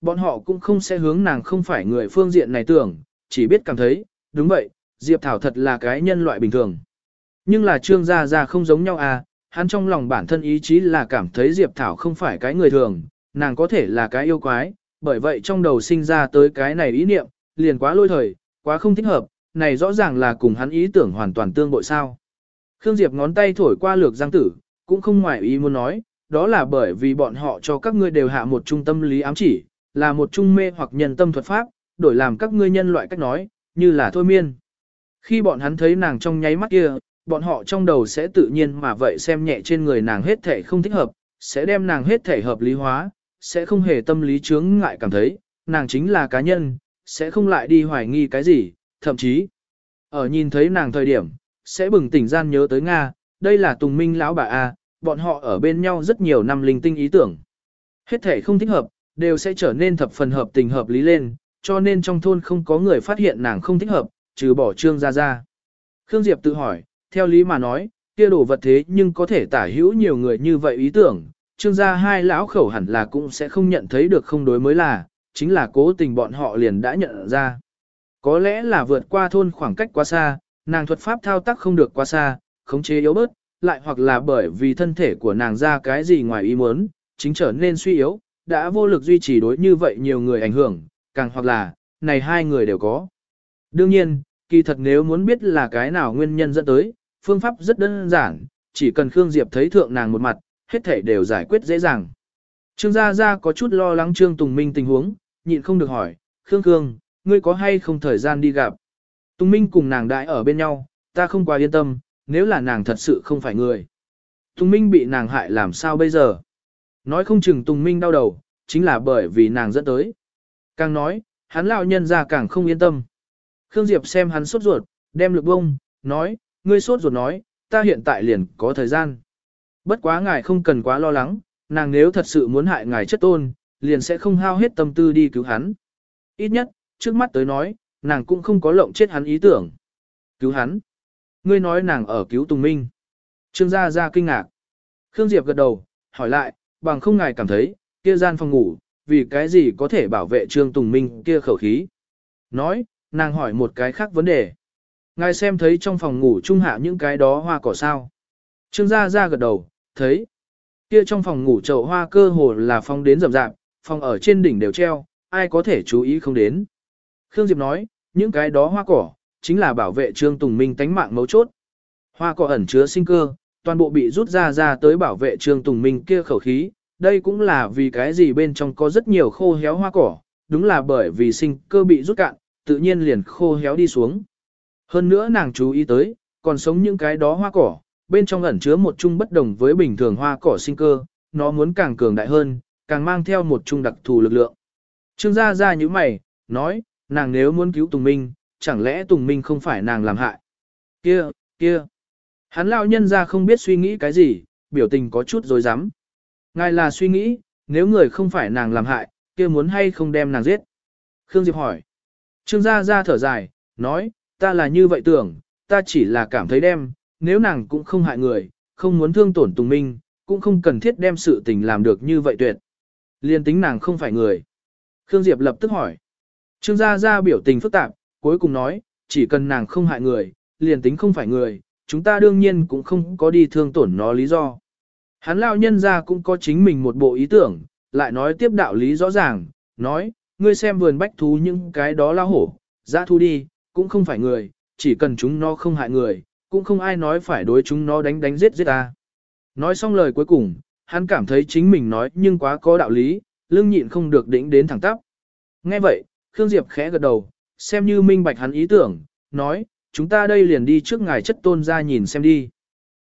bọn họ cũng không sẽ hướng nàng không phải người phương diện này tưởng, chỉ biết cảm thấy, đúng vậy, Diệp Thảo thật là cái nhân loại bình thường. Nhưng là Trương Gia Gia không giống nhau à, hắn trong lòng bản thân ý chí là cảm thấy Diệp Thảo không phải cái người thường, nàng có thể là cái yêu quái, bởi vậy trong đầu sinh ra tới cái này ý niệm, liền quá lôi thời, quá không thích hợp, này rõ ràng là cùng hắn ý tưởng hoàn toàn tương bội sao. Khương Diệp ngón tay thổi qua lược giang tử, cũng không ngoài ý muốn nói, đó là bởi vì bọn họ cho các ngươi đều hạ một trung tâm lý ám chỉ, là một trung mê hoặc nhân tâm thuật pháp, đổi làm các ngươi nhân loại cách nói, như là thôi miên. Khi bọn hắn thấy nàng trong nháy mắt kia, bọn họ trong đầu sẽ tự nhiên mà vậy xem nhẹ trên người nàng hết thể không thích hợp, sẽ đem nàng hết thể hợp lý hóa, sẽ không hề tâm lý chướng ngại cảm thấy, nàng chính là cá nhân, sẽ không lại đi hoài nghi cái gì, thậm chí, ở nhìn thấy nàng thời điểm, sẽ bừng tỉnh gian nhớ tới Nga, đây là Tùng Minh lão bà A, bọn họ ở bên nhau rất nhiều năm linh tinh ý tưởng. Hết thể không thích hợp, đều sẽ trở nên thập phần hợp tình hợp lý lên, cho nên trong thôn không có người phát hiện nàng không thích hợp, trừ bỏ Trương Gia Gia. Khương Diệp tự hỏi, theo lý mà nói, kia đồ vật thế nhưng có thể tả hữu nhiều người như vậy ý tưởng, Trương Gia hai lão khẩu hẳn là cũng sẽ không nhận thấy được không đối mới là, chính là cố tình bọn họ liền đã nhận ra. Có lẽ là vượt qua thôn khoảng cách quá xa, nàng thuật pháp thao tác không được quá xa, khống chế yếu bớt, lại hoặc là bởi vì thân thể của nàng ra cái gì ngoài ý muốn, chính trở nên suy yếu, đã vô lực duy trì đối như vậy nhiều người ảnh hưởng, càng hoặc là, này hai người đều có. Đương nhiên, kỳ thật nếu muốn biết là cái nào nguyên nhân dẫn tới, phương pháp rất đơn giản, chỉ cần Khương Diệp thấy thượng nàng một mặt, hết thể đều giải quyết dễ dàng. Trương Gia Gia có chút lo lắng Trương Tùng Minh tình huống, nhịn không được hỏi, Khương Khương, ngươi có hay không thời gian đi gặp? Tùng Minh cùng nàng đại ở bên nhau, ta không quá yên tâm, nếu là nàng thật sự không phải người. Tùng Minh bị nàng hại làm sao bây giờ? Nói không chừng Tùng Minh đau đầu, chính là bởi vì nàng dẫn tới. Càng nói, hắn lão nhân ra càng không yên tâm. Khương Diệp xem hắn sốt ruột, đem lực bông, nói, ngươi sốt ruột nói, ta hiện tại liền có thời gian. Bất quá ngài không cần quá lo lắng, nàng nếu thật sự muốn hại ngài chất tôn, liền sẽ không hao hết tâm tư đi cứu hắn. Ít nhất, trước mắt tới nói, nàng cũng không có lộng chết hắn ý tưởng. Cứu hắn. Ngươi nói nàng ở cứu Tùng Minh. Trương Gia Gia kinh ngạc. Khương Diệp gật đầu, hỏi lại, bằng không ngài cảm thấy, kia gian phòng ngủ, vì cái gì có thể bảo vệ Trương Tùng Minh kia khẩu khí. Nói, nàng hỏi một cái khác vấn đề. Ngài xem thấy trong phòng ngủ trung hạ những cái đó hoa cỏ sao. Trương Gia Gia gật đầu, thấy. Kia trong phòng ngủ chậu hoa cơ hồ là phong đến rậm rạp, phòng ở trên đỉnh đều treo, ai có thể chú ý không đến. Khương Diệp nói, những cái đó hoa cỏ, chính là bảo vệ Trương Tùng Minh tánh mạng mấu chốt. Hoa cỏ ẩn chứa sinh cơ, toàn bộ bị rút ra ra tới bảo vệ Trương Tùng Minh kia khẩu khí, đây cũng là vì cái gì bên trong có rất nhiều khô héo hoa cỏ, đúng là bởi vì sinh cơ bị rút cạn, tự nhiên liền khô héo đi xuống. Hơn nữa nàng chú ý tới, còn sống những cái đó hoa cỏ, bên trong ẩn chứa một chung bất đồng với bình thường hoa cỏ sinh cơ, nó muốn càng cường đại hơn, càng mang theo một chung đặc thù lực lượng. Trương gia gia như mày, nói, nàng nếu muốn cứu Tùng Minh, chẳng lẽ Tùng Minh không phải nàng làm hại? Kia, kia. Hắn lão nhân ra không biết suy nghĩ cái gì, biểu tình có chút dối rắm Ngài là suy nghĩ, nếu người không phải nàng làm hại, kia muốn hay không đem nàng giết? Khương Diệp hỏi. Trương gia gia thở dài, nói, ta là như vậy tưởng, ta chỉ là cảm thấy đem, nếu nàng cũng không hại người, không muốn thương tổn Tùng Minh, cũng không cần thiết đem sự tình làm được như vậy tuyệt. Liên tính nàng không phải người. Khương Diệp lập tức hỏi. Trương gia gia biểu tình phức tạp, cuối cùng nói, chỉ cần nàng không hại người, liền tính không phải người, chúng ta đương nhiên cũng không có đi thương tổn nó lý do. Hắn lão nhân gia cũng có chính mình một bộ ý tưởng, lại nói tiếp đạo lý rõ ràng, nói, ngươi xem vườn bách thú những cái đó lao hổ, dã thu đi, cũng không phải người, chỉ cần chúng nó không hại người, cũng không ai nói phải đối chúng nó đánh đánh giết giết ta. Nói xong lời cuối cùng, hắn cảm thấy chính mình nói nhưng quá có đạo lý, lưng nhịn không được đỉnh đến thẳng tắp. Nghe vậy, Khương Diệp khẽ gật đầu, xem như minh bạch hắn ý tưởng, nói, chúng ta đây liền đi trước ngài chất tôn ra nhìn xem đi.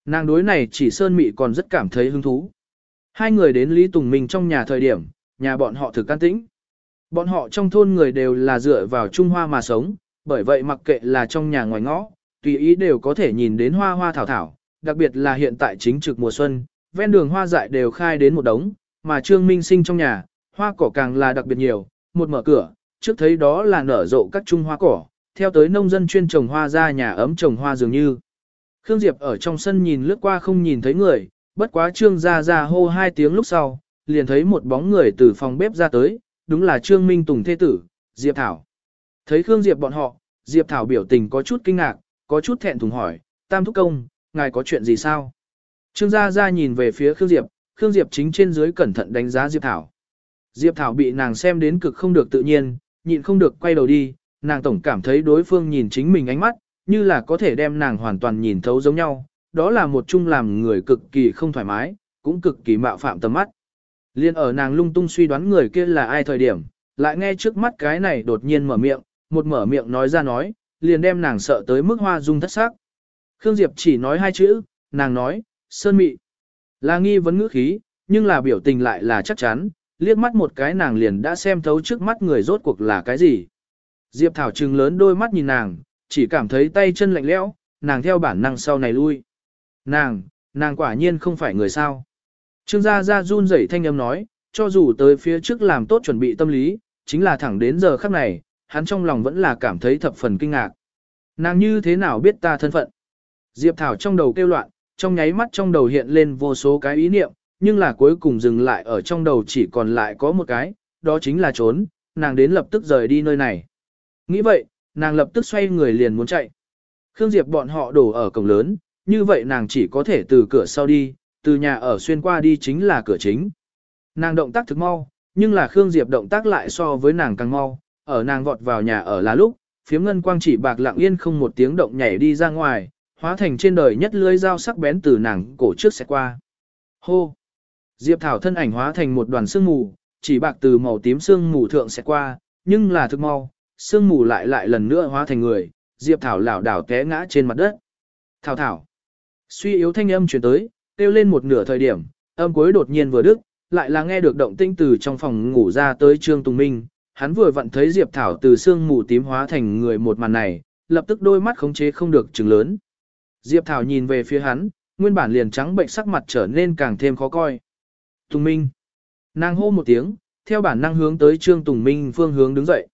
Nàng đối này chỉ Sơn Mị còn rất cảm thấy hứng thú. Hai người đến Lý Tùng Minh trong nhà thời điểm, nhà bọn họ thực can tĩnh. Bọn họ trong thôn người đều là dựa vào Trung Hoa mà sống, bởi vậy mặc kệ là trong nhà ngoài ngõ, tùy ý đều có thể nhìn đến hoa hoa thảo thảo, đặc biệt là hiện tại chính trực mùa xuân, ven đường hoa dại đều khai đến một đống, mà Trương Minh sinh trong nhà, hoa cỏ càng là đặc biệt nhiều, một mở cửa, trước thấy đó là nở rộ các trung hoa cỏ, theo tới nông dân chuyên trồng hoa ra nhà ấm trồng hoa dường như. Khương Diệp ở trong sân nhìn lướt qua không nhìn thấy người, bất quá Trương Gia Gia hô hai tiếng lúc sau, liền thấy một bóng người từ phòng bếp ra tới, đúng là Trương Minh Tùng thế tử, Diệp Thảo. Thấy Khương Diệp bọn họ, Diệp Thảo biểu tình có chút kinh ngạc, có chút thẹn thùng hỏi, Tam Thúc Công, ngài có chuyện gì sao? Trương Gia Gia nhìn về phía Khương Diệp, Khương Diệp chính trên dưới cẩn thận đánh giá Diệp Thảo. Diệp Thảo bị nàng xem đến cực không được tự nhiên, nhịn không được quay đầu đi, nàng tổng cảm thấy đối phương nhìn chính mình ánh mắt, như là có thể đem nàng hoàn toàn nhìn thấu giống nhau, đó là một chung làm người cực kỳ không thoải mái, cũng cực kỳ mạo phạm tầm mắt. Liên ở nàng lung tung suy đoán người kia là ai thời điểm, lại nghe trước mắt cái này đột nhiên mở miệng, một mở miệng nói ra nói, liền đem nàng sợ tới mức hoa dung thất sắc. Khương Diệp chỉ nói hai chữ, nàng nói, sơn mị. Là nghi vấn ngữ khí, nhưng là biểu tình lại là chắc chắn, liếc mắt một cái nàng liền đã xem thấu trước mắt người rốt cuộc là cái gì. Diệp Thảo trừng lớn đôi mắt nhìn nàng, chỉ cảm thấy tay chân lạnh lẽo, nàng theo bản năng sau này lui. Nàng, nàng quả nhiên không phải người sao. Trương Gia Gia run rẩy thanh âm nói, cho dù tới phía trước làm tốt chuẩn bị tâm lý, chính là thẳng đến giờ khắc này, hắn trong lòng vẫn là cảm thấy thập phần kinh ngạc. Nàng như thế nào biết ta thân phận? Diệp Thảo trong đầu kêu loạn, trong nháy mắt trong đầu hiện lên vô số cái ý niệm, nhưng là cuối cùng dừng lại ở trong đầu chỉ còn lại có một cái, đó chính là trốn, nàng đến lập tức rời đi nơi này. Nghĩ vậy, nàng lập tức xoay người liền muốn chạy. Khương Diệp bọn họ đổ ở cổng lớn, như vậy nàng chỉ có thể từ cửa sau đi, từ nhà ở xuyên qua đi chính là cửa chính. Nàng động tác thực mau, nhưng là Khương Diệp động tác lại so với nàng càng mau, ở nàng vọt vào nhà ở là lúc, phiếm ngân quang chỉ bạc lặng yên không một tiếng động nhảy đi ra ngoài, hóa thành trên đời nhất lưới dao sắc bén từ nàng cổ trước sẽ qua. Hô! Diệp Thảo thân ảnh hóa thành một đoàn sương mù, chỉ bạc từ màu tím sương mù thượng sẽ qua, nhưng là thực mau, sương mù lại lại lần nữa hóa thành người, Diệp Thảo lảo đảo té ngã trên mặt đất. Thảo Thảo! Suy yếu thanh âm chuyển tới, kêu lên một nửa thời điểm, âm cuối đột nhiên vừa đứt, lại là nghe được động tinh từ trong phòng ngủ ra tới Trương Tùng Minh, hắn vừa vặn thấy Diệp Thảo từ sương mù tím hóa thành người một màn này, lập tức đôi mắt khống chế không được trừng lớn. Diệp Thảo nhìn về phía hắn, nguyên bản liền trắng bệnh sắc mặt trở nên càng thêm khó coi. Tùng Minh. Nàng hô một tiếng, theo bản năng hướng tới Trương Tùng Minh phương hướng đứng dậy.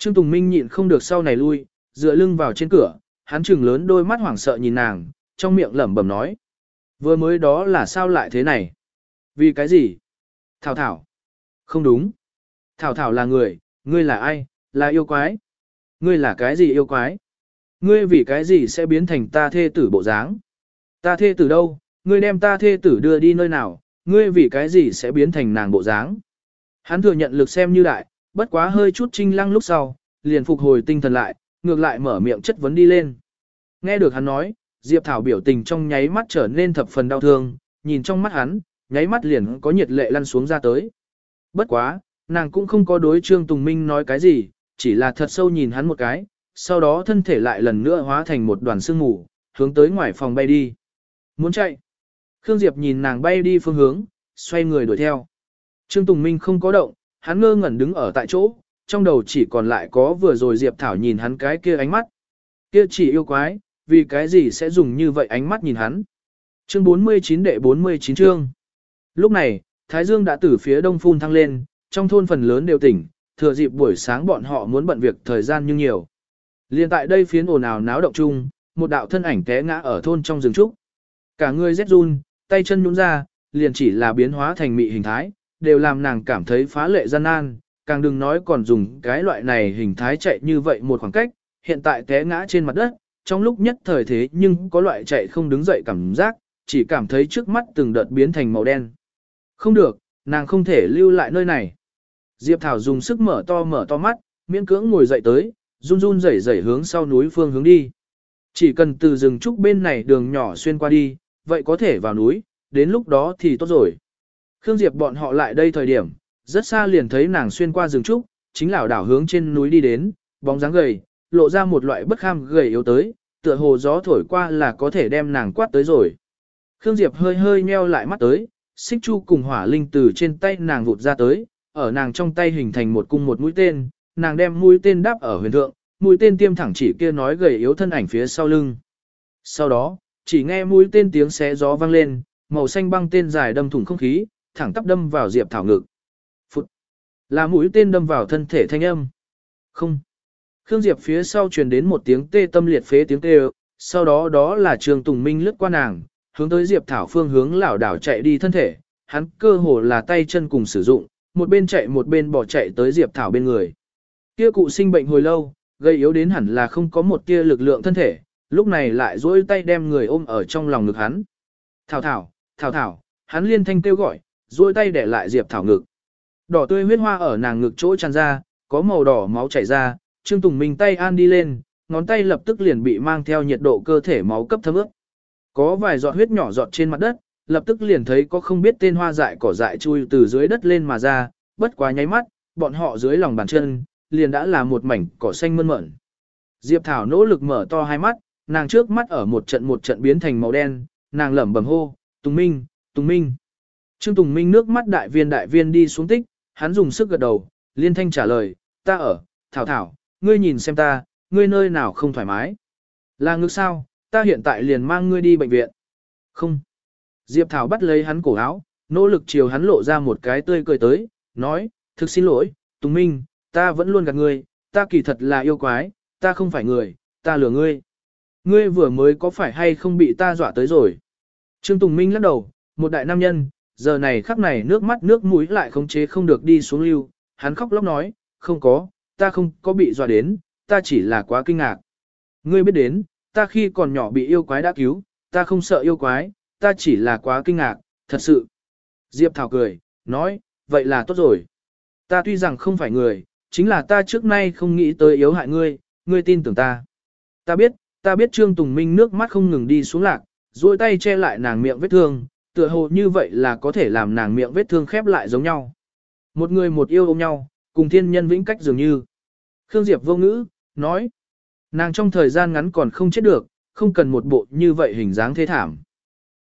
Trương Tùng Minh nhịn không được sau này lui, dựa lưng vào trên cửa, hắn trừng lớn đôi mắt hoảng sợ nhìn nàng, trong miệng lẩm bẩm nói. Vừa mới đó là sao lại thế này? Vì cái gì? Thảo Thảo. Không đúng. Thảo Thảo là người, ngươi là ai, là yêu quái. Ngươi là cái gì yêu quái? Ngươi vì cái gì sẽ biến thành ta thê tử bộ dáng? Ta thê tử đâu? Ngươi đem ta thê tử đưa đi nơi nào? Ngươi vì cái gì sẽ biến thành nàng bộ dáng? Hắn thừa nhận lực xem như đại, bất quá hơi chút trinh lăng lúc sau, liền phục hồi tinh thần lại, ngược lại mở miệng chất vấn đi lên. Nghe được hắn nói, Diệp Thảo biểu tình trong nháy mắt trở nên thập phần đau thương, nhìn trong mắt hắn, nháy mắt liền có nhiệt lệ lăn xuống ra tới. Bất quá, nàng cũng không có đối Trương Tùng Minh nói cái gì, chỉ là thật sâu nhìn hắn một cái, sau đó thân thể lại lần nữa hóa thành một đoàn sương mù, hướng tới ngoài phòng bay đi. Muốn chạy. Khương Diệp nhìn nàng bay đi phương hướng, xoay người đuổi theo. Trương Tùng Minh không có động, hắn ngơ ngẩn đứng ở tại chỗ, trong đầu chỉ còn lại có vừa rồi Diệp Thảo nhìn hắn cái kia ánh mắt. Kia chỉ yêu quái, vì cái gì sẽ dùng như vậy ánh mắt nhìn hắn. Chương 49 đệ 49 chương. Lúc này, Thái Dương đã từ phía đông phun thăng lên, trong thôn phần lớn đều tỉnh, thừa dịp buổi sáng bọn họ muốn bận việc thời gian nhưng nhiều. Liên tại đây phiến ồn ào náo động chung, một đạo thân ảnh té ngã ở thôn trong rừng trúc. Cả người rét run, tay chân nhũn ra, liền chỉ là biến hóa thành mị hình thái, đều làm nàng cảm thấy phá lệ gian nan, càng đừng nói còn dùng cái loại này hình thái chạy như vậy một khoảng cách, hiện tại té ngã trên mặt đất, trong lúc nhất thời thế nhưng có loại chạy không đứng dậy cảm giác, chỉ cảm thấy trước mắt từng đợt biến thành màu đen. Không được, nàng không thể lưu lại nơi này. Diệp Thảo dùng sức mở to mở to mắt, miễn cưỡng ngồi dậy tới, run run rẩy rẩy hướng sau núi phương hướng đi. Chỉ cần từ rừng trúc bên này đường nhỏ xuyên qua đi, vậy có thể vào núi, đến lúc đó thì tốt rồi. Khương Diệp bọn họ lại đây thời điểm, rất xa liền thấy nàng xuyên qua rừng trúc, chính lảo đảo hướng trên núi đi đến, bóng dáng gầy, lộ ra một loại bất kham gầy yếu tới, tựa hồ gió thổi qua là có thể đem nàng quát tới rồi. Khương Diệp hơi hơi nheo lại mắt tới, xích chu cùng hỏa linh từ trên tay nàng vụt ra tới, ở nàng trong tay hình thành một cung một mũi tên, nàng đem mũi tên đáp ở huyền thượng, mũi tên tiêm thẳng chỉ kia nói gầy yếu thân ảnh phía sau lưng. Sau đó, chỉ nghe mũi tên tiếng xé gió vang lên, màu xanh băng tên dài đâm thủng không khí, thẳng tắp đâm vào Diệp Thảo ngực. Phụt! Là mũi tên đâm vào thân thể thanh âm. Không! Khương Diệp phía sau truyền đến một tiếng tê tâm liệt phế tiếng tê sau đó đó là Trường Tùng Minh lướt qua nàng, hướng tới Diệp Thảo phương hướng lảo đảo chạy đi thân thể, hắn cơ hồ là tay chân cùng sử dụng, một bên chạy một bên bỏ chạy tới Diệp Thảo bên người. Kia cụ sinh bệnh hồi lâu, gây yếu đến hẳn là không có một tia lực lượng thân thể, lúc này lại duỗi tay đem người ôm ở trong lòng ngực hắn. Thảo Thảo, Thảo Thảo, hắn liên thanh kêu gọi, duỗi tay để lại Diệp Thảo ngực. Đỏ tươi huyết hoa ở nàng ngực chỗ tràn ra, có màu đỏ máu chảy ra, Trương Tùng Minh tay an đi lên, ngón tay lập tức liền bị mang theo nhiệt độ cơ thể máu cấp thấm ướt. Có vài giọt huyết nhỏ giọt trên mặt đất, lập tức liền thấy có không biết tên hoa dại cỏ dại chui từ dưới đất lên mà ra, bất quá nháy mắt, bọn họ dưới lòng bàn chân, liền đã là một mảnh cỏ xanh mơn mởn. Diệp Thảo nỗ lực mở to hai mắt, nàng trước mắt ở một trận một trận biến thành màu đen, nàng lẩm bẩm hô, Tùng Minh, Tùng Minh. Trương Tùng Minh nước mắt đại viên đại viên đi xuống tích, hắn dùng sức gật đầu, liên thanh trả lời, ta ở, Thảo Thảo, ngươi nhìn xem ta, ngươi nơi nào không thoải mái. Là ngực sao, ta hiện tại liền mang ngươi đi bệnh viện. Không. Diệp Thảo bắt lấy hắn cổ áo, nỗ lực chiều hắn lộ ra một cái tươi cười tới, nói, thực xin lỗi, Tùng Minh, ta vẫn luôn gạt ngươi, ta kỳ thật là yêu quái, ta không phải người, ta lừa ngươi. Ngươi vừa mới có phải hay không bị ta dọa tới rồi. Trương Tùng Minh lắc đầu, một đại nam nhân, giờ này khắc này nước mắt nước mũi lại khống chế không được đi xuống lưu, hắn khóc lóc nói, không có, ta không có bị dọa đến, ta chỉ là quá kinh ngạc. Ngươi biết đến, ta khi còn nhỏ bị yêu quái đã cứu, ta không sợ yêu quái, ta chỉ là quá kinh ngạc, thật sự. Diệp Thảo cười, nói, vậy là tốt rồi. Ta tuy rằng không phải người, chính là ta trước nay không nghĩ tới yếu hại ngươi, ngươi tin tưởng ta. Ta biết, ta biết Trương Tùng Minh nước mắt không ngừng đi xuống lạc, duỗi tay che lại nàng miệng vết thương, tựa hồ như vậy là có thể làm nàng miệng vết thương khép lại giống nhau. Một người một yêu ôm nhau, cùng thiên nhân vĩnh cách dường như. Khương Diệp vô ngữ, nói, nàng trong thời gian ngắn còn không chết được, không cần một bộ như vậy hình dáng thế thảm.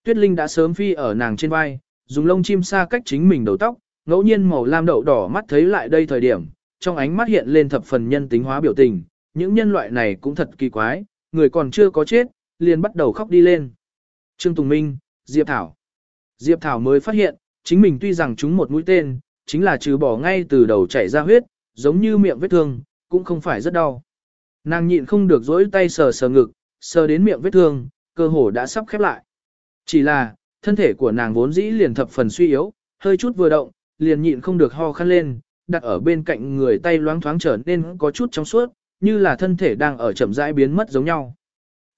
Tuyết Linh đã sớm phi ở nàng trên vai, dùng lông chim xa cách chính mình đầu tóc, ngẫu nhiên màu lam đậu đỏ mắt thấy lại đây thời điểm, trong ánh mắt hiện lên thập phần nhân tính hóa biểu tình, những nhân loại này cũng thật kỳ quái, người còn chưa có chết, liền bắt đầu khóc đi lên. Trương Tùng Minh, Diệp Thảo. Diệp Thảo mới phát hiện, chính mình tuy rằng chúng một mũi tên, chính là trừ bỏ ngay từ đầu chảy ra huyết, giống như miệng vết thương, cũng không phải rất đau. Nàng nhịn không được dỗi tay sờ sờ ngực, sờ đến miệng vết thương, cơ hồ đã sắp khép lại. Chỉ là, thân thể của nàng vốn dĩ liền thập phần suy yếu, hơi chút vừa động, liền nhịn không được ho khăn lên, đặt ở bên cạnh người tay loáng thoáng trở nên có chút trong suốt, như là thân thể đang ở chậm rãi biến mất giống nhau.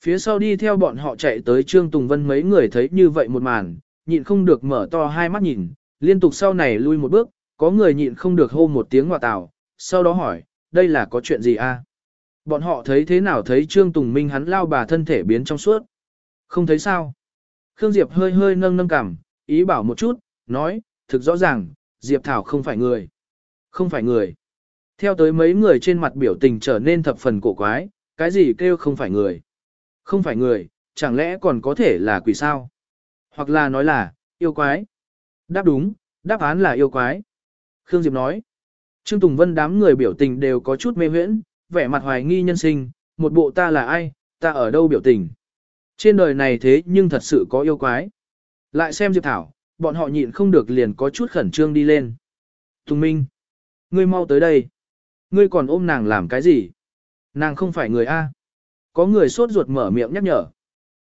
Phía sau đi theo bọn họ chạy tới Trương Tùng Vân mấy người thấy như vậy một màn, nhịn không được mở to hai mắt nhìn, liên tục sau này lui một bước, có người nhịn không được hô một tiếng ngọa tào, sau đó hỏi, đây là có chuyện gì a? Bọn họ thấy thế nào thấy Trương Tùng Minh hắn lao bà thân thể biến trong suốt? Không thấy sao? Khương Diệp hơi hơi nâng nâng cằm, ý bảo một chút, nói, thực rõ ràng, Diệp Thảo không phải người. Không phải người. Theo tới mấy người trên mặt biểu tình trở nên thập phần cổ quái, cái gì kêu không phải người. Không phải người, chẳng lẽ còn có thể là quỷ sao? Hoặc là nói là, yêu quái. Đáp đúng, đáp án là yêu quái. Khương Diệp nói. Trương Tùng Vân đám người biểu tình đều có chút mê huyễn, vẻ mặt hoài nghi nhân sinh, một bộ ta là ai, ta ở đâu biểu tình. Trên đời này thế nhưng thật sự có yêu quái. Lại xem Diệp Thảo, bọn họ nhịn không được liền có chút khẩn trương đi lên. Tùng Minh, ngươi mau tới đây. Ngươi còn ôm nàng làm cái gì? Nàng không phải người A. Có người sốt ruột mở miệng nhắc nhở.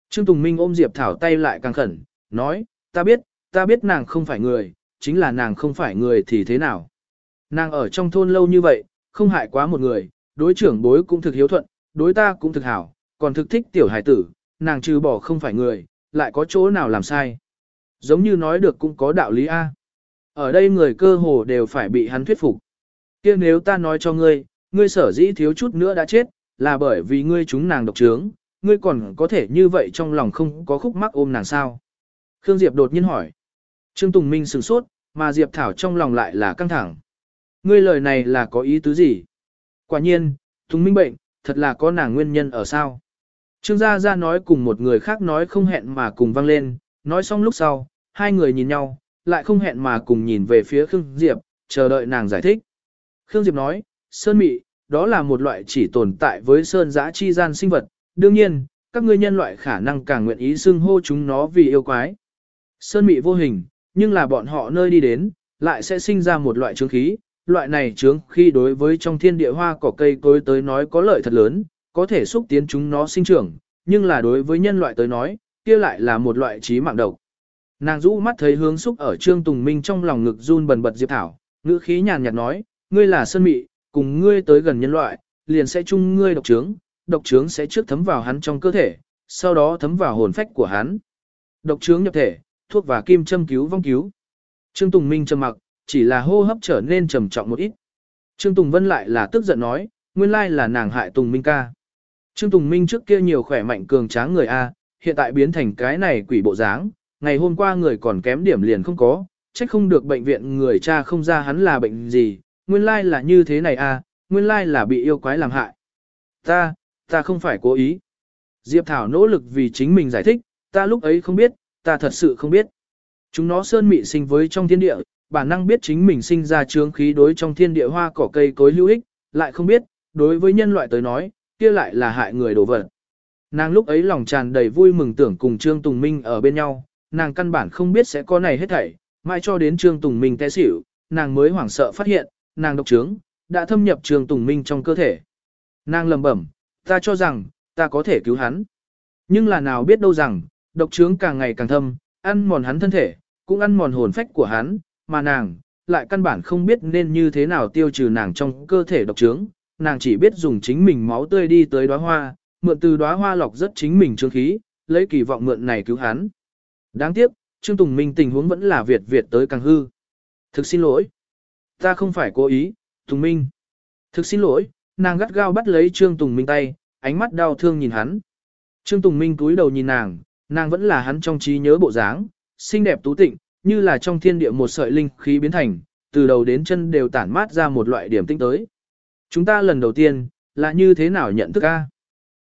Trương Tùng Minh ôm Diệp Thảo tay lại càng khẩn, nói, ta biết, ta biết nàng không phải người, chính là nàng không phải người thì thế nào. Nàng ở trong thôn lâu như vậy, không hại quá một người, đối trưởng bối cũng thực hiếu thuận, đối ta cũng thực hảo, còn thực thích tiểu hải tử, nàng trừ bỏ không phải người, lại có chỗ nào làm sai. Giống như nói được cũng có đạo lý A. Ở đây người cơ hồ đều phải bị hắn thuyết phục. kia nếu ta nói cho ngươi, ngươi sở dĩ thiếu chút nữa đã chết, là bởi vì ngươi chúng nàng độc trướng, ngươi còn có thể như vậy trong lòng không có khúc mắc ôm nàng sao. Khương Diệp đột nhiên hỏi. Trương Tùng Minh sửng sốt, mà Diệp Thảo trong lòng lại là căng thẳng. Ngươi lời này là có ý tứ gì? Quả nhiên, Tùng Minh bệnh, thật là có nàng nguyên nhân ở sao? Trương Gia Gia nói cùng một người khác nói không hẹn mà cùng vang lên, nói xong lúc sau, hai người nhìn nhau, lại không hẹn mà cùng nhìn về phía Khương Diệp, chờ đợi nàng giải thích. Khương Diệp nói, Sơn Mị, đó là một loại chỉ tồn tại với Sơn giã chi gian sinh vật, đương nhiên, các ngươi nhân loại khả năng càng nguyện ý xưng hô chúng nó vì yêu quái. Sơn Mị vô hình, nhưng là bọn họ nơi đi đến, lại sẽ sinh ra một loại trướng khí, loại này trướng khi đối với trong thiên địa hoa cỏ cây cối tới nói có lợi thật lớn, có thể xúc tiến chúng nó sinh trưởng, nhưng là đối với nhân loại tới nói, kia lại là một loại trí mạng độc. Nàng rũ mắt thấy hướng xúc ở Trương Tùng Minh trong lòng ngực run bần bật Diệp Thảo, Ngữ khí nhàn nhạt nói, ngươi là sơn mị, cùng ngươi tới gần nhân loại, liền sẽ chung ngươi độc trướng, độc trướng sẽ trước thấm vào hắn trong cơ thể, sau đó thấm vào hồn phách của hắn. Độc trướng nhập thể, thuốc và kim châm cứu vong cứu. Trương Tùng Minh trầm mặc, chỉ là hô hấp trở nên trầm trọng một ít. Trương Tùng Vân lại là tức giận nói, nguyên lai là nàng hại Tùng Minh ca. Trương Tùng Minh trước kia nhiều khỏe mạnh cường tráng người A, hiện tại biến thành cái này quỷ bộ dáng, ngày hôm qua người còn kém điểm liền không có, trách không được bệnh viện người cha không ra hắn là bệnh gì, nguyên lai là như thế này A, nguyên lai là bị yêu quái làm hại. Ta, ta không phải cố ý. Diệp Thảo nỗ lực vì chính mình giải thích, ta lúc ấy không biết, ta thật sự không biết. Chúng nó sơn mị sinh với trong thiên địa, bản năng biết chính mình sinh ra trướng khí đối trong thiên địa hoa cỏ cây cối hữu ích, lại không biết, đối với nhân loại tới nói, kia lại là hại người đổ vật. Nàng lúc ấy lòng tràn đầy vui mừng tưởng cùng Trương Tùng Minh ở bên nhau, nàng căn bản không biết sẽ có này hết thảy, mãi cho đến Trương Tùng Minh té xỉu, nàng mới hoảng sợ phát hiện, nàng độc trướng, đã thâm nhập Trương Tùng Minh trong cơ thể. Nàng lầm bẩm, ta cho rằng, ta có thể cứu hắn. Nhưng là nào biết đâu rằng, độc trướng càng ngày càng thâm, ăn mòn hắn thân thể, cũng ăn mòn hồn phách của hắn, mà nàng, lại căn bản không biết nên như thế nào tiêu trừ nàng trong cơ thể độc trướng, nàng chỉ biết dùng chính mình máu tươi đi tới đóa hoa, mượn từ đóa hoa lọc rất chính mình trương khí, lấy kỳ vọng mượn này cứu hắn. Đáng tiếc, Trương Tùng Minh tình huống vẫn là Việt Việt tới càng hư. Thực xin lỗi. Ta không phải cố ý, Tùng Minh. Thực xin lỗi, nàng gắt gao bắt lấy Trương Tùng Minh tay, ánh mắt đau thương nhìn hắn. Trương Tùng Minh cúi đầu nhìn nàng, nàng vẫn là hắn trong trí nhớ bộ dáng, xinh đẹp tú tịnh, như là trong thiên địa một sợi linh khí biến thành, từ đầu đến chân đều tản mát ra một loại điểm tinh tới. Chúng ta lần đầu tiên, là như thế nào nhận thức a?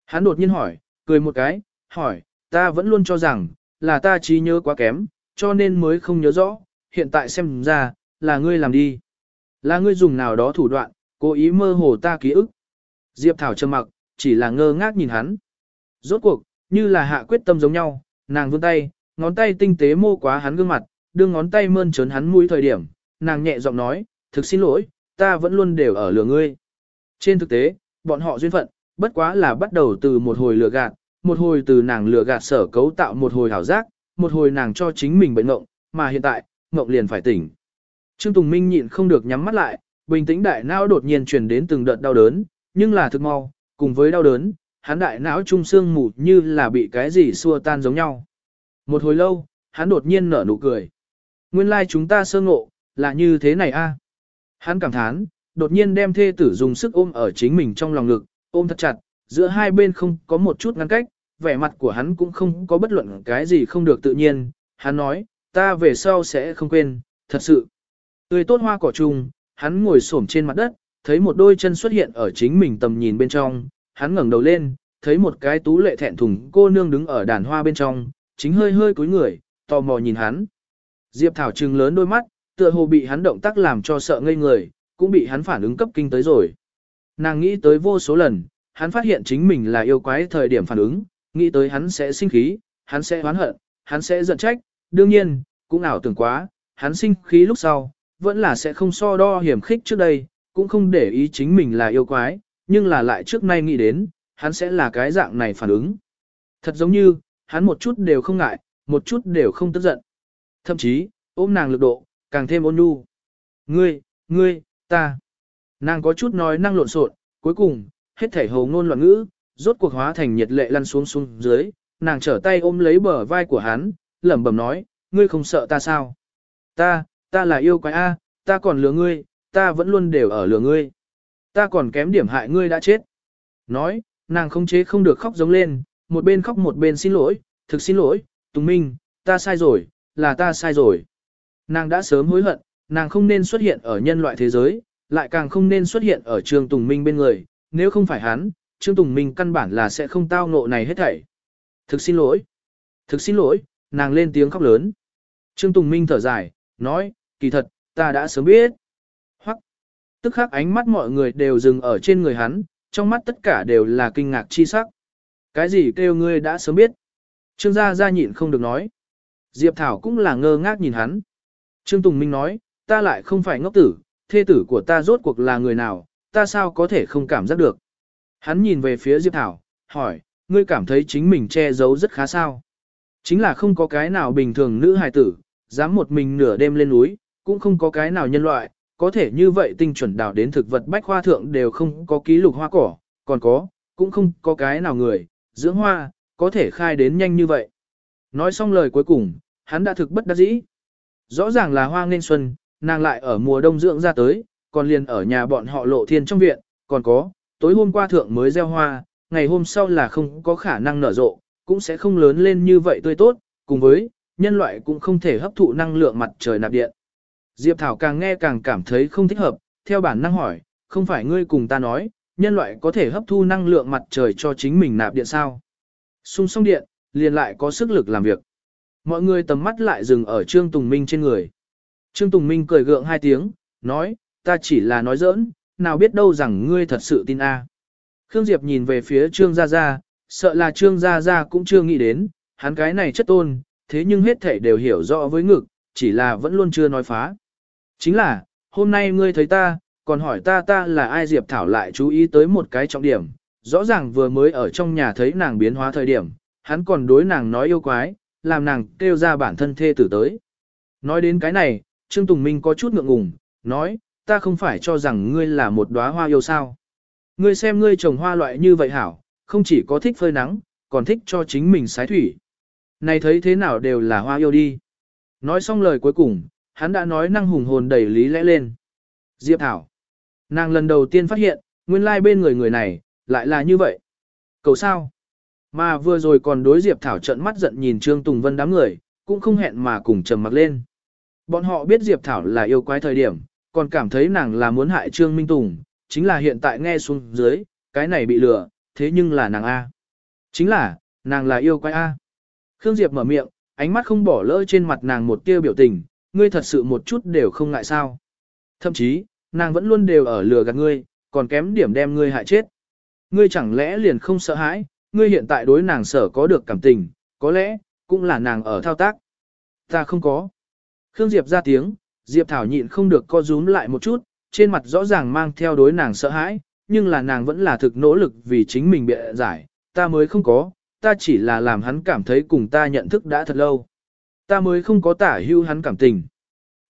Hắn đột nhiên hỏi, cười một cái, hỏi, ta vẫn luôn cho rằng, là ta trí nhớ quá kém, cho nên mới không nhớ rõ, hiện tại xem ra, là ngươi làm đi. Là ngươi dùng nào đó thủ đoạn, cố ý mơ hồ ta ký ức. Diệp Thảo trầm mặc, chỉ là ngơ ngác nhìn hắn. Rốt cuộc, như là hạ quyết tâm giống nhau, nàng vươn tay, ngón tay tinh tế mô quá hắn gương mặt, đưa ngón tay mơn trớn hắn mũi thời điểm, nàng nhẹ giọng nói, thực xin lỗi, ta vẫn luôn đều ở lửa ngươi. Trên thực tế, bọn họ duyên phận, bất quá là bắt đầu từ một hồi lừa gạt, một hồi từ nàng lừa gạt sở cấu tạo một hồi hảo giác, một hồi nàng cho chính mình bệnh ngộng, mà hiện tại, ngộng liền phải tỉnh. Trương Tùng Minh nhịn không được nhắm mắt lại, bình tĩnh đại não đột nhiên truyền đến từng đợt đau đớn, nhưng là thực mau, cùng với đau đớn, hắn đại não trung xương mù như là bị cái gì xua tan giống nhau. Một hồi lâu, hắn đột nhiên nở nụ cười. Nguyên lai like chúng ta sơ ngộ, là như thế này a. Hắn cảm thán, đột nhiên đem thê tử dùng sức ôm ở chính mình trong lòng ngực, ôm thật chặt, giữa hai bên không có một chút ngăn cách, vẻ mặt của hắn cũng không có bất luận cái gì không được tự nhiên. Hắn nói, ta về sau sẽ không quên, thật sự. Tươi tốt hoa cỏ trùng, hắn ngồi xổm trên mặt đất, thấy một đôi chân xuất hiện ở chính mình tầm nhìn bên trong, hắn ngẩng đầu lên, thấy một cái tú lệ thẹn thùng cô nương đứng ở đàn hoa bên trong, chính hơi hơi cúi người, tò mò nhìn hắn. Diệp Thảo trừng lớn đôi mắt, tựa hồ bị hắn động tác làm cho sợ ngây người, cũng bị hắn phản ứng cấp kinh tới rồi. Nàng nghĩ tới vô số lần, hắn phát hiện chính mình là yêu quái thời điểm phản ứng, nghĩ tới hắn sẽ sinh khí, hắn sẽ oán hận, hắn sẽ giận trách, đương nhiên, cũng ảo tưởng quá, hắn sinh khí lúc sau, vẫn là sẽ không so đo hiểm khích trước đây, cũng không để ý chính mình là yêu quái, nhưng là lại trước nay nghĩ đến, hắn sẽ là cái dạng này phản ứng. Thật giống như, hắn một chút đều không ngại, một chút đều không tức giận. Thậm chí, ôm nàng lực độ, càng thêm ôn nhu. Ngươi, ngươi, ta. Nàng có chút nói năng lộn xộn, cuối cùng, hết thể hồ ngôn loạn ngữ, rốt cuộc hóa thành nhiệt lệ lăn xuống xuống dưới, nàng trở tay ôm lấy bờ vai của hắn, lẩm bẩm nói, ngươi không sợ ta sao? Ta, ta là yêu quái A, ta còn lừa ngươi, ta vẫn luôn đều ở lừa ngươi. Ta còn kém điểm hại ngươi đã chết. Nói, nàng không chế không được khóc giống lên, một bên khóc một bên xin lỗi, thực xin lỗi, Tùng Minh, ta sai rồi, là ta sai rồi. Nàng đã sớm hối hận, nàng không nên xuất hiện ở nhân loại thế giới, lại càng không nên xuất hiện ở Trương Tùng Minh bên người, nếu không phải hắn, Trương Tùng Minh căn bản là sẽ không tao ngộ này hết thảy. Thực xin lỗi. Thực xin lỗi, nàng lên tiếng khóc lớn. Trương Tùng Minh thở dài, nói, kỳ thật, ta đã sớm biết. Tức khắc ánh mắt mọi người đều dừng ở trên người hắn, trong mắt tất cả đều là kinh ngạc chi sắc. Cái gì kêu ngươi đã sớm biết? Trương gia gia nhịn không được nói. Diệp Thảo cũng là ngơ ngác nhìn hắn. Trương Tùng Minh nói, ta lại không phải ngốc tử, thê tử của ta rốt cuộc là người nào, ta sao có thể không cảm giác được. Hắn nhìn về phía Diệp Thảo, hỏi, ngươi cảm thấy chính mình che giấu rất khá sao. Chính là không có cái nào bình thường nữ hài tử, dám một mình nửa đêm lên núi, cũng không có cái nào nhân loại, có thể như vậy tinh chuẩn đào đến thực vật bách hoa thượng đều không có ký lục hoa cỏ, còn có, cũng không có cái nào người, dưỡng hoa, có thể khai đến nhanh như vậy. Nói xong lời cuối cùng, hắn đã thực bất đắc dĩ. Rõ ràng là hoa nên xuân, nàng lại ở mùa đông dưỡng ra tới, còn liền ở nhà bọn họ lộ thiên trong viện, còn có, tối hôm qua thượng mới gieo hoa, ngày hôm sau là không có khả năng nở rộ, cũng sẽ không lớn lên như vậy tươi tốt, cùng với, nhân loại cũng không thể hấp thụ năng lượng mặt trời nạp điện. Diệp Thảo càng nghe càng cảm thấy không thích hợp, theo bản năng hỏi, không phải ngươi cùng ta nói, nhân loại có thể hấp thu năng lượng mặt trời cho chính mình nạp điện sao? Xung xong điện, liền lại có sức lực làm việc. Mọi người tầm mắt lại dừng ở Trương Tùng Minh trên người. Trương Tùng Minh cười gượng hai tiếng, nói, ta chỉ là nói giỡn, nào biết đâu rằng ngươi thật sự tin a. Khương Diệp nhìn về phía Trương Gia Gia, sợ là Trương Gia Gia cũng chưa nghĩ đến, hắn cái này chất tôn, thế nhưng hết thảy đều hiểu rõ với ngực, chỉ là vẫn luôn chưa nói phá. Chính là, hôm nay ngươi thấy ta, còn hỏi ta ta là ai Diệp Thảo lại chú ý tới một cái trọng điểm, rõ ràng vừa mới ở trong nhà thấy nàng biến hóa thời điểm, hắn còn đối nàng nói yêu quái, làm nàng kêu ra bản thân thê tử tới. Nói đến cái này, Trương Tùng Minh có chút ngượng ngùng, nói, ta không phải cho rằng ngươi là một đóa hoa yêu sao. Ngươi xem ngươi trồng hoa loại như vậy hảo, không chỉ có thích phơi nắng, còn thích cho chính mình sái thủy. Này thấy thế nào đều là hoa yêu đi. Nói xong lời cuối cùng, hắn đã nói năng hùng hồn đầy lý lẽ lên. Diệp Thảo. Nàng lần đầu tiên phát hiện, nguyên lai bên người người này, lại là như vậy. Cầu sao? Mà vừa rồi còn đối Diệp Thảo trận mắt giận nhìn Trương Tùng Vân đám người, cũng không hẹn mà cùng trầm mặc lên. Bọn họ biết Diệp Thảo là yêu quái thời điểm, còn cảm thấy nàng là muốn hại Trương Minh Tùng, chính là hiện tại nghe xuống dưới, cái này bị lừa, thế nhưng là nàng A. Chính là, nàng là yêu quái A. Khương Diệp mở miệng, ánh mắt không bỏ lỡ trên mặt nàng một tia biểu tình, ngươi thật sự một chút đều không ngại sao. Thậm chí, nàng vẫn luôn đều ở lừa gạt ngươi, còn kém điểm đem ngươi hại chết. Ngươi chẳng lẽ liền không sợ hãi, ngươi hiện tại đối nàng sở có được cảm tình, có lẽ, cũng là nàng ở thao tác. Ta không có. Khương Diệp ra tiếng, Diệp Thảo nhịn không được co rúm lại một chút, trên mặt rõ ràng mang theo đối nàng sợ hãi, nhưng là nàng vẫn là thực nỗ lực vì chính mình bịa giải, ta mới không có, ta chỉ là làm hắn cảm thấy cùng ta nhận thức đã thật lâu. Ta mới không có tả hưu hắn cảm tình.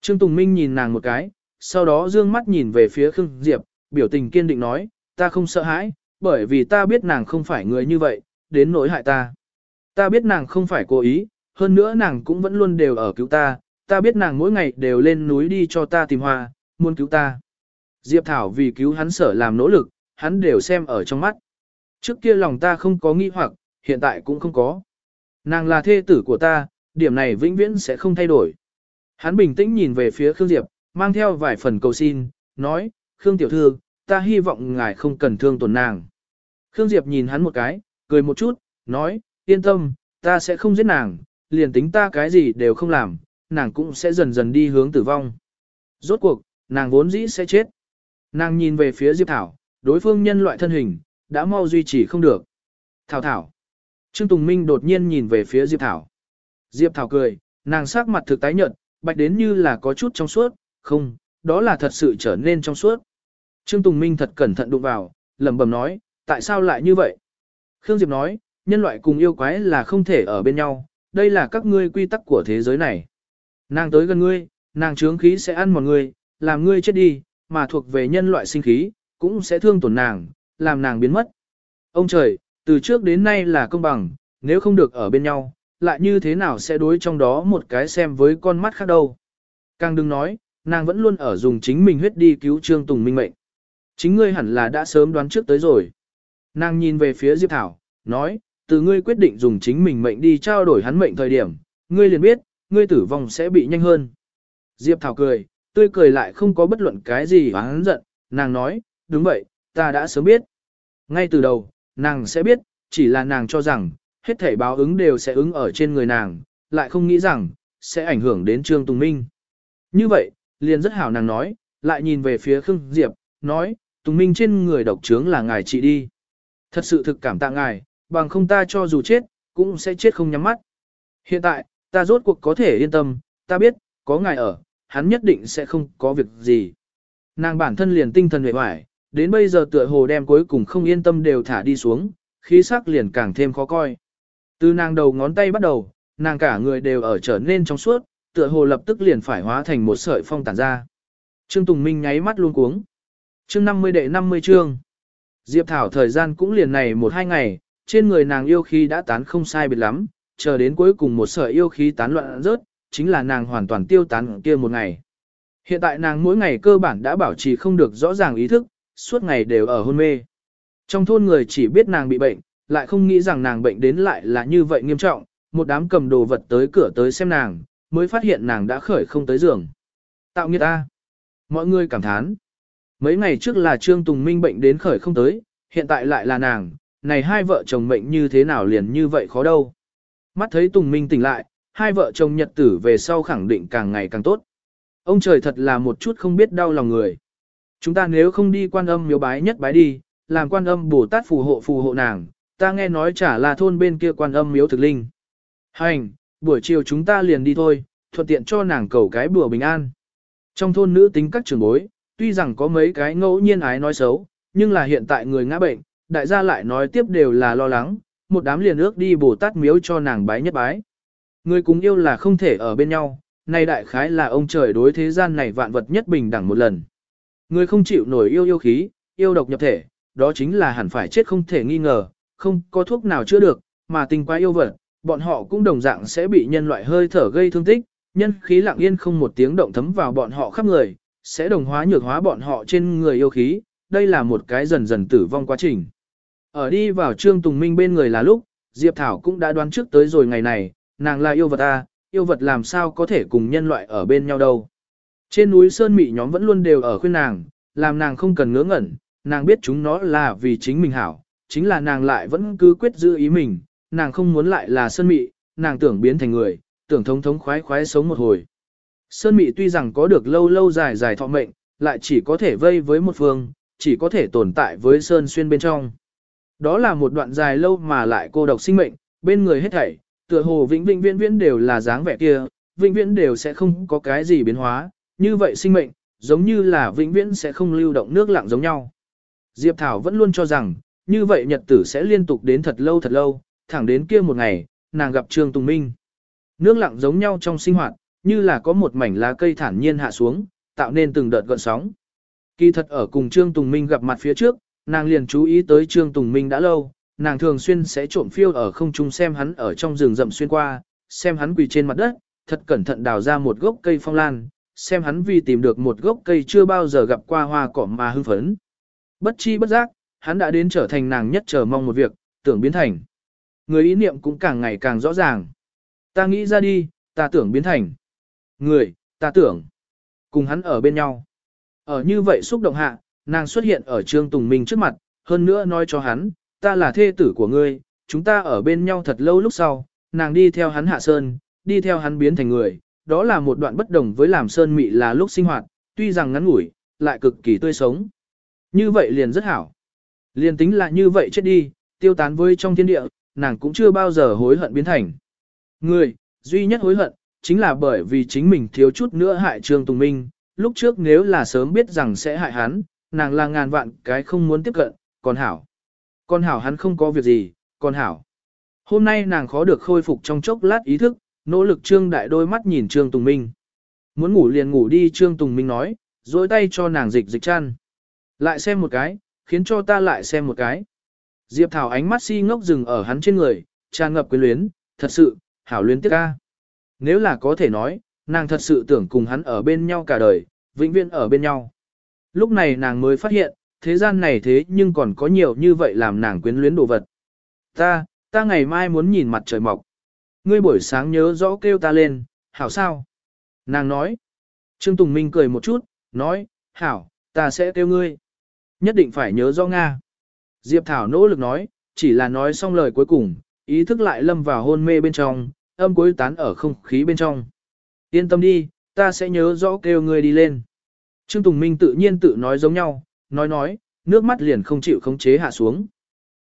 Trương Tùng Minh nhìn nàng một cái, sau đó dương mắt nhìn về phía Khương Diệp, biểu tình kiên định nói, ta không sợ hãi, bởi vì ta biết nàng không phải người như vậy, đến nỗi hại ta. Ta biết nàng không phải cố ý, hơn nữa nàng cũng vẫn luôn đều ở cứu ta, ta biết nàng mỗi ngày đều lên núi đi cho ta tìm hoa, muốn cứu ta. Diệp Thảo vì cứu hắn sở làm nỗ lực, hắn đều xem ở trong mắt. Trước kia lòng ta không có nghi hoặc, hiện tại cũng không có. Nàng là thê tử của ta, điểm này vĩnh viễn sẽ không thay đổi. Hắn bình tĩnh nhìn về phía Khương Diệp, mang theo vài phần cầu xin, nói, Khương Tiểu Thư, ta hy vọng ngài không cần thương tổn nàng. Khương Diệp nhìn hắn một cái, cười một chút, nói, yên tâm, ta sẽ không giết nàng, liền tính ta cái gì đều không làm, nàng cũng sẽ dần dần đi hướng tử vong. Rốt cuộc, nàng vốn dĩ sẽ chết. Nàng nhìn về phía Diệp Thảo, đối phương nhân loại thân hình, đã mau duy trì không được. Thảo Thảo. Trương Tùng Minh đột nhiên nhìn về phía Diệp Thảo. Diệp Thảo cười, nàng sắc mặt thực tái nhợt, bạch đến như là có chút trong suốt, không, đó là thật sự trở nên trong suốt. Trương Tùng Minh thật cẩn thận đụng vào, lẩm bẩm nói, tại sao lại như vậy? Khương Diệp nói, nhân loại cùng yêu quái là không thể ở bên nhau, đây là các ngươi quy tắc của thế giới này. Nàng tới gần ngươi, nàng trướng khí sẽ ăn một ngươi, làm ngươi chết đi, mà thuộc về nhân loại sinh khí, cũng sẽ thương tổn nàng, làm nàng biến mất. Ông trời, từ trước đến nay là công bằng, nếu không được ở bên nhau, lại như thế nào sẽ đối trong đó một cái xem với con mắt khác đâu. Càng đừng nói, nàng vẫn luôn ở dùng chính mình huyết đi cứu Trương Tùng Minh mệnh. Chính ngươi hẳn là đã sớm đoán trước tới rồi. Nàng nhìn về phía Diệp Thảo, nói, từ ngươi quyết định dùng chính mình mệnh đi trao đổi hắn mệnh thời điểm, ngươi liền biết, ngươi tử vong sẽ bị nhanh hơn. Diệp Thảo cười, tươi cười lại không có bất luận cái gì hắn giận, nàng nói, đúng vậy, ta đã sớm biết. Ngay từ đầu, nàng sẽ biết, chỉ là nàng cho rằng, hết thể báo ứng đều sẽ ứng ở trên người nàng, lại không nghĩ rằng, sẽ ảnh hưởng đến Trương Tùng Minh. Như vậy, liền rất hảo nàng nói, lại nhìn về phía Khương Diệp, nói, Tùng Minh trên người độc trướng là ngài trị đi. Thật sự thực cảm tạ ngài, bằng không ta cho dù chết, cũng sẽ chết không nhắm mắt. Hiện tại, ta rốt cuộc có thể yên tâm, ta biết, có ngài ở, hắn nhất định sẽ không có việc gì. Nàng bản thân liền tinh thần vệ hoài, đến bây giờ tựa hồ đem cuối cùng không yên tâm đều thả đi xuống, khí sắc liền càng thêm khó coi. Từ nàng đầu ngón tay bắt đầu, nàng cả người đều ở trở nên trong suốt, tựa hồ lập tức liền phải hóa thành một sợi phong tản ra. Trương Tùng Minh nháy mắt luôn cuống. Chương 50 đệ 50 chương. Diệp Thảo thời gian cũng liền này một hai ngày, trên người nàng yêu khí đã tán không sai biệt lắm, chờ đến cuối cùng một sợi yêu khí tán loạn rớt, chính là nàng hoàn toàn tiêu tán kia một ngày. Hiện tại nàng mỗi ngày cơ bản đã bảo trì không được rõ ràng ý thức, suốt ngày đều ở hôn mê. Trong thôn người chỉ biết nàng bị bệnh, lại không nghĩ rằng nàng bệnh đến lại là như vậy nghiêm trọng, một đám cầm đồ vật tới cửa tới xem nàng, mới phát hiện nàng đã khởi không tới giường. Tạo nghiệt ta. Mọi người cảm thán. Mấy ngày trước là Trương Tùng Minh bệnh đến khởi không tới, hiện tại lại là nàng, này hai vợ chồng mệnh như thế nào liền như vậy khó đâu. Mắt thấy Tùng Minh tỉnh lại, hai vợ chồng nhật tử về sau khẳng định càng ngày càng tốt. Ông trời thật là một chút không biết đau lòng người. Chúng ta nếu không đi quan âm miếu bái nhất bái đi, làm quan âm Bồ Tát phù hộ phù hộ nàng, ta nghe nói chả là thôn bên kia quan âm miếu thực linh. Hành, buổi chiều chúng ta liền đi thôi, thuận tiện cho nàng cầu cái bùa bình an. Trong thôn nữ tính các trường bối, tuy rằng có mấy cái ngẫu nhiên ái nói xấu, nhưng là hiện tại người ngã bệnh, đại gia lại nói tiếp đều là lo lắng, một đám liền ước đi Bồ Tát miếu cho nàng bái nhất bái. Người cùng yêu là không thể ở bên nhau, này đại khái là ông trời đối thế gian này vạn vật nhất bình đẳng một lần. Người không chịu nổi yêu yêu khí, yêu độc nhập thể, đó chính là hẳn phải chết không thể nghi ngờ, không có thuốc nào chữa được, mà tình quá yêu vật, bọn họ cũng đồng dạng sẽ bị nhân loại hơi thở gây thương tích, nhân khí lặng yên không một tiếng động thấm vào bọn họ khắp người, sẽ đồng hóa nhược hóa bọn họ trên người yêu khí, đây là một cái dần dần tử vong quá trình. Ở đi vào Trương Tùng Minh bên người là lúc, Diệp Thảo cũng đã đoán trước tới rồi ngày này, nàng là yêu vật a, yêu vật làm sao có thể cùng nhân loại ở bên nhau đâu. Trên núi Sơn Mị nhóm vẫn luôn đều ở khuyên nàng, làm nàng không cần ngớ ngẩn, nàng biết chúng nó là vì chính mình hảo, chính là nàng lại vẫn cứ quyết giữ ý mình, nàng không muốn lại là Sơn Mị, nàng tưởng biến thành người, tưởng thống thống khoái khoái sống một hồi. Sơn Mị tuy rằng có được lâu lâu dài dài thọ mệnh, lại chỉ có thể vây với một phương, chỉ có thể tồn tại với Sơn Xuyên bên trong. Đó là một đoạn dài lâu mà lại cô độc sinh mệnh, bên người hết thảy, tựa hồ vĩnh vĩnh viễn viễn đều là dáng vẻ kia, vĩnh viễn đều sẽ không có cái gì biến hóa, như vậy sinh mệnh, giống như là vĩnh viễn sẽ không lưu động nước lặng giống nhau. Diệp Thảo vẫn luôn cho rằng, như vậy nhật tử sẽ liên tục đến thật lâu thật lâu, thẳng đến kia một ngày, nàng gặp Trương Tùng Minh. Nước lặng giống nhau trong sinh hoạt, như là có một mảnh lá cây thản nhiên hạ xuống, tạo nên từng đợt gợn sóng. Kỳ thật ở cùng Trương Tùng Minh gặp mặt phía trước, nàng liền chú ý tới Trương Tùng Minh đã lâu, nàng thường xuyên sẽ trộm phiêu ở không trung xem hắn ở trong rừng rậm xuyên qua, xem hắn quỳ trên mặt đất, thật cẩn thận đào ra một gốc cây phong lan, xem hắn vì tìm được một gốc cây chưa bao giờ gặp qua hoa cỏ mà hưng phấn. Bất chi bất giác, hắn đã đến trở thành nàng nhất chờ mong một việc, tưởng biến thành. Người ý niệm cũng càng ngày càng rõ ràng. Ta nghĩ ra đi, ta tưởng biến thành. Người, ta tưởng. Cùng hắn ở bên nhau. Ở như vậy xúc động hạ, nàng xuất hiện ở Trương Tùng Minh trước mặt, hơn nữa nói cho hắn, ta là thê tử của ngươi, chúng ta ở bên nhau thật lâu lúc sau, nàng đi theo hắn hạ sơn, đi theo hắn biến thành người, đó là một đoạn bất đồng với làm sơn mị là lúc sinh hoạt, tuy rằng ngắn ngủi, lại cực kỳ tươi sống. Như vậy liền rất hảo. Liền tính là như vậy chết đi, tiêu tán với trong thiên địa, nàng cũng chưa bao giờ hối hận biến thành. Người, duy nhất hối hận, chính là bởi vì chính mình thiếu chút nữa hại Trương Tùng Minh, lúc trước nếu là sớm biết rằng sẽ hại hắn, nàng là ngàn vạn cái không muốn tiếp cận, còn hảo. Còn hảo hắn không có việc gì, còn hảo. Hôm nay nàng khó được khôi phục trong chốc lát ý thức, nỗ lực trương đại đôi mắt nhìn trương Tùng Minh. Muốn ngủ liền ngủ đi trương Tùng Minh nói, dối tay cho nàng dịch dịch chăn. Lại xem một cái, khiến cho ta lại xem một cái. Diệp Thảo ánh mắt si ngốc dừng ở hắn trên người, tràn ngập quyến luyến, thật sự, hảo luyến tiếc ca. Nếu là có thể nói, nàng thật sự tưởng cùng hắn ở bên nhau cả đời, vĩnh viễn ở bên nhau. Lúc này nàng mới phát hiện, thế gian này thế nhưng còn có nhiều như vậy làm nàng quyến luyến đồ vật. Ta, ta ngày mai muốn nhìn mặt trời mọc. Ngươi buổi sáng nhớ rõ kêu ta lên, hảo sao? Nàng nói. Trương Tùng Minh cười một chút, nói, hảo, ta sẽ kêu ngươi. Nhất định phải nhớ rõ Nga. Diệp Thảo nỗ lực nói, chỉ là nói xong lời cuối cùng, ý thức lại lâm vào hôn mê bên trong, âm cuối tán ở không khí bên trong. Yên tâm đi, ta sẽ nhớ rõ kêu ngươi đi lên. Trương Tùng Minh tự nhiên tự nói giống nhau, nói nói, nước mắt liền không chịu khống chế hạ xuống.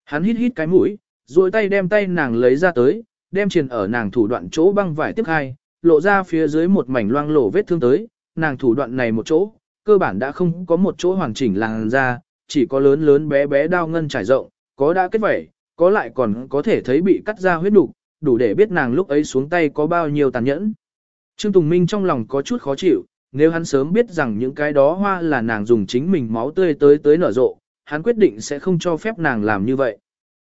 Hắn hít hít cái mũi, duỗi tay đem tay nàng lấy ra tới, đem truyền ở nàng thủ đoạn chỗ băng vải tiếp hai, lộ ra phía dưới một mảnh loang lổ vết thương tới, nàng thủ đoạn này một chỗ, cơ bản đã không có một chỗ hoàn chỉnh làn da, chỉ có lớn lớn bé bé đao ngân trải rộng, có đã kết vẩy, có lại còn có thể thấy bị cắt ra huyết đục, đủ để biết nàng lúc ấy xuống tay có bao nhiêu tàn nhẫn. Trương Tùng Minh trong lòng có chút khó chịu, nếu hắn sớm biết rằng những cái đó hoa là nàng dùng chính mình máu tươi tới tới nở rộ, hắn quyết định sẽ không cho phép nàng làm như vậy.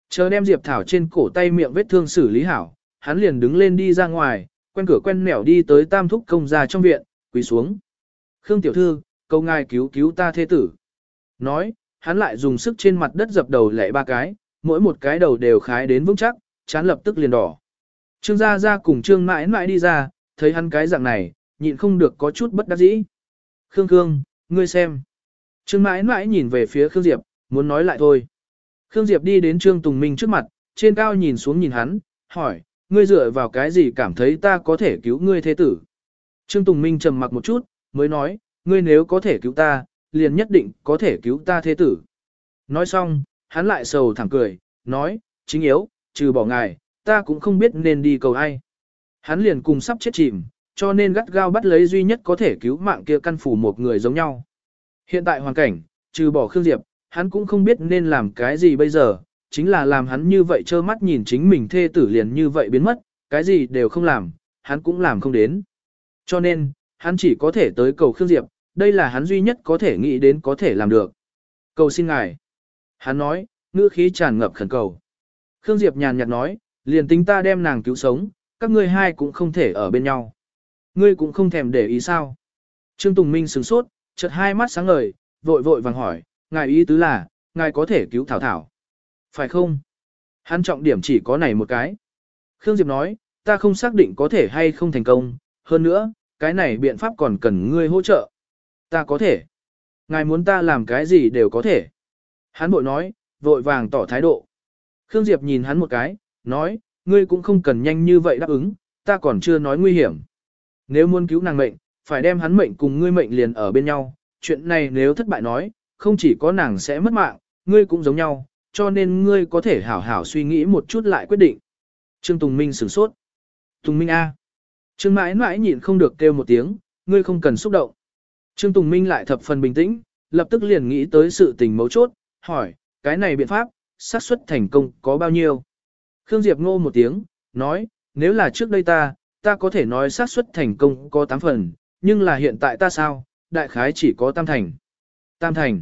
Chờ đem Diệp Thảo trên cổ tay miệng vết thương xử lý hảo, hắn liền đứng lên đi ra ngoài, quen cửa quen nẻo đi tới tam thúc công gia trong viện, quỳ xuống. Khương tiểu thư, câu ngài cứu cứu ta thế tử. Nói, hắn lại dùng sức trên mặt đất dập đầu lệ ba cái, mỗi một cái đầu đều khái đến vững chắc, chán lập tức liền đỏ. Trương gia gia cùng trương mãi mãi đi ra, thấy hắn cái dạng này, nhịn không được có chút bất đắc dĩ. Khương Khương, ngươi xem. Trương mãi mãi nhìn về phía Khương Diệp, muốn nói lại thôi. Khương Diệp đi đến Trương Tùng Minh trước mặt, trên cao nhìn xuống nhìn hắn, hỏi, ngươi dựa vào cái gì cảm thấy ta có thể cứu ngươi thế tử? Trương Tùng Minh trầm mặc một chút, mới nói, ngươi nếu có thể cứu ta, liền nhất định có thể cứu ta thế tử. Nói xong, hắn lại sầu thẳng cười, nói, chính yếu, trừ bỏ ngài, ta cũng không biết nên đi cầu ai. Hắn liền cùng sắp chết chìm, cho nên gắt gao bắt lấy duy nhất có thể cứu mạng kia căn phủ một người giống nhau. Hiện tại hoàn cảnh, trừ bỏ Khương Diệp, hắn cũng không biết nên làm cái gì bây giờ, chính là làm hắn như vậy trơ mắt nhìn chính mình thê tử liền như vậy biến mất, cái gì đều không làm, hắn cũng làm không đến. Cho nên, hắn chỉ có thể tới cầu Khương Diệp, đây là hắn duy nhất có thể nghĩ đến có thể làm được. Cầu xin ngài. Hắn nói, ngữ khí tràn ngập khẩn cầu. Khương Diệp nhàn nhạt nói, liền tính ta đem nàng cứu sống, các ngươi hai cũng không thể ở bên nhau. Ngươi cũng không thèm để ý sao. Trương Tùng Minh sửng sốt, chợt hai mắt sáng ngời, vội vội vàng hỏi, ngài ý tứ là, ngài có thể cứu Thảo Thảo. Phải không? Hắn trọng điểm chỉ có này một cái. Khương Diệp nói, ta không xác định có thể hay không thành công, hơn nữa, cái này biện pháp còn cần ngươi hỗ trợ. Ta có thể. Ngài muốn ta làm cái gì đều có thể. Hắn bội nói, vội vàng tỏ thái độ. Khương Diệp nhìn hắn một cái, nói, ngươi cũng không cần nhanh như vậy đáp ứng, ta còn chưa nói nguy hiểm. Nếu muốn cứu nàng mệnh, phải đem hắn mệnh cùng ngươi mệnh liền ở bên nhau, chuyện này nếu thất bại nói, không chỉ có nàng sẽ mất mạng, ngươi cũng giống nhau, cho nên ngươi có thể hảo hảo suy nghĩ một chút lại quyết định. Trương Tùng Minh sửng sốt. Tùng Minh A. Trương mãi mãi nhịn không được kêu một tiếng, ngươi không cần xúc động. Trương Tùng Minh lại thập phần bình tĩnh, lập tức liền nghĩ tới sự tình mấu chốt, hỏi, cái này biện pháp, xác suất thành công có bao nhiêu? Khương Diệp ngô một tiếng, nói, nếu là trước đây ta, ta có thể nói xác suất thành công có 8 phần, nhưng là hiện tại ta sao, đại khái chỉ có tam thành. Tam thành.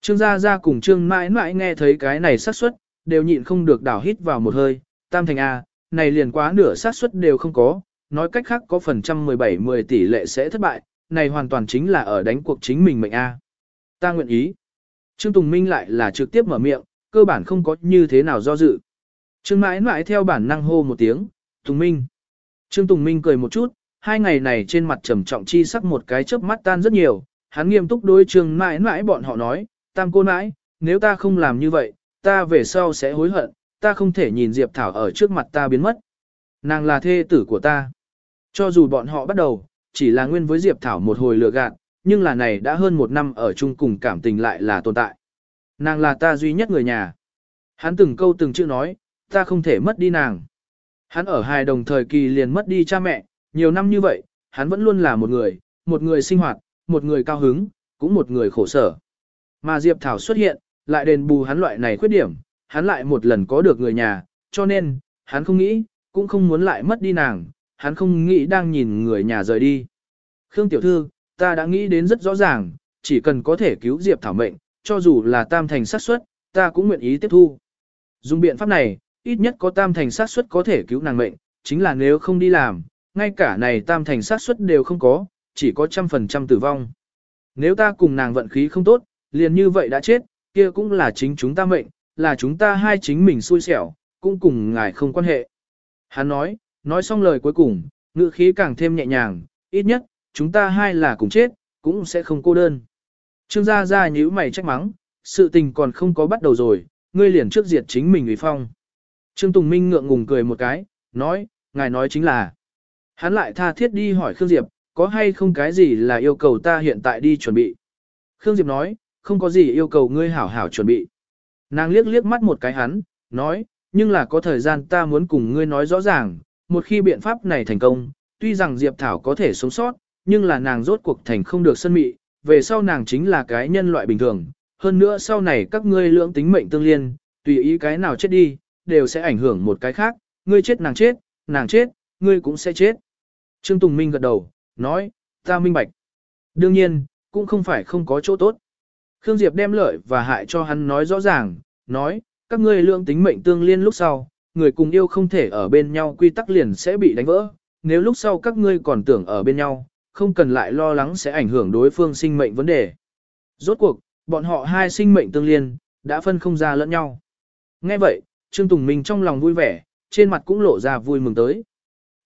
Trương Gia Gia cùng Trương mãi mãi nghe thấy cái này xác suất, đều nhịn không được đảo hít vào một hơi, tam thành A, này liền quá nửa xác suất đều không có, nói cách khác có phần trăm 17-10 tỷ lệ sẽ thất bại, này hoàn toàn chính là ở đánh cuộc chính mình mệnh A. Ta nguyện ý. Trương Tùng Minh lại là trực tiếp mở miệng, cơ bản không có như thế nào do dự. Trương mãi mãi theo bản năng hô một tiếng, Tùng Minh. Trương Tùng Minh cười một chút, hai ngày này trên mặt trầm trọng chi sắc một cái chớp mắt tan rất nhiều, hắn nghiêm túc đối Trương mãi mãi bọn họ nói, tam cô mãi, nếu ta không làm như vậy, ta về sau sẽ hối hận, ta không thể nhìn Diệp Thảo ở trước mặt ta biến mất. Nàng là thê tử của ta. Cho dù bọn họ bắt đầu, chỉ là nguyên với Diệp Thảo một hồi lừa gạt, nhưng là này đã hơn một năm ở chung cùng cảm tình lại là tồn tại. Nàng là ta duy nhất người nhà. Hắn từng câu từng chữ nói, ta không thể mất đi nàng. Hắn ở hai đồng thời kỳ liền mất đi cha mẹ, nhiều năm như vậy, hắn vẫn luôn là một người, một người sinh hoạt, một người cao hứng, cũng một người khổ sở. Mà Diệp Thảo xuất hiện, lại đền bù hắn loại này khuyết điểm, hắn lại một lần có được người nhà, cho nên, hắn không nghĩ, cũng không muốn lại mất đi nàng, hắn không nghĩ đang nhìn người nhà rời đi. Khương Tiểu Thư, ta đã nghĩ đến rất rõ ràng, chỉ cần có thể cứu Diệp Thảo mệnh, cho dù là tam thành xác suất, ta cũng nguyện ý tiếp thu. Dùng biện pháp này, ít nhất có tam thành xác suất có thể cứu nàng mệnh, chính là nếu không đi làm, ngay cả này tam thành xác suất đều không có, chỉ có trăm phần trăm tử vong. Nếu ta cùng nàng vận khí không tốt, liền như vậy đã chết, kia cũng là chính chúng ta mệnh, là chúng ta hai chính mình xui xẻo, cũng cùng ngài không quan hệ. Hắn nói, nói xong lời cuối cùng, ngữ khí càng thêm nhẹ nhàng, ít nhất, chúng ta hai là cùng chết, cũng sẽ không cô đơn. Trương gia gia nhíu mày trách mắng, sự tình còn không có bắt đầu rồi, ngươi liền trước diệt chính mình ủy phong. Trương Tùng Minh ngượng ngùng cười một cái, nói, ngài nói chính là. Hắn lại tha thiết đi hỏi Khương Diệp, có hay không cái gì là yêu cầu ta hiện tại đi chuẩn bị. Khương Diệp nói, không có gì yêu cầu ngươi hảo hảo chuẩn bị. Nàng liếc liếc mắt một cái hắn, nói, nhưng là có thời gian ta muốn cùng ngươi nói rõ ràng, một khi biện pháp này thành công, tuy rằng Diệp Thảo có thể sống sót, nhưng là nàng rốt cuộc thành không được sân mị, về sau nàng chính là cái nhân loại bình thường, hơn nữa sau này các ngươi lưỡng tính mệnh tương liên, tùy ý cái nào chết đi, đều sẽ ảnh hưởng một cái khác, ngươi chết nàng chết, nàng chết, ngươi cũng sẽ chết. Trương Tùng Minh gật đầu, nói, ta minh bạch. Đương nhiên, cũng không phải không có chỗ tốt. Khương Diệp đem lợi và hại cho hắn nói rõ ràng, nói, các ngươi lượng tính mệnh tương liên lúc sau, người cùng yêu không thể ở bên nhau quy tắc liền sẽ bị đánh vỡ. Nếu lúc sau các ngươi còn tưởng ở bên nhau, không cần lại lo lắng sẽ ảnh hưởng đối phương sinh mệnh vấn đề. Rốt cuộc, bọn họ hai sinh mệnh tương liên, đã phân không ra lẫn nhau. Nghe vậy, Trương Tùng Minh trong lòng vui vẻ, trên mặt cũng lộ ra vui mừng tới.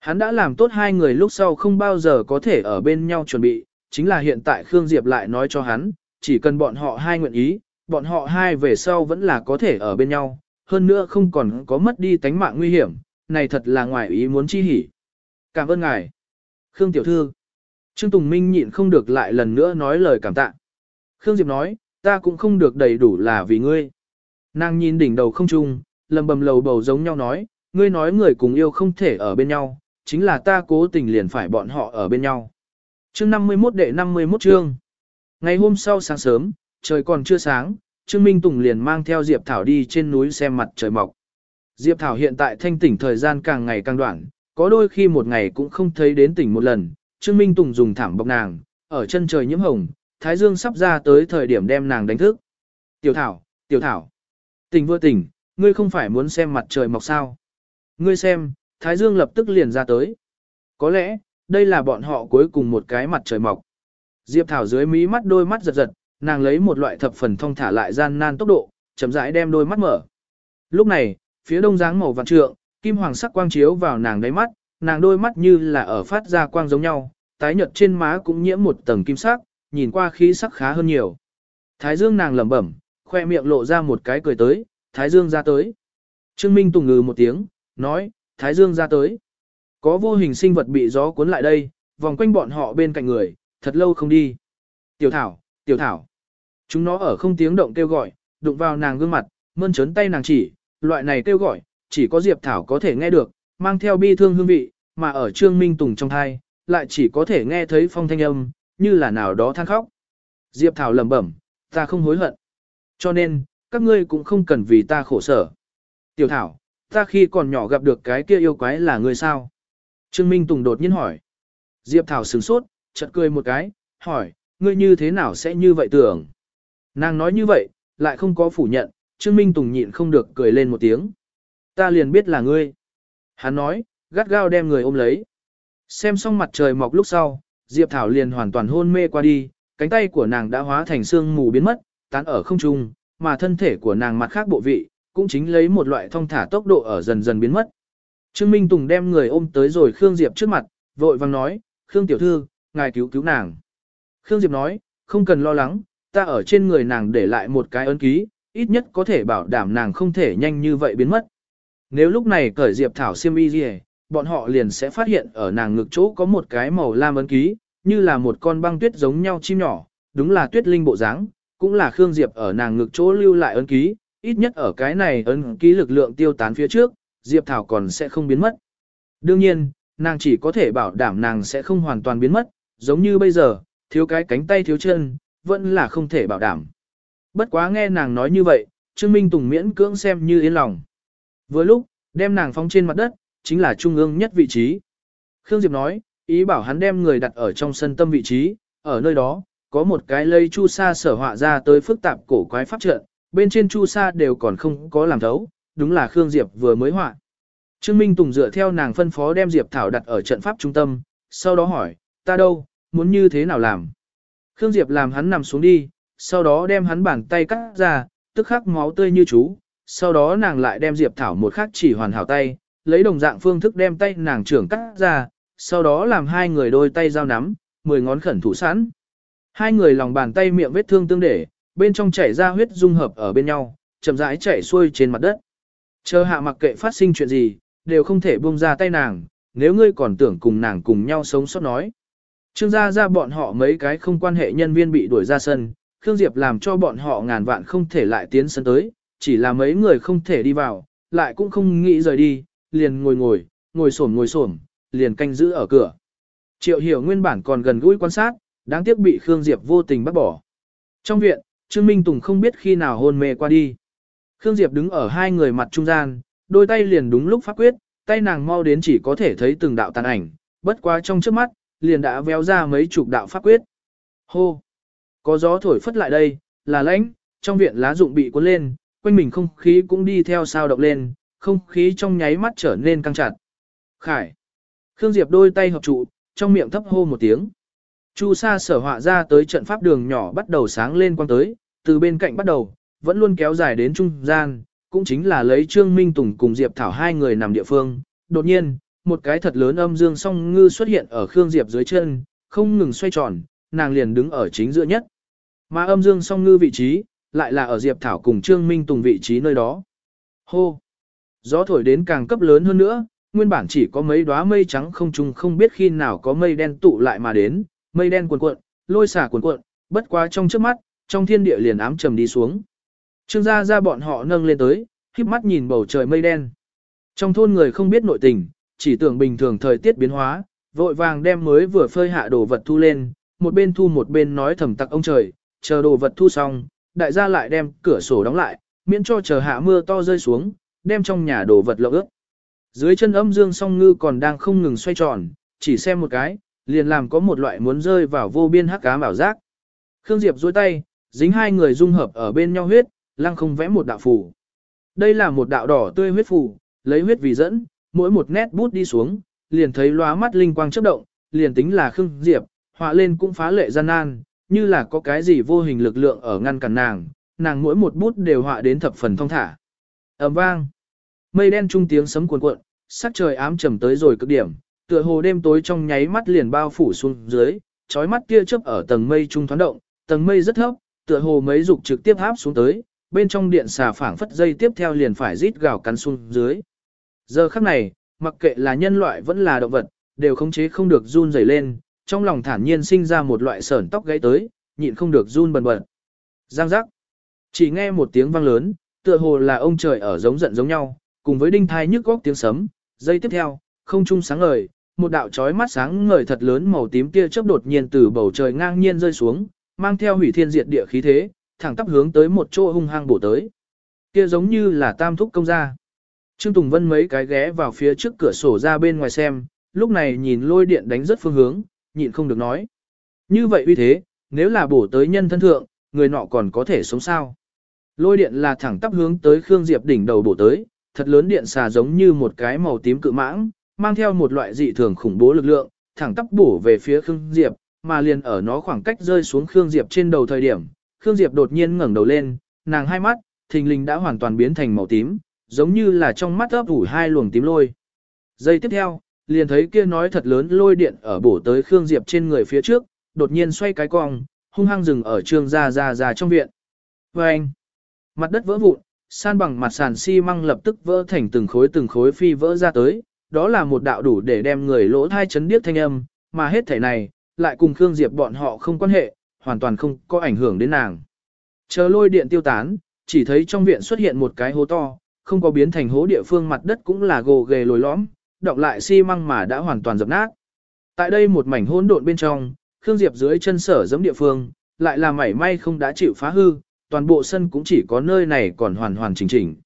Hắn đã làm tốt hai người lúc sau không bao giờ có thể ở bên nhau chuẩn bị, chính là hiện tại Khương Diệp lại nói cho hắn, chỉ cần bọn họ hai nguyện ý, bọn họ hai về sau vẫn là có thể ở bên nhau, hơn nữa không còn có mất đi tánh mạng nguy hiểm, này thật là ngoài ý muốn chi hỉ. Cảm ơn ngài. Khương Tiểu Thư. Trương Tùng Minh nhịn không được lại lần nữa nói lời cảm tạ. Khương Diệp nói, ta cũng không được đầy đủ là vì ngươi. Nàng nhìn đỉnh đầu không trung, lầm bầm lầu bầu giống nhau nói, ngươi nói người cùng yêu không thể ở bên nhau, chính là ta cố tình liền phải bọn họ ở bên nhau. Chương 51 đệ 51 chương. Ngày hôm sau sáng sớm, trời còn chưa sáng, Trương Minh Tùng liền mang theo Diệp Thảo đi trên núi xem mặt trời mọc. Diệp Thảo hiện tại thanh tỉnh thời gian càng ngày càng đoạn, có đôi khi một ngày cũng không thấy đến tỉnh một lần. Trương Minh Tùng dùng thảm bọc nàng, ở chân trời nhiễm hồng, Thái Dương sắp ra tới thời điểm đem nàng đánh thức. Tiểu Thảo, Tiểu Thảo. Tỉnh vừa tỉnh, ngươi không phải muốn xem mặt trời mọc sao. Ngươi xem, Thái Dương lập tức liền ra tới. Có lẽ, đây là bọn họ cuối cùng một cái mặt trời mọc. Diệp Thảo dưới mí mắt đôi mắt giật giật, nàng lấy một loại thập phần thông thả lại gian nan tốc độ, chậm rãi đem đôi mắt mở. Lúc này, phía đông dáng màu vạn trượng, kim hoàng sắc quang chiếu vào nàng đáy mắt, nàng đôi mắt như là ở phát ra quang giống nhau, tái nhợt trên má cũng nhiễm một tầng kim sắc, nhìn qua khí sắc khá hơn nhiều. Thái Dương nàng lẩm bẩm, khoe miệng lộ ra một cái cười tới, Thái Dương ra tới. Trương Minh Tùng ngừ một tiếng, nói, Thái Dương ra tới. Có vô hình sinh vật bị gió cuốn lại đây, vòng quanh bọn họ bên cạnh người, thật lâu không đi. Tiểu Thảo, Tiểu Thảo. Chúng nó ở không tiếng động kêu gọi, đụng vào nàng gương mặt, mơn trớn tay nàng chỉ, loại này kêu gọi, chỉ có Diệp Thảo có thể nghe được, mang theo bi thương hương vị, mà ở Trương Minh Tùng trong thai, lại chỉ có thể nghe thấy phong thanh âm, như là nào đó than khóc. Diệp Thảo lẩm bẩm, ta không hối hận. Cho nên, các ngươi cũng không cần vì ta khổ sở. Tiểu Thảo, ta khi còn nhỏ gặp được cái kia yêu quái là người sao? Trương Minh Tùng đột nhiên hỏi. Diệp Thảo sửng sốt, chợt cười một cái, hỏi, ngươi như thế nào sẽ như vậy tưởng? Nàng nói như vậy, lại không có phủ nhận, Trương Minh Tùng nhịn không được cười lên một tiếng. Ta liền biết là ngươi. Hắn nói, gắt gao đem người ôm lấy. Xem xong mặt trời mọc lúc sau, Diệp Thảo liền hoàn toàn hôn mê qua đi, cánh tay của nàng đã hóa thành xương mù biến mất, tán ở không trung, mà thân thể của nàng mặt khác bộ vị, cũng chính lấy một loại thông thả tốc độ ở dần dần biến mất. Trương Minh Tùng đem người ôm tới rồi Khương Diệp trước mặt, vội vàng nói, Khương tiểu thư, ngài cứu cứu nàng. Khương Diệp nói, không cần lo lắng, ta ở trên người nàng để lại một cái ấn ký, ít nhất có thể bảo đảm nàng không thể nhanh như vậy biến mất. Nếu lúc này cởi Diệp Thảo xiêm y gì, bọn họ liền sẽ phát hiện ở nàng ngực chỗ có một cái màu lam ấn ký, như là một con băng tuyết giống nhau chim nhỏ, đúng là tuyết linh bộ dáng, cũng là Khương Diệp ở nàng ngực chỗ lưu lại ấn ký, ít nhất ở cái này ấn ký lực lượng tiêu tán phía trước, Diệp Thảo còn sẽ không biến mất. Đương nhiên, nàng chỉ có thể bảo đảm nàng sẽ không hoàn toàn biến mất, giống như bây giờ, thiếu cái cánh tay thiếu chân, vẫn là không thể bảo đảm. Bất quá nghe nàng nói như vậy, Trương Minh Tùng miễn cưỡng xem như yên lòng. Vừa lúc, đem nàng phóng trên mặt đất, chính là trung ương nhất vị trí. Khương Diệp nói, ý bảo hắn đem người đặt ở trong sân tâm vị trí, ở nơi đó, có một cái lây chu sa sở họa ra tới phức tạp cổ quái pháp trận, bên trên chu sa đều còn không có làm thấu, đúng là Khương Diệp vừa mới họa. Trương Minh Tùng dựa theo nàng phân phó đem Diệp Thảo đặt ở trận pháp trung tâm, sau đó hỏi, ta đâu, muốn như thế nào làm? Khương Diệp làm hắn nằm xuống đi, sau đó đem hắn bàn tay cắt ra, tức khắc máu tươi như chú, sau đó nàng lại đem Diệp Thảo một khắc chỉ hoàn hảo tay, lấy đồng dạng phương thức đem tay nàng trưởng cắt ra, sau đó làm hai người đôi tay giao nắm, mười ngón khẩn thủ sẵn. Hai người lòng bàn tay miệng vết thương tương để, bên trong chảy ra huyết dung hợp ở bên nhau, chậm rãi chảy xuôi trên mặt đất. Chờ hạ mặc kệ phát sinh chuyện gì, đều không thể buông ra tay nàng, nếu ngươi còn tưởng cùng nàng cùng nhau sống sót nói. Trương gia ra bọn họ mấy cái không quan hệ nhân viên bị đuổi ra sân, Khương Diệp làm cho bọn họ ngàn vạn không thể lại tiến sân tới, chỉ là mấy người không thể đi vào, lại cũng không nghĩ rời đi, liền ngồi ngồi, ngồi xổm ngồi xổm, liền canh giữ ở cửa. Triệu hiểu nguyên bản còn gần gũi quan sát, đáng tiếc bị Khương Diệp vô tình bắt bỏ. Trong viện, Trương Minh Tùng không biết khi nào hôn mê qua đi. Khương Diệp đứng ở hai người mặt trung gian, đôi tay liền đúng lúc phát quyết, tay nàng mau đến chỉ có thể thấy từng đạo tàn ảnh, bất quá trong trước mắt, liền đã véo ra mấy chục đạo pháp quyết. Hô! Có gió thổi phất lại đây, là lãnh, trong viện lá rụng bị cuốn lên, quanh mình không khí cũng đi theo sao động lên, không khí trong nháy mắt trở nên căng chặt. Khải! Khương Diệp đôi tay hợp trụ, trong miệng thấp hô một tiếng. Chu sa sở họa ra tới trận pháp đường nhỏ bắt đầu sáng lên quang tới, từ bên cạnh bắt đầu, vẫn luôn kéo dài đến trung gian, cũng chính là lấy Trương Minh Tùng cùng Diệp Thảo hai người nằm địa phương. Đột nhiên, một cái thật lớn âm dương song ngư xuất hiện ở Khương Diệp dưới chân, không ngừng xoay tròn, nàng liền đứng ở chính giữa nhất. Mà âm dương song ngư vị trí, lại là ở Diệp Thảo cùng Trương Minh Tùng vị trí nơi đó. Hô! Gió thổi đến càng cấp lớn hơn nữa, nguyên bản chỉ có mấy đóa mây trắng không trùng không biết khi nào có mây đen tụ lại mà đến, mây đen cuộn cuộn, lôi xả cuộn cuộn, bất quá trong trước mắt, trong thiên địa liền ám trầm đi xuống. Trương gia ra bọn họ nâng lên tới, khiếp mắt nhìn bầu trời mây đen. Trong thôn người không biết nội tình, chỉ tưởng bình thường thời tiết biến hóa, vội vàng đem mới vừa phơi hạ đồ vật thu lên, một bên thu một bên nói thầm tặc ông trời, chờ đồ vật thu xong, đại gia lại đem cửa sổ đóng lại, miễn cho chờ hạ mưa to rơi xuống, đem trong nhà đồ vật lộng ướt. Dưới chân âm dương song ngư còn đang không ngừng xoay tròn, chỉ xem một cái, liền làm có một loại muốn rơi vào vô biên hắc cá bảo giác. Khương Diệp duỗi tay, dính hai người dung hợp ở bên nhau huyết, lăng không vẽ một đạo phù. Đây là một đạo đỏ tươi huyết phù, lấy huyết vì dẫn, mỗi một nét bút đi xuống, liền thấy lóa mắt linh quang chớp động, liền tính là Khương Diệp, họa lên cũng phá lệ gian nan, như là có cái gì vô hình lực lượng ở ngăn cản nàng, nàng mỗi một bút đều họa đến thập phần thông thả. ầm vang, mây đen trung tiếng sấm cuồn cuộn, sắc trời ám trầm tới rồi cực điểm, tựa hồ đêm tối trong nháy mắt liền bao phủ xuống dưới, chói mắt kia chớp ở tầng mây trung thoáng động, tầng mây rất thấp, tựa hồ mấy dục trực tiếp áp xuống tới, bên trong điện xà phảng phất dây tiếp theo liền phải rít gào cắn xuống dưới. Giờ khắc này, mặc kệ là nhân loại vẫn là động vật, đều khống chế không được run rẩy lên, trong lòng thản nhiên sinh ra một loại sởn tóc gáy tới, nhịn không được run bần bật. Giang giác. Chỉ nghe một tiếng vang lớn, tựa hồ là ông trời ở giống giận giống nhau, cùng với đinh thai nhức góc tiếng sấm, dây tiếp theo, không trung sáng ngời, một đạo chói mắt sáng ngời thật lớn màu tím kia chớp đột nhiên từ bầu trời ngang nhiên rơi xuống, mang theo hủy thiên diệt địa khí thế, thẳng tắp hướng tới một chỗ hung hăng bổ tới. Kia giống như là tam thúc công gia. Trương Tùng Vân mấy cái ghé vào phía trước cửa sổ ra bên ngoài xem, lúc này nhìn lôi điện đánh rất phương hướng, nhịn không được nói. Như vậy uy thế, nếu là bổ tới nhân thân thượng, người nọ còn có thể sống sao. Lôi điện là thẳng tắp hướng tới Khương Diệp đỉnh đầu bổ tới, thật lớn điện xà giống như một cái màu tím cự mãng, mang theo một loại dị thường khủng bố lực lượng, thẳng tắp bổ về phía Khương Diệp, mà liền ở nó khoảng cách rơi xuống Khương Diệp trên đầu thời điểm, Khương Diệp đột nhiên ngẩng đầu lên, nàng hai mắt, thình lình đã hoàn toàn biến thành màu tím, giống như là trong mắt ấp ủ hai luồng tím lôi. Giây tiếp theo, liền thấy kia nói thật lớn lôi điện ở bổ tới Khương Diệp trên người phía trước, đột nhiên xoay cái cong, hung hăng dừng ở trương gia gia gia trong viện. Và anh, mặt đất vỡ vụn, san bằng mặt sàn xi măng lập tức vỡ thành từng khối từng khối phi vỡ ra tới, đó là một đạo đủ để đem người lỗ thai chấn điếc thanh âm, mà hết thể này, lại cùng Khương Diệp bọn họ không quan hệ, hoàn toàn không có ảnh hưởng đến nàng. Chờ lôi điện tiêu tán, chỉ thấy trong viện xuất hiện một cái hố to, không có biến thành hố địa phương mặt đất cũng là gồ ghề lồi lõm, đọng lại xi măng mà đã hoàn toàn dập nát. Tại đây một mảnh hỗn độn bên trong, Khương Diệp dưới chân sở giẫm địa phương, lại là mảy may không đã chịu phá hư, toàn bộ sân cũng chỉ có nơi này còn hoàn hoàn chỉnh chỉnh.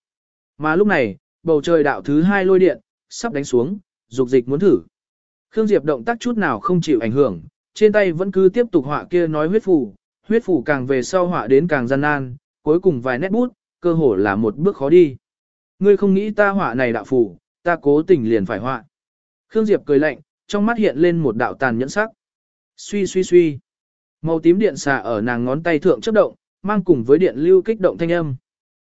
Mà lúc này, bầu trời đạo thứ hai lôi điện, sắp đánh xuống, dục dịch muốn thử. Khương Diệp động tác chút nào không chịu ảnh hưởng, trên tay vẫn cứ tiếp tục họa kia nói huyết phù, huyết phù càng về sau họa đến càng gian nan, cuối cùng vài nét bút, cơ hồ là một bước khó đi. Ngươi không nghĩ ta họa này đạo phù, ta cố tình liền phải họa. Khương Diệp cười lạnh, trong mắt hiện lên một đạo tàn nhẫn sắc. Suy suy suy. Màu tím điện xà ở nàng ngón tay thượng chấp động, mang cùng với điện lưu kích động thanh âm.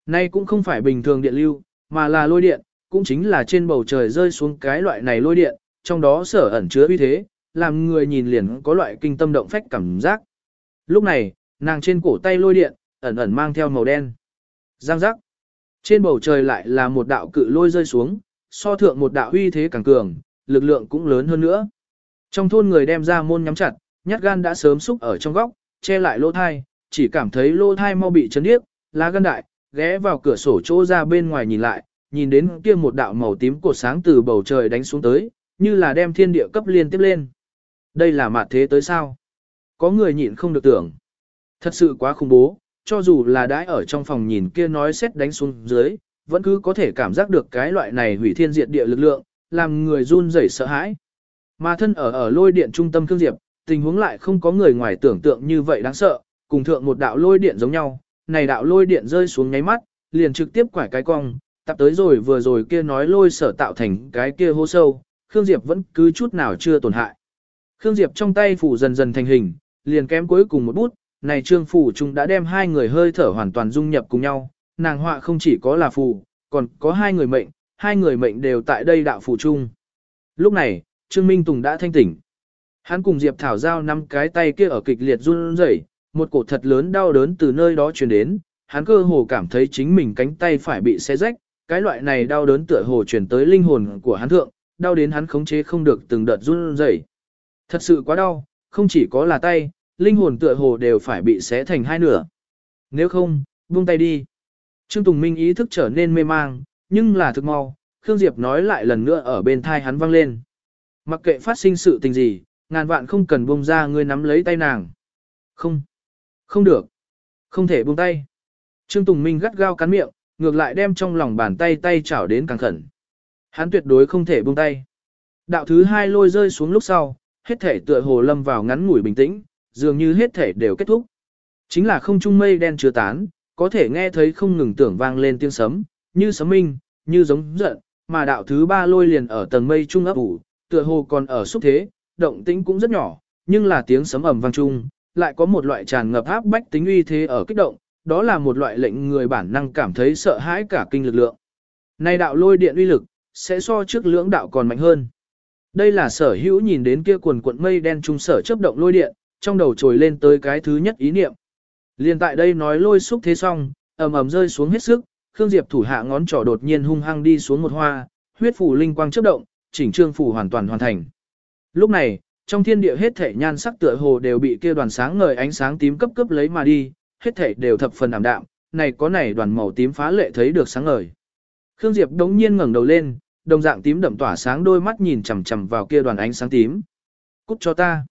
Nay cũng không phải bình thường điện lưu, mà là lôi điện, cũng chính là trên bầu trời rơi xuống cái loại này lôi điện, trong đó sở ẩn chứa uy thế, làm người nhìn liền có loại kinh tâm động phách cảm giác. Lúc này, nàng trên cổ tay lôi điện, ẩn ẩn mang theo màu đen. Giang giác. Trên bầu trời lại là một đạo cự lôi rơi xuống, so thượng một đạo uy thế càng cường, lực lượng cũng lớn hơn nữa. Trong thôn người đem ra môn nhắm chặt, nhát gan đã sớm xúc ở trong góc, che lại lỗ thai, chỉ cảm thấy lỗ thai mau bị chấn điếc, lá gan đại, ghé vào cửa sổ chỗ ra bên ngoài nhìn lại, nhìn đến kia một đạo màu tím cột sáng từ bầu trời đánh xuống tới, như là đem thiên địa cấp liên tiếp lên. Đây là mạt thế tới sao? Có người nhịn không được tưởng. Thật sự quá khủng bố, cho dù là đãi ở trong phòng nhìn kia nói xét đánh xuống dưới, vẫn cứ có thể cảm giác được cái loại này hủy thiên diệt địa lực lượng, làm người run rẩy sợ hãi. Mà thân ở ở lôi điện trung tâm Khương Diệp, tình huống lại không có người ngoài tưởng tượng như vậy đáng sợ, cùng thượng một đạo lôi điện giống nhau, này đạo lôi điện rơi xuống nháy mắt, liền trực tiếp quải cái cong, tập tới rồi vừa rồi kia nói lôi sở tạo thành cái kia hô sâu, Khương Diệp vẫn cứ chút nào chưa tổn hại. Khương Diệp trong tay phủ dần dần thành hình, liền kém cuối cùng một bút, này trương phủ chúng đã đem hai người hơi thở hoàn toàn dung nhập cùng nhau, nàng họa không chỉ có là phù, còn có hai người mệnh, hai người mệnh đều tại đây đạo phù chung. Lúc này, Trương Minh Tùng đã thanh tỉnh. Hắn cùng Diệp Thảo Giao năm cái tay kia ở kịch liệt run rẩy, một cổ thật lớn đau đớn từ nơi đó truyền đến, hắn cơ hồ cảm thấy chính mình cánh tay phải bị xé rách, cái loại này đau đớn tựa hồ truyền tới linh hồn của hắn thượng, đau đến hắn khống chế không được từng đợt run rẩy. Thật sự quá đau, không chỉ có là tay, linh hồn tựa hồ đều phải bị xé thành hai nửa. Nếu không, buông tay đi. Trương Tùng Minh ý thức trở nên mê mang, nhưng là thực mau, Khương Diệp nói lại lần nữa ở bên thai hắn vang lên. Mặc kệ phát sinh sự tình gì, ngàn vạn không cần buông ra ngươi nắm lấy tay nàng. Không, không được, không thể buông tay. Trương Tùng Minh gắt gao cắn miệng, ngược lại đem trong lòng bàn tay tay chảo đến càng khẩn. Hắn tuyệt đối không thể buông tay. Đạo thứ hai lôi rơi xuống lúc sau, hết thể tựa hồ lâm vào ngắn ngủi bình tĩnh, dường như hết thể đều kết thúc. Chính là không trung mây đen chưa tán, có thể nghe thấy không ngừng tưởng vang lên tiếng sấm, như sấm minh, như giống giận, mà đạo thứ ba lôi liền ở tầng mây trung ấp ủ, tựa hồ còn ở xúc thế, động tĩnh cũng rất nhỏ, nhưng là tiếng sấm ầm vang chung, lại có một loại tràn ngập áp bách tính uy thế ở kích động, đó là một loại lệnh người bản năng cảm thấy sợ hãi cả kinh lực lượng. Này đạo lôi điện uy lực, sẽ so trước lưỡng đạo còn mạnh hơn. Đây là sở hữu nhìn đến kia quần cuộn mây đen trung sở chấp động lôi điện, trong đầu trồi lên tới cái thứ nhất ý niệm. Liên tại đây nói lôi xúc thế xong, ầm ầm rơi xuống hết sức, Khương Diệp thủ hạ ngón trỏ đột nhiên hung hăng đi xuống một hoa, huyết phủ linh quang chớp động, chỉnh trương phủ hoàn toàn hoàn thành. Lúc này, trong thiên địa hết thể nhan sắc tựa hồ đều bị kia đoàn sáng ngời ánh sáng tím cấp cấp lấy mà đi, hết thể đều thập phần ảm đạm, này có này đoàn màu tím phá lệ thấy được sáng ngời. Khương Diệp đống nhiên ngẩng đầu lên, đồng dạng tím đậm tỏa sáng đôi mắt nhìn chằm chằm vào kia đoàn ánh sáng tím. Cút cho ta.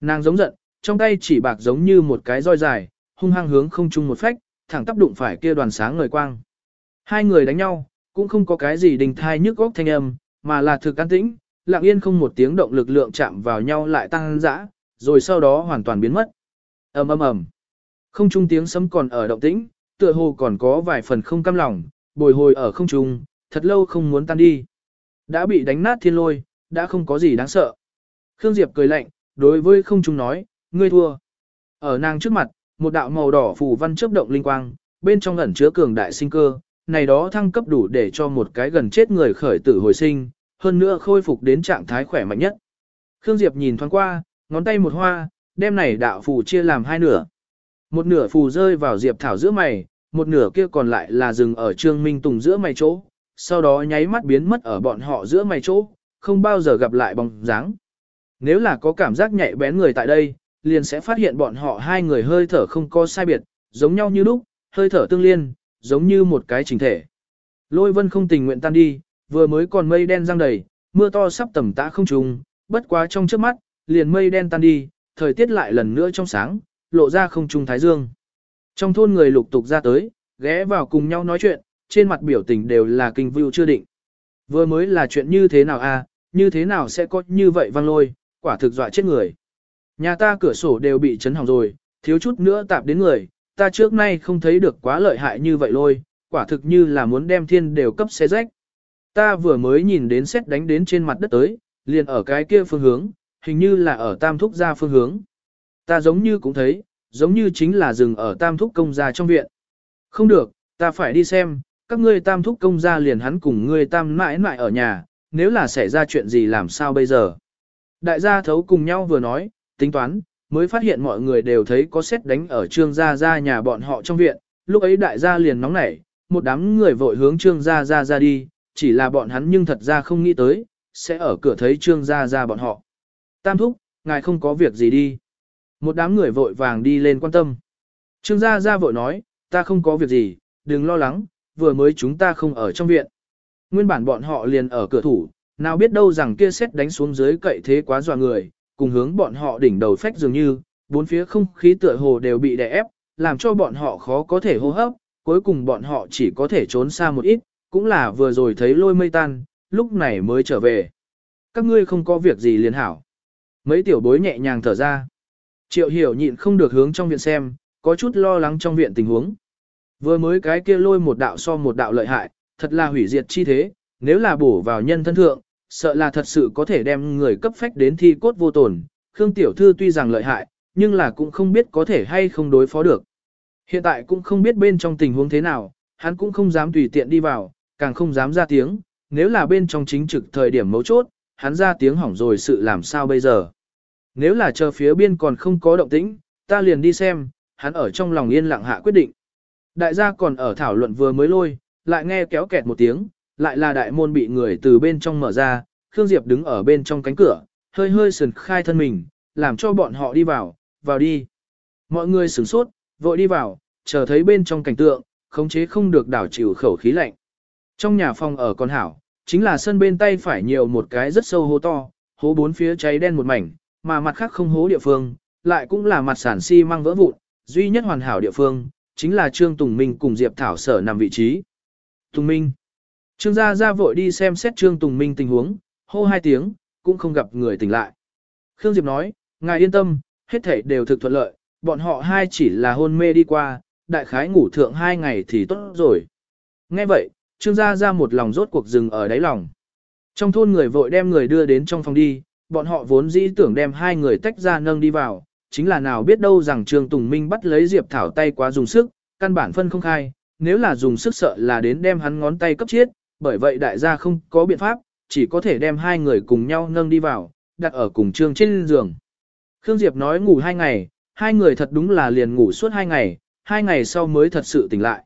Nàng giống giận, trong tay chỉ bạc giống như một cái roi dài, hung hăng hướng không chung một phách, thẳng tắp đụng phải kia đoàn sáng ngời quang. Hai người đánh nhau, cũng không có cái gì đình thai nhức góc thanh âm, mà là thực an tĩnh, lặng yên không một tiếng động lực lượng chạm vào nhau lại tăng dã, rồi sau đó hoàn toàn biến mất. ầm ầm ầm, không trung tiếng sấm còn ở động tĩnh, tựa hồ còn có vài phần không cam lòng, bồi hồi ở không trung, thật lâu không muốn tan đi. Đã bị đánh nát thiên lôi, đã không có gì đáng sợ. Khương Diệp cười lạnh, đối với không trung nói, ngươi thua. Ở nàng trước mặt, một đạo màu đỏ phù văn chớp động linh quang, bên trong ẩn chứa cường đại sinh cơ, này đó thăng cấp đủ để cho một cái gần chết người khởi tử hồi sinh, hơn nữa khôi phục đến trạng thái khỏe mạnh nhất. Khương Diệp nhìn thoáng qua, ngón tay một hoa, đem này đạo phù chia làm hai nửa. Một nửa phù rơi vào Diệp Thảo giữa mày, một nửa kia còn lại là dừng ở Trương Minh Tùng giữa mày chỗ, sau đó nháy mắt biến mất ở bọn họ giữa mày chỗ, không bao giờ gặp lại bóng dáng. Nếu là có cảm giác nhạy bén người tại đây, liền sẽ phát hiện bọn họ hai người hơi thở không có sai biệt, giống nhau như lúc, hơi thở tương liên, giống như một cái chỉnh thể. Lôi vân không tình nguyện tan đi, vừa mới còn mây đen răng đầy, mưa to sắp tầm tã không trùng, bất quá trong trước mắt, liền mây đen tan đi, thời tiết lại lần nữa trong sáng, lộ ra không trung thái dương. Trong thôn người lục tục ra tới, ghé vào cùng nhau nói chuyện, trên mặt biểu tình đều là kinh view chưa định. Vừa mới là chuyện như thế nào à, như thế nào sẽ có như vậy văng lôi, quả thực dọa chết người. Nhà ta cửa sổ đều bị chấn hỏng rồi, thiếu chút nữa tạp đến người, ta trước nay không thấy được quá lợi hại như vậy lôi, quả thực như là muốn đem thiên đều cấp xé rách. Ta vừa mới nhìn đến xét đánh đến trên mặt đất tới, liền ở cái kia phương hướng, hình như là ở tam thúc ra phương hướng. Ta giống như cũng thấy, giống như chính là rừng ở tam thúc công gia trong viện. Không được, ta phải đi xem, các ngươi tam thúc công gia liền hắn cùng ngươi tam mãi mãi ở nhà, nếu là xảy ra chuyện gì làm sao bây giờ. Đại gia thấu cùng nhau vừa nói, tính toán, mới phát hiện mọi người đều thấy có xét đánh ở trương gia gia nhà bọn họ trong viện, lúc ấy đại gia liền nóng nảy, một đám người vội hướng trương gia gia ra đi, chỉ là bọn hắn nhưng thật ra không nghĩ tới, sẽ ở cửa thấy trương gia gia bọn họ. Tam thúc, ngài không có việc gì đi. Một đám người vội vàng đi lên quan tâm. Trương gia gia vội nói, ta không có việc gì, đừng lo lắng, vừa mới chúng ta không ở trong viện. Nguyên bản bọn họ liền ở cửa thủ, nào biết đâu rằng kia xét đánh xuống dưới cậy thế quá dọa người, cùng hướng bọn họ đỉnh đầu phách dường như, bốn phía không khí tựa hồ đều bị đè ép, làm cho bọn họ khó có thể hô hấp, cuối cùng bọn họ chỉ có thể trốn xa một ít, cũng là vừa rồi thấy lôi mây tan, lúc này mới trở về. Các ngươi không có việc gì liền hảo. Mấy tiểu bối nhẹ nhàng thở ra. Triệu hiểu nhịn không được hướng trong viện xem, có chút lo lắng trong viện tình huống. Vừa mới cái kia lôi một đạo so một đạo lợi hại, thật là hủy diệt chi thế, nếu là bổ vào nhân thân thượng, sợ là thật sự có thể đem người cấp phách đến thi cốt vô tổn. Khương Tiểu Thư tuy rằng lợi hại, nhưng là cũng không biết có thể hay không đối phó được. Hiện tại cũng không biết bên trong tình huống thế nào, hắn cũng không dám tùy tiện đi vào, càng không dám ra tiếng, nếu là bên trong chính trực thời điểm mấu chốt, hắn ra tiếng hỏng rồi sự làm sao bây giờ. Nếu là chờ phía biên còn không có động tĩnh, ta liền đi xem, hắn ở trong lòng yên lặng hạ quyết định. Đại gia còn ở thảo luận vừa mới lôi, lại nghe kéo kẹt một tiếng, lại là đại môn bị người từ bên trong mở ra, Khương Diệp đứng ở bên trong cánh cửa, hơi hơi sườn khai thân mình, làm cho bọn họ đi vào, vào đi. Mọi người sửng sốt, vội đi vào, chờ thấy bên trong cảnh tượng, khống chế không được đảo chịu khẩu khí lạnh. Trong nhà phòng ở con hảo, chính là sân bên tay phải nhiều một cái rất sâu hố to, hố bốn phía cháy đen một mảnh, mà mặt khác không hố địa phương, lại cũng là mặt sản xi si măng vỡ vụn, duy nhất hoàn hảo địa phương, chính là Trương Tùng Minh cùng Diệp Thảo sở nằm vị trí. Tùng Minh. Trương gia Gia vội đi xem xét Trương Tùng Minh tình huống, hô hai tiếng, cũng không gặp người tỉnh lại. Khương Diệp nói, ngài yên tâm, hết thảy đều thực thuận lợi, bọn họ hai chỉ là hôn mê đi qua, đại khái ngủ thượng hai ngày thì tốt rồi. Nghe vậy, Trương gia Gia một lòng rốt cuộc dừng ở đáy lòng. Trong thôn người vội đem người đưa đến trong phòng đi, bọn họ vốn dĩ tưởng đem hai người tách ra nâng đi vào, chính là nào biết đâu rằng Trương Tùng Minh bắt lấy Diệp Thảo tay quá dùng sức, căn bản phân không khai, nếu là dùng sức sợ là đến đem hắn ngón tay cấp chết, bởi vậy đại gia không có biện pháp, chỉ có thể đem hai người cùng nhau nâng đi vào, đặt ở cùng Trương trên giường. Khương Diệp nói ngủ hai ngày, hai người thật đúng là liền ngủ suốt hai ngày, hai ngày sau mới thật sự tỉnh lại.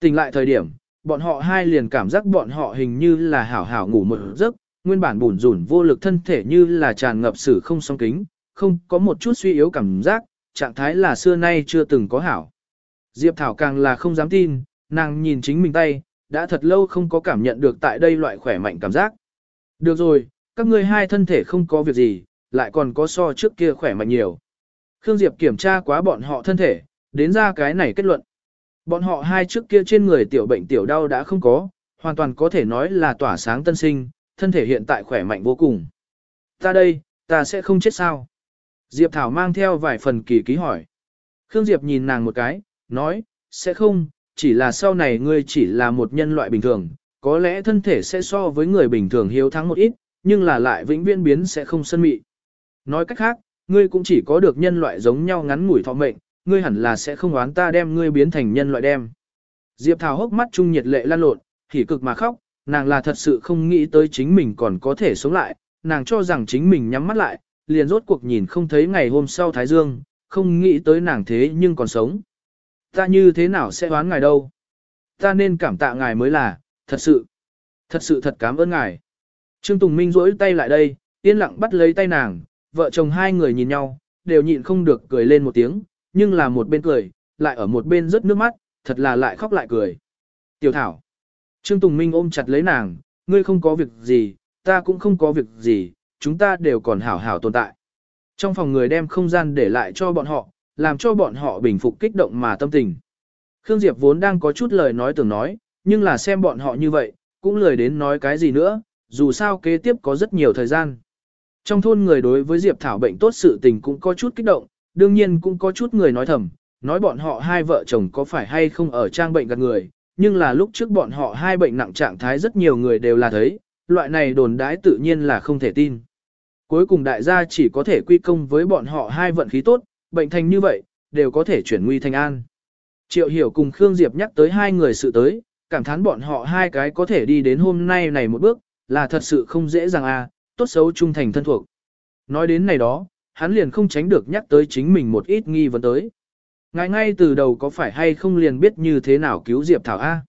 Tỉnh lại thời điểm, bọn họ hai liền cảm giác bọn họ hình như là hảo hảo ngủ một giấc, nguyên bản bùn rủn vô lực thân thể như là tràn ngập sử không song kính, không có một chút suy yếu cảm giác, trạng thái là xưa nay chưa từng có hảo. Diệp Thảo càng là không dám tin, nàng nhìn chính mình tay, đã thật lâu không có cảm nhận được tại đây loại khỏe mạnh cảm giác. Được rồi, các ngươi hai thân thể không có việc gì, lại còn có so trước kia khỏe mạnh nhiều. Khương Diệp kiểm tra quá bọn họ thân thể, đến ra cái này kết luận. Bọn họ hai trước kia trên người tiểu bệnh tiểu đau đã không có, hoàn toàn có thể nói là tỏa sáng tân sinh, thân thể hiện tại khỏe mạnh vô cùng. Ta đây, ta sẽ không chết sao? Diệp Thảo mang theo vài phần kỳ ký hỏi. Khương Diệp nhìn nàng một cái, nói, sẽ không, chỉ là sau này ngươi chỉ là một nhân loại bình thường, có lẽ thân thể sẽ so với người bình thường hiếu thắng một ít, nhưng là lại vĩnh viễn biến sẽ không sân mị. Nói cách khác, ngươi cũng chỉ có được nhân loại giống nhau ngắn ngủi thọ mệnh, ngươi hẳn là sẽ không oán ta đem ngươi biến thành nhân loại đem. Diệp Thảo hốc mắt trung nhiệt lệ lan lộn, thì cực mà khóc, nàng là thật sự không nghĩ tới chính mình còn có thể sống lại, nàng cho rằng chính mình nhắm mắt lại, liền rốt cuộc nhìn không thấy ngày hôm sau Thái Dương, không nghĩ tới nàng thế nhưng còn sống. Ta như thế nào sẽ oán ngài đâu? Ta nên cảm tạ ngài mới là, thật sự, thật sự thật cảm ơn ngài. Trương Tùng Minh rỗi tay lại đây, yên lặng bắt lấy tay nàng, vợ chồng hai người nhìn nhau, đều nhịn không được cười lên một tiếng, nhưng là một bên cười, lại ở một bên rớt nước mắt, thật là lại khóc lại cười. Tiểu Thảo. Trương Tùng Minh ôm chặt lấy nàng, ngươi không có việc gì, ta cũng không có việc gì, chúng ta đều còn hảo hảo tồn tại. Trong phòng người đem không gian để lại cho bọn họ, làm cho bọn họ bình phục kích động mà tâm tình. Khương Diệp vốn đang có chút lời nói tưởng nói, nhưng là xem bọn họ như vậy, cũng lười đến nói cái gì nữa, dù sao kế tiếp có rất nhiều thời gian. Trong thôn người đối với Diệp Thảo bệnh tốt sự tình cũng có chút kích động, đương nhiên cũng có chút người nói thầm, nói bọn họ hai vợ chồng có phải hay không ở trang bệnh gạt người, nhưng là lúc trước bọn họ hai bệnh nặng trạng thái rất nhiều người đều là thấy, loại này đồn đãi tự nhiên là không thể tin. Cuối cùng đại gia chỉ có thể quy công với bọn họ hai vận khí tốt, bệnh thành như vậy, đều có thể chuyển nguy thành an. Triệu Hiểu cùng Khương Diệp nhắc tới hai người sự tới, cảm thán bọn họ hai cái có thể đi đến hôm nay này một bước, là thật sự không dễ dàng à, tốt xấu trung thành thân thuộc. Nói đến này đó, hắn liền không tránh được nhắc tới chính mình một ít nghi vấn tới. Ngài ngay từ đầu có phải hay không liền biết như thế nào cứu Diệp Thảo A?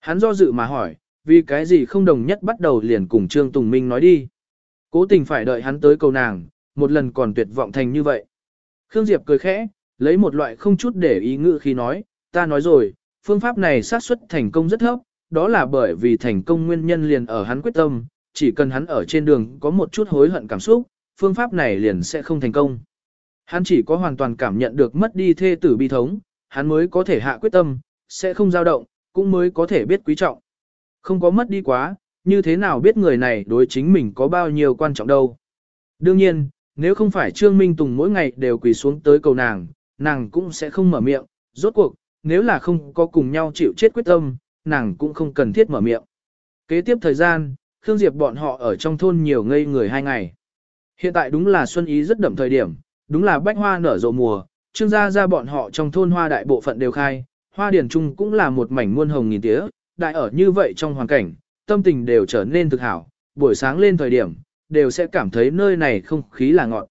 Hắn do dự mà hỏi, vì cái gì không đồng nhất bắt đầu liền cùng Trương Tùng Minh nói đi. Cố tình phải đợi hắn tới cầu nàng, một lần còn tuyệt vọng thành như vậy. Khương Diệp cười khẽ, lấy một loại không chút để ý ngữ khi nói, ta nói rồi, phương pháp này xác suất thành công rất thấp, đó là bởi vì thành công nguyên nhân liền ở hắn quyết tâm, chỉ cần hắn ở trên đường có một chút hối hận cảm xúc, phương pháp này liền sẽ không thành công. Hắn chỉ có hoàn toàn cảm nhận được mất đi thê tử bi thống, hắn mới có thể hạ quyết tâm, sẽ không dao động, cũng mới có thể biết quý trọng. Không có mất đi quá, như thế nào biết người này đối chính mình có bao nhiêu quan trọng đâu. Đương nhiên, nếu không phải Trương Minh Tùng mỗi ngày đều quỳ xuống tới cầu nàng, nàng cũng sẽ không mở miệng, rốt cuộc, nếu là không có cùng nhau chịu chết quyết tâm, nàng cũng không cần thiết mở miệng. Kế tiếp thời gian, Khương Diệp bọn họ ở trong thôn nhiều ngây người hai ngày. Hiện tại đúng là xuân ý rất đậm thời điểm, đúng là bách hoa nở rộ mùa, trương gia ra bọn họ trong thôn hoa đại bộ phận đều khai, hoa điển trung cũng là một mảnh muôn hồng nghìn tía, đại ở như vậy trong hoàn cảnh, tâm tình đều trở nên thực hảo, buổi sáng lên thời điểm, đều sẽ cảm thấy nơi này không khí là ngọt.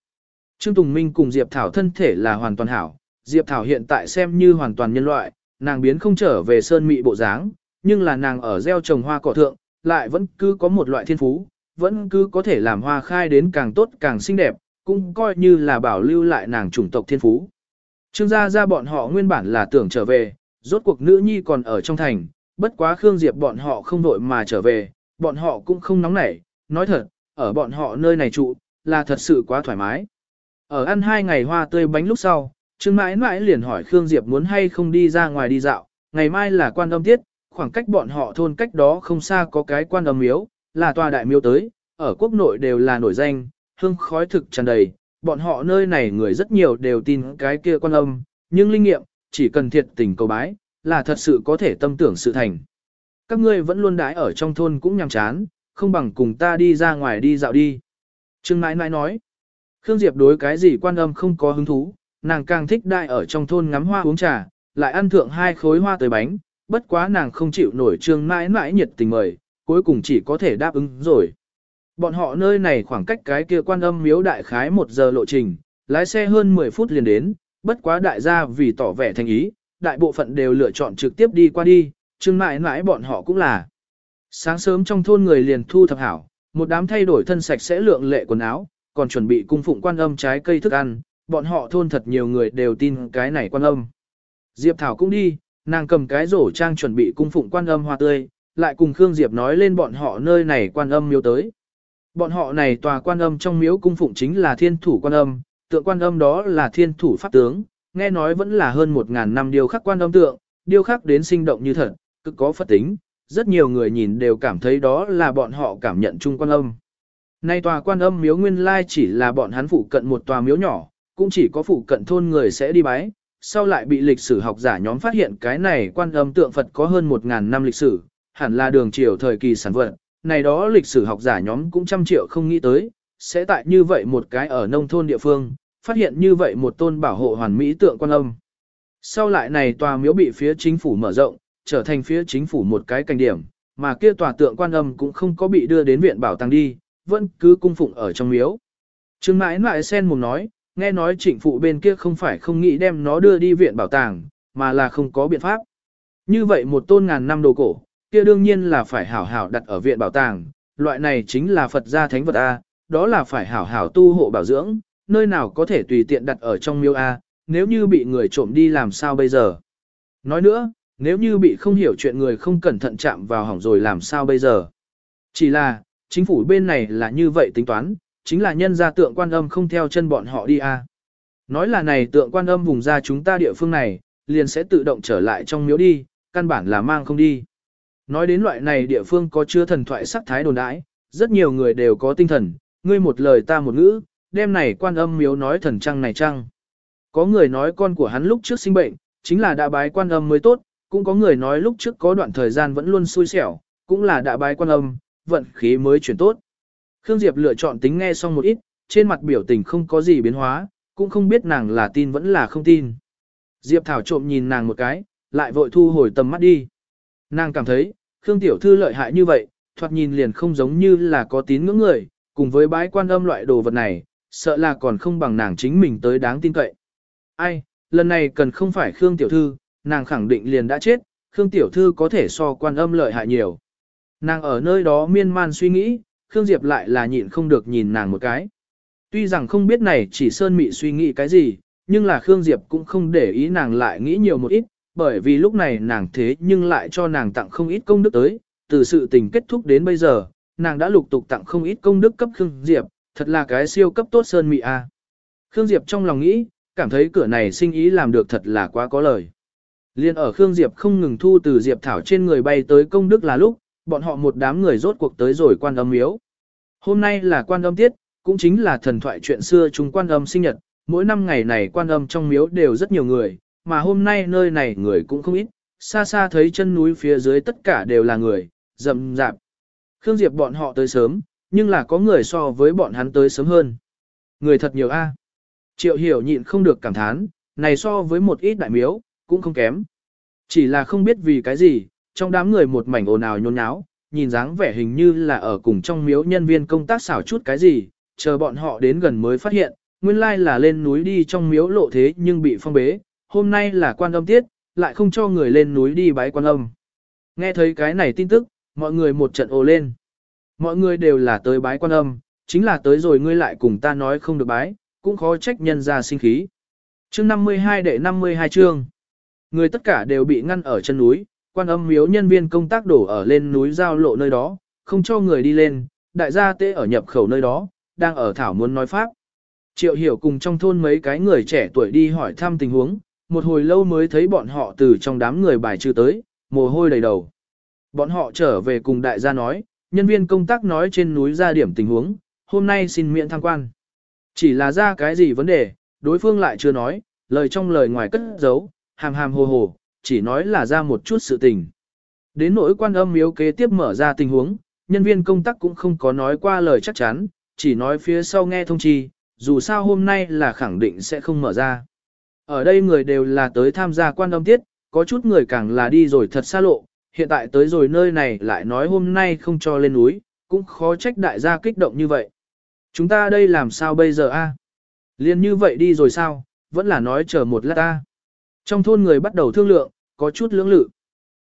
Trương Tùng Minh cùng Diệp Thảo thân thể là hoàn toàn hảo, Diệp Thảo hiện tại xem như hoàn toàn nhân loại, nàng biến không trở về sơn mị bộ dáng, nhưng là nàng ở gieo trồng hoa cỏ thượng, lại vẫn cứ có một loại thiên phú, vẫn cứ có thể làm hoa khai đến càng tốt càng xinh đẹp, cũng coi như là bảo lưu lại nàng chủng tộc thiên phú. Trương gia gia bọn họ nguyên bản là tưởng trở về, rốt cuộc nữ nhi còn ở trong thành, bất quá Khương Diệp bọn họ không đội mà trở về, bọn họ cũng không nóng nảy, nói thật, ở bọn họ nơi này trụ, là thật sự quá thoải mái. Ở ăn hai ngày hoa tươi bánh lúc sau, Trương mãi mãi liền hỏi Khương Diệp muốn hay không đi ra ngoài đi dạo, ngày mai là quan âm tiết, khoảng cách bọn họ thôn cách đó không xa có cái quan âm miếu, là tòa đại miếu tới, ở quốc nội đều là nổi danh, hương khói thực tràn đầy, bọn họ nơi này người rất nhiều đều tin cái kia quan âm, nhưng linh nghiệm, chỉ cần thiệt tình cầu bái, là thật sự có thể tâm tưởng sự thành. Các ngươi vẫn luôn đãi ở trong thôn cũng nhằm chán, không bằng cùng ta đi ra ngoài đi dạo đi. Trương nãi nãi nói, Khương Diệp đối cái gì quan âm không có hứng thú, nàng càng thích đại ở trong thôn ngắm hoa uống trà, lại ăn thượng hai khối hoa tới bánh, bất quá nàng không chịu nổi trương Nãi Nãi nhiệt tình mời, cuối cùng chỉ có thể đáp ứng rồi. Bọn họ nơi này khoảng cách cái kia quan âm miếu đại khái một giờ lộ trình, lái xe hơn 10 phút liền đến, bất quá đại gia vì tỏ vẻ thành ý, đại bộ phận đều lựa chọn trực tiếp đi qua đi, trương mãi mãi bọn họ cũng là. Sáng sớm trong thôn người liền thu thập hảo, một đám thay đổi thân sạch sẽ lượng lệ quần áo, còn chuẩn bị cung phụng quan âm trái cây thức ăn, bọn họ thôn thật nhiều người đều tin cái này quan âm. Diệp Thảo cũng đi, nàng cầm cái rổ trang chuẩn bị cung phụng quan âm hoa tươi, lại cùng Khương Diệp nói lên bọn họ nơi này quan âm miếu tới. Bọn họ này tòa quan âm trong miếu cung phụng chính là thiên thủ quan âm, tượng quan âm đó là thiên thủ pháp tướng, nghe nói vẫn là hơn một ngàn năm điêu khắc quan âm tượng, điêu khắc đến sinh động như thật, cực có phật tính, rất nhiều người nhìn đều cảm thấy đó là bọn họ cảm nhận chung quan âm. Nay tòa quan âm miếu nguyên lai chỉ là bọn hắn phụ cận một tòa miếu nhỏ, cũng chỉ có phụ cận thôn người sẽ đi bái, sau lại bị lịch sử học giả nhóm phát hiện cái này quan âm tượng Phật có hơn 1.000 năm lịch sử, hẳn là đường triều thời kỳ sản vật, này đó lịch sử học giả nhóm cũng trăm triệu không nghĩ tới, sẽ tại như vậy một cái ở nông thôn địa phương, phát hiện như vậy một tôn bảo hộ hoàn mỹ tượng quan âm. Sau lại này tòa miếu bị phía chính phủ mở rộng, trở thành phía chính phủ một cái cảnh điểm, mà kia tòa tượng quan âm cũng không có bị đưa đến viện bảo tàng đi, vẫn cứ cung phụng ở trong miếu. Trương mãi mãi sen mồm nói, nghe nói trịnh phụ bên kia không phải không nghĩ đem nó đưa đi viện bảo tàng, mà là không có biện pháp. Như vậy một tôn ngàn năm đồ cổ, kia đương nhiên là phải hảo hảo đặt ở viện bảo tàng, loại này chính là Phật gia thánh vật A, đó là phải hảo hảo tu hộ bảo dưỡng, nơi nào có thể tùy tiện đặt ở trong miêu A, nếu như bị người trộm đi làm sao bây giờ. Nói nữa, nếu như bị không hiểu chuyện người không cẩn thận chạm vào hỏng rồi làm sao bây giờ. Chỉ là, chính phủ bên này là như vậy tính toán, chính là nhân ra tượng quan âm không theo chân bọn họ đi a. Nói là này tượng quan âm vùng ra chúng ta địa phương này, liền sẽ tự động trở lại trong miếu đi, căn bản là mang không đi. Nói đến loại này địa phương có chứa thần thoại sắc thái đồn đãi, rất nhiều người đều có tinh thần, ngươi một lời ta một ngữ, đêm này quan âm miếu nói thần trăng này trăng. Có người nói con của hắn lúc trước sinh bệnh, chính là đã bái quan âm mới tốt, cũng có người nói lúc trước có đoạn thời gian vẫn luôn xui xẻo, cũng là đã bái quan âm, vận khí mới chuyển tốt. Khương Diệp lựa chọn tính nghe xong một ít, trên mặt biểu tình không có gì biến hóa, cũng không biết nàng là tin vẫn là không tin. Diệp Thảo trộm nhìn nàng một cái, lại vội thu hồi tầm mắt đi. Nàng cảm thấy, Khương Tiểu Thư lợi hại như vậy, thoạt nhìn liền không giống như là có tín ngưỡng người, cùng với bái quan âm loại đồ vật này, sợ là còn không bằng nàng chính mình tới đáng tin cậy. Ai, lần này cần không phải Khương Tiểu Thư, nàng khẳng định liền đã chết, Khương Tiểu Thư có thể so quan âm lợi hại nhiều. Nàng ở nơi đó miên man suy nghĩ, Khương Diệp lại là nhịn không được nhìn nàng một cái. Tuy rằng không biết này chỉ Sơn Mị suy nghĩ cái gì, nhưng là Khương Diệp cũng không để ý nàng lại nghĩ nhiều một ít, bởi vì lúc này nàng thế nhưng lại cho nàng tặng không ít công đức tới, từ sự tình kết thúc đến bây giờ, nàng đã lục tục tặng không ít công đức cấp Khương Diệp, thật là cái siêu cấp tốt Sơn Mị a. Khương Diệp trong lòng nghĩ, cảm thấy cửa này sinh ý làm được thật là quá có lời. Liên ở Khương Diệp không ngừng thu từ Diệp Thảo trên người bay tới công đức là lúc, bọn họ một đám người rốt cuộc tới rồi quan âm miếu. Hôm nay là quan âm tiết, cũng chính là thần thoại chuyện xưa chúng quan âm sinh nhật, mỗi năm ngày này quan âm trong miếu đều rất nhiều người, mà hôm nay nơi này người cũng không ít, xa xa thấy chân núi phía dưới tất cả đều là người, rậm rạp. Khương Diệp bọn họ tới sớm, nhưng là có người so với bọn hắn tới sớm hơn. Người thật nhiều a. Triệu hiểu nhịn không được cảm thán, này so với một ít đại miếu, cũng không kém. Chỉ là không biết vì cái gì, trong đám người một mảnh ồn ào nhôn nháo, nhìn dáng vẻ hình như là ở cùng trong miếu nhân viên công tác xảo chút cái gì, chờ bọn họ đến gần mới phát hiện, nguyên lai là lên núi đi trong miếu lộ thế nhưng bị phong bế, hôm nay là quan âm tiết, lại không cho người lên núi đi bái quan âm. Nghe thấy cái này tin tức, mọi người một trận ồ lên. Mọi người đều là tới bái quan âm, chính là tới rồi ngươi lại cùng ta nói không được bái, cũng khó trách nhân ra sinh khí. Chương 52 đệ 52 chương. Người tất cả đều bị ngăn ở chân núi, quan âm miếu nhân viên công tác đổ ở lên núi giao lộ nơi đó, không cho người đi lên, đại gia tế ở nhập khẩu nơi đó, đang ở thảo muốn nói pháp. Triệu hiểu cùng trong thôn mấy cái người trẻ tuổi đi hỏi thăm tình huống, một hồi lâu mới thấy bọn họ từ trong đám người bài trừ tới, mồ hôi đầy đầu. Bọn họ trở về cùng đại gia nói, nhân viên công tác nói trên núi ra điểm tình huống, hôm nay xin miễn tham quan. Chỉ là ra cái gì vấn đề, đối phương lại chưa nói, lời trong lời ngoài cất giấu, hàm hàm hồ hồ, chỉ nói là ra một chút sự tình. Đến nỗi quan âm miếu kế tiếp mở ra tình huống, nhân viên công tác cũng không có nói qua lời chắc chắn, chỉ nói phía sau nghe thông chi, dù sao hôm nay là khẳng định sẽ không mở ra. Ở đây người đều là tới tham gia quan âm tiết, có chút người càng là đi rồi thật xa lộ, hiện tại tới rồi nơi này lại nói hôm nay không cho lên núi, cũng khó trách đại gia kích động như vậy. Chúng ta đây làm sao bây giờ a? Liên như vậy đi rồi sao, vẫn là nói chờ một lát ta. Trong thôn người bắt đầu thương lượng, có chút lưỡng lự.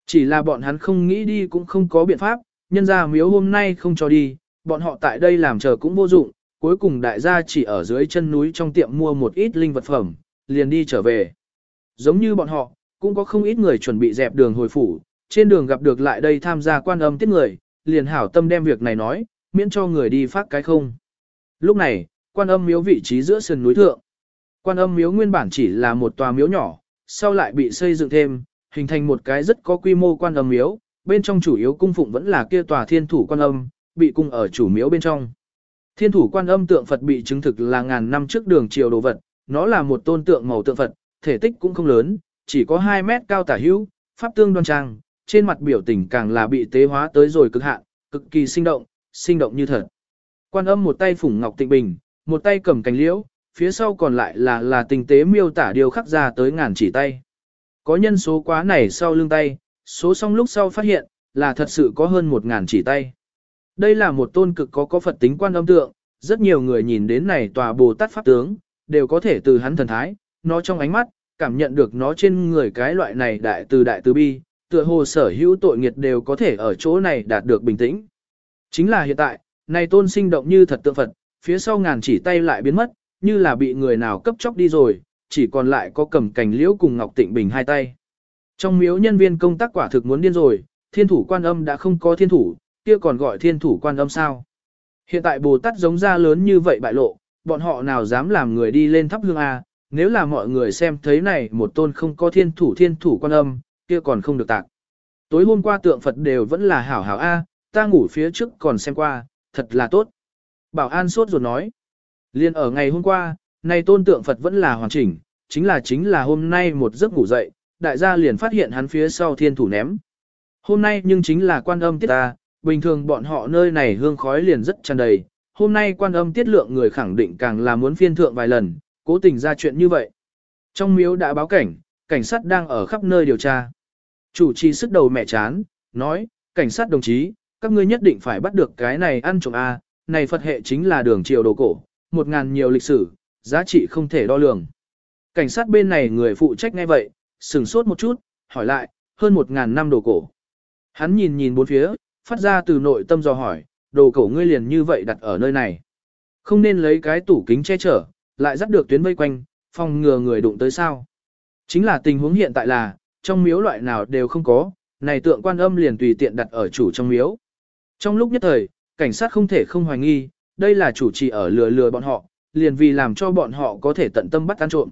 Chỉ là bọn hắn không nghĩ đi cũng không có biện pháp, nhân ra miếu hôm nay không cho đi, bọn họ tại đây làm chờ cũng vô dụng, cuối cùng đại gia chỉ ở dưới chân núi trong tiệm mua một ít linh vật phẩm, liền đi trở về. Giống như bọn họ, cũng có không ít người chuẩn bị dẹp đường hồi phủ, trên đường gặp được lại đây tham gia quan âm tiết người, liền hảo tâm đem việc này nói, miễn cho người đi phát cái không. Lúc này, quan âm miếu vị trí giữa sườn núi thượng. Quan âm miếu nguyên bản chỉ là một tòa miếu nhỏ, sau lại bị xây dựng thêm, hình thành một cái rất có quy mô quan âm miếu, bên trong chủ yếu cung phụng vẫn là kia tòa thiên thủ quan âm, bị cung ở chủ miếu bên trong. Thiên thủ quan âm tượng Phật bị chứng thực là ngàn năm trước đường triều đồ vật, nó là một tôn tượng màu tượng Phật, thể tích cũng không lớn, chỉ có 2 mét cao tả hữu, pháp tương đoan trang, trên mặt biểu tình càng là bị tế hóa tới rồi cực hạn, cực kỳ sinh động, sinh động như thật. Quan âm một tay phủng ngọc tịnh bình, một tay cầm cành liễu, phía sau còn lại là là tình tế miêu tả điều khắc ra tới ngàn chỉ tay. Có nhân số quá này sau lưng tay, số xong lúc sau phát hiện, là thật sự có hơn một ngàn chỉ tay. Đây là một tôn cực có có Phật tính quan âm tượng, rất nhiều người nhìn đến này tòa Bồ Tát Pháp tướng, đều có thể từ hắn thần thái, nó trong ánh mắt, cảm nhận được nó trên người cái loại này đại từ đại từ bi, tựa hồ sở hữu tội nghiệt đều có thể ở chỗ này đạt được bình tĩnh. Chính là hiện tại, này tôn sinh động như thật tượng Phật, phía sau ngàn chỉ tay lại biến mất, như là bị người nào cấp chóc đi rồi, chỉ còn lại có cầm cành liễu cùng Ngọc Tịnh Bình hai tay. Trong miếu nhân viên công tác quả thực muốn điên rồi, thiên thủ quan âm đã không có thiên thủ, kia còn gọi thiên thủ quan âm sao. Hiện tại Bồ Tát giống ra lớn như vậy bại lộ, bọn họ nào dám làm người đi lên thắp hương A, nếu là mọi người xem thấy này một tôn không có thiên thủ thiên thủ quan âm, kia còn không được tạc. Tối hôm qua tượng Phật đều vẫn là hảo hảo A, ta ngủ phía trước còn xem qua, thật là tốt. Bảo an sốt ruột nói. Liên ở ngày hôm qua, này tôn tượng Phật vẫn là hoàn chỉnh, chính là chính là hôm nay một giấc ngủ dậy, đại gia liền phát hiện hắn phía sau thiên thủ ném. Hôm nay nhưng chính là quan âm tiết ta, bình thường bọn họ nơi này hương khói liền rất tràn đầy, hôm nay quan âm tiết lượng người khẳng định càng là muốn phiên thượng vài lần, cố tình ra chuyện như vậy. Trong miếu đã báo cảnh, cảnh sát đang ở khắp nơi điều tra. Chủ trì sức đầu mẹ chán, nói, cảnh sát đồng chí, các ngươi nhất định phải bắt được cái này ăn trộm A, này Phật hệ chính là đường triều đồ cổ, một ngàn nhiều lịch sử, giá trị không thể đo lường. Cảnh sát bên này người phụ trách ngay vậy, sừng sốt một chút, hỏi lại, hơn một ngàn năm đồ cổ. Hắn nhìn nhìn bốn phía, phát ra từ nội tâm dò hỏi, đồ cổ ngươi liền như vậy đặt ở nơi này. Không nên lấy cái tủ kính che chở, lại dắt được tuyến vây quanh, phòng ngừa người đụng tới sao. Chính là tình huống hiện tại là, trong miếu loại nào đều không có, này tượng quan âm liền tùy tiện đặt ở chủ trong miếu. Trong lúc nhất thời, cảnh sát không thể không hoài nghi, đây là chủ trì ở lừa lừa bọn họ, liền vì làm cho bọn họ có thể tận tâm bắt ăn trộm.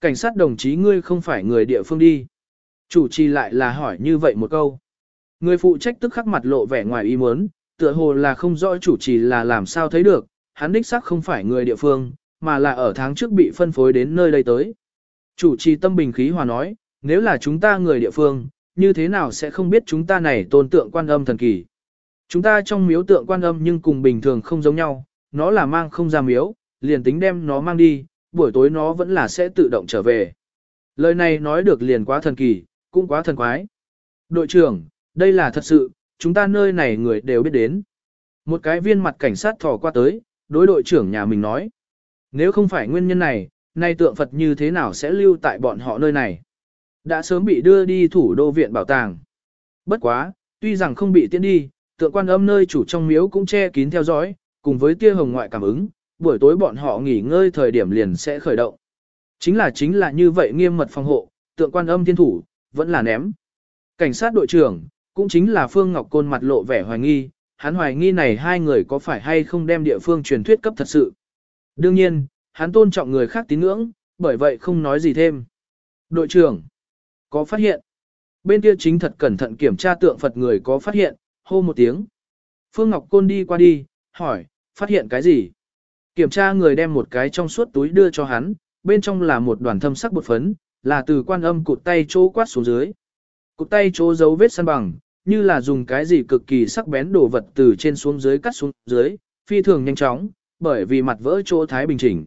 Cảnh sát đồng chí ngươi không phải người địa phương đi. Chủ trì lại là hỏi như vậy một câu. Người phụ trách tức khắc mặt lộ vẻ ngoài ý muốn, tựa hồ là không rõ chủ trì là làm sao thấy được, hắn đích xác không phải người địa phương, mà là ở tháng trước bị phân phối đến nơi đây tới. Chủ trì tâm bình khí hòa nói, nếu là chúng ta người địa phương, như thế nào sẽ không biết chúng ta này tôn tượng quan âm thần kỳ. Chúng ta trong miếu tượng quan âm nhưng cùng bình thường không giống nhau, nó là mang không ra miếu, liền tính đem nó mang đi, buổi tối nó vẫn là sẽ tự động trở về. Lời này nói được liền quá thần kỳ, cũng quá thần quái. Đội trưởng, đây là thật sự, chúng ta nơi này người đều biết đến. Một cái viên mặt cảnh sát thò qua tới, đối đội trưởng nhà mình nói. Nếu không phải nguyên nhân này, nay tượng Phật như thế nào sẽ lưu tại bọn họ nơi này? Đã sớm bị đưa đi thủ đô viện bảo tàng. Bất quá, tuy rằng không bị tiến đi, tượng quan âm nơi chủ trong miếu cũng che kín theo dõi, cùng với tia hồng ngoại cảm ứng, buổi tối bọn họ nghỉ ngơi thời điểm liền sẽ khởi động. Chính là chính là như vậy nghiêm mật phòng hộ, tượng quan âm thiên thủ, vẫn là ném. Cảnh sát đội trưởng, cũng chính là Phương Ngọc Côn mặt lộ vẻ hoài nghi, hắn hoài nghi này hai người có phải hay không đem địa phương truyền thuyết cấp thật sự. Đương nhiên, hắn tôn trọng người khác tín ngưỡng, bởi vậy không nói gì thêm. Đội trưởng, có phát hiện. Bên kia chính thật cẩn thận kiểm tra tượng Phật người có phát hiện, hô một tiếng. Phương Ngọc Côn đi qua đi, hỏi, phát hiện cái gì? Kiểm tra người đem một cái trong suốt túi đưa cho hắn, bên trong là một đoàn thâm sắc bột phấn, là từ quan âm cụt tay chỗ quát xuống dưới. Cụt tay chỗ dấu vết săn bằng, như là dùng cái gì cực kỳ sắc bén đồ vật từ trên xuống dưới cắt xuống dưới, phi thường nhanh chóng, bởi vì mặt vỡ chỗ thái bình chỉnh.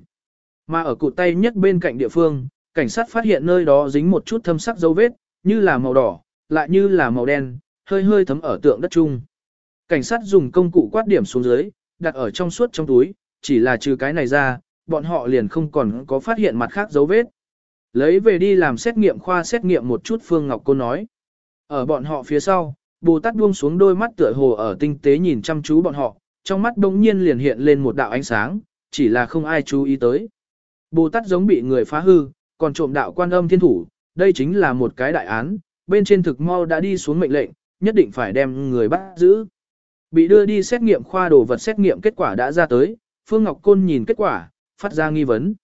Mà ở cụt tay nhất bên cạnh địa phương, cảnh sát phát hiện nơi đó dính một chút thâm sắc dấu vết, như là màu đỏ, lại như là màu đen, hơi hơi thấm ở tượng đất chung. Cảnh sát dùng công cụ quát điểm xuống dưới, đặt ở trong suốt trong túi, chỉ là trừ cái này ra, bọn họ liền không còn có phát hiện mặt khác dấu vết. Lấy về đi làm xét nghiệm khoa xét nghiệm một chút Phương Ngọc Cô nói. Ở bọn họ phía sau, Bồ Tát buông xuống đôi mắt tựa hồ ở tinh tế nhìn chăm chú bọn họ, trong mắt đông nhiên liền hiện lên một đạo ánh sáng, chỉ là không ai chú ý tới. Bồ Tát giống bị người phá hư, còn trộm đạo quan âm thiên thủ, đây chính là một cái đại án, bên trên thực mau đã đi xuống mệnh lệnh, nhất định phải đem người bắt giữ. Bị đưa đi xét nghiệm khoa đồ vật xét nghiệm kết quả đã ra tới, Phương Ngọc Côn nhìn kết quả, phát ra nghi vấn.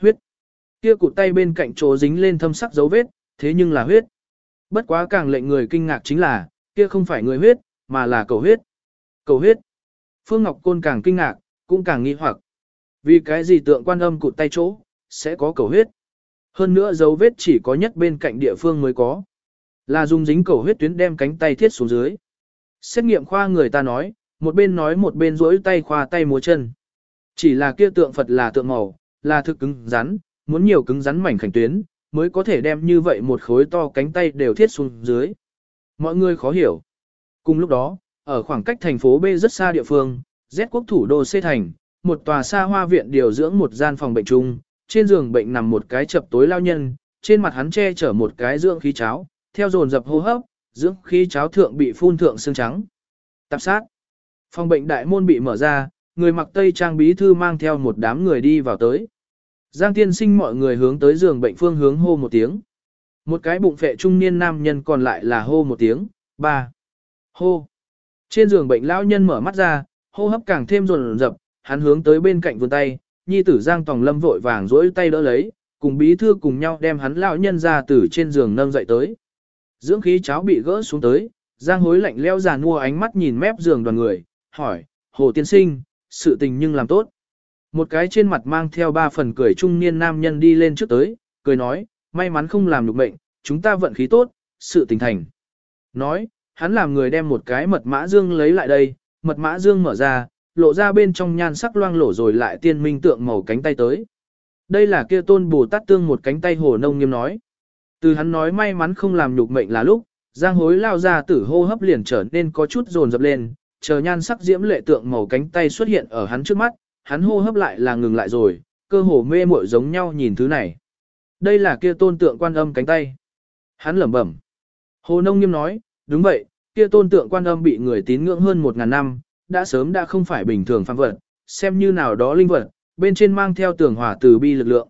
Huyết. Kia cụt tay bên cạnh chỗ dính lên thâm sắc dấu vết, thế nhưng là huyết. Bất quá càng lệnh người kinh ngạc chính là, kia không phải người huyết, mà là cầu huyết. Cầu huyết. Phương Ngọc Côn càng kinh ngạc, cũng càng nghi hoặc. Vì cái gì tượng quan âm cụt tay chỗ, sẽ có cầu huyết. Hơn nữa dấu vết chỉ có nhất bên cạnh địa phương mới có. Là dùng dính cầu huyết tuyến đem cánh tay thiết xuống dưới. Xét nghiệm khoa người ta nói, một bên nói một bên rỗi tay khoa tay múa chân. Chỉ là kia tượng Phật là tượng màu, là thực cứng rắn, muốn nhiều cứng rắn mảnh khảnh tuyến, mới có thể đem như vậy một khối to cánh tay đều thiết xuống dưới. Mọi người khó hiểu. Cùng lúc đó, ở khoảng cách thành phố B rất xa địa phương, Z quốc thủ đô C thành, một tòa xa hoa viện điều dưỡng một gian phòng bệnh chung, trên giường bệnh nằm một cái chập tối lao nhân, trên mặt hắn che chở một cái dưỡng khí cháo, theo dồn dập hô hấp, dưỡng khí cháo thượng bị phun thượng xương trắng. Tạp sát. Phòng bệnh đại môn bị mở ra, người mặc tây trang bí thư mang theo một đám người đi vào tới. Giang tiên sinh mọi người hướng tới giường bệnh phương hướng hô một tiếng. Một cái bụng phệ trung niên nam nhân còn lại là hô một tiếng, ba. Hô. Trên giường bệnh lão nhân mở mắt ra, hô hấp càng thêm rồn rập, hắn hướng tới bên cạnh vươn tay, nhi tử Giang Tòng Lâm vội vàng dỗi tay đỡ lấy, cùng bí thư cùng nhau đem hắn lão nhân ra từ trên giường nâng dậy tới. Dưỡng khí cháo bị gỡ xuống tới, Giang hối lạnh leo giàn mua ánh mắt nhìn mép giường đoàn người, hỏi, Hồ Tiên Sinh, sự tình nhưng làm tốt. Một cái trên mặt mang theo ba phần cười trung niên nam nhân đi lên trước tới, cười nói, may mắn không làm được bệnh, chúng ta vận khí tốt, sự tình thành. Nói, hắn làm người đem một cái mật mã dương lấy lại đây, mật mã dương mở ra, lộ ra bên trong nhan sắc loang lổ rồi lại tiên minh tượng màu cánh tay tới. Đây là kia tôn Bồ Tát tương một cánh tay hồ nông nghiêm nói. Từ hắn nói may mắn không làm nhục mệnh là lúc, giang hối lao ra tử hô hấp liền trở nên có chút dồn dập lên, chờ nhan sắc diễm lệ tượng màu cánh tay xuất hiện ở hắn trước mắt, hắn hô hấp lại là ngừng lại rồi, cơ hồ mê muội giống nhau nhìn thứ này. Đây là kia tôn tượng quan âm cánh tay. Hắn lẩm bẩm. Hồ Nông Nghiêm nói, đúng vậy, kia tôn tượng quan âm bị người tín ngưỡng hơn một ngàn năm, đã sớm đã không phải bình thường phàm vật, xem như nào đó linh vật, bên trên mang theo tưởng hỏa từ bi lực lượng.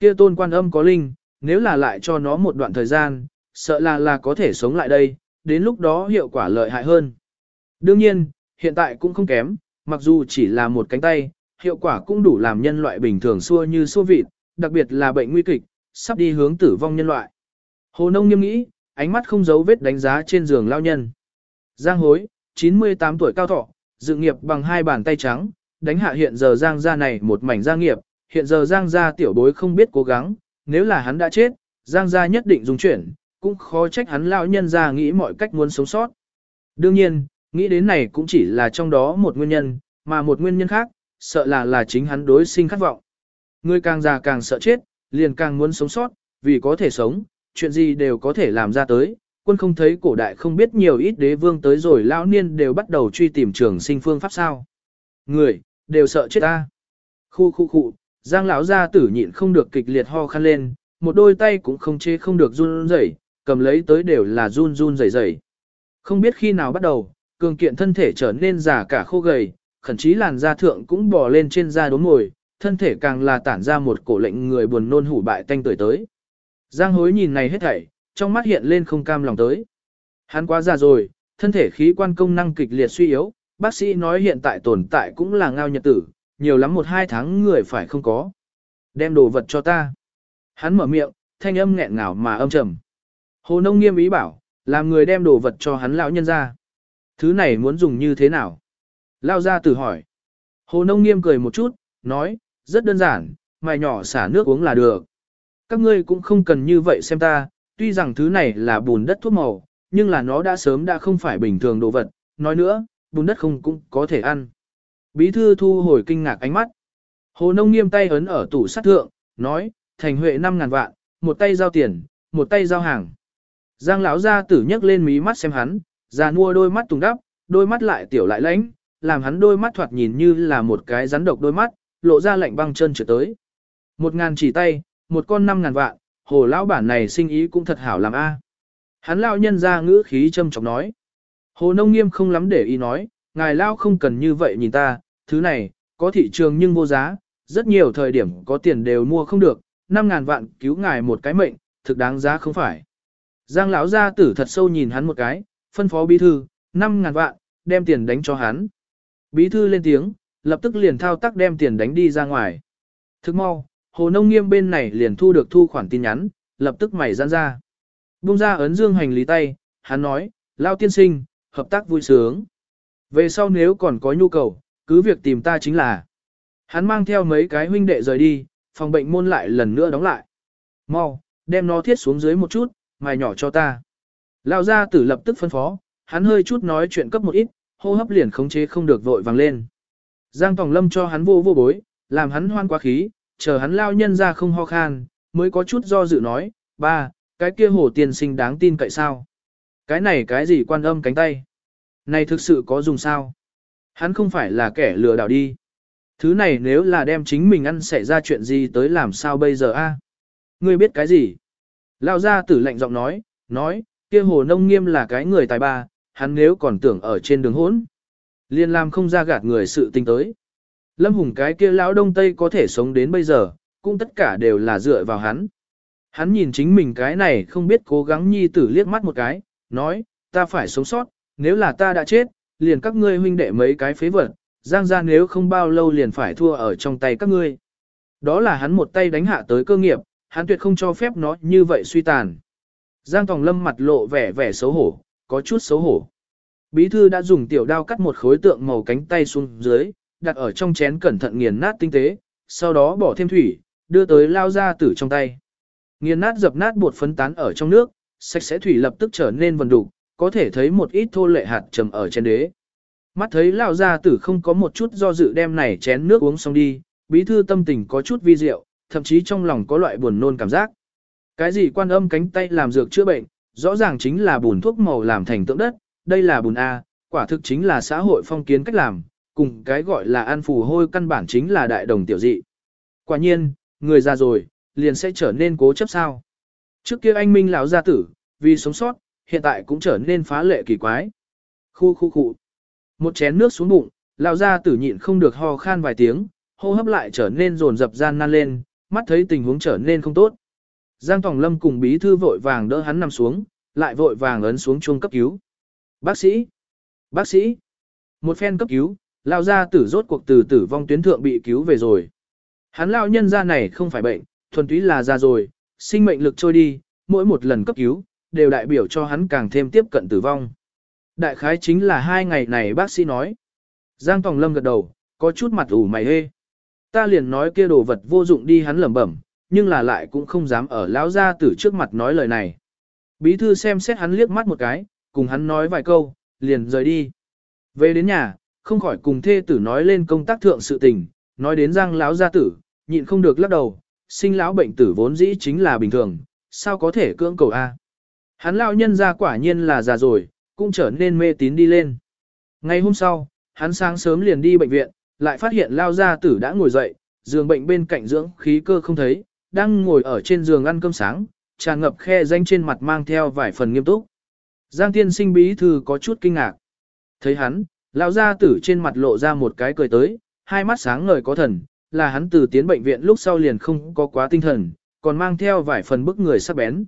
Kia tôn quan âm có linh, nếu là lại cho nó một đoạn thời gian, sợ là là có thể sống lại đây, đến lúc đó hiệu quả lợi hại hơn. Đương nhiên, hiện tại cũng không kém, mặc dù chỉ là một cánh tay, hiệu quả cũng đủ làm nhân loại bình thường xua như xua vịt, đặc biệt là bệnh nguy kịch, sắp đi hướng tử vong nhân loại. Hồ Nông nghiêm nghĩ, ánh mắt không giấu vết đánh giá trên giường lao nhân. Giang hối, 98 tuổi cao thọ, dự nghiệp bằng hai bàn tay trắng, đánh hạ hiện giờ Giang gia này một mảnh gia nghiệp, hiện giờ Giang gia tiểu bối không biết cố gắng, nếu là hắn đã chết, Giang gia nhất định dùng chuyển, cũng khó trách hắn lão nhân ra nghĩ mọi cách muốn sống sót. Đương nhiên, nghĩ đến này cũng chỉ là trong đó một nguyên nhân, mà một nguyên nhân khác, sợ là là chính hắn đối sinh khát vọng. Người càng già càng sợ chết, liền càng muốn sống sót, vì có thể sống, chuyện gì đều có thể làm ra tới. Quân không thấy cổ đại không biết nhiều ít đế vương tới rồi lão niên đều bắt đầu truy tìm trường sinh phương pháp sao. Người, đều sợ chết ta. Khu khu khu, giang lão gia tử nhịn không được kịch liệt ho khăn lên, một đôi tay cũng không chế không được run rẩy, cầm lấy tới đều là run run rẩy rẩy. Không biết khi nào bắt đầu, cường kiện thân thể trở nên già cả khô gầy, khẩn chí làn da thượng cũng bò lên trên da đốm ngồi, thân thể càng là tản ra một cổ lệnh người buồn nôn hủ bại tanh tuổi tới. Giang hối nhìn này hết thảy, trong mắt hiện lên không cam lòng tới. Hắn quá già rồi, thân thể khí quan công năng kịch liệt suy yếu, bác sĩ nói hiện tại tồn tại cũng là ngao nhật tử, nhiều lắm một hai tháng người phải không có. Đem đồ vật cho ta. Hắn mở miệng, thanh âm nghẹn ngào mà âm trầm. Hồ nông nghiêm ý bảo, làm người đem đồ vật cho hắn lão nhân ra. Thứ này muốn dùng như thế nào? Lao ra tử hỏi. Hồ nông nghiêm cười một chút, nói, rất đơn giản, mài nhỏ xả nước uống là được. Các ngươi cũng không cần như vậy xem ta, tuy rằng thứ này là bùn đất thuốc màu, nhưng là nó đã sớm đã không phải bình thường đồ vật, nói nữa, bùn đất không cũng có thể ăn. Bí thư thu hồi kinh ngạc ánh mắt. Hồ nông nghiêm tay ấn ở tủ sát thượng, nói, thành huệ 5.000 vạn, một tay giao tiền, một tay giao hàng. Giang lão gia tử nhấc lên mí mắt xem hắn, già mua đôi mắt tùng đắp, đôi mắt lại tiểu lại lãnh, làm hắn đôi mắt thoạt nhìn như là một cái rắn độc đôi mắt, lộ ra lạnh băng chân trở tới. Một ngàn chỉ tay, một con năm ngàn vạn, hồ lão bản này sinh ý cũng thật hảo làm a. Hắn lão nhân ra ngữ khí châm chọc nói. Hồ nông nghiêm không lắm để ý nói, ngài lao không cần như vậy nhìn ta, thứ này, có thị trường nhưng vô giá, rất nhiều thời điểm có tiền đều mua không được, năm ngàn vạn cứu ngài một cái mệnh, thực đáng giá không phải. Giang lão gia tử thật sâu nhìn hắn một cái, phân phó bí thư, năm ngàn vạn, đem tiền đánh cho hắn. Bí thư lên tiếng, lập tức liền thao tác đem tiền đánh đi ra ngoài. Thức mau, hồ nông nghiêm bên này liền thu được thu khoản tin nhắn, lập tức mày giãn ra. Bung ra ấn dương hành lý tay, hắn nói, lao tiên sinh, hợp tác vui sướng. Về sau nếu còn có nhu cầu, cứ việc tìm ta chính là. Hắn mang theo mấy cái huynh đệ rời đi, phòng bệnh môn lại lần nữa đóng lại. Mau, đem nó thiết xuống dưới một chút, mài nhỏ cho ta. Lao ra tử lập tức phân phó, hắn hơi chút nói chuyện cấp một ít, hô hấp liền khống chế không được vội vàng lên. Giang Tòng Lâm cho hắn vô vô bối, làm hắn hoan quá khí, chờ hắn lao nhân ra không ho khan, mới có chút do dự nói, ba, cái kia hồ tiền sinh đáng tin cậy sao? Cái này cái gì quan âm cánh tay? Này thực sự có dùng sao? Hắn không phải là kẻ lừa đảo đi. Thứ này nếu là đem chính mình ăn xảy ra chuyện gì tới làm sao bây giờ a? Ngươi biết cái gì? Lao ra tử lạnh giọng nói, nói, kia hồ nông nghiêm là cái người tài ba, hắn nếu còn tưởng ở trên đường hỗn. liền làm không ra gạt người sự tình tới. Lâm Hùng cái kia lão đông tây có thể sống đến bây giờ, cũng tất cả đều là dựa vào hắn. Hắn nhìn chính mình cái này không biết cố gắng nhi tử liếc mắt một cái, nói, ta phải sống sót, nếu là ta đã chết, liền các ngươi huynh đệ mấy cái phế vật, giang ra nếu không bao lâu liền phải thua ở trong tay các ngươi. Đó là hắn một tay đánh hạ tới cơ nghiệp, hắn tuyệt không cho phép nó như vậy suy tàn. Giang Tòng Lâm mặt lộ vẻ vẻ xấu hổ, có chút xấu hổ. Bí thư đã dùng tiểu đao cắt một khối tượng màu cánh tay xuống dưới, đặt ở trong chén cẩn thận nghiền nát tinh tế, sau đó bỏ thêm thủy, đưa tới lao ra tử trong tay. Nghiền nát dập nát bột phấn tán ở trong nước, sạch sẽ thủy lập tức trở nên vần đục, có thể thấy một ít thô lệ hạt trầm ở trên đế. Mắt thấy lao ra tử không có một chút do dự đem này chén nước uống xong đi, bí thư tâm tình có chút vi diệu, thậm chí trong lòng có loại buồn nôn cảm giác. Cái gì quan âm cánh tay làm dược chữa bệnh, rõ ràng chính là bùn thuốc màu làm thành tượng đất, đây là bùn A, quả thực chính là xã hội phong kiến cách làm, cùng cái gọi là ăn phù hôi căn bản chính là đại đồng tiểu dị. Quả nhiên, người già rồi, liền sẽ trở nên cố chấp sao. Trước kia anh Minh lão gia tử, vì sống sót, hiện tại cũng trở nên phá lệ kỳ quái. Khu khu khu. Một chén nước xuống bụng, lao ra tử nhịn không được ho khan vài tiếng, hô hấp lại trở nên rồn rập gian nan lên, mắt thấy tình huống trở nên không tốt. Giang Tòng Lâm cùng bí thư vội vàng đỡ hắn nằm xuống, lại vội vàng ấn xuống chuông cấp cứu. Bác sĩ! Bác sĩ! Một phen cấp cứu, lao ra tử rốt cuộc từ tử vong tuyến thượng bị cứu về rồi. Hắn lao nhân ra này không phải bệnh, thuần túy là ra rồi, sinh mệnh lực trôi đi, mỗi một lần cấp cứu, đều đại biểu cho hắn càng thêm tiếp cận tử vong. Đại khái chính là hai ngày này bác sĩ nói. Giang Tòng Lâm gật đầu, có chút mặt ủ mày hê. Ta liền nói kia đồ vật vô dụng đi hắn lẩm bẩm, nhưng là lại cũng không dám ở lão gia tử trước mặt nói lời này. Bí thư xem xét hắn liếc mắt một cái, cùng hắn nói vài câu, liền rời đi. Về đến nhà, không khỏi cùng thê tử nói lên công tác thượng sự tình, nói đến giang lão gia tử, nhịn không được lắc đầu, sinh lão bệnh tử vốn dĩ chính là bình thường, sao có thể cưỡng cầu a? Hắn lão nhân ra quả nhiên là già rồi, cũng trở nên mê tín đi lên. Ngày hôm sau, hắn sáng sớm liền đi bệnh viện, lại phát hiện lao gia tử đã ngồi dậy, giường bệnh bên cạnh dưỡng khí cơ không thấy, đang ngồi ở trên giường ăn cơm sáng, tràn ngập khe danh trên mặt mang theo vài phần nghiêm túc. Giang tiên sinh bí thư có chút kinh ngạc. Thấy hắn, lão gia tử trên mặt lộ ra một cái cười tới, hai mắt sáng ngời có thần, là hắn từ tiến bệnh viện lúc sau liền không có quá tinh thần, còn mang theo vài phần bức người sắc bén.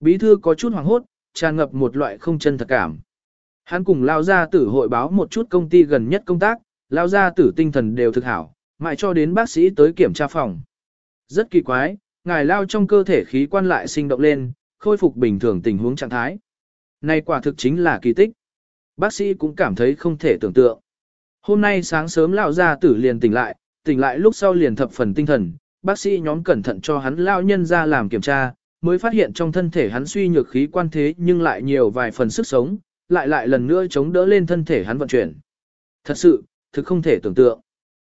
Bí thư có chút hoảng hốt, tràn ngập một loại không chân thật cảm. Hắn cùng lao gia tử hội báo một chút công ty gần nhất công tác, lao gia tử tinh thần đều thực hảo, mãi cho đến bác sĩ tới kiểm tra phòng. Rất kỳ quái, ngài lao trong cơ thể khí quan lại sinh động lên, khôi phục bình thường tình huống trạng thái. Này quả thực chính là kỳ tích. Bác sĩ cũng cảm thấy không thể tưởng tượng. Hôm nay sáng sớm lão gia tử liền tỉnh lại, tỉnh lại lúc sau liền thập phần tinh thần, bác sĩ nhóm cẩn thận cho hắn lao nhân ra làm kiểm tra, mới phát hiện trong thân thể hắn suy nhược khí quan thế nhưng lại nhiều vài phần sức sống, lại lại lần nữa chống đỡ lên thân thể hắn vận chuyển. Thật sự, thực không thể tưởng tượng.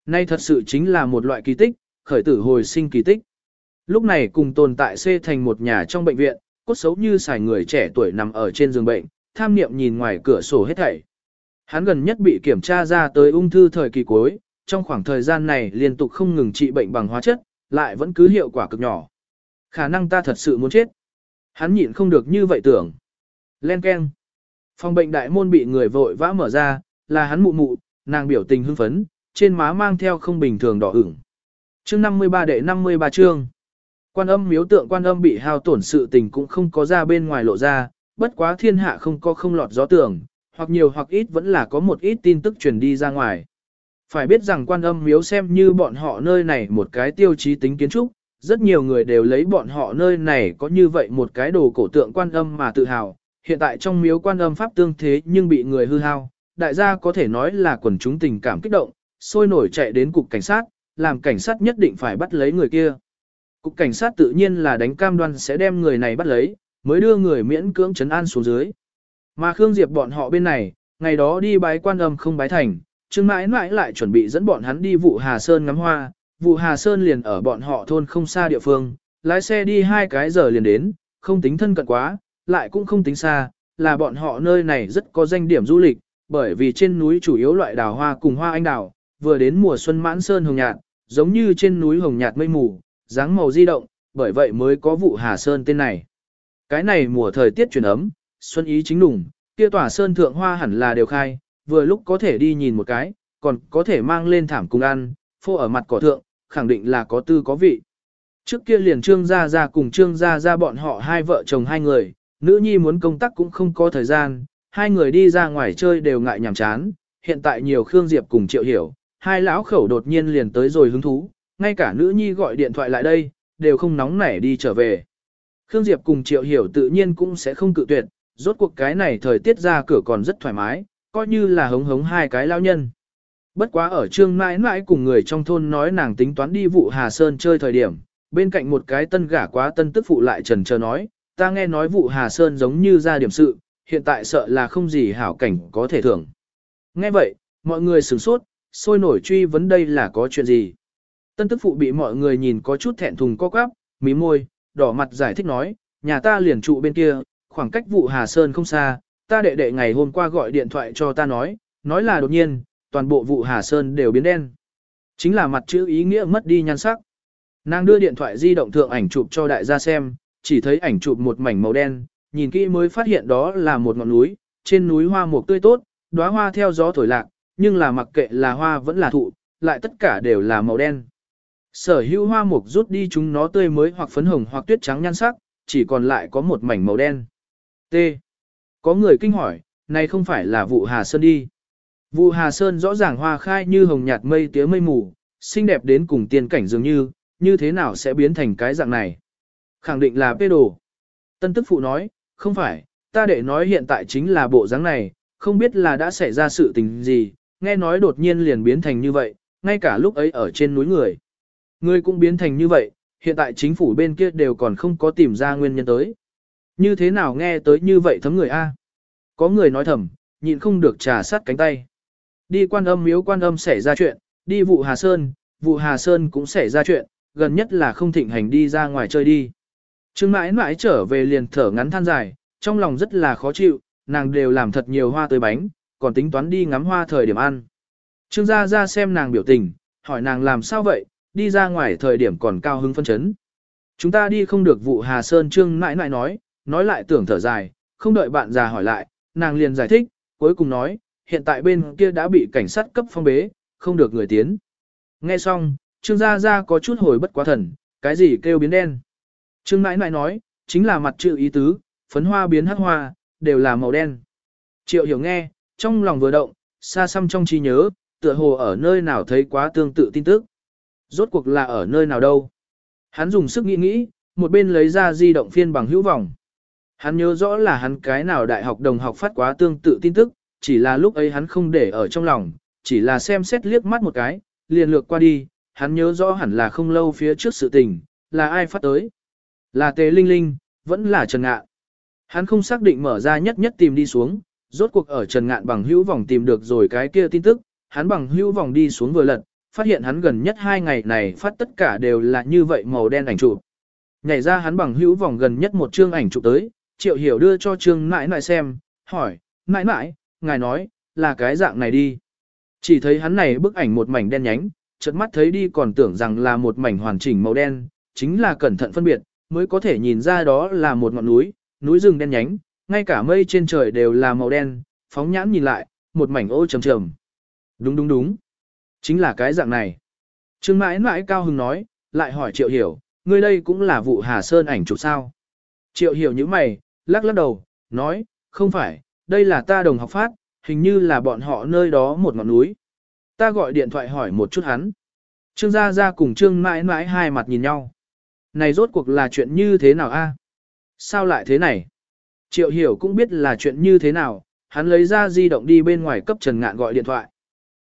Nay thật sự chính là một loại kỳ tích, khởi tử hồi sinh kỳ tích. Lúc này cùng tồn tại xê thành một nhà trong bệnh viện, cốt xấu như xài người trẻ tuổi nằm ở trên giường bệnh, tham niệm nhìn ngoài cửa sổ hết thảy. Hắn gần nhất bị kiểm tra ra tới ung thư thời kỳ cuối, trong khoảng thời gian này liên tục không ngừng trị bệnh bằng hóa chất, lại vẫn cứ hiệu quả cực nhỏ. Khả năng ta thật sự muốn chết. Hắn nhịn không được như vậy tưởng. Len keng. Phòng bệnh đại môn bị người vội vã mở ra, là hắn mụ mụ, nàng biểu tình hưng phấn, trên má mang theo không bình thường đỏ ửng. Chương 53 đệ 53 chương. Quan âm miếu tượng quan âm bị hao tổn sự tình cũng không có ra bên ngoài lộ ra, bất quá thiên hạ không có không lọt gió tưởng, hoặc nhiều hoặc ít vẫn là có một ít tin tức truyền đi ra ngoài. Phải biết rằng quan âm miếu xem như bọn họ nơi này một cái tiêu chí tính kiến trúc, rất nhiều người đều lấy bọn họ nơi này có như vậy một cái đồ cổ tượng quan âm mà tự hào. Hiện tại trong miếu quan âm pháp tương thế nhưng bị người hư hao, đại gia có thể nói là quần chúng tình cảm kích động, sôi nổi chạy đến cục cảnh sát, làm cảnh sát nhất định phải bắt lấy người kia. Cục cảnh sát tự nhiên là đánh cam đoan sẽ đem người này bắt lấy, mới đưa người miễn cưỡng trấn an xuống dưới. Mà Khương Diệp bọn họ bên này, ngày đó đi bái quan âm không bái thành, Trương mãi mãi lại chuẩn bị dẫn bọn hắn đi vụ Hà Sơn ngắm hoa, vụ Hà Sơn liền ở bọn họ thôn không xa địa phương, lái xe đi hai cái giờ liền đến, không tính thân cận quá, lại cũng không tính xa, là bọn họ nơi này rất có danh điểm du lịch, bởi vì trên núi chủ yếu loại đào hoa cùng hoa anh đào, vừa đến mùa xuân mãn sơn hồng nhạt, giống như trên núi hồng nhạt mây mù, dáng màu di động, bởi vậy mới có vụ Hà Sơn tên này. Cái này mùa thời tiết chuyển ấm, xuân ý chính đủng, kia tỏa sơn thượng hoa hẳn là đều khai, vừa lúc có thể đi nhìn một cái, còn có thể mang lên thảm cùng ăn, phô ở mặt cỏ thượng, khẳng định là có tư có vị. Trước kia liền trương gia gia cùng trương gia gia bọn họ hai vợ chồng hai người, nữ nhi muốn công tác cũng không có thời gian, hai người đi ra ngoài chơi đều ngại nhàm chán, hiện tại nhiều Khương Diệp cùng Triệu Hiểu, hai lão khẩu đột nhiên liền tới rồi hứng thú, ngay cả nữ nhi gọi điện thoại lại đây, đều không nóng nảy đi trở về. Khương Diệp cùng Triệu Hiểu tự nhiên cũng sẽ không cự tuyệt, rốt cuộc cái này thời tiết ra cửa còn rất thoải mái, coi như là hống hống hai cái lao nhân. Bất quá ở trương mãi mãi cùng người trong thôn nói nàng tính toán đi vụ Hà Sơn chơi thời điểm, bên cạnh một cái tân gả quá tân tức phụ lại trần chờ nói, ta nghe nói vụ Hà Sơn giống như ra điểm sự, hiện tại sợ là không gì hảo cảnh có thể thưởng. Nghe vậy, mọi người sửng sốt, sôi nổi truy vấn đây là có chuyện gì. Tân tức phụ bị mọi người nhìn có chút thẹn thùng co quắp, mí môi, đỏ mặt giải thích nói, nhà ta liền trụ bên kia, khoảng cách vụ Hà Sơn không xa, ta đệ đệ ngày hôm qua gọi điện thoại cho ta nói, nói là đột nhiên, toàn bộ vụ Hà Sơn đều biến đen. Chính là mặt chữ ý nghĩa mất đi nhan sắc. Nàng đưa điện thoại di động thượng ảnh chụp cho đại gia xem, chỉ thấy ảnh chụp một mảnh màu đen, nhìn kỹ mới phát hiện đó là một ngọn núi, trên núi hoa mục tươi tốt, đóa hoa theo gió thổi lạc, nhưng là mặc kệ là hoa vẫn là thụ, lại tất cả đều là màu đen. Sở hữu hoa mục rút đi chúng nó tươi mới hoặc phấn hồng hoặc tuyết trắng nhan sắc, chỉ còn lại có một mảnh màu đen. T. Có người kinh hỏi, này không phải là vụ Hà Sơn đi. Vụ Hà Sơn rõ ràng hoa khai như hồng nhạt mây tía mây mù, xinh đẹp đến cùng tiên cảnh dường như, như thế nào sẽ biến thành cái dạng này. Khẳng định là bê đồ. Tân tức phụ nói, không phải, ta để nói hiện tại chính là bộ dáng này, không biết là đã xảy ra sự tình gì, nghe nói đột nhiên liền biến thành như vậy, ngay cả lúc ấy ở trên núi người. Người cũng biến thành như vậy, hiện tại chính phủ bên kia đều còn không có tìm ra nguyên nhân tới. Như thế nào nghe tới như vậy thấm người A? Có người nói thầm, nhịn không được trà sát cánh tay. Đi quan âm miếu quan âm xảy ra chuyện, đi vụ Hà Sơn, vụ Hà Sơn cũng xảy ra chuyện, gần nhất là không thịnh hành đi ra ngoài chơi đi. Trương mãi mãi trở về liền thở ngắn than dài, trong lòng rất là khó chịu, nàng đều làm thật nhiều hoa tươi bánh, còn tính toán đi ngắm hoa thời điểm ăn. Trương gia ra xem nàng biểu tình, hỏi nàng làm sao vậy, đi ra ngoài thời điểm còn cao hứng phân chấn. Chúng ta đi không được vụ Hà Sơn Trương mãi mãi nói, nói lại tưởng thở dài, không đợi bạn già hỏi lại, nàng liền giải thích, cuối cùng nói, hiện tại bên kia đã bị cảnh sát cấp phong bế, không được người tiến. Nghe xong, Trương Gia Gia có chút hồi bất quá thần, cái gì kêu biến đen. Trương nãi nãi nói, chính là mặt chữ ý tứ, phấn hoa biến hắc hoa, đều là màu đen. Triệu hiểu nghe, trong lòng vừa động, xa xăm trong trí nhớ, tựa hồ ở nơi nào thấy quá tương tự tin tức. Rốt cuộc là ở nơi nào đâu. Hắn dùng sức nghĩ nghĩ, một bên lấy ra di động phiên bằng hữu vọng. Hắn nhớ rõ là hắn cái nào đại học đồng học phát quá tương tự tin tức, chỉ là lúc ấy hắn không để ở trong lòng, chỉ là xem xét liếc mắt một cái, liền lược qua đi, hắn nhớ rõ hẳn là không lâu phía trước sự tình, là ai phát tới. Là Tề Linh Linh, vẫn là Trần Ngạn. Hắn không xác định mở ra nhất nhất tìm đi xuống, rốt cuộc ở Trần Ngạn bằng hữu vòng tìm được rồi cái kia tin tức, hắn bằng hữu vòng đi xuống vừa lật, phát hiện hắn gần nhất hai ngày này phát tất cả đều là như vậy màu đen ảnh chụp. Nhảy ra hắn bằng hữu vòng gần nhất một chương ảnh chụp tới, Triệu Hiểu đưa cho Trương Nãi Nãi xem, hỏi, Nãi Nãi, ngài nói, là cái dạng này đi. Chỉ thấy hắn này bức ảnh một mảnh đen nhánh, chợt mắt thấy đi còn tưởng rằng là một mảnh hoàn chỉnh màu đen, chính là cẩn thận phân biệt, mới có thể nhìn ra đó là một ngọn núi, núi rừng đen nhánh, ngay cả mây trên trời đều là màu đen, phóng nhãn nhìn lại, một mảnh ô trầm trầm. Đúng đúng đúng, chính là cái dạng này. Trương mãi mãi cao hứng nói, lại hỏi Triệu Hiểu, ngươi đây cũng là vụ Hà Sơn ảnh chụp sao? Triệu Hiểu như mày, lắc lắc đầu, nói, không phải, đây là ta đồng học phát, hình như là bọn họ nơi đó một ngọn núi. Ta gọi điện thoại hỏi một chút hắn. Trương Gia Gia cùng Trương mãi mãi hai mặt nhìn nhau. Này rốt cuộc là chuyện như thế nào a? Sao lại thế này? Triệu hiểu cũng biết là chuyện như thế nào, hắn lấy ra di động đi bên ngoài cấp Trần Ngạn gọi điện thoại.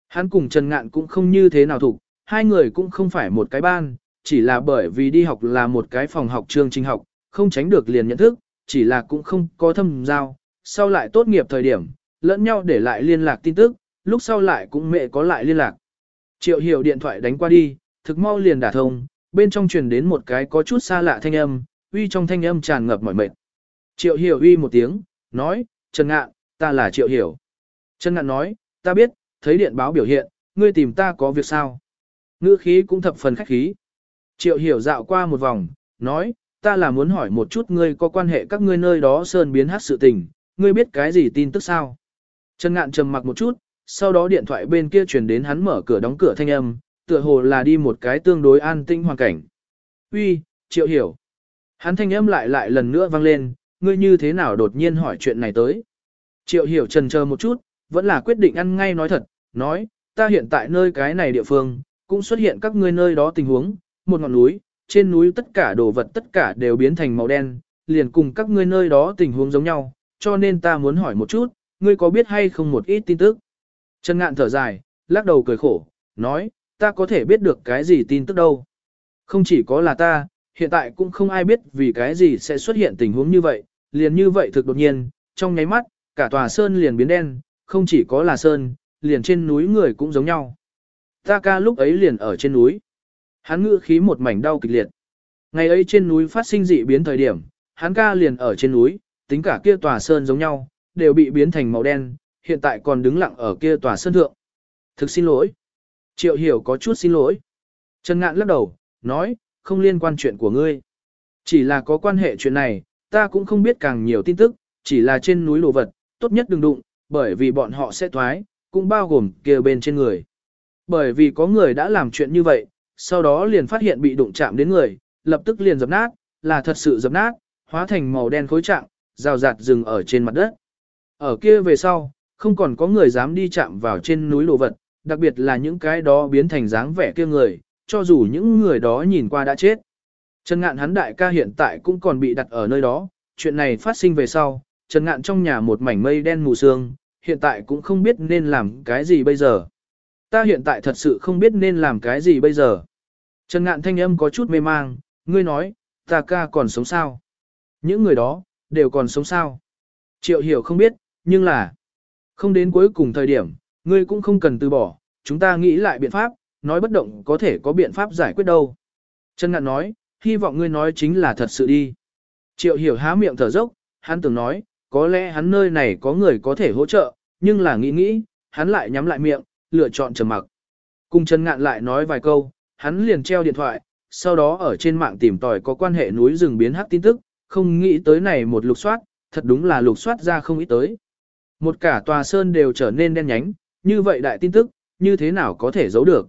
Hắn cùng Trần Ngạn cũng không như thế nào thủ, hai người cũng không phải một cái ban, chỉ là bởi vì đi học là một cái phòng học trường trình học, không tránh được liền nhận thức, chỉ là cũng không có thâm giao, sau lại tốt nghiệp thời điểm, lẫn nhau để lại liên lạc tin tức, lúc sau lại cũng mẹ có lại liên lạc. Triệu hiểu điện thoại đánh qua đi, thực mau liền đả thông, bên trong truyền đến một cái có chút xa lạ thanh âm, uy trong thanh âm tràn ngập mỏi mệt. Triệu hiểu uy một tiếng, nói, Trần Ngạn, ta là Triệu hiểu. Trần Ngạn nói, ta biết, thấy điện báo biểu hiện, ngươi tìm ta có việc sao? Ngữ khí cũng thập phần khách khí. Triệu hiểu dạo qua một vòng, nói, ta là muốn hỏi một chút ngươi có quan hệ các ngươi nơi đó sơn biến hát sự tình, ngươi biết cái gì tin tức sao? Trần Ngạn trầm mặc một chút, sau đó điện thoại bên kia truyền đến hắn mở cửa đóng cửa thanh âm, tựa hồ là đi một cái tương đối an tĩnh hoàn cảnh. Uy, Triệu Hiểu. Hắn thanh âm lại lại lần nữa vang lên, ngươi như thế nào đột nhiên hỏi chuyện này tới. Triệu Hiểu trần chờ một chút, vẫn là quyết định ăn ngay nói thật, nói, ta hiện tại nơi cái này địa phương, cũng xuất hiện các ngươi nơi đó tình huống, một ngọn núi, trên núi tất cả đồ vật tất cả đều biến thành màu đen, liền cùng các ngươi nơi đó tình huống giống nhau, cho nên ta muốn hỏi một chút, ngươi có biết hay không một ít tin tức? Trần Ngạn thở dài, lắc đầu cười khổ, nói, ta có thể biết được cái gì tin tức đâu. Không chỉ có là ta, hiện tại cũng không ai biết vì cái gì sẽ xuất hiện tình huống như vậy, liền như vậy thực đột nhiên, trong nháy mắt, cả tòa sơn liền biến đen, không chỉ có là sơn, liền trên núi người cũng giống nhau. Ta ca lúc ấy liền ở trên núi. Hắn ngữ khí một mảnh đau kịch liệt. Ngày ấy trên núi phát sinh dị biến thời điểm, hắn ca liền ở trên núi, tính cả kia tòa sơn giống nhau, đều bị biến thành màu đen, hiện tại còn đứng lặng ở kia tòa sơn thượng. Thực xin lỗi. Triệu hiểu có chút xin lỗi. Trần Ngạn lắc đầu, nói, không liên quan chuyện của ngươi. Chỉ là có quan hệ chuyện này, ta cũng không biết càng nhiều tin tức, chỉ là trên núi lộ vật, tốt nhất đừng đụng, bởi vì bọn họ sẽ thoái, cũng bao gồm kia bên trên người. Bởi vì có người đã làm chuyện như vậy, sau đó liền phát hiện bị đụng chạm đến người, lập tức liền dập nát, là thật sự dập nát, hóa thành màu đen khối trạng, rào rạt dừng ở trên mặt đất. Ở kia về sau, không còn có người dám đi chạm vào trên núi đồ vật, đặc biệt là những cái đó biến thành dáng vẻ kia người, cho dù những người đó nhìn qua đã chết. Trần Ngạn hắn đại ca hiện tại cũng còn bị đặt ở nơi đó, chuyện này phát sinh về sau, Trần Ngạn trong nhà một mảnh mây đen mù sương, hiện tại cũng không biết nên làm cái gì bây giờ. Ta hiện tại thật sự không biết nên làm cái gì bây giờ. Trần ngạn thanh âm có chút mê mang, ngươi nói, ta ca còn sống sao? Những người đó, đều còn sống sao? Triệu hiểu không biết, nhưng là, không đến cuối cùng thời điểm, ngươi cũng không cần từ bỏ, chúng ta nghĩ lại biện pháp, nói bất động có thể có biện pháp giải quyết đâu. Trần ngạn nói, hy vọng ngươi nói chính là thật sự đi. Triệu hiểu há miệng thở dốc, hắn tưởng nói, có lẽ hắn nơi này có người có thể hỗ trợ, nhưng là nghĩ nghĩ, hắn lại nhắm lại miệng, lựa chọn trầm mặc. Cùng Trần Ngạn lại nói vài câu, hắn liền treo điện thoại, sau đó ở trên mạng tìm tòi có quan hệ núi rừng biến hắc tin tức, không nghĩ tới này một lục soát, thật đúng là lục soát ra không ít tới. Một cả tòa sơn đều trở nên đen nhánh, như vậy đại tin tức, như thế nào có thể giấu được.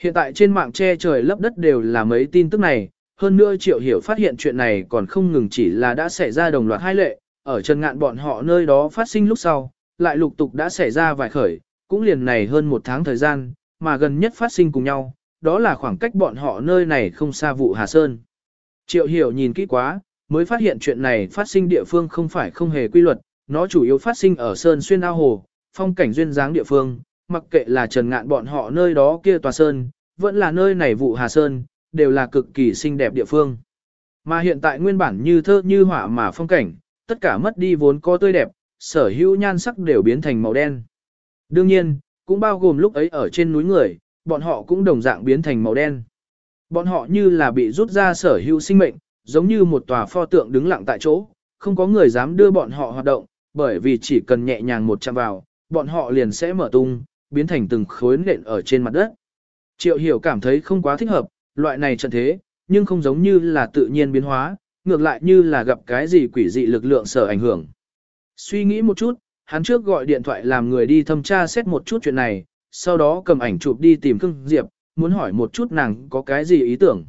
Hiện tại trên mạng che trời lấp đất đều là mấy tin tức này, hơn nữa triệu hiểu phát hiện chuyện này còn không ngừng chỉ là đã xảy ra đồng loạt hai lệ, ở Trần Ngạn bọn họ nơi đó phát sinh lúc sau, lại lục tục đã xảy ra vài khởi, cũng liền này hơn một tháng thời gian, mà gần nhất phát sinh cùng nhau, đó là khoảng cách bọn họ nơi này không xa vụ Hà Sơn. Triệu hiểu nhìn kỹ quá, mới phát hiện chuyện này phát sinh địa phương không phải không hề quy luật, nó chủ yếu phát sinh ở Sơn Xuyên Ao Hồ, phong cảnh duyên dáng địa phương, mặc kệ là Trần Ngạn bọn họ nơi đó kia tòa Sơn, vẫn là nơi này vụ Hà Sơn, đều là cực kỳ xinh đẹp địa phương. Mà hiện tại nguyên bản như thơ như họa mà phong cảnh, tất cả mất đi vốn có tươi đẹp, sở hữu nhan sắc đều biến thành màu đen. Đương nhiên, cũng bao gồm lúc ấy ở trên núi người, bọn họ cũng đồng dạng biến thành màu đen. Bọn họ như là bị rút ra sở hữu sinh mệnh, giống như một tòa pho tượng đứng lặng tại chỗ, không có người dám đưa bọn họ hoạt động, bởi vì chỉ cần nhẹ nhàng một chạm vào, bọn họ liền sẽ mở tung, biến thành từng khối nện ở trên mặt đất. Triệu hiểu cảm thấy không quá thích hợp, loại này trận thế, nhưng không giống như là tự nhiên biến hóa, ngược lại như là gặp cái gì quỷ dị lực lượng sở ảnh hưởng. Suy nghĩ một chút, hắn trước gọi điện thoại làm người đi thâm tra xét một chút chuyện này, sau đó cầm ảnh chụp đi tìm Khương Diệp, muốn hỏi một chút nàng có cái gì ý tưởng.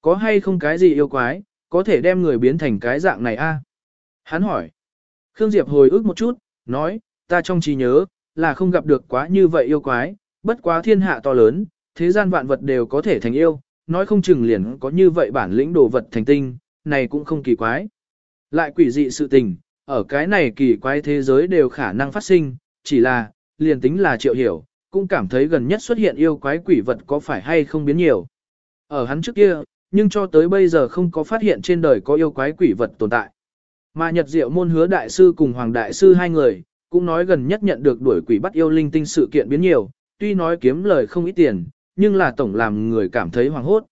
Có hay không cái gì yêu quái, có thể đem người biến thành cái dạng này a? Hắn hỏi. Khương Diệp hồi ức một chút, nói, ta trong trí nhớ, là không gặp được quá như vậy yêu quái, bất quá thiên hạ to lớn, thế gian vạn vật đều có thể thành yêu, nói không chừng liền có như vậy bản lĩnh đồ vật thành tinh, này cũng không kỳ quái. Lại quỷ dị sự tình, ở cái này kỳ quái thế giới đều khả năng phát sinh, chỉ là, liền tính là triệu hiểu, cũng cảm thấy gần nhất xuất hiện yêu quái quỷ vật có phải hay không biến nhiều. Ở hắn trước kia, nhưng cho tới bây giờ không có phát hiện trên đời có yêu quái quỷ vật tồn tại. Mà Nhật Diệu môn hứa đại sư cùng Hoàng đại sư hai người, cũng nói gần nhất nhận được đuổi quỷ bắt yêu linh tinh sự kiện biến nhiều, tuy nói kiếm lời không ít tiền, nhưng là tổng làm người cảm thấy hoàng hốt.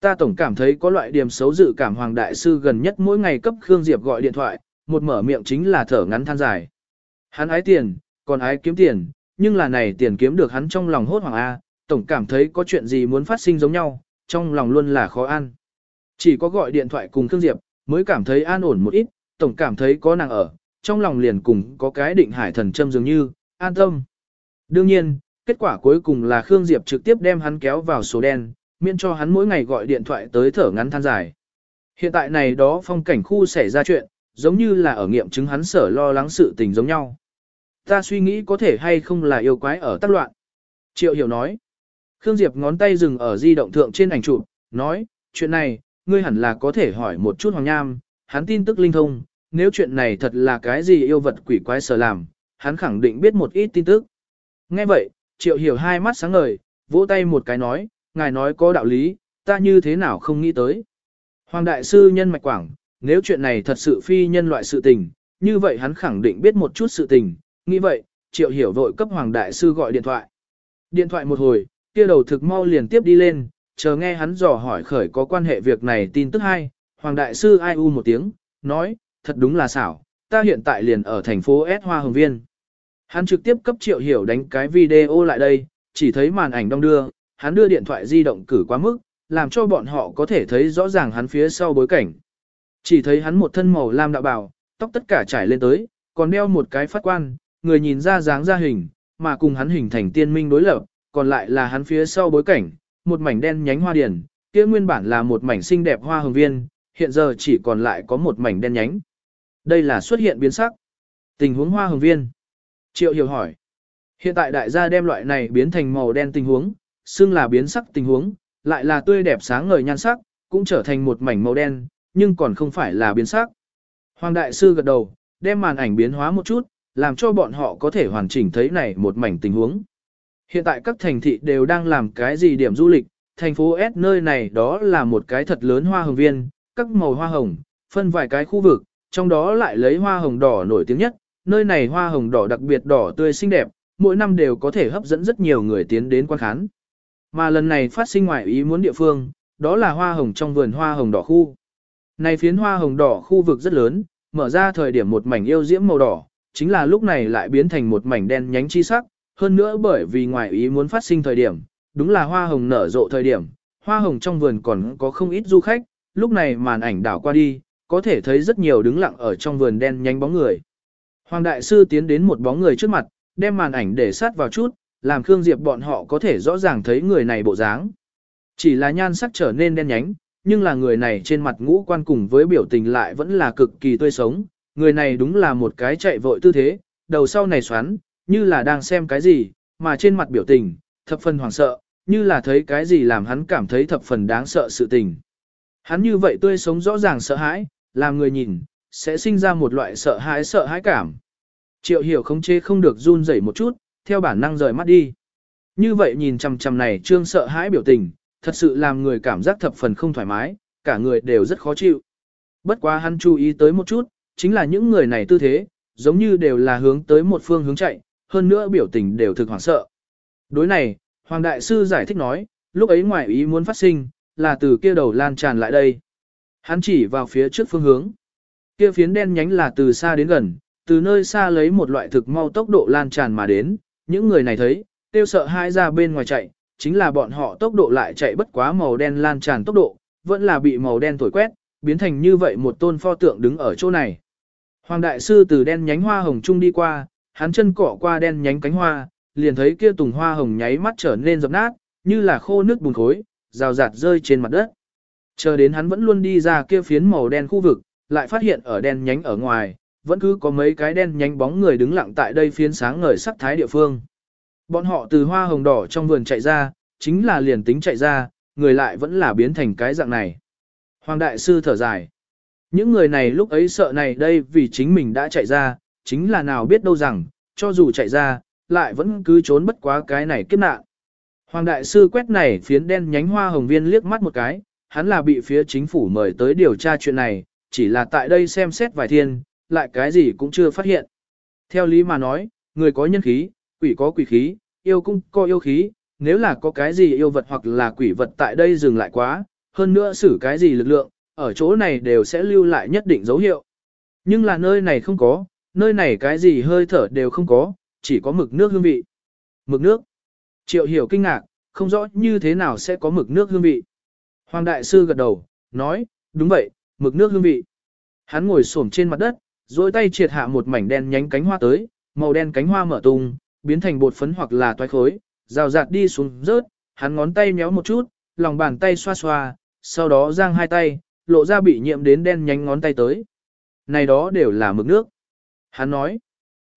Ta tổng cảm thấy có loại điểm xấu dự cảm Hoàng đại sư gần nhất mỗi ngày cấp Khương Diệp gọi điện thoại, một mở miệng chính là thở ngắn than dài. Hắn ái tiền, còn ái kiếm tiền, nhưng là này tiền kiếm được hắn trong lòng hốt hoàng A, tổng cảm thấy có chuyện gì muốn phát sinh giống nhau, trong lòng luôn là khó ăn. Chỉ có gọi điện thoại cùng Khương Diệp, mới cảm thấy an ổn một ít, tổng cảm thấy có nàng ở, trong lòng liền cùng có cái định hải thần châm dường như, an tâm. Đương nhiên, kết quả cuối cùng là Khương Diệp trực tiếp đem hắn kéo vào số đen, miễn cho hắn mỗi ngày gọi điện thoại tới thở ngắn than dài. Hiện tại này đó phong cảnh khu xảy ra chuyện, giống như là ở nghiệm chứng hắn sở lo lắng sự tình giống nhau. Ta suy nghĩ có thể hay không là yêu quái ở tác loạn. Triệu hiểu nói. Khương Diệp ngón tay dừng ở di động thượng trên ảnh chụp, nói, chuyện này, ngươi hẳn là có thể hỏi một chút Hoàng Nham, hắn tin tức linh thông, nếu chuyện này thật là cái gì yêu vật quỷ quái sở làm, hắn khẳng định biết một ít tin tức. Nghe vậy, Triệu hiểu hai mắt sáng ngời, vỗ tay một cái nói, ngài nói có đạo lý, ta như thế nào không nghĩ tới. Hoàng Đại Sư nhân mạch quảng, nếu chuyện này thật sự phi nhân loại sự tình, như vậy hắn khẳng định biết một chút sự tình, nghĩ vậy, triệu hiểu vội cấp Hoàng Đại Sư gọi điện thoại. Điện thoại một hồi, kia đầu thực mau liền tiếp đi lên, chờ nghe hắn dò hỏi khởi có quan hệ việc này tin tức hay, Hoàng Đại Sư ai u một tiếng, nói, thật đúng là xảo, ta hiện tại liền ở thành phố S Hoa Hồng Viên. Hắn trực tiếp cấp triệu hiểu đánh cái video lại đây, chỉ thấy màn ảnh đông đưa, hắn đưa điện thoại di động cử quá mức, làm cho bọn họ có thể thấy rõ ràng hắn phía sau bối cảnh. Chỉ thấy hắn một thân màu lam đạo bào, tóc tất cả trải lên tới, còn đeo một cái phát quan, người nhìn ra dáng ra hình, mà cùng hắn hình thành tiên minh đối lập, còn lại là hắn phía sau bối cảnh, một mảnh đen nhánh hoa điển, kia nguyên bản là một mảnh xinh đẹp hoa hồng viên, hiện giờ chỉ còn lại có một mảnh đen nhánh. Đây là xuất hiện biến sắc. Tình huống hoa hồng viên. Triệu hiểu hỏi. Hiện tại đại gia đem loại này biến thành màu đen tình huống, xưng là biến sắc tình huống, lại là tươi đẹp sáng ngời nhan sắc, cũng trở thành một mảnh màu đen, nhưng còn không phải là biến sắc. Hoàng đại sư gật đầu, đem màn ảnh biến hóa một chút, làm cho bọn họ có thể hoàn chỉnh thấy này một mảnh tình huống. Hiện tại các thành thị đều đang làm cái gì điểm du lịch, thành phố S nơi này đó là một cái thật lớn hoa hồng viên, các màu hoa hồng, phân vài cái khu vực, trong đó lại lấy hoa hồng đỏ nổi tiếng nhất, nơi này hoa hồng đỏ đặc biệt đỏ tươi xinh đẹp, mỗi năm đều có thể hấp dẫn rất nhiều người tiến đến quan khán. Mà lần này phát sinh ngoại ý muốn địa phương, đó là hoa hồng trong vườn hoa hồng đỏ khu. Này phiến hoa hồng đỏ khu vực rất lớn, mở ra thời điểm một mảnh yêu diễm màu đỏ, chính là lúc này lại biến thành một mảnh đen nhánh chi sắc, hơn nữa bởi vì ngoài ý muốn phát sinh thời điểm, đúng là hoa hồng nở rộ thời điểm, hoa hồng trong vườn còn có không ít du khách, lúc này màn ảnh đảo qua đi, có thể thấy rất nhiều đứng lặng ở trong vườn đen nhánh bóng người. Hoàng đại sư tiến đến một bóng người trước mặt, đem màn ảnh để sát vào chút, làm Khương Diệp bọn họ có thể rõ ràng thấy người này bộ dáng. Chỉ là nhan sắc trở nên đen nhánh, nhưng là người này trên mặt ngũ quan cùng với biểu tình lại vẫn là cực kỳ tươi sống. Người này đúng là một cái chạy vội tư thế, đầu sau này xoắn, như là đang xem cái gì, mà trên mặt biểu tình, thập phần hoảng sợ, như là thấy cái gì làm hắn cảm thấy thập phần đáng sợ sự tình. Hắn như vậy tươi sống rõ ràng sợ hãi, làm người nhìn, sẽ sinh ra một loại sợ hãi sợ hãi cảm. Triệu hiểu không chế không được run rẩy một chút, theo bản năng rời mắt đi. Như vậy nhìn chằm chằm này trương sợ hãi biểu tình, thật sự làm người cảm giác thập phần không thoải mái, cả người đều rất khó chịu. Bất quá hắn chú ý tới một chút, chính là những người này tư thế, giống như đều là hướng tới một phương hướng chạy, hơn nữa biểu tình đều thực hoảng sợ. Đối này, Hoàng Đại Sư giải thích nói, lúc ấy ngoài ý muốn phát sinh, là từ kia đầu lan tràn lại đây. Hắn chỉ vào phía trước phương hướng. Kia phiến đen nhánh là từ xa đến gần, từ nơi xa lấy một loại thực mau tốc độ lan tràn mà đến, những người này thấy, tiêu sợ hai ra bên ngoài chạy, chính là bọn họ tốc độ lại chạy bất quá màu đen lan tràn tốc độ, vẫn là bị màu đen thổi quét, biến thành như vậy một tôn pho tượng đứng ở chỗ này. Hoàng đại sư từ đen nhánh hoa hồng trung đi qua, hắn chân cỏ qua đen nhánh cánh hoa, liền thấy kia tùng hoa hồng nháy mắt trở nên dập nát, như là khô nước bùn khối, rào rạt rơi trên mặt đất. Chờ đến hắn vẫn luôn đi ra kia phiến màu đen khu vực, lại phát hiện ở đen nhánh ở ngoài, vẫn cứ có mấy cái đen nhánh bóng người đứng lặng tại đây phiến sáng ngời sắc thái địa phương. Bọn họ từ hoa hồng đỏ trong vườn chạy ra, chính là liền tính chạy ra, người lại vẫn là biến thành cái dạng này. Hoàng đại sư thở dài. Những người này lúc ấy sợ này đây vì chính mình đã chạy ra, chính là nào biết đâu rằng, cho dù chạy ra, lại vẫn cứ trốn bất quá cái này kiếp nạn. Hoàng đại sư quét này phiến đen nhánh hoa hồng viên liếc mắt một cái, hắn là bị phía chính phủ mời tới điều tra chuyện này, chỉ là tại đây xem xét vài thiên, lại cái gì cũng chưa phát hiện. Theo lý mà nói, người có nhân khí, quỷ có quỷ khí, yêu cũng có yêu khí, nếu là có cái gì yêu vật hoặc là quỷ vật tại đây dừng lại quá, hơn nữa xử cái gì lực lượng, ở chỗ này đều sẽ lưu lại nhất định dấu hiệu. Nhưng là nơi này không có, nơi này cái gì hơi thở đều không có, chỉ có mực nước hương vị. Mực nước. Triệu hiểu kinh ngạc, không rõ như thế nào sẽ có mực nước hương vị. Hoàng đại sư gật đầu, nói, đúng vậy, mực nước hương vị. Hắn ngồi xổm trên mặt đất, rồi tay triệt hạ một mảnh đen nhánh cánh hoa tới, màu đen cánh hoa mở tung, biến thành bột phấn hoặc là toái khối, rào rạt đi xuống rớt, hắn ngón tay méo một chút, lòng bàn tay xoa xoa, sau đó giang hai tay, lộ ra bị nhiễm đến đen nhánh ngón tay tới. Này đó đều là mực nước. Hắn nói,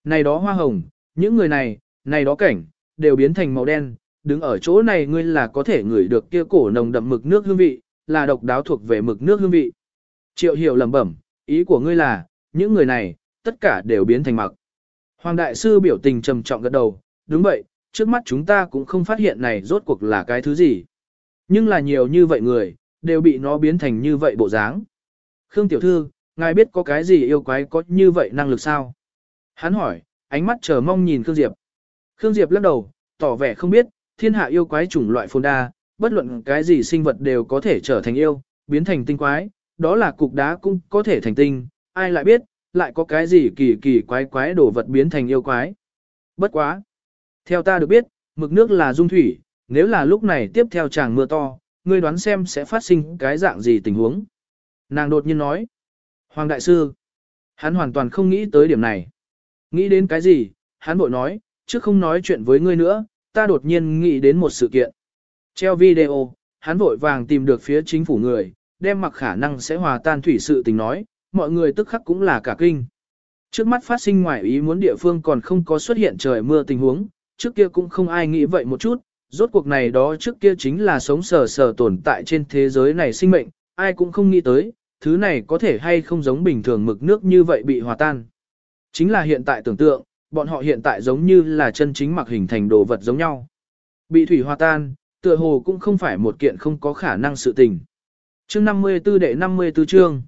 này đó hoa hồng, những người này, này đó cảnh, đều biến thành màu đen, đứng ở chỗ này ngươi là có thể ngửi được kia cổ nồng đậm mực nước hương vị, là độc đáo thuộc về mực nước hương vị. Triệu hiểu lẩm bẩm, ý của ngươi là, những người này, tất cả đều biến thành mặc. Hoàng đại sư biểu tình trầm trọng gật đầu, đúng vậy, trước mắt chúng ta cũng không phát hiện này rốt cuộc là cái thứ gì. Nhưng là nhiều như vậy người, đều bị nó biến thành như vậy bộ dáng. Khương tiểu thư, ngài biết có cái gì yêu quái có như vậy năng lực sao? Hắn hỏi, ánh mắt chờ mong nhìn Khương Diệp. Khương Diệp lắc đầu, tỏ vẻ không biết, thiên hạ yêu quái chủng loại phồn đa, bất luận cái gì sinh vật đều có thể trở thành yêu, biến thành tinh quái, đó là cục đá cũng có thể thành tinh, ai lại biết, lại có cái gì kỳ kỳ quái quái đồ vật biến thành yêu quái. Bất quá. Theo ta được biết, mực nước là dung thủy, nếu là lúc này tiếp theo chàng mưa to, ngươi đoán xem sẽ phát sinh cái dạng gì tình huống. Nàng đột nhiên nói. Hoàng Đại Sư. Hắn hoàn toàn không nghĩ tới điểm này. Nghĩ đến cái gì, hắn bội nói, chứ không nói chuyện với ngươi nữa, ta đột nhiên nghĩ đến một sự kiện. Treo video, hắn vội vàng tìm được phía chính phủ người, đem mặc khả năng sẽ hòa tan thủy sự tình nói, mọi người tức khắc cũng là cả kinh. Trước mắt phát sinh ngoài ý muốn địa phương còn không có xuất hiện trời mưa tình huống, trước kia cũng không ai nghĩ vậy một chút, rốt cuộc này đó trước kia chính là sống sờ sờ tồn tại trên thế giới này sinh mệnh, ai cũng không nghĩ tới, thứ này có thể hay không giống bình thường mực nước như vậy bị hòa tan. Chính là hiện tại tưởng tượng, bọn họ hiện tại giống như là chân chính mặc hình thành đồ vật giống nhau. Bị thủy hòa tan, tựa hồ cũng không phải một kiện không có khả năng sự tình. Chương 54 đệ 54 chương.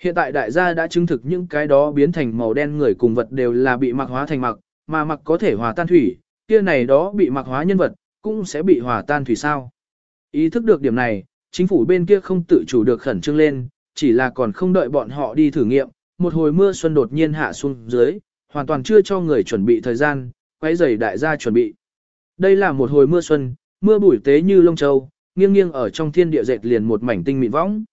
Hiện tại đại gia đã chứng thực những cái đó biến thành màu đen người cùng vật đều là bị mặc hóa thành mặc, mà mặc có thể hòa tan thủy, kia này đó bị mặc hóa nhân vật, cũng sẽ bị hòa tan thủy sao. Ý thức được điểm này, chính phủ bên kia không tự chủ được khẩn trương lên, chỉ là còn không đợi bọn họ đi thử nghiệm, một hồi mưa xuân đột nhiên hạ xuống dưới, hoàn toàn chưa cho người chuẩn bị thời gian, quấy giày đại gia chuẩn bị. Đây là một hồi mưa xuân, mưa bụi tế như lông châu, nghiêng nghiêng ở trong thiên địa dệt liền một mảnh tinh mịn võng.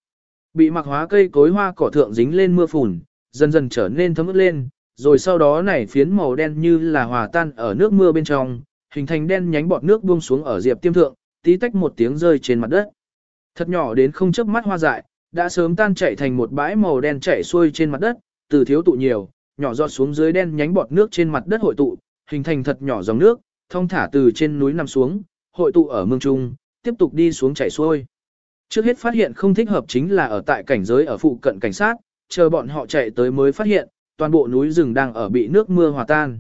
Bị mặc hóa cây cối hoa cỏ thượng dính lên mưa phùn, dần dần trở nên thấm ướt lên, rồi sau đó này phiến màu đen như là hòa tan ở nước mưa bên trong, hình thành đen nhánh bọt nước buông xuống ở diệp tiêm thượng, tí tách một tiếng rơi trên mặt đất. Thật nhỏ đến không chớp mắt hoa dại, đã sớm tan chảy thành một bãi màu đen chảy xuôi trên mặt đất, từ thiếu tụ nhiều, nhỏ giọt xuống dưới đen nhánh bọt nước trên mặt đất hội tụ, hình thành thật nhỏ dòng nước, thông thả từ trên núi nằm xuống, hội tụ ở mương trung, tiếp tục đi xuống chảy xuôi. Trước hết phát hiện không thích hợp chính là ở tại cảnh giới ở phụ cận cảnh sát, chờ bọn họ chạy tới mới phát hiện, toàn bộ núi rừng đang ở bị nước mưa hòa tan.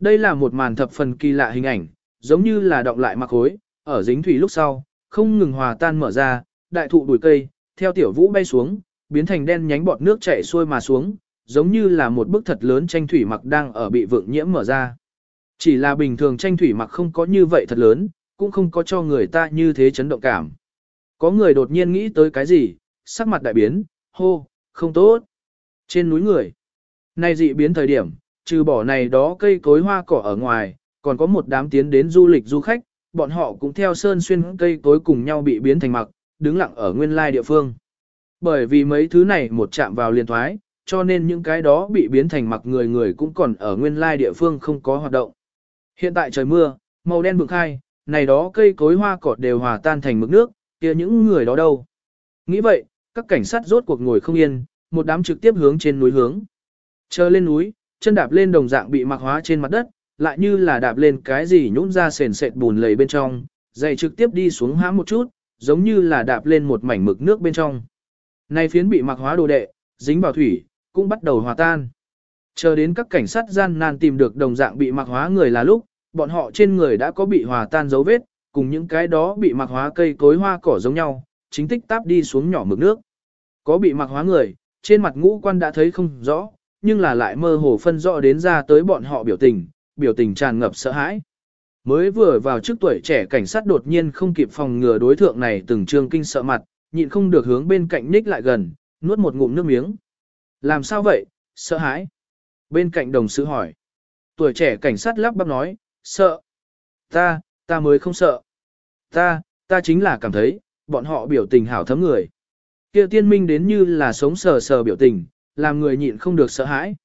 Đây là một màn thập phần kỳ lạ hình ảnh, giống như là động lại mặc khối, ở dính thủy lúc sau, không ngừng hòa tan mở ra, đại thụ đuổi cây, theo tiểu vũ bay xuống, biến thành đen nhánh bọt nước chảy xuôi mà xuống, giống như là một bức thật lớn tranh thủy mặc đang ở bị vượng nhiễm mở ra. Chỉ là bình thường tranh thủy mặc không có như vậy thật lớn, cũng không có cho người ta như thế chấn động cảm. Có người đột nhiên nghĩ tới cái gì, sắc mặt đại biến, hô, không tốt. Trên núi người. Nay dị biến thời điểm, trừ bỏ này đó cây cối hoa cỏ ở ngoài, còn có một đám tiến đến du lịch du khách, bọn họ cũng theo sơn xuyên cây cối cùng nhau bị biến thành mặc, đứng lặng ở nguyên lai địa phương. Bởi vì mấy thứ này một chạm vào liên thoái, cho nên những cái đó bị biến thành mặc người người cũng còn ở nguyên lai địa phương không có hoạt động. Hiện tại trời mưa, màu đen bừng khai, này đó cây cối hoa cỏ đều hòa tan thành mực nước, kia những người đó đâu. Nghĩ vậy, các cảnh sát rốt cuộc ngồi không yên, một đám trực tiếp hướng trên núi hướng. Chờ lên núi, chân đạp lên đồng dạng bị mặc hóa trên mặt đất, lại như là đạp lên cái gì nhũn ra sền sệt bùn lầy bên trong, giày trực tiếp đi xuống hãm một chút, giống như là đạp lên một mảnh mực nước bên trong. Này phiến bị mặc hóa đồ đệ, dính vào thủy, cũng bắt đầu hòa tan. Chờ đến các cảnh sát gian nan tìm được đồng dạng bị mặc hóa người là lúc, bọn họ trên người đã có bị hòa tan dấu vết, cùng những cái đó bị mặc hóa cây cối hoa cỏ giống nhau, chính tích táp đi xuống nhỏ mực nước. Có bị mặc hóa người, trên mặt ngũ quan đã thấy không rõ, nhưng là lại mơ hồ phân rõ đến ra tới bọn họ biểu tình, biểu tình tràn ngập sợ hãi. Mới vừa vào trước tuổi trẻ cảnh sát đột nhiên không kịp phòng ngừa đối thượng này từng trương kinh sợ mặt, nhịn không được hướng bên cạnh ních lại gần, nuốt một ngụm nước miếng. Làm sao vậy, sợ hãi? Bên cạnh đồng sự hỏi. Tuổi trẻ cảnh sát lắp bắp nói, sợ. Ta, ta mới không sợ. Ta, ta chính là cảm thấy, bọn họ biểu tình hảo thấm người. Kia tiên minh đến như là sống sờ sờ biểu tình, làm người nhịn không được sợ hãi.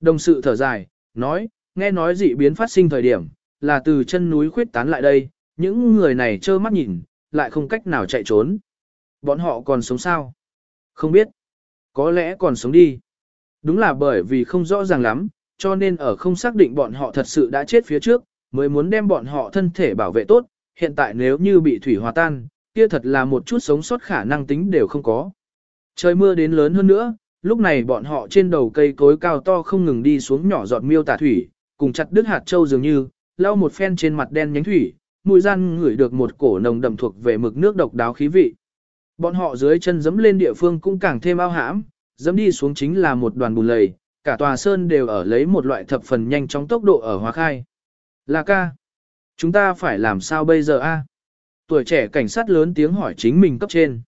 Đồng sự thở dài, nói, nghe nói dị biến phát sinh thời điểm, là từ chân núi khuyết tán lại đây, những người này trơ mắt nhìn, lại không cách nào chạy trốn. Bọn họ còn sống sao? Không biết. Có lẽ còn sống đi. Đúng là bởi vì không rõ ràng lắm, cho nên ở không xác định bọn họ thật sự đã chết phía trước, mới muốn đem bọn họ thân thể bảo vệ tốt, hiện tại nếu như bị thủy hòa tan, kia thật là một chút sống sót khả năng tính đều không có. Trời mưa đến lớn hơn nữa, lúc này bọn họ trên đầu cây cối cao to không ngừng đi xuống nhỏ giọt miêu tả thủy, cùng chặt đứt hạt châu dường như, lau một phen trên mặt đen nhánh thủy, mùi gian ngửi được một cổ nồng đậm thuộc về mực nước độc đáo khí vị. Bọn họ dưới chân dẫm lên địa phương cũng càng thêm ao hãm, dẫm đi xuống chính là một đoàn bùn lầy, cả tòa sơn đều ở lấy một loại thập phần nhanh chóng tốc độ ở hóa khai. Là ca. Chúng ta phải làm sao bây giờ a? Tuổi trẻ cảnh sát lớn tiếng hỏi chính mình cấp trên.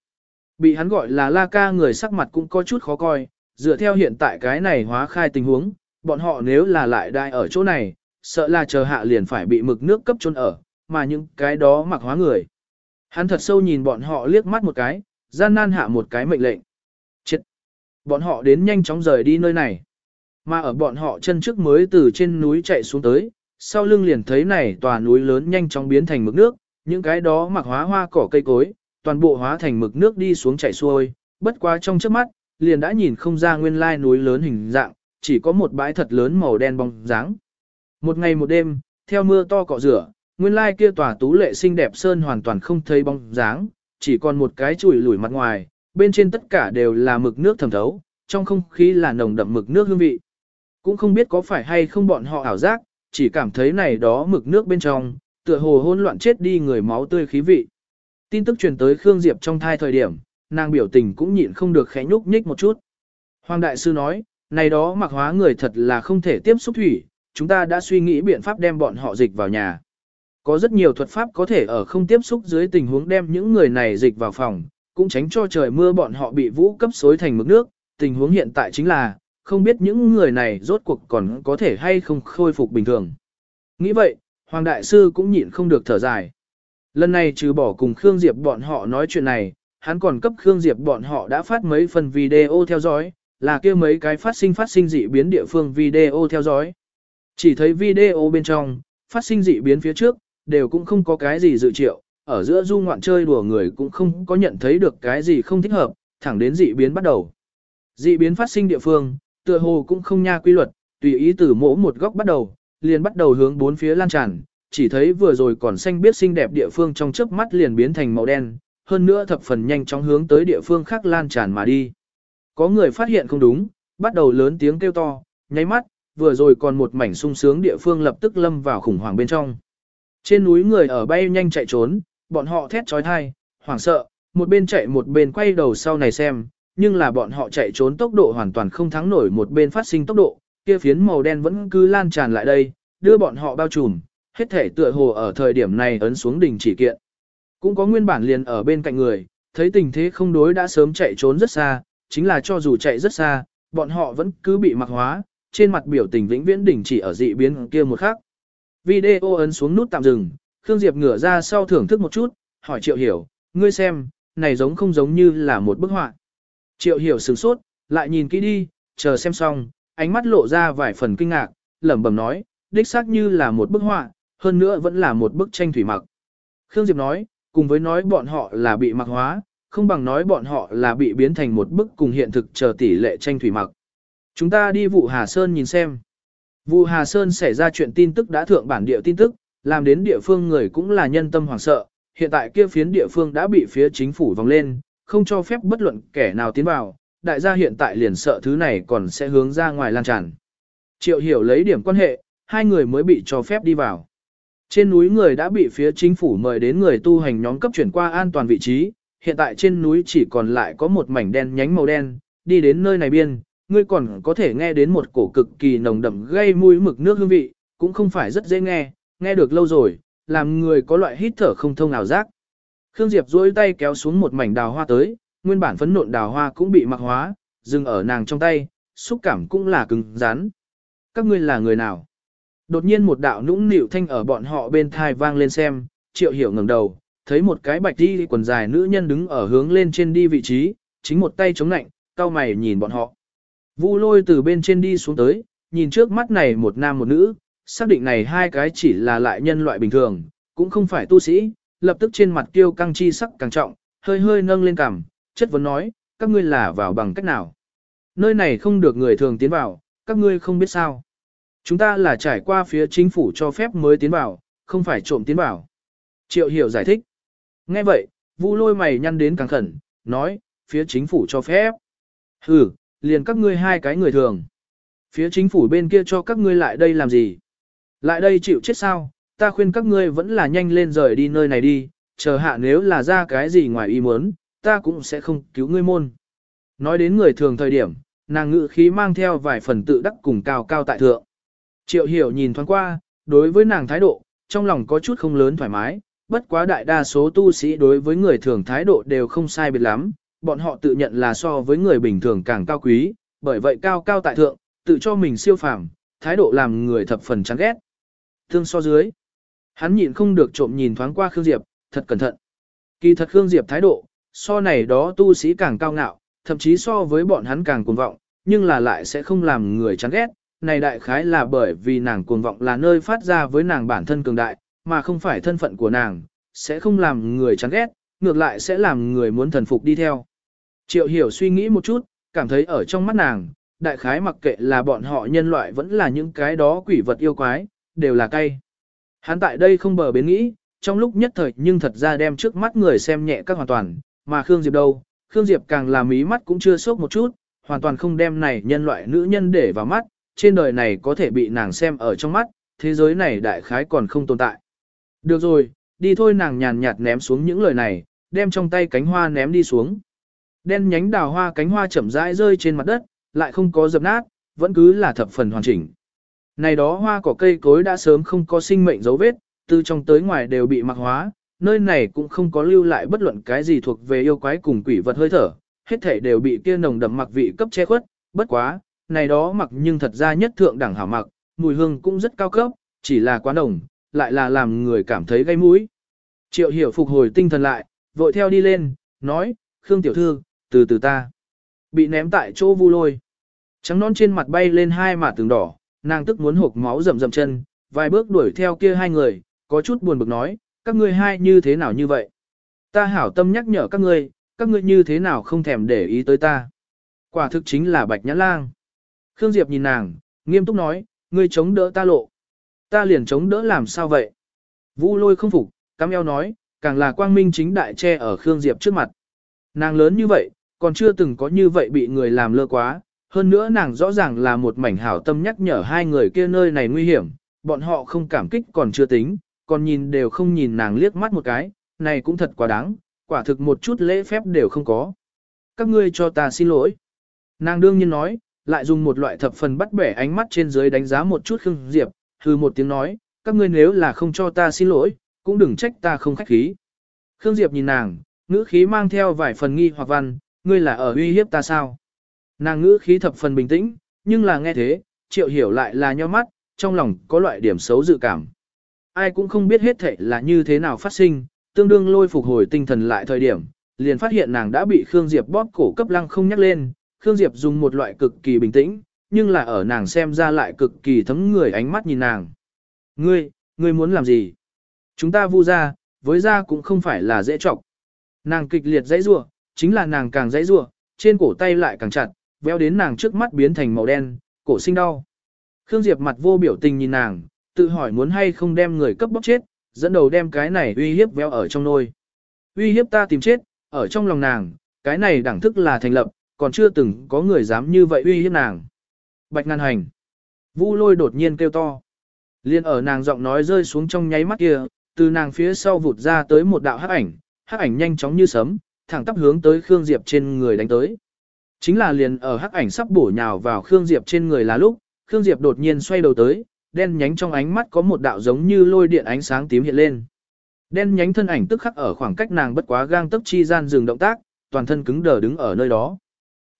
Bị hắn gọi là La Ca người sắc mặt cũng có chút khó coi, dựa theo hiện tại cái này hóa khai tình huống, bọn họ nếu là lại đại ở chỗ này, sợ là chờ hạ liền phải bị mực nước cấp chôn ở, mà những cái đó mặc hóa người. Hắn thật sâu nhìn bọn họ liếc mắt một cái, gian nan hạ một cái mệnh lệnh. Chết! Bọn họ đến nhanh chóng rời đi nơi này. Mà ở bọn họ chân trước mới từ trên núi chạy xuống tới, sau lưng liền thấy này tòa núi lớn nhanh chóng biến thành mực nước, những cái đó mặc hóa hoa cỏ cây cối, toàn bộ hóa thành mực nước đi xuống chảy xuôi, bất quá trong trước mắt, liền đã nhìn không ra nguyên lai núi lớn hình dạng, chỉ có một bãi thật lớn màu đen bóng dáng. Một ngày một đêm, theo mưa to cọ rửa, nguyên lai kia tòa tú lệ xinh đẹp sơn hoàn toàn không thấy bóng dáng, chỉ còn một cái chùi lủi mặt ngoài, bên trên tất cả đều là mực nước thẩm thấu, trong không khí là nồng đậm mực nước hương vị. Cũng không biết có phải hay không bọn họ ảo giác, chỉ cảm thấy này đó mực nước bên trong, tựa hồ hỗn loạn chết đi người máu tươi khí vị. Tin tức truyền tới Khương Diệp trong thai thời điểm, nàng biểu tình cũng nhịn không được khẽ nhúc nhích một chút. Hoàng đại sư nói, này đó mặc hóa người thật là không thể tiếp xúc thủy, chúng ta đã suy nghĩ biện pháp đem bọn họ dịch vào nhà. Có rất nhiều thuật pháp có thể ở không tiếp xúc dưới tình huống đem những người này dịch vào phòng, cũng tránh cho trời mưa bọn họ bị vũ cấp xối thành mực nước. Tình huống hiện tại chính là, không biết những người này rốt cuộc còn có thể hay không khôi phục bình thường. Nghĩ vậy, Hoàng Đại Sư cũng nhịn không được thở dài. Lần này trừ bỏ cùng Khương Diệp bọn họ nói chuyện này, hắn còn cấp Khương Diệp bọn họ đã phát mấy phần video theo dõi, là kia mấy cái phát sinh phát sinh dị biến địa phương video theo dõi. Chỉ thấy video bên trong, phát sinh dị biến phía trước, đều cũng không có cái gì dự triệu, ở giữa du ngoạn chơi đùa người cũng không có nhận thấy được cái gì không thích hợp, thẳng đến dị biến bắt đầu. Dị biến phát sinh địa phương, tựa hồ cũng không nha quy luật, tùy ý từ mỗi một góc bắt đầu, liền bắt đầu hướng bốn phía lan tràn, chỉ thấy vừa rồi còn xanh biết xinh đẹp địa phương trong chớp mắt liền biến thành màu đen, hơn nữa thập phần nhanh chóng hướng tới địa phương khác lan tràn mà đi. Có người phát hiện không đúng, bắt đầu lớn tiếng kêu to, nháy mắt, vừa rồi còn một mảnh sung sướng địa phương lập tức lâm vào khủng hoảng bên trong. Trên núi người ở bay nhanh chạy trốn, bọn họ thét trói thai, hoảng sợ, một bên chạy một bên quay đầu sau này xem, nhưng là bọn họ chạy trốn tốc độ hoàn toàn không thắng nổi một bên phát sinh tốc độ, kia phiến màu đen vẫn cứ lan tràn lại đây, đưa bọn họ bao trùm, hết thể tựa hồ ở thời điểm này ấn xuống đỉnh chỉ kiện. Cũng có nguyên bản liền ở bên cạnh người, thấy tình thế không đối đã sớm chạy trốn rất xa, chính là cho dù chạy rất xa, bọn họ vẫn cứ bị mặc hóa, trên mặt biểu tình vĩnh viễn đỉnh chỉ ở dị biến kia một khắc. Video ấn xuống nút tạm dừng, Khương Diệp ngửa ra sau thưởng thức một chút, hỏi Triệu Hiểu, ngươi xem, này giống không giống như là một bức họa. Triệu Hiểu sửng sốt, lại nhìn kỹ đi, chờ xem xong, ánh mắt lộ ra vài phần kinh ngạc, lẩm bẩm nói, đích xác như là một bức họa, hơn nữa vẫn là một bức tranh thủy mặc. Khương Diệp nói, cùng với nói bọn họ là bị mặc hóa, không bằng nói bọn họ là bị biến thành một bức cùng hiện thực chờ tỷ lệ tranh thủy mặc. Chúng ta đi vụ Hà Sơn nhìn xem. Vụ Hà Sơn xảy ra chuyện tin tức đã thượng bản địa tin tức, làm đến địa phương người cũng là nhân tâm hoảng sợ, hiện tại kia phiến địa phương đã bị phía chính phủ vòng lên, không cho phép bất luận kẻ nào tiến vào, đại gia hiện tại liền sợ thứ này còn sẽ hướng ra ngoài lan tràn. Triệu hiểu lấy điểm quan hệ, hai người mới bị cho phép đi vào. Trên núi người đã bị phía chính phủ mời đến người tu hành nhóm cấp chuyển qua an toàn vị trí, hiện tại trên núi chỉ còn lại có một mảnh đen nhánh màu đen, đi đến nơi này biên, ngươi còn có thể nghe đến một cổ cực kỳ nồng đậm gây mũi mực nước hương vị, cũng không phải rất dễ nghe, nghe được lâu rồi, làm người có loại hít thở không thông nào giác. Khương Diệp duỗi tay kéo xuống một mảnh đào hoa tới, nguyên bản phấn nộn đào hoa cũng bị mặc hóa, dừng ở nàng trong tay, xúc cảm cũng là cứng rắn. Các ngươi là người nào? Đột nhiên một đạo nũng nịu thanh ở bọn họ bên thai vang lên xem, triệu hiểu ngẩng đầu, thấy một cái bạch đi quần dài nữ nhân đứng ở hướng lên trên đi vị trí, chính một tay chống nạnh, cao mày nhìn bọn họ. Vu lôi từ bên trên đi xuống tới, nhìn trước mắt này một nam một nữ, xác định này hai cái chỉ là lại nhân loại bình thường, cũng không phải tu sĩ, lập tức trên mặt tiêu căng chi sắc càng trọng, hơi hơi nâng lên cằm, chất vấn nói, các ngươi là vào bằng cách nào? Nơi này không được người thường tiến vào, các ngươi không biết sao. Chúng ta là trải qua phía chính phủ cho phép mới tiến vào, không phải trộm tiến vào. Triệu hiểu giải thích. Nghe vậy, vu lôi mày nhăn đến càng khẩn, nói, phía chính phủ cho phép. Ừ, liền các ngươi hai cái người thường. Phía chính phủ bên kia cho các ngươi lại đây làm gì? Lại đây chịu chết sao? Ta khuyên các ngươi vẫn là nhanh lên rời đi nơi này đi, chờ hạ nếu là ra cái gì ngoài ý muốn, ta cũng sẽ không cứu ngươi môn. Nói đến người thường thời điểm, nàng ngự khí mang theo vài phần tự đắc cùng cao cao tại thượng. Triệu hiểu nhìn thoáng qua, đối với nàng thái độ, trong lòng có chút không lớn thoải mái, bất quá đại đa số tu sĩ đối với người thường thái độ đều không sai biệt lắm, bọn họ tự nhận là so với người bình thường càng cao quý, bởi vậy cao cao tại thượng, tự cho mình siêu phàm, thái độ làm người thập phần chán ghét. Thương so dưới, hắn nhịn không được trộm nhìn thoáng qua Khương Diệp, thật cẩn thận. Kỳ thật Khương Diệp thái độ, so này đó tu sĩ càng cao ngạo, thậm chí so với bọn hắn càng cuồng vọng, nhưng là lại sẽ không làm người chán ghét. Này đại khái là bởi vì nàng cuồng vọng là nơi phát ra với nàng bản thân cường đại, mà không phải thân phận của nàng, sẽ không làm người chán ghét, ngược lại sẽ làm người muốn thần phục đi theo. Triệu hiểu suy nghĩ một chút, cảm thấy ở trong mắt nàng, đại khái mặc kệ là bọn họ nhân loại vẫn là những cái đó quỷ vật yêu quái, đều là cay. Hắn tại đây không bờ bến nghĩ, trong lúc nhất thời nhưng thật ra đem trước mắt người xem nhẹ các hoàn toàn, mà Khương Diệp đâu, Khương Diệp càng làm ý mắt cũng chưa sốc một chút, hoàn toàn không đem này nhân loại nữ nhân để vào mắt, trên đời này có thể bị nàng xem ở trong mắt, thế giới này đại khái còn không tồn tại. Được rồi, đi thôi nàng nhàn nhạt ném xuống những lời này, đem trong tay cánh hoa ném đi xuống. Đen nhánh đào hoa cánh hoa chậm rãi rơi trên mặt đất, lại không có dập nát, vẫn cứ là thập phần hoàn chỉnh. Này đó hoa cỏ cây cối đã sớm không có sinh mệnh dấu vết, từ trong tới ngoài đều bị mặc hóa, nơi này cũng không có lưu lại bất luận cái gì thuộc về yêu quái cùng quỷ vật hơi thở, hết thể đều bị kia nồng đậm mặc vị cấp che khuất, bất quá, này đó mặc nhưng thật ra nhất thượng đẳng hảo mặc, mùi hương cũng rất cao cấp, chỉ là quá nồng, lại là làm người cảm thấy gây mũi. Triệu hiểu phục hồi tinh thần lại, vội theo đi lên, nói, Khương tiểu thư, từ từ ta. Bị ném tại chỗ vu lôi. Trắng non trên mặt bay lên hai mả tường đỏ, nàng tức muốn hộp máu rầm rầm chân, vài bước đuổi theo kia hai người, có chút buồn bực nói, các ngươi hai như thế nào như vậy? Ta hảo tâm nhắc nhở các ngươi, các ngươi như thế nào không thèm để ý tới ta? Quả thực chính là bạch nhã lang. Khương Diệp nhìn nàng, nghiêm túc nói, ngươi chống đỡ ta lộ. Ta liền chống đỡ làm sao vậy? Vu lôi không phục, cam eo nói, càng là quang minh chính đại che ở Khương Diệp trước mặt. Nàng lớn như vậy, còn chưa từng có như vậy bị người làm lơ quá, hơn nữa nàng rõ ràng là một mảnh hảo tâm nhắc nhở hai người kia nơi này nguy hiểm, bọn họ không cảm kích còn chưa tính, còn nhìn đều không nhìn nàng liếc mắt một cái, này cũng thật quá đáng, quả thực một chút lễ phép đều không có. Các ngươi cho ta xin lỗi. Nàng đương nhiên nói, lại dùng một loại thập phần bắt bẻ ánh mắt trên dưới đánh giá một chút Khương Diệp, Thư một tiếng nói, các ngươi nếu là không cho ta xin lỗi, cũng đừng trách ta không khách khí. Khương Diệp nhìn nàng, ngữ khí mang theo vài phần nghi hoặc văn, ngươi là ở uy hiếp ta sao? Nàng ngữ khí thập phần bình tĩnh, nhưng là nghe thế, triệu hiểu lại là nho mắt, trong lòng có loại điểm xấu dự cảm. Ai cũng không biết hết thệ là như thế nào phát sinh, tương đương lôi phục hồi tinh thần lại thời điểm, liền phát hiện nàng đã bị Khương Diệp bóp cổ cấp lăng không nhắc lên, Khương Diệp dùng một loại cực kỳ bình tĩnh, nhưng là ở nàng xem ra lại cực kỳ thấm người ánh mắt nhìn nàng. Ngươi, ngươi muốn làm gì? Chúng ta vu ra, với ra cũng không phải là dễ trọng. Nàng kịch liệt dãy rua, chính là nàng càng dãy rua, trên cổ tay lại càng chặt, véo đến nàng trước mắt biến thành màu đen, cổ sinh đau. Khương Diệp mặt vô biểu tình nhìn nàng, tự hỏi muốn hay không đem người cấp bóc chết, dẫn đầu đem cái này uy hiếp véo ở trong nôi. Uy hiếp ta tìm chết, ở trong lòng nàng, cái này đẳng thức là thành lập, còn chưa từng có người dám như vậy uy hiếp nàng. Bạch ngàn hành. Vu lôi đột nhiên kêu to. Liên ở nàng giọng nói rơi xuống trong nháy mắt kia, từ nàng phía sau vụt ra tới một đạo hắc ảnh, hắc ảnh nhanh chóng như sấm, thẳng tắp hướng tới Khương Diệp trên người đánh tới. Chính là liền ở hắc ảnh sắp bổ nhào vào Khương Diệp trên người là lúc, Khương Diệp đột nhiên xoay đầu tới, đen nhánh trong ánh mắt có một đạo giống như lôi điện ánh sáng tím hiện lên. Đen nhánh thân ảnh tức khắc ở khoảng cách nàng bất quá gang tấc chi gian dừng động tác, toàn thân cứng đờ đứng ở nơi đó.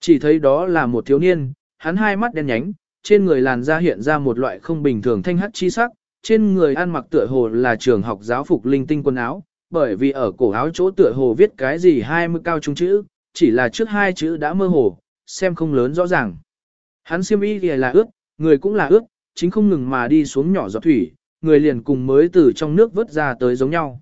Chỉ thấy đó là một thiếu niên, hắn hai mắt đen nhánh, trên người làn da hiện ra một loại không bình thường thanh hắc chi sắc, trên người ăn mặc tựa hồ là trường học giáo phục linh tinh quần áo, bởi vì ở cổ áo chỗ tựa hồ viết cái gì 20 cao trung chữ, chỉ là trước hai chữ đã mơ hồ, xem không lớn rõ ràng. Hắn xiêm y thì là ướt, người cũng là ướt, chính không ngừng mà đi xuống nhỏ giọt thủy, người liền cùng mới từ trong nước vớt ra tới giống nhau.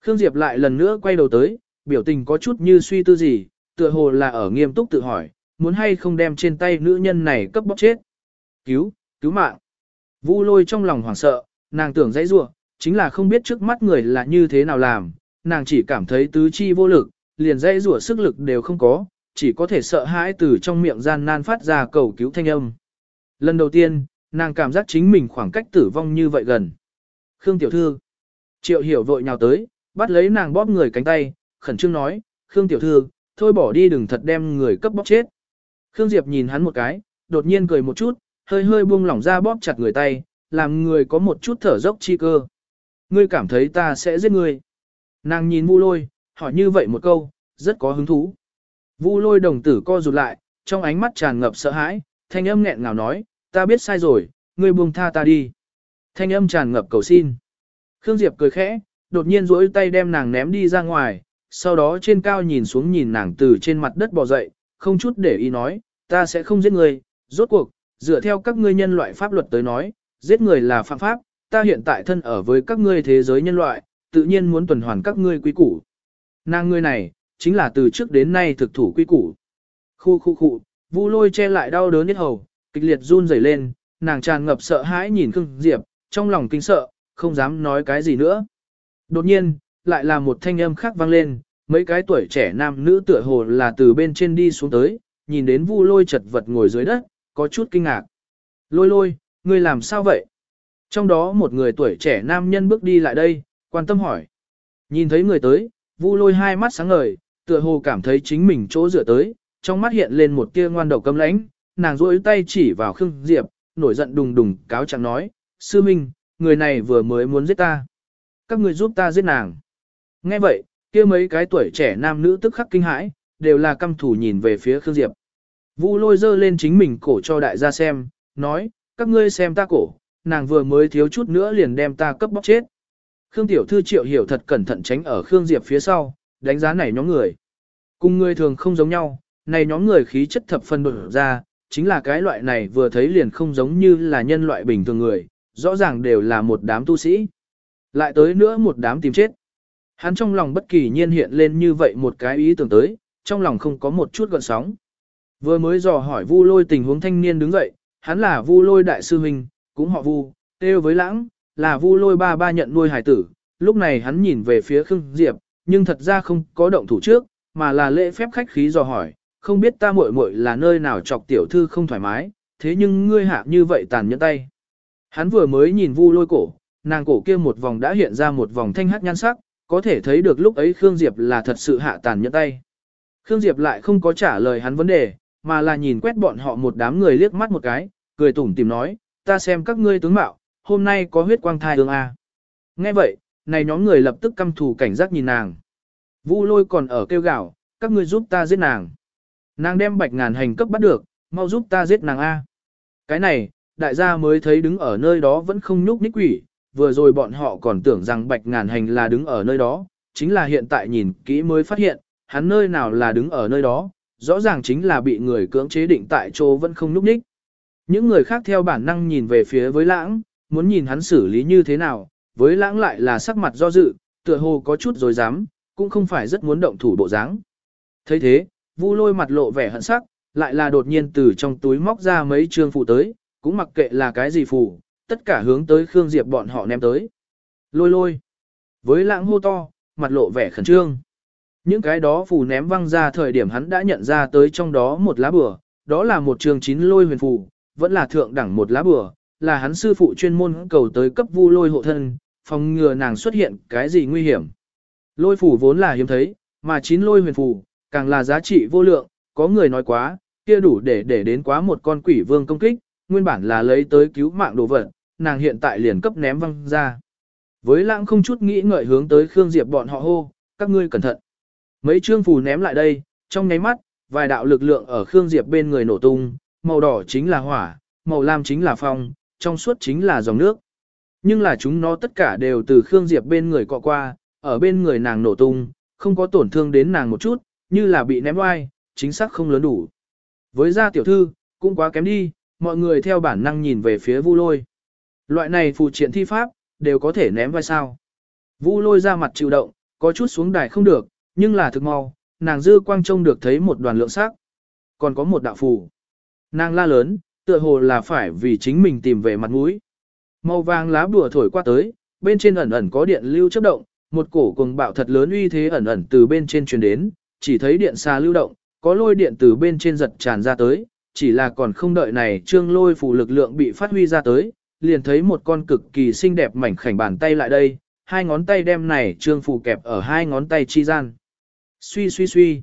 Khương Diệp lại lần nữa quay đầu tới, biểu tình có chút như suy tư gì, tựa hồ là ở nghiêm túc tự hỏi, muốn hay không đem trên tay nữ nhân này cấp bóc chết. Cứu, cứu mạng. Vu lôi trong lòng hoảng sợ, nàng tưởng dãy rua, chính là không biết trước mắt người là như thế nào làm, nàng chỉ cảm thấy tứ chi vô lực, liền dãy rủa sức lực đều không có, chỉ có thể sợ hãi từ trong miệng gian nan phát ra cầu cứu thanh âm. Lần đầu tiên, nàng cảm giác chính mình khoảng cách tử vong như vậy gần. Khương tiểu thư. Triệu hiểu vội nhào tới, bắt lấy nàng bóp người cánh tay, khẩn trương nói, Khương tiểu thư, thôi bỏ đi đừng thật đem người cấp bóp chết. Khương Diệp nhìn hắn một cái, đột nhiên cười một chút, hơi hơi buông lỏng ra bóp chặt người tay, làm người có một chút thở dốc chi cơ. Ngươi cảm thấy ta sẽ giết ngươi. Nàng nhìn Vu Lôi, hỏi như vậy một câu, rất có hứng thú. Vu Lôi đồng tử co rụt lại, trong ánh mắt tràn ngập sợ hãi, thanh âm nghẹn ngào nói, ta biết sai rồi, ngươi buông tha ta đi. Thanh âm tràn ngập cầu xin. Khương Diệp cười khẽ, đột nhiên duỗi tay đem nàng ném đi ra ngoài, sau đó trên cao nhìn xuống nhìn nàng từ trên mặt đất bò dậy, không chút để ý nói, ta sẽ không giết người, rốt cuộc, dựa theo các ngươi nhân loại pháp luật tới nói, giết người là phạm pháp, ta hiện tại thân ở với các ngươi thế giới nhân loại, tự nhiên muốn tuần hoàn các ngươi quý củ. Nàng ngươi này, chính là từ trước đến nay thực thủ quý củ. Khu khu khu, vu lôi che lại đau đớn nhất hầu, kịch liệt run rẩy lên, nàng tràn ngập sợ hãi nhìn Khương Diệp, trong lòng kinh sợ, không dám nói cái gì nữa. Đột nhiên, lại là một thanh âm khác vang lên, mấy cái tuổi trẻ nam nữ tựa hồ là từ bên trên đi xuống tới, nhìn đến vu lôi chật vật ngồi dưới đất, có chút kinh ngạc. Lôi lôi, ngươi làm sao vậy? Trong đó một người tuổi trẻ nam nhân bước đi lại đây, Quan tâm hỏi. Nhìn thấy người tới, Vu lôi hai mắt sáng ngời, tựa hồ cảm thấy chính mình chỗ dựa tới, trong mắt hiện lên một tia ngoan đầu cấm lãnh, nàng duỗi tay chỉ vào Khương Diệp, nổi giận đùng đùng cáo trạng nói, sư minh, người này vừa mới muốn giết ta. Các người giúp ta giết nàng. Nghe vậy, kia mấy cái tuổi trẻ nam nữ tức khắc kinh hãi, đều là căm thủ nhìn về phía Khương Diệp. Vu lôi dơ lên chính mình cổ cho đại gia xem, nói, các ngươi xem ta cổ, nàng vừa mới thiếu chút nữa liền đem ta cấp bóc chết. Khương Tiểu Thư triệu hiểu thật cẩn thận tránh ở Khương Diệp phía sau, đánh giá này nhóm người. Cùng người thường không giống nhau, này nhóm người khí chất thập phân đổi ra, chính là cái loại này vừa thấy liền không giống như là nhân loại bình thường người, rõ ràng đều là một đám tu sĩ. Lại tới nữa một đám tìm chết. Hắn trong lòng bất kỳ nhiên hiện lên như vậy một cái ý tưởng tới, trong lòng không có một chút gợn sóng. Vừa mới dò hỏi Vu Lôi tình huống thanh niên đứng dậy, hắn là Vu Lôi đại sư huynh, cũng họ Vu, têu với lãng, là Vu Lôi ba ba nhận nuôi hải tử. Lúc này hắn nhìn về phía Khương Diệp, nhưng thật ra không có động thủ trước, mà là lễ phép khách khí dò hỏi, không biết ta muội muội là nơi nào chọc tiểu thư không thoải mái, thế nhưng ngươi hạ như vậy tàn nhẫn tay. Hắn vừa mới nhìn Vu Lôi cổ, nàng cổ kia một vòng đã hiện ra một vòng thanh hắc nhan sắc, có thể thấy được lúc ấy Khương Diệp là thật sự hạ tàn nhẫn tay. Khương Diệp lại không có trả lời hắn vấn đề, mà là nhìn quét bọn họ một đám người liếc mắt một cái, cười tủm tìm nói, ta xem các ngươi tướng mạo, hôm nay có huyết quang thai ương A. Nghe vậy, này nhóm người lập tức căm thù cảnh giác nhìn nàng. Vu lôi còn ở kêu gào, các ngươi giúp ta giết nàng. Nàng đem bạch ngàn hành cấp bắt được, mau giúp ta giết nàng A. Cái này, đại gia mới thấy đứng ở nơi đó vẫn không nhúc nhích quỷ, vừa rồi bọn họ còn tưởng rằng bạch ngàn hành là đứng ở nơi đó, chính là hiện tại nhìn kỹ mới phát hiện, hắn nơi nào là đứng ở nơi đó, rõ ràng chính là bị người cưỡng chế định tại chỗ vẫn không núp ních. Những người khác theo bản năng nhìn về phía với lãng, muốn nhìn hắn xử lý như thế nào, với lãng lại là sắc mặt do dự, tựa hồ có chút dối dám, cũng không phải rất muốn động thủ bộ dáng. thấy thế, vu lôi mặt lộ vẻ hận sắc, lại là đột nhiên từ trong túi móc ra mấy trương phụ tới, cũng mặc kệ là cái gì phụ, tất cả hướng tới Khương Diệp bọn họ ném tới. Lôi lôi. Với lãng hô to, mặt lộ vẻ khẩn trương. Những cái đó phù ném văng ra thời điểm hắn đã nhận ra tới trong đó một lá bừa, đó là một trường chín lôi huyền phù, vẫn là thượng đẳng một lá bừa, là hắn sư phụ chuyên môn cầu tới cấp vu lôi hộ thân, phòng ngừa nàng xuất hiện cái gì nguy hiểm. Lôi phù vốn là hiếm thấy, mà chín lôi huyền phù, càng là giá trị vô lượng, có người nói quá, kia đủ để để đến quá một con quỷ vương công kích, nguyên bản là lấy tới cứu mạng đồ vật, nàng hiện tại liền cấp ném văng ra. Với lãng không chút nghĩ ngợi hướng tới Khương Diệp bọn họ hô, các ngươi cẩn thận. Mấy trương phù ném lại đây, trong nháy mắt, vài đạo lực lượng ở Khương Diệp bên người nổ tung, màu đỏ chính là hỏa, màu lam chính là phong, trong suốt chính là dòng nước. Nhưng là chúng nó tất cả đều từ Khương Diệp bên người cọ qua, ở bên người nàng nổ tung, không có tổn thương đến nàng một chút, như là bị ném oai, chính xác không lớn đủ. Với gia tiểu thư, cũng quá kém đi, mọi người theo bản năng nhìn về phía vu lôi. Loại này phụ triện thi pháp, đều có thể ném vai sao. Vu lôi ra mặt chịu động, có chút xuống đài không được, nhưng là thực mau, nàng dư quang trông được thấy một đoàn lượng sắc. Còn có một đạo phù. Nàng la lớn, tựa hồ là phải vì chính mình tìm về mặt mũi. Màu vàng lá bùa thổi qua tới, bên trên ẩn ẩn có điện lưu chớp động, một cổ cùng bạo thật lớn uy thế ẩn ẩn từ bên trên truyền đến, chỉ thấy điện xa lưu động, có lôi điện từ bên trên giật tràn ra tới, chỉ là còn không đợi này trương lôi phù lực lượng bị phát huy ra tới, liền thấy một con cực kỳ xinh đẹp mảnh khảnh bàn tay lại đây, hai ngón tay đem này trương phù kẹp ở hai ngón tay chi gian. Suy suy suy.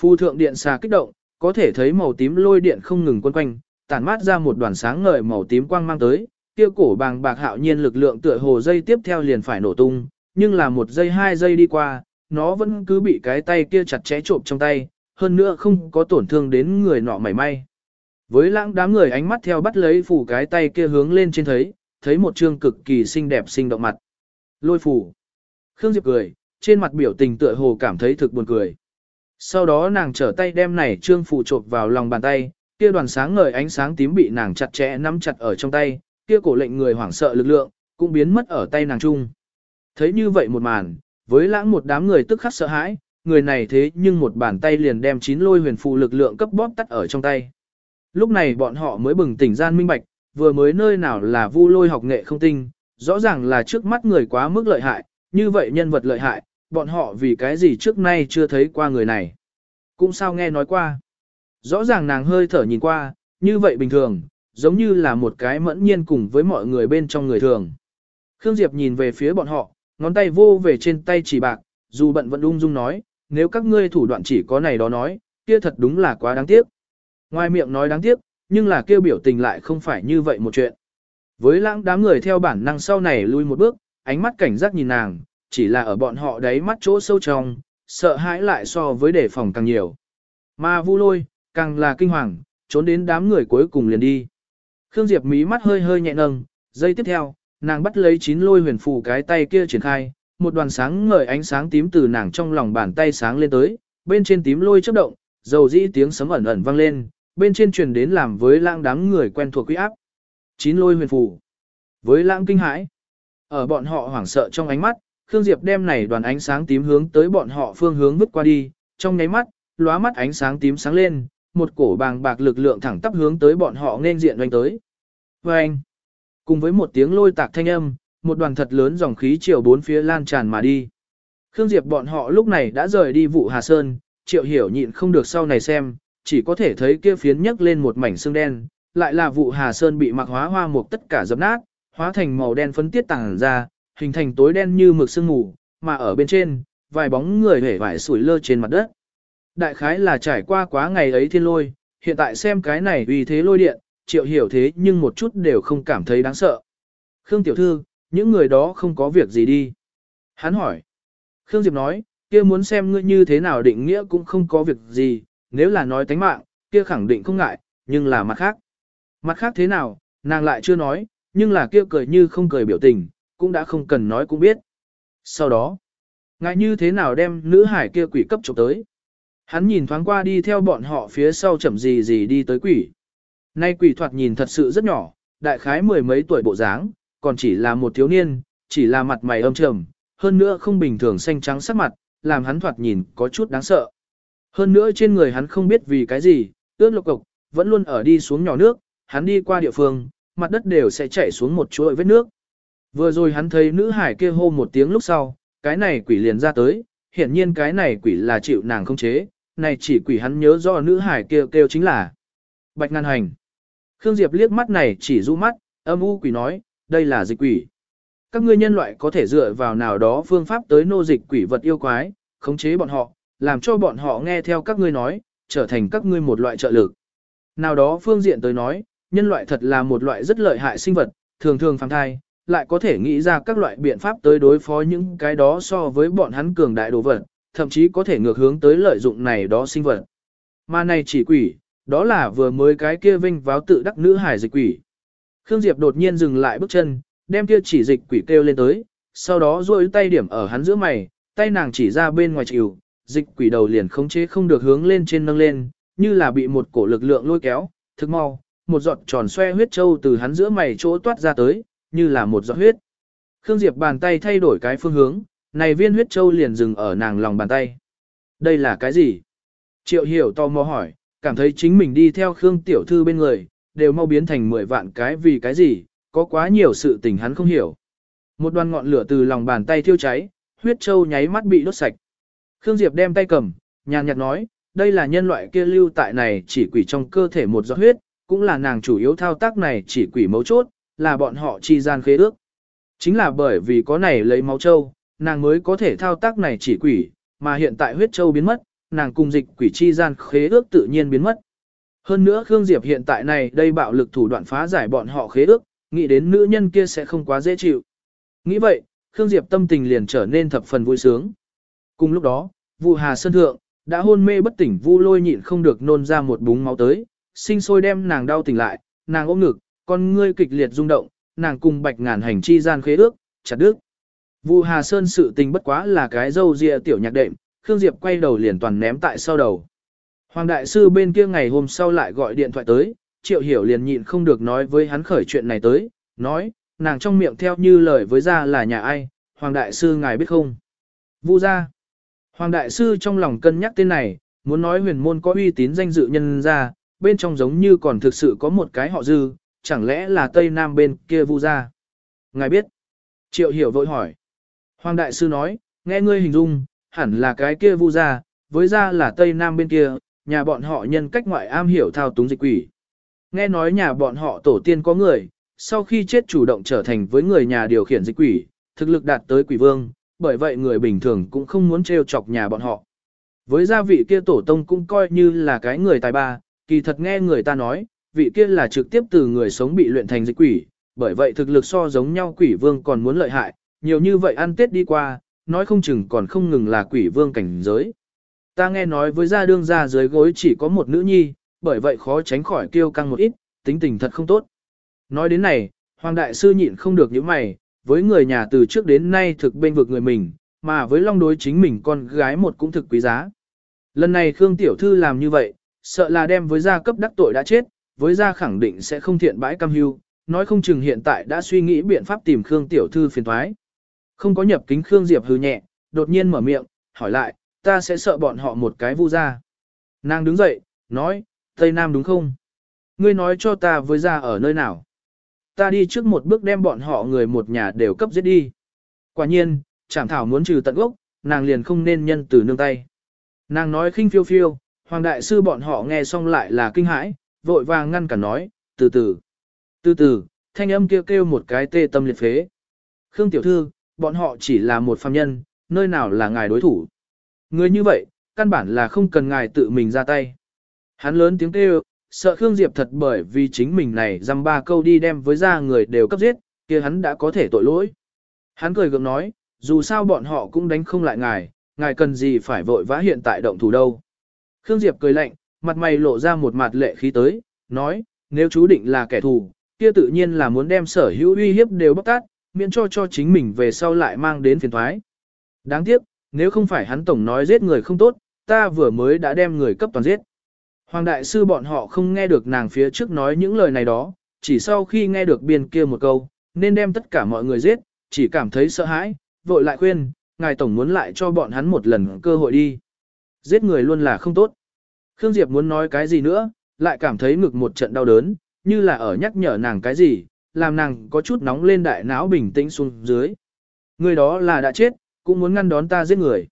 Phù thượng điện xà kích động, có thể thấy màu tím lôi điện không ngừng quân quanh, tản mát ra một đoàn sáng ngời màu tím quang mang tới, kia cổ bàng bạc hạo nhiên lực lượng tựa hồ dây tiếp theo liền phải nổ tung, nhưng là một giây hai giây đi qua, nó vẫn cứ bị cái tay kia chặt chẽ trộm trong tay, hơn nữa không có tổn thương đến người nọ mảy may. Với lãng đám người ánh mắt theo bắt lấy phủ cái tay kia hướng lên trên thấy, thấy một trương cực kỳ xinh đẹp sinh động mặt. Lôi phủ. Khương Diệp cười, trên mặt biểu tình tựa hồ cảm thấy thực buồn cười. Sau đó nàng trở tay đem này trương phủ chộp vào lòng bàn tay, kia đoàn sáng ngời ánh sáng tím bị nàng chặt chẽ nắm chặt ở trong tay, kia cổ lệnh người hoảng sợ lực lượng, cũng biến mất ở tay nàng chung. Thấy như vậy một màn, với lãng một đám người tức khắc sợ hãi, người này thế nhưng một bàn tay liền đem chín lôi huyền phù lực lượng cấp bóp tắt ở trong tay. Lúc này bọn họ mới bừng tỉnh gian minh bạch, vừa mới nơi nào là vu lôi học nghệ không tinh, rõ ràng là trước mắt người quá mức lợi hại, như vậy nhân vật lợi hại, bọn họ vì cái gì trước nay chưa thấy qua người này. Cũng sao nghe nói qua. Rõ ràng nàng hơi thở nhìn qua, như vậy bình thường, giống như là một cái mẫn nhiên cùng với mọi người bên trong người thường. Khương Diệp nhìn về phía bọn họ, ngón tay vô về trên tay chỉ bạc, dù bận vẫn ung dung nói, nếu các ngươi thủ đoạn chỉ có này đó nói, kia thật đúng là quá đáng tiếc. Ngoài miệng nói đáng tiếc, nhưng là kêu biểu tình lại không phải như vậy một chuyện. Với lãng đám người theo bản năng sau này lui một bước, ánh mắt cảnh giác nhìn nàng, chỉ là ở bọn họ đáy mắt chỗ sâu trong, sợ hãi lại so với đề phòng càng nhiều. Mà vu lôi, càng là kinh hoàng, trốn đến đám người cuối cùng liền đi. Khương Diệp mí mắt hơi hơi nhẹ nâng, giây tiếp theo, nàng bắt lấy chín lôi huyền phù cái tay kia triển khai, một đoàn sáng ngời ánh sáng tím từ nàng trong lòng bàn tay sáng lên tới, bên trên tím lôi chớp động, dầu dĩ tiếng sấm ẩn ẩn vang lên, bên trên truyền đến làm với lãng đám người quen thuộc quý áp. Chín lôi huyền phù. Với lãng kinh hãi. Ở bọn họ hoảng sợ trong ánh mắt, Khương Diệp đem này đoàn ánh sáng tím hướng tới bọn họ phương hướng vứt qua đi, trong nháy mắt, lóa mắt ánh sáng tím sáng lên, một cổ bàng bạc lực lượng thẳng tắp hướng tới bọn họ nên diện đánh tới. Và anh, cùng với một tiếng lôi tạc thanh âm, một đoàn thật lớn dòng khí chiều bốn phía lan tràn mà đi. Khương Diệp bọn họ lúc này đã rời đi vụ Hà Sơn, triệu hiểu nhịn không được sau này xem, chỉ có thể thấy kia phiến nhấc lên một mảnh xương đen, lại là vụ Hà Sơn bị mặc hóa hoa mục tất cả dập nát, hóa thành màu đen phấn tiết tàng ra, hình thành tối đen như mực sương mù, mà ở bên trên, vài bóng người hể vải sủi lơ trên mặt đất. Đại khái là trải qua quá ngày ấy thiên lôi, hiện tại xem cái này vì thế lôi điện, triệu hiểu thế nhưng một chút đều không cảm thấy đáng sợ. Khương Tiểu Thư, những người đó không có việc gì đi. Hắn hỏi. Khương Diệp nói, kia muốn xem ngươi như thế nào định nghĩa cũng không có việc gì, nếu là nói tánh mạng, kia khẳng định không ngại, nhưng là mặt khác. Mặt khác thế nào, nàng lại chưa nói, nhưng là kia cười như không cười biểu tình, cũng đã không cần nói cũng biết. Sau đó, ngại như thế nào đem nữ hải kia quỷ cấp chụp tới. Hắn nhìn thoáng qua đi theo bọn họ phía sau chậm gì gì đi tới quỷ. Nay quỷ thoạt nhìn thật sự rất nhỏ, đại khái mười mấy tuổi bộ dáng, còn chỉ là một thiếu niên, chỉ là mặt mày âm trầm, hơn nữa không bình thường xanh trắng sắc mặt, làm hắn thoạt nhìn có chút đáng sợ. Hơn nữa trên người hắn không biết vì cái gì, ướt lục cục, vẫn luôn ở đi xuống nhỏ nước, hắn đi qua địa phương, mặt đất đều sẽ chảy xuống một chuỗi vết nước. Vừa rồi hắn thấy nữ hải kia hô một tiếng lúc sau, cái này quỷ liền ra tới, hiển nhiên cái này quỷ là chịu nàng không chế, này chỉ quỷ hắn nhớ do nữ hải kia kêu, kêu chính là Bạch Ngàn Hành. Khương Diệp liếc mắt này chỉ du mắt, âm u quỷ nói, đây là dịch quỷ. Các ngươi nhân loại có thể dựa vào nào đó phương pháp tới nô dịch quỷ vật yêu quái, khống chế bọn họ, làm cho bọn họ nghe theo các ngươi nói, trở thành các ngươi một loại trợ lực. Nào đó phương diện tới nói, nhân loại thật là một loại rất lợi hại sinh vật, thường thường phàm thai, lại có thể nghĩ ra các loại biện pháp tới đối phó những cái đó so với bọn hắn cường đại đồ vật, thậm chí có thể ngược hướng tới lợi dụng này đó sinh vật. Mà này chỉ quỷ, đó là vừa mới cái kia vinh váo tự đắc nữ hải dịch quỷ. Khương Diệp đột nhiên dừng lại bước chân, đem kia chỉ dịch quỷ kêu lên tới, sau đó duỗi tay điểm ở hắn giữa mày, tay nàng chỉ ra bên ngoài chịu, dịch quỷ đầu liền khống chế không được hướng lên trên nâng lên, như là bị một cổ lực lượng lôi kéo, thực mau, một giọt tròn xoe huyết châu từ hắn giữa mày chỗ toát ra tới, như là một giọt huyết. Khương Diệp bàn tay thay đổi cái phương hướng, này viên huyết châu liền dừng ở nàng lòng bàn tay. Đây là cái gì? Triệu hiểu to mò hỏi, cảm thấy chính mình đi theo Khương Tiểu Thư bên người, đều mau biến thành 10 vạn cái vì cái gì, có quá nhiều sự tình hắn không hiểu. Một đoàn ngọn lửa từ lòng bàn tay thiêu cháy, huyết châu nháy mắt bị đốt sạch. Khương Diệp đem tay cầm, nhàn nhạt nói, đây là nhân loại kia lưu tại này chỉ quỷ trong cơ thể một giọt huyết, cũng là nàng chủ yếu thao tác này chỉ quỷ mấu chốt, là bọn họ chi gian khế ước. Chính là bởi vì có này lấy máu châu, nàng mới có thể thao tác này chỉ quỷ, mà hiện tại huyết châu biến mất, nàng cùng dịch quỷ chi gian khế ước tự nhiên biến mất. Hơn nữa Khương Diệp hiện tại này đây bạo lực thủ đoạn phá giải bọn họ khế ước, nghĩ đến nữ nhân kia sẽ không quá dễ chịu. Nghĩ vậy, Khương Diệp tâm tình liền trở nên thập phần vui sướng. Cùng lúc đó, vụ hà sơn thượng, đã hôn mê bất tỉnh vu lôi nhịn không được nôn ra một búng máu tới, sinh sôi đem nàng đau tỉnh lại, nàng ôm ngực, con ngươi kịch liệt rung động, nàng cùng bạch ngàn hành chi gian khế ước, chặt đứt. Vu Hà Sơn sự tình bất quá là cái dâu ria tiểu nhạc đệm, Khương Diệp quay đầu liền toàn ném tại sau đầu. Hoàng đại sư bên kia ngày hôm sau lại gọi điện thoại tới, Triệu Hiểu liền nhịn không được nói với hắn khởi chuyện này tới, nói, nàng trong miệng theo như lời với ra là nhà ai, Hoàng đại sư ngài biết không? Vu gia. Hoàng đại sư trong lòng cân nhắc tên này, muốn nói huyền môn có uy tín danh dự nhân ra, bên trong giống như còn thực sự có một cái họ dư, chẳng lẽ là Tây Nam bên kia vu gia? Ngài biết. Triệu hiểu vội hỏi. Hoàng đại sư nói, nghe ngươi hình dung, hẳn là cái kia vu gia, với gia là Tây Nam bên kia, nhà bọn họ nhân cách ngoại am hiểu thao túng dịch quỷ. Nghe nói nhà bọn họ tổ tiên có người, sau khi chết chủ động trở thành với người nhà điều khiển dịch quỷ, thực lực đạt tới quỷ vương, bởi vậy người bình thường cũng không muốn trêu chọc nhà bọn họ. Với gia vị kia tổ tông cũng coi như là cái người tài ba, kỳ thật nghe người ta nói, vị kia là trực tiếp từ người sống bị luyện thành dịch quỷ, bởi vậy thực lực so giống nhau quỷ vương còn muốn lợi hại, nhiều như vậy ăn tết đi qua, nói không chừng còn không ngừng là quỷ vương cảnh giới. Ta nghe nói với gia đương gia dưới gối chỉ có một nữ nhi, bởi vậy khó tránh khỏi kêu căng một ít, tính tình thật không tốt. Nói đến này, Hoàng Đại Sư nhịn không được những mày, với người nhà từ trước đến nay thực bên vực người mình, mà với long đối chính mình con gái một cũng thực quý giá. Lần này Khương Tiểu Thư làm như vậy, sợ là đem với gia cấp đắc tội đã chết, với gia khẳng định sẽ không thiện bãi cam hưu, nói không chừng hiện tại đã suy nghĩ biện pháp tìm Khương Tiểu Thư phiền thoái. Không có nhập kính Khương Diệp hư nhẹ, đột nhiên mở miệng, hỏi lại, ta sẽ sợ bọn họ một cái vu ra. Nàng đứng dậy, nói, Tây Nam đúng không? Ngươi nói cho ta với ra ở nơi nào? Ta đi trước một bước đem bọn họ người một nhà đều cấp giết đi. Quả nhiên, chẳng thảo muốn trừ tận gốc, nàng liền không nên nhân từ nương tay. Nàng nói khinh phiêu phiêu, hoàng đại sư bọn họ nghe xong lại là kinh hãi, vội vàng ngăn cả nói, từ từ. Từ từ, thanh âm kêu kêu một cái tê tâm liệt phế. Khương tiểu thư, bọn họ chỉ là một phàm nhân, nơi nào là ngài đối thủ. Người như vậy, căn bản là không cần ngài tự mình ra tay. Hắn lớn tiếng kêu, sợ Khương Diệp thật bởi vì chính mình này dăm ba câu đi đem với ra người đều cấp giết, kia hắn đã có thể tội lỗi. Hắn cười gượng nói, dù sao bọn họ cũng đánh không lại ngài, ngài cần gì phải vội vã hiện tại động thủ đâu. Khương Diệp cười lạnh, mặt mày lộ ra một mặt lệ khí tới, nói, nếu chú định là kẻ thù, kia tự nhiên là muốn đem sở hữu uy hiếp đều bóc tát, miễn cho cho chính mình về sau lại mang đến phiền thoái. Đáng tiếc, nếu không phải hắn tổng nói giết người không tốt, ta vừa mới đã đem người cấp toàn giết. Hoàng đại sư bọn họ không nghe được nàng phía trước nói những lời này đó, chỉ sau khi nghe được biên kia một câu, nên đem tất cả mọi người giết, chỉ cảm thấy sợ hãi, vội lại khuyên, ngài tổng muốn lại cho bọn hắn một lần cơ hội đi. Giết người luôn là không tốt. Khương Diệp muốn nói cái gì nữa, lại cảm thấy ngực một trận đau đớn, như là ở nhắc nhở nàng cái gì, làm nàng có chút nóng lên đại não bình tĩnh xuống dưới. Người đó là đã chết, cũng muốn ngăn đón ta giết người.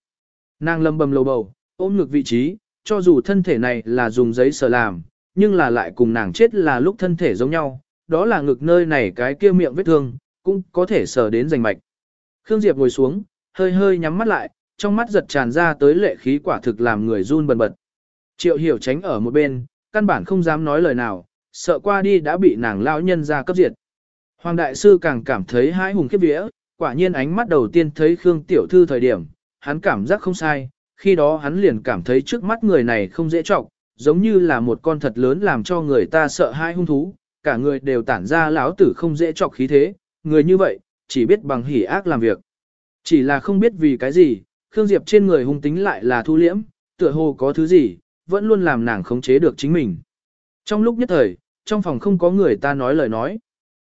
Nàng lầm bầm lầu bầu, ôm ngực vị trí, cho dù thân thể này là dùng giấy sờ làm, nhưng là lại cùng nàng chết là lúc thân thể giống nhau, đó là ngực nơi này cái kia miệng vết thương, cũng có thể sờ đến rành mạch. Khương Diệp ngồi xuống, hơi hơi nhắm mắt lại, trong mắt giật tràn ra tới lệ khí quả thực làm người run bần bật. Triệu hiểu tránh ở một bên, căn bản không dám nói lời nào, sợ qua đi đã bị nàng lão nhân ra cấp diệt. Hoàng đại sư càng cảm thấy hãi hùng khiếp vía, quả nhiên ánh mắt đầu tiên thấy Khương tiểu thư thời điểm, hắn cảm giác không sai, khi đó hắn liền cảm thấy trước mắt người này không dễ trọng, giống như là một con thật lớn làm cho người ta sợ hai hung thú, cả người đều tản ra lão tử không dễ trọng khí thế, người như vậy, chỉ biết bằng hỉ ác làm việc. Chỉ là không biết vì cái gì, Khương Diệp trên người hung tính lại là thu liễm, tựa hồ có thứ gì, vẫn luôn làm nàng khống chế được chính mình. Trong lúc nhất thời, trong phòng không có người ta nói lời nói.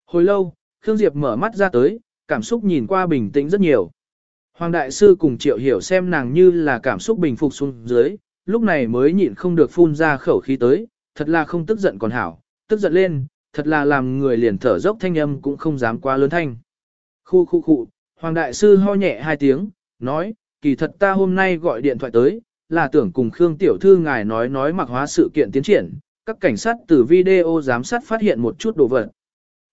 Hồi lâu, Khương Diệp mở mắt ra tới, cảm xúc nhìn qua bình tĩnh rất nhiều. Hoàng Đại Sư cùng Triệu Hiểu xem nàng như là cảm xúc bình phục xuống dưới, lúc này mới nhịn không được phun ra khẩu khí tới, thật là không tức giận còn hảo, tức giận lên, thật là làm người liền thở dốc thanh âm cũng không dám quá lớn thanh. Khu khu khu, Hoàng Đại Sư ho nhẹ hai tiếng, nói, kỳ thật ta hôm nay gọi điện thoại tới, là tưởng cùng Khương Tiểu Thư ngài nói nói mặc hóa sự kiện tiến triển, các cảnh sát từ video giám sát phát hiện một chút đồ vật.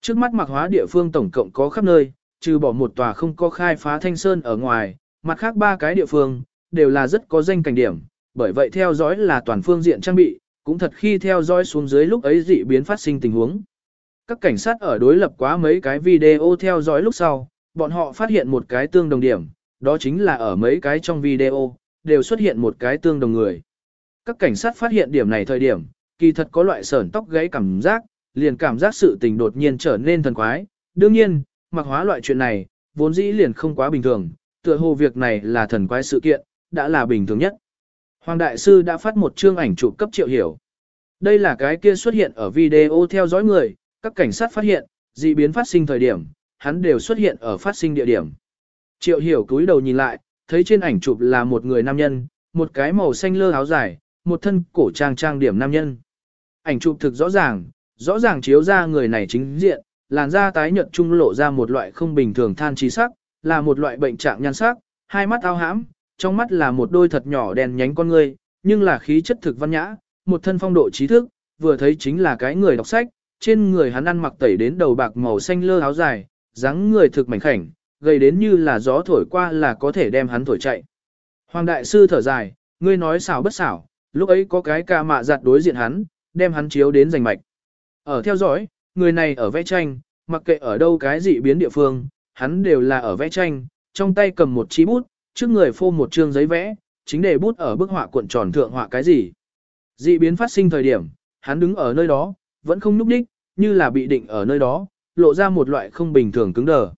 Trước mắt mặc hóa địa phương tổng cộng có khắp nơi, trừ bỏ một tòa không có khai phá thanh sơn ở ngoài, mặt khác ba cái địa phương, đều là rất có danh cảnh điểm, bởi vậy theo dõi là toàn phương diện trang bị, cũng thật khi theo dõi xuống dưới lúc ấy dị biến phát sinh tình huống. Các cảnh sát ở đối lập quá mấy cái video theo dõi lúc sau, bọn họ phát hiện một cái tương đồng điểm, đó chính là ở mấy cái trong video, đều xuất hiện một cái tương đồng người. Các cảnh sát phát hiện điểm này thời điểm, kỳ thật có loại sởn tóc gãy cảm giác, liền cảm giác sự tình đột nhiên trở nên thần quái. Đương nhiên, mặc hóa loại chuyện này, vốn dĩ liền không quá bình thường, tựa hồ việc này là thần quái sự kiện, đã là bình thường nhất. Hoàng Đại Sư đã phát một chương ảnh chụp cấp triệu hiểu. Đây là cái kia xuất hiện ở video theo dõi người, các cảnh sát phát hiện, dị biến phát sinh thời điểm, hắn đều xuất hiện ở phát sinh địa điểm. Triệu hiểu cúi đầu nhìn lại, thấy trên ảnh chụp là một người nam nhân, một cái màu xanh lơ áo dài, một thân cổ trang trang điểm nam nhân. Ảnh chụp thực rõ ràng, rõ ràng chiếu ra người này chính diện, làn da tái nhợt trung lộ ra một loại không bình thường than trí sắc, là một loại bệnh trạng nhan sắc, hai mắt ao hãm, trong mắt là một đôi thật nhỏ đèn nhánh con người, nhưng là khí chất thực văn nhã, một thân phong độ trí thức, vừa thấy chính là cái người đọc sách, trên người hắn ăn mặc tẩy đến đầu bạc màu xanh lơ áo dài, dáng người thực mảnh khảnh, gầy đến như là gió thổi qua là có thể đem hắn thổi chạy. Hoàng đại sư thở dài, ngươi nói xảo bất xảo, lúc ấy có cái ca mạ giặt đối diện hắn, đem hắn chiếu đến giành mạch. Ở theo dõi, người này ở vẽ tranh, mặc kệ ở đâu cái dị biến địa phương, hắn đều là ở vẽ tranh, trong tay cầm một chi bút, trước người phô một trương giấy vẽ, chính để bút ở bức họa cuộn tròn thượng họa cái gì. Dị biến phát sinh thời điểm, hắn đứng ở nơi đó, vẫn không núp đích, như là bị định ở nơi đó, lộ ra một loại không bình thường cứng đờ.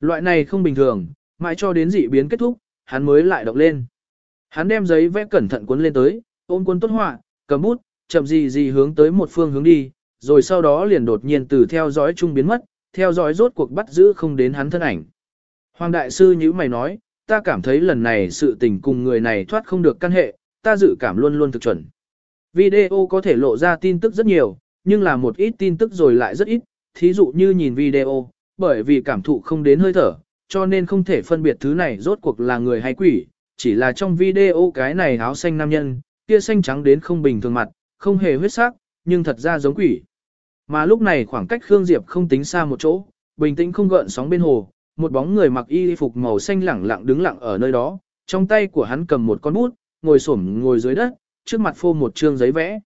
Loại này không bình thường, mãi cho đến dị biến kết thúc, hắn mới lại động lên. Hắn đem giấy vẽ cẩn thận cuốn lên tới, ôm cuốn tốt họa, cầm bút, chậm gì gì hướng tới một phương hướng đi, rồi sau đó liền đột nhiên từ theo dõi Chung biến mất, theo dõi rốt cuộc bắt giữ không đến hắn thân ảnh. Hoàng đại sư như mày nói, ta cảm thấy lần này sự tình cùng người này thoát không được căn hệ, ta dự cảm luôn luôn thực chuẩn. Video có thể lộ ra tin tức rất nhiều, nhưng là một ít tin tức rồi lại rất ít, thí dụ như nhìn video, bởi vì cảm thụ không đến hơi thở, cho nên không thể phân biệt thứ này rốt cuộc là người hay quỷ, chỉ là trong video cái này áo xanh nam nhân, kia xanh trắng đến không bình thường mặt, không hề huyết sắc, nhưng thật ra giống quỷ. Mà lúc này khoảng cách Khương Diệp không tính xa một chỗ, bình tĩnh không gợn sóng bên hồ, một bóng người mặc y phục màu xanh lẳng lặng đứng lặng ở nơi đó, trong tay của hắn cầm một con bút, ngồi xổm ngồi dưới đất, trước mặt phô một trương giấy vẽ.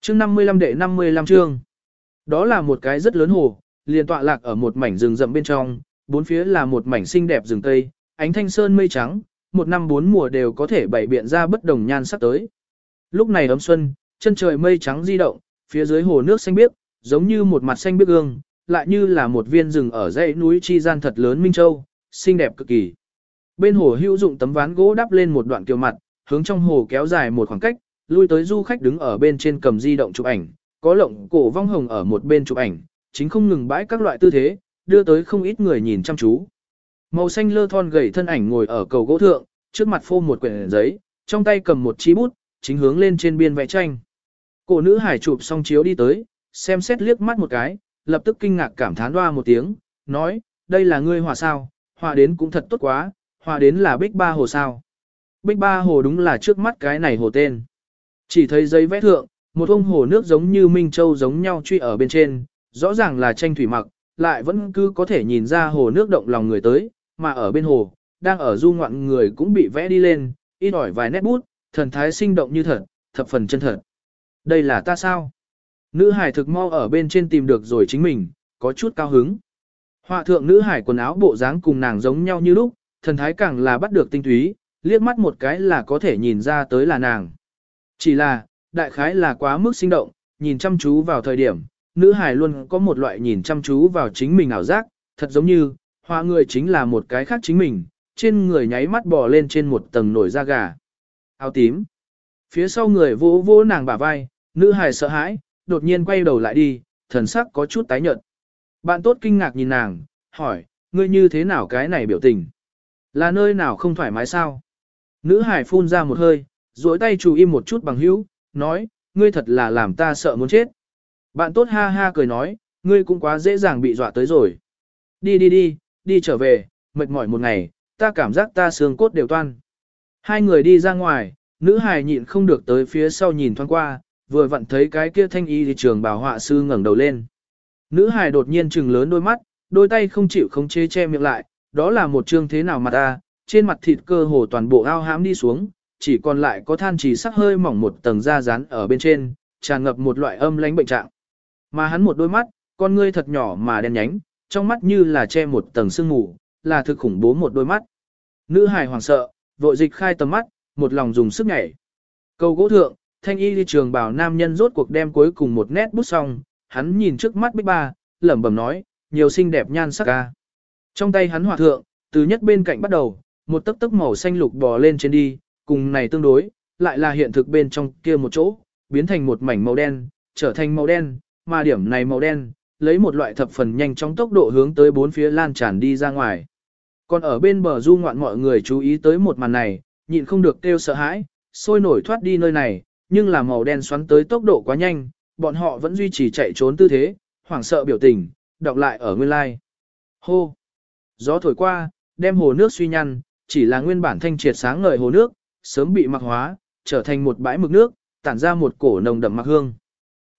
Chương 55 đệ 55 chương. Đó là một cái rất lớn hồ, liền tọa lạc ở một mảnh rừng rậm bên trong, bốn phía là một mảnh xinh đẹp rừng tây, ánh thanh sơn mây trắng, một năm bốn mùa đều có thể bày biện ra bất đồng nhan sắc tới. Lúc này ấm xuân, chân trời mây trắng di động, phía dưới hồ nước xanh biếc, giống như một mặt xanh biếc gương, lại như là một viên rừng ở dãy núi chi gian thật lớn Minh Châu, xinh đẹp cực kỳ. Bên hồ hữu dụng tấm ván gỗ đắp lên một đoạn kiều mặt, hướng trong hồ kéo dài một khoảng cách, lui tới du khách đứng ở bên trên cầm di động chụp ảnh, có lộng cổ vong hồng ở một bên chụp ảnh, chính không ngừng bãi các loại tư thế, đưa tới không ít người nhìn chăm chú. Màu xanh lơ thon gầy thân ảnh ngồi ở cầu gỗ thượng, trước mặt phô một quyển giấy, trong tay cầm một chi bút, chính hướng lên trên biên vẽ tranh. Cổ nữ hải chụp xong chiếu đi tới, xem xét liếc mắt một cái, lập tức kinh ngạc cảm thán đoa một tiếng, nói, đây là ngươi hòa sao, hòa đến cũng thật tốt quá, hòa đến là bích ba hồ sao. Bích ba hồ đúng là trước mắt cái này hồ tên. Chỉ thấy giấy vẽ thượng, một ông hồ nước giống như Minh Châu giống nhau truy ở bên trên, rõ ràng là tranh thủy mặc, lại vẫn cứ có thể nhìn ra hồ nước động lòng người tới, mà ở bên hồ, đang ở du ngoạn người cũng bị vẽ đi lên, ít ỏi vài nét bút, thần thái sinh động như thật, thập phần chân thật. Đây là ta sao? Nữ hải thực mau ở bên trên tìm được rồi chính mình, có chút cao hứng. Họa thượng nữ hải quần áo bộ dáng cùng nàng giống nhau như lúc, thần thái càng là bắt được tinh túy, liếc mắt một cái là có thể nhìn ra tới là nàng. Chỉ là, đại khái là quá mức sinh động, nhìn chăm chú vào thời điểm, nữ hải luôn có một loại nhìn chăm chú vào chính mình ảo giác, thật giống như, họa người chính là một cái khác chính mình, trên người nháy mắt bò lên trên một tầng nổi da gà. Áo tím. Phía sau người vỗ vỗ nàng bả vai, nữ hải sợ hãi, đột nhiên quay đầu lại đi, thần sắc có chút tái nhợt. Bạn tốt kinh ngạc nhìn nàng, hỏi, ngươi như thế nào cái này biểu tình? Là nơi nào không thoải mái sao? Nữ hải phun ra một hơi, duỗi tay chủ im một chút bằng hữu, nói, ngươi thật là làm ta sợ muốn chết. Bạn tốt ha ha cười nói, ngươi cũng quá dễ dàng bị dọa tới rồi. Đi đi đi, đi trở về, mệt mỏi một ngày, ta cảm giác ta xương cốt đều toan. Hai người đi ra ngoài, nữ hài nhịn không được tới phía sau nhìn thoáng qua, vừa vặn thấy cái kia thanh y thì trường bảo họa sư ngẩng đầu lên. Nữ hài đột nhiên trừng lớn đôi mắt, đôi tay không chịu không chế che miệng lại, đó là một trương thế nào mà ta, trên mặt thịt cơ hồ toàn bộ ao hãm đi xuống, chỉ còn lại có than chỉ sắc hơi mỏng một tầng da rán ở bên trên, tràn ngập một loại âm lãnh bệnh trạng. Mà hắn một đôi mắt, con ngươi thật nhỏ mà đen nhánh, trong mắt như là che một tầng sương mù, là thực khủng bố một đôi mắt. Nữ hài hoảng sợ, vội dịch khai tầm mắt, một lòng dùng sức nhảy. Cầu gỗ thượng, thanh y đi trường bảo nam nhân rốt cuộc đem cuối cùng một nét bút xong, hắn nhìn trước mắt bích ba, lẩm bẩm nói, nhiều xinh đẹp nhan sắc ca. Trong tay hắn hòa thượng, từ nhất bên cạnh bắt đầu, một tấc tấc màu xanh lục bò lên trên đi, cùng này tương đối, lại là hiện thực bên trong kia một chỗ, biến thành một mảnh màu đen, trở thành màu đen, mà điểm này màu đen, lấy một loại thập phần nhanh chóng tốc độ hướng tới bốn phía lan tràn đi ra ngoài. Còn ở bên bờ du ngoạn mọi người chú ý tới một màn này, nhịn không được kêu sợ hãi, sôi nổi thoát đi nơi này, nhưng là màu đen xoắn tới tốc độ quá nhanh, bọn họ vẫn duy trì chạy trốn tư thế, hoảng sợ biểu tình, đọc lại ở nguyên lai. Hô! Gió thổi qua, đem hồ nước suy nhăn, chỉ là nguyên bản thanh triệt sáng ngời hồ nước, sớm bị mặc hóa, trở thành một bãi mực nước, tản ra một cổ nồng đậm mặc hương.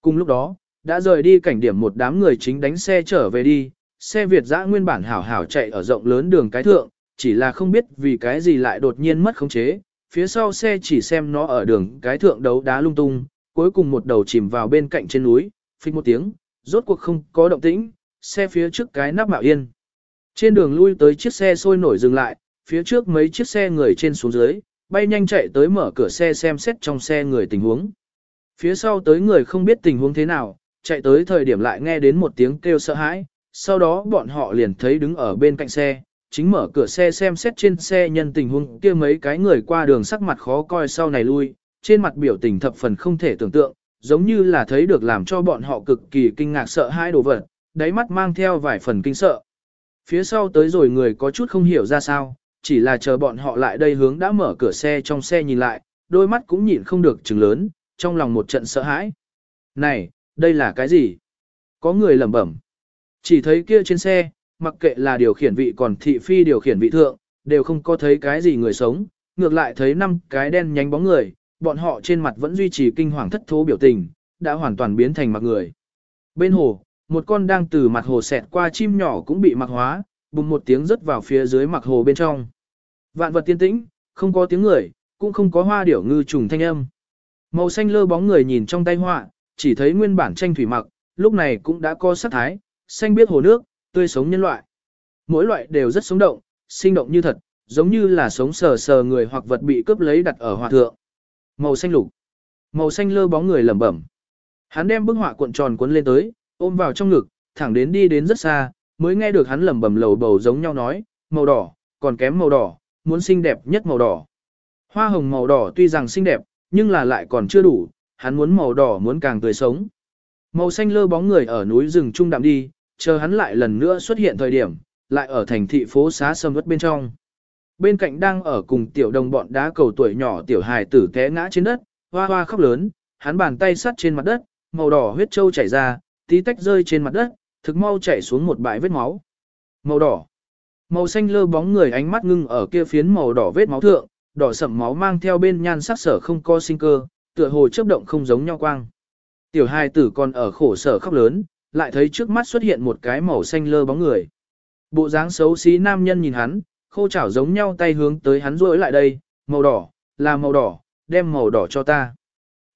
Cùng lúc đó, đã rời đi cảnh điểm một đám người chính đánh xe trở về đi, xe Việt dã nguyên bản hảo hảo chạy ở rộng lớn đường cái thượng, chỉ là không biết vì cái gì lại đột nhiên mất khống chế, phía sau xe chỉ xem nó ở đường cái thượng đấu đá lung tung, cuối cùng một đầu chìm vào bên cạnh trên núi, phích một tiếng, rốt cuộc không có động tĩnh, xe phía trước cái nắp mạo yên. Trên đường lui tới chiếc xe sôi nổi dừng lại, phía trước mấy chiếc xe người trên xuống dưới, bay nhanh chạy tới mở cửa xe xem xét trong xe người tình huống. Phía sau tới người không biết tình huống thế nào, chạy tới thời điểm lại nghe đến một tiếng kêu sợ hãi, sau đó bọn họ liền thấy đứng ở bên cạnh xe, chính mở cửa xe xem xét trên xe nhân tình huống kia mấy cái người qua đường sắc mặt khó coi sau này lui, trên mặt biểu tình thập phần không thể tưởng tượng, giống như là thấy được làm cho bọn họ cực kỳ kinh ngạc sợ hãi đồ vật, đáy mắt mang theo vài phần kinh sợ. Phía sau tới rồi người có chút không hiểu ra sao, chỉ là chờ bọn họ lại đây hướng đã mở cửa xe trong xe nhìn lại, đôi mắt cũng nhìn không được trừng lớn, trong lòng một trận sợ hãi. Này, đây là cái gì? Có người lẩm bẩm. Chỉ thấy kia trên xe, mặc kệ là điều khiển vị còn thị phi điều khiển vị thượng, đều không có thấy cái gì người sống, ngược lại thấy năm cái đen nhánh bóng người, bọn họ trên mặt vẫn duy trì kinh hoàng thất thố biểu tình, đã hoàn toàn biến thành mặt người. Bên hồ, một con đang từ mặt hồ xẹt qua chim nhỏ cũng bị mặc hóa, bùng một tiếng rớt vào phía dưới mặt hồ bên trong. Vạn vật tiên tĩnh, không có tiếng người, cũng không có hoa điểu ngư trùng thanh âm. Màu xanh lơ bóng người nhìn trong tay họa, chỉ thấy nguyên bản tranh thủy mặc, lúc này cũng đã có sắc thái, xanh biết hồ nước, tươi sống nhân loại. Mỗi loại đều rất sống động, sinh động như thật, giống như là sống sờ sờ người hoặc vật bị cướp lấy đặt ở hòa thượng. Màu xanh lục, màu xanh lơ bóng người lẩm bẩm. Hắn đem bức họa cuộn tròn cuốn lên tới, ôm vào trong ngực, thẳng đến đi đến rất xa, mới nghe được hắn lẩm bẩm lầu bầu giống nhau nói, màu đỏ, còn kém màu đỏ, muốn xinh đẹp nhất màu đỏ. Hoa hồng màu đỏ tuy rằng xinh đẹp, nhưng là lại còn chưa đủ, hắn muốn màu đỏ muốn càng tươi sống. Màu xanh lơ bóng người ở núi rừng trung đạm đi, chờ hắn lại lần nữa xuất hiện thời điểm, lại ở thành thị phố xá sâm vất bên trong. Bên cạnh đang ở cùng tiểu đồng bọn đá cầu tuổi nhỏ tiểu hài tử té ngã trên đất, hoa hoa khóc lớn, hắn bàn tay sắt trên mặt đất, màu đỏ huyết trâu chảy ra, tí tách rơi trên mặt đất, thực mau chảy xuống một bãi vết máu. Màu đỏ. Màu xanh lơ bóng người ánh mắt ngưng ở kia phiến màu đỏ vết máu thượng, đỏ sậm máu mang theo bên nhan sắc sở không có sinh cơ, tựa hồ chớp động không giống nhau quang. Tiểu hài tử còn ở khổ sở khóc lớn, lại thấy trước mắt xuất hiện một cái màu xanh lơ bóng người. Bộ dáng xấu xí nam nhân nhìn hắn, khô chảo giống nhau tay hướng tới hắn rối lại đây, màu đỏ, là màu đỏ, đem màu đỏ cho ta.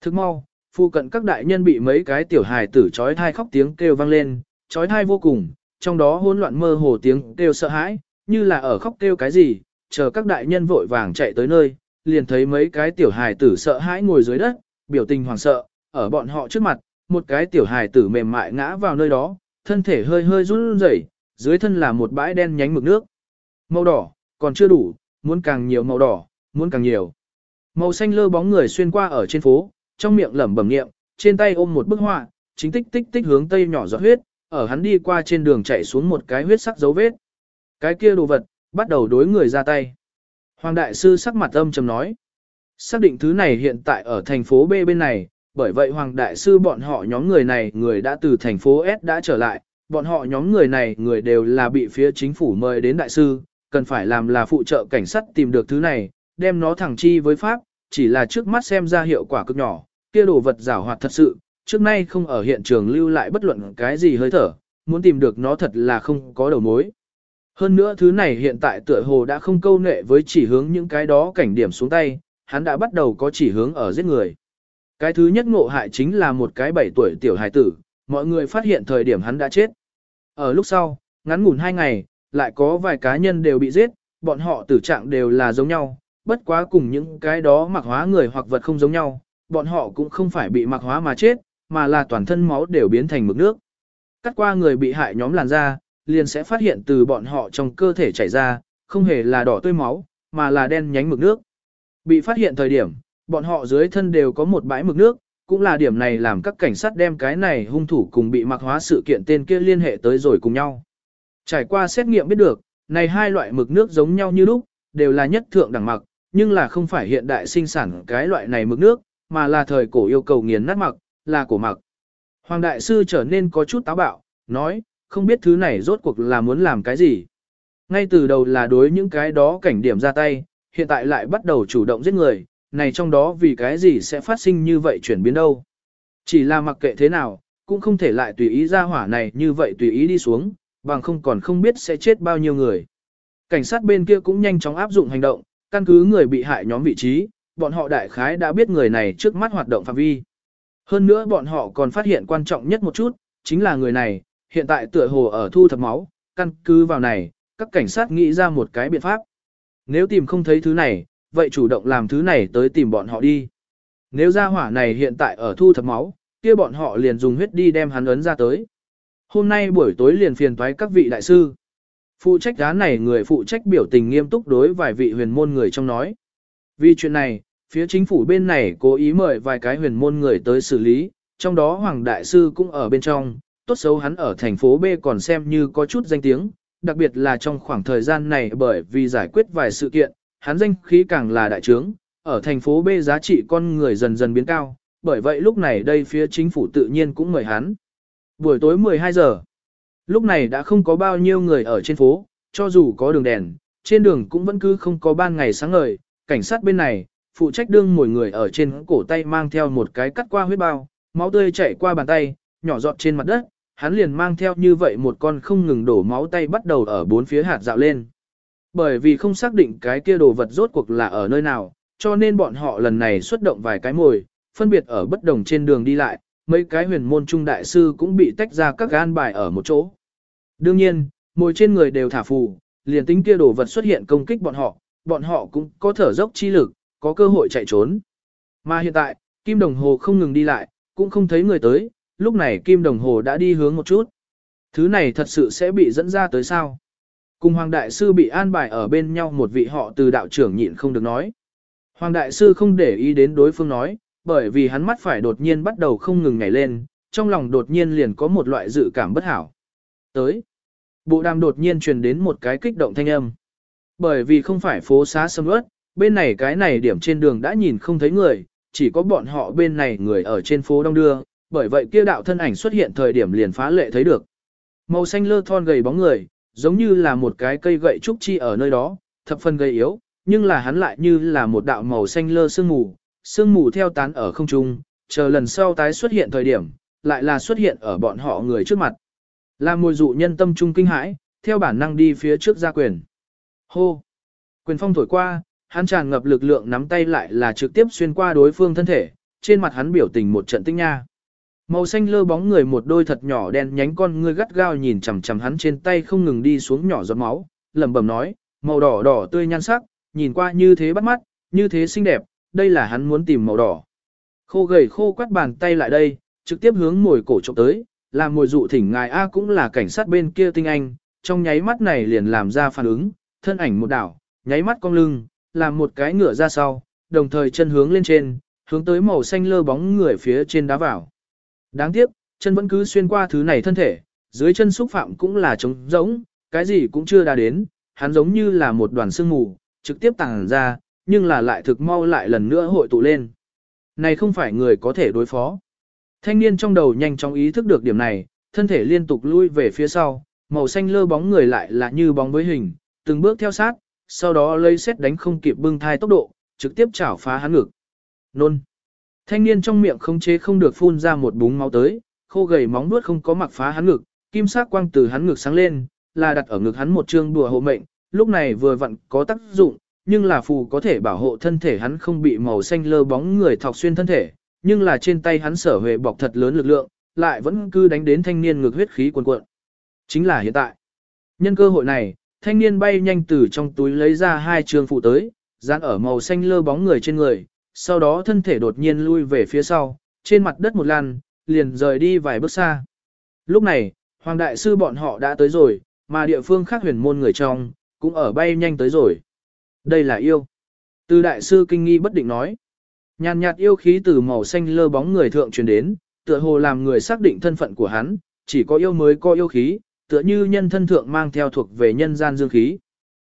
Thức mau, phu cận các đại nhân bị mấy cái tiểu hài tử chói thai khóc tiếng kêu vang lên, chói thai vô cùng, trong đó hỗn loạn mơ hồ tiếng kêu sợ hãi, như là ở khóc kêu cái gì, chờ các đại nhân vội vàng chạy tới nơi, liền thấy mấy cái tiểu hài tử sợ hãi ngồi dưới đất, biểu tình hoảng sợ, ở bọn họ trước mặt, một cái tiểu hài tử mềm mại ngã vào nơi đó, thân thể hơi hơi run rẩy, dưới thân là một bãi đen nhánh mực nước. Màu đỏ, còn chưa đủ, muốn càng nhiều màu đỏ, muốn càng nhiều. Màu xanh lơ bóng người xuyên qua ở trên phố, trong miệng lẩm bẩm niệm, trên tay ôm một bức họa, chính tích tích tích hướng tây nhỏ giọt huyết, ở hắn đi qua trên đường chạy xuống một cái huyết sắc dấu vết. Cái kia đồ vật, bắt đầu đối người ra tay. Hoàng đại sư sắc mặt âm trầm nói. Xác định thứ này hiện tại ở thành phố B bên này, bởi vậy Hoàng đại sư bọn họ nhóm người này người đã từ thành phố S đã trở lại, bọn họ nhóm người này người đều là bị phía chính phủ mời đến đại sư, cần phải làm là phụ trợ cảnh sát tìm được thứ này, đem nó thẳng chi với Pháp, chỉ là trước mắt xem ra hiệu quả cực nhỏ, kia đồ vật giả hoạt thật sự, trước nay không ở hiện trường lưu lại bất luận cái gì hơi thở, muốn tìm được nó thật là không có đầu mối. Hơn nữa thứ này hiện tại tựa hồ đã không câu nệ với chỉ hướng những cái đó cảnh điểm xuống tay, hắn đã bắt đầu có chỉ hướng ở giết người. Cái thứ nhất ngộ hại chính là một cái 7 tuổi tiểu hài tử, mọi người phát hiện thời điểm hắn đã chết. Ở lúc sau, ngắn ngủn hai ngày, lại có vài cá nhân đều bị giết, bọn họ tử trạng đều là giống nhau, bất quá cùng những cái đó mặc hóa người hoặc vật không giống nhau, bọn họ cũng không phải bị mặc hóa mà chết, mà là toàn thân máu đều biến thành mực nước. Cắt qua người bị hại nhóm làn da, liền sẽ phát hiện từ bọn họ trong cơ thể chảy ra, không hề là đỏ tươi máu, mà là đen nhánh mực nước. Bị phát hiện thời điểm, bọn họ dưới thân đều có một bãi mực nước, cũng là điểm này làm các cảnh sát đem cái này hung thủ cùng bị mặc hóa sự kiện tên kia liên hệ tới rồi cùng nhau. Trải qua xét nghiệm biết được, này hai loại mực nước giống nhau như lúc, đều là nhất thượng đẳng mặc, nhưng là không phải hiện đại sinh sản cái loại này mực nước, mà là thời cổ yêu cầu nghiền nát mặc, là cổ mặc. Hoàng đại sư trở nên có chút táo bạo, nói, không biết thứ này rốt cuộc là muốn làm cái gì. Ngay từ đầu là đối những cái đó cảnh điểm ra tay, hiện tại lại bắt đầu chủ động giết người, này trong đó vì cái gì sẽ phát sinh như vậy chuyển biến đâu. Chỉ là mặc kệ thế nào, cũng không thể lại tùy ý ra hỏa này như vậy tùy ý đi xuống, bằng không còn không biết sẽ chết bao nhiêu người. Cảnh sát bên kia cũng nhanh chóng áp dụng hành động, căn cứ người bị hại nhóm vị trí, bọn họ đại khái đã biết người này trước mắt hoạt động phạm vi. Hơn nữa bọn họ còn phát hiện quan trọng nhất một chút, chính là người này, hiện tại tựa hồ ở thu thập máu, căn cứ vào này, các cảnh sát nghĩ ra một cái biện pháp. Nếu tìm không thấy thứ này, vậy chủ động làm thứ này tới tìm bọn họ đi. Nếu ra hỏa này hiện tại ở thu thập máu, kia bọn họ liền dùng huyết đi đem hắn ấn ra tới. Hôm nay buổi tối liền phiền toái các vị đại sư. Phụ trách án này người phụ trách biểu tình nghiêm túc đối vài vị huyền môn người trong nói. Vì chuyện này, phía chính phủ bên này cố ý mời vài cái huyền môn người tới xử lý, trong đó Hoàng Đại Sư cũng ở bên trong, tốt xấu hắn ở thành phố B còn xem như có chút danh tiếng, đặc biệt là trong khoảng thời gian này bởi vì giải quyết vài sự kiện, hắn danh khí càng là đại trướng, ở thành phố B giá trị con người dần dần biến cao, bởi vậy lúc này đây phía chính phủ tự nhiên cũng mời hắn. Buổi tối 12 giờ, lúc này đã không có bao nhiêu người ở trên phố, cho dù có đường đèn, trên đường cũng vẫn cứ không có ban ngày sáng ngời, cảnh sát bên này, phụ trách đương mỗi người ở trên cổ tay mang theo một cái cắt qua huyết bao, máu tươi chảy qua bàn tay, nhỏ giọt trên mặt đất, hắn liền mang theo như vậy một con không ngừng đổ máu tay bắt đầu ở bốn phía hạt dạo lên. Bởi vì không xác định cái kia đồ vật rốt cuộc là ở nơi nào, cho nên bọn họ lần này xuất động vài cái mồi, phân biệt ở bất đồng trên đường đi lại, mấy cái huyền môn trung đại sư cũng bị tách ra các gan bài ở một chỗ. Đương nhiên, mồi trên người đều thả phù, liền tính kia đồ vật xuất hiện công kích bọn họ, bọn họ cũng có thở dốc chi lực, có cơ hội chạy trốn. Mà hiện tại, kim đồng hồ không ngừng đi lại, cũng không thấy người tới, lúc này kim đồng hồ đã đi hướng một chút. Thứ này thật sự sẽ bị dẫn ra tới sao? Cùng Hoàng Đại Sư bị an bài ở bên nhau một vị họ từ đạo trưởng nhịn không được nói. Hoàng Đại Sư không để ý đến đối phương nói, bởi vì hắn mắt phải đột nhiên bắt đầu không ngừng nhảy lên, trong lòng đột nhiên liền có một loại dự cảm bất hảo. Tới, bộ đàm đột nhiên truyền đến một cái kích động thanh âm. Bởi vì không phải phố xá sâm ớt, bên này cái này điểm trên đường đã nhìn không thấy người, chỉ có bọn họ bên này người ở trên phố đông đưa, bởi vậy kia đạo thân ảnh xuất hiện thời điểm liền phá lệ thấy được. Màu xanh lơ thon gầy bóng người, giống như là một cái cây gậy trúc chi ở nơi đó, thập phần gây yếu, nhưng là hắn lại như là một đạo màu xanh lơ sương mù, sương mù theo tán ở không trung, chờ lần sau tái xuất hiện thời điểm, lại là xuất hiện ở bọn họ người trước mặt. Là mùi dụ nhân tâm trung kinh hãi, theo bản năng đi phía trước ra quyền. Hô! Quyền phong thổi qua, hắn tràn ngập lực lượng nắm tay lại là trực tiếp xuyên qua đối phương thân thể, trên mặt hắn biểu tình một trận tinh nha. Màu xanh lơ bóng người một đôi thật nhỏ đen nhánh con ngươi gắt gao nhìn chằm chằm hắn trên tay không ngừng đi xuống nhỏ giọt máu, lẩm bẩm nói, màu đỏ đỏ tươi nhan sắc, nhìn qua như thế bắt mắt, như thế xinh đẹp, đây là hắn muốn tìm màu đỏ. Khô gầy khô quắt bàn tay lại đây, trực tiếp hướng mồi cổ trộm tới, làm mồi dụ thỉnh ngài A cũng là cảnh sát bên kia tinh anh, trong nháy mắt này liền làm ra phản ứng, thân ảnh một đảo, nháy mắt cong lưng, làm một cái ngựa ra sau, đồng thời chân hướng lên trên, hướng tới màu xanh lơ bóng người phía trên đá vào. Đáng tiếc, chân vẫn cứ xuyên qua thứ này thân thể, dưới chân xúc phạm cũng là trống rỗng, cái gì cũng chưa đã đến, hắn giống như là một đoàn sương mù, trực tiếp tàng ra, nhưng là lại thực mau lại lần nữa hội tụ lên. Này không phải người có thể đối phó. Thanh niên trong đầu nhanh chóng ý thức được điểm này, thân thể liên tục lui về phía sau, màu xanh lơ bóng người lại là như bóng với hình, từng bước theo sát, sau đó lấy xét đánh không kịp bưng thai tốc độ, trực tiếp chảo phá hắn ngực. Nôn. Thanh niên trong miệng không chế không được phun ra một búng máu tới, khô gầy móng nuốt không có mặc phá hắn ngực, kim sắc quang từ hắn ngực sáng lên, là đặt ở ngực hắn một trương đùa hộ mệnh, lúc này vừa vặn có tác dụng, nhưng là phù có thể bảo hộ thân thể hắn không bị màu xanh lơ bóng người thọc xuyên thân thể, nhưng là trên tay hắn sở huệ bọc thật lớn lực lượng, lại vẫn cứ đánh đến thanh niên ngực huyết khí cuồn cuộn. Chính là hiện tại. Nhân cơ hội này, thanh niên bay nhanh từ trong túi lấy ra hai trường phụ tới, dán ở màu xanh lơ bóng người trên người, sau đó thân thể đột nhiên lui về phía sau, trên mặt đất một lần, liền rời đi vài bước xa. Lúc này, Hoàng Đại Sư bọn họ đã tới rồi, mà địa phương khác huyền môn người trong, cũng ở bay nhanh tới rồi. Đây là yêu. Từ Đại Sư Kinh Nghi bất định nói. Nhàn nhạt yêu khí từ màu xanh lơ bóng người thượng truyền đến, tựa hồ làm người xác định thân phận của hắn, chỉ có yêu mới có yêu khí, tựa như nhân thân thượng mang theo thuộc về nhân gian dương khí.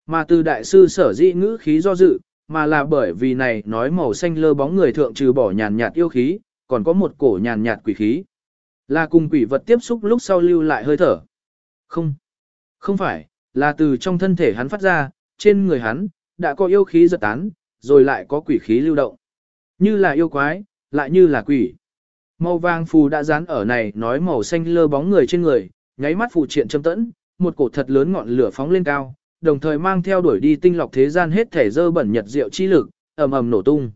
Mà từ đại sư sở dĩ ngữ khí do dự, mà là bởi vì này nói màu xanh lơ bóng người thượng trừ bỏ nhàn nhạt yêu khí, còn có một cổ nhàn nhạt quỷ khí. Là cùng quỷ vật tiếp xúc lúc sau lưu lại hơi thở. Không, không phải, là từ trong thân thể hắn phát ra, trên người hắn, đã có yêu khí giật tán, rồi lại có quỷ khí lưu động. Như là yêu quái, lại như là quỷ. Màu vàng phù đã dán ở này nói màu xanh lơ bóng người trên người, nháy mắt phù triện châm tẫn, một cổ thật lớn ngọn lửa phóng lên cao, đồng thời mang theo đuổi đi tinh lọc thế gian hết thể dơ bẩn nhật diệu chi lực, ầm ầm nổ tung.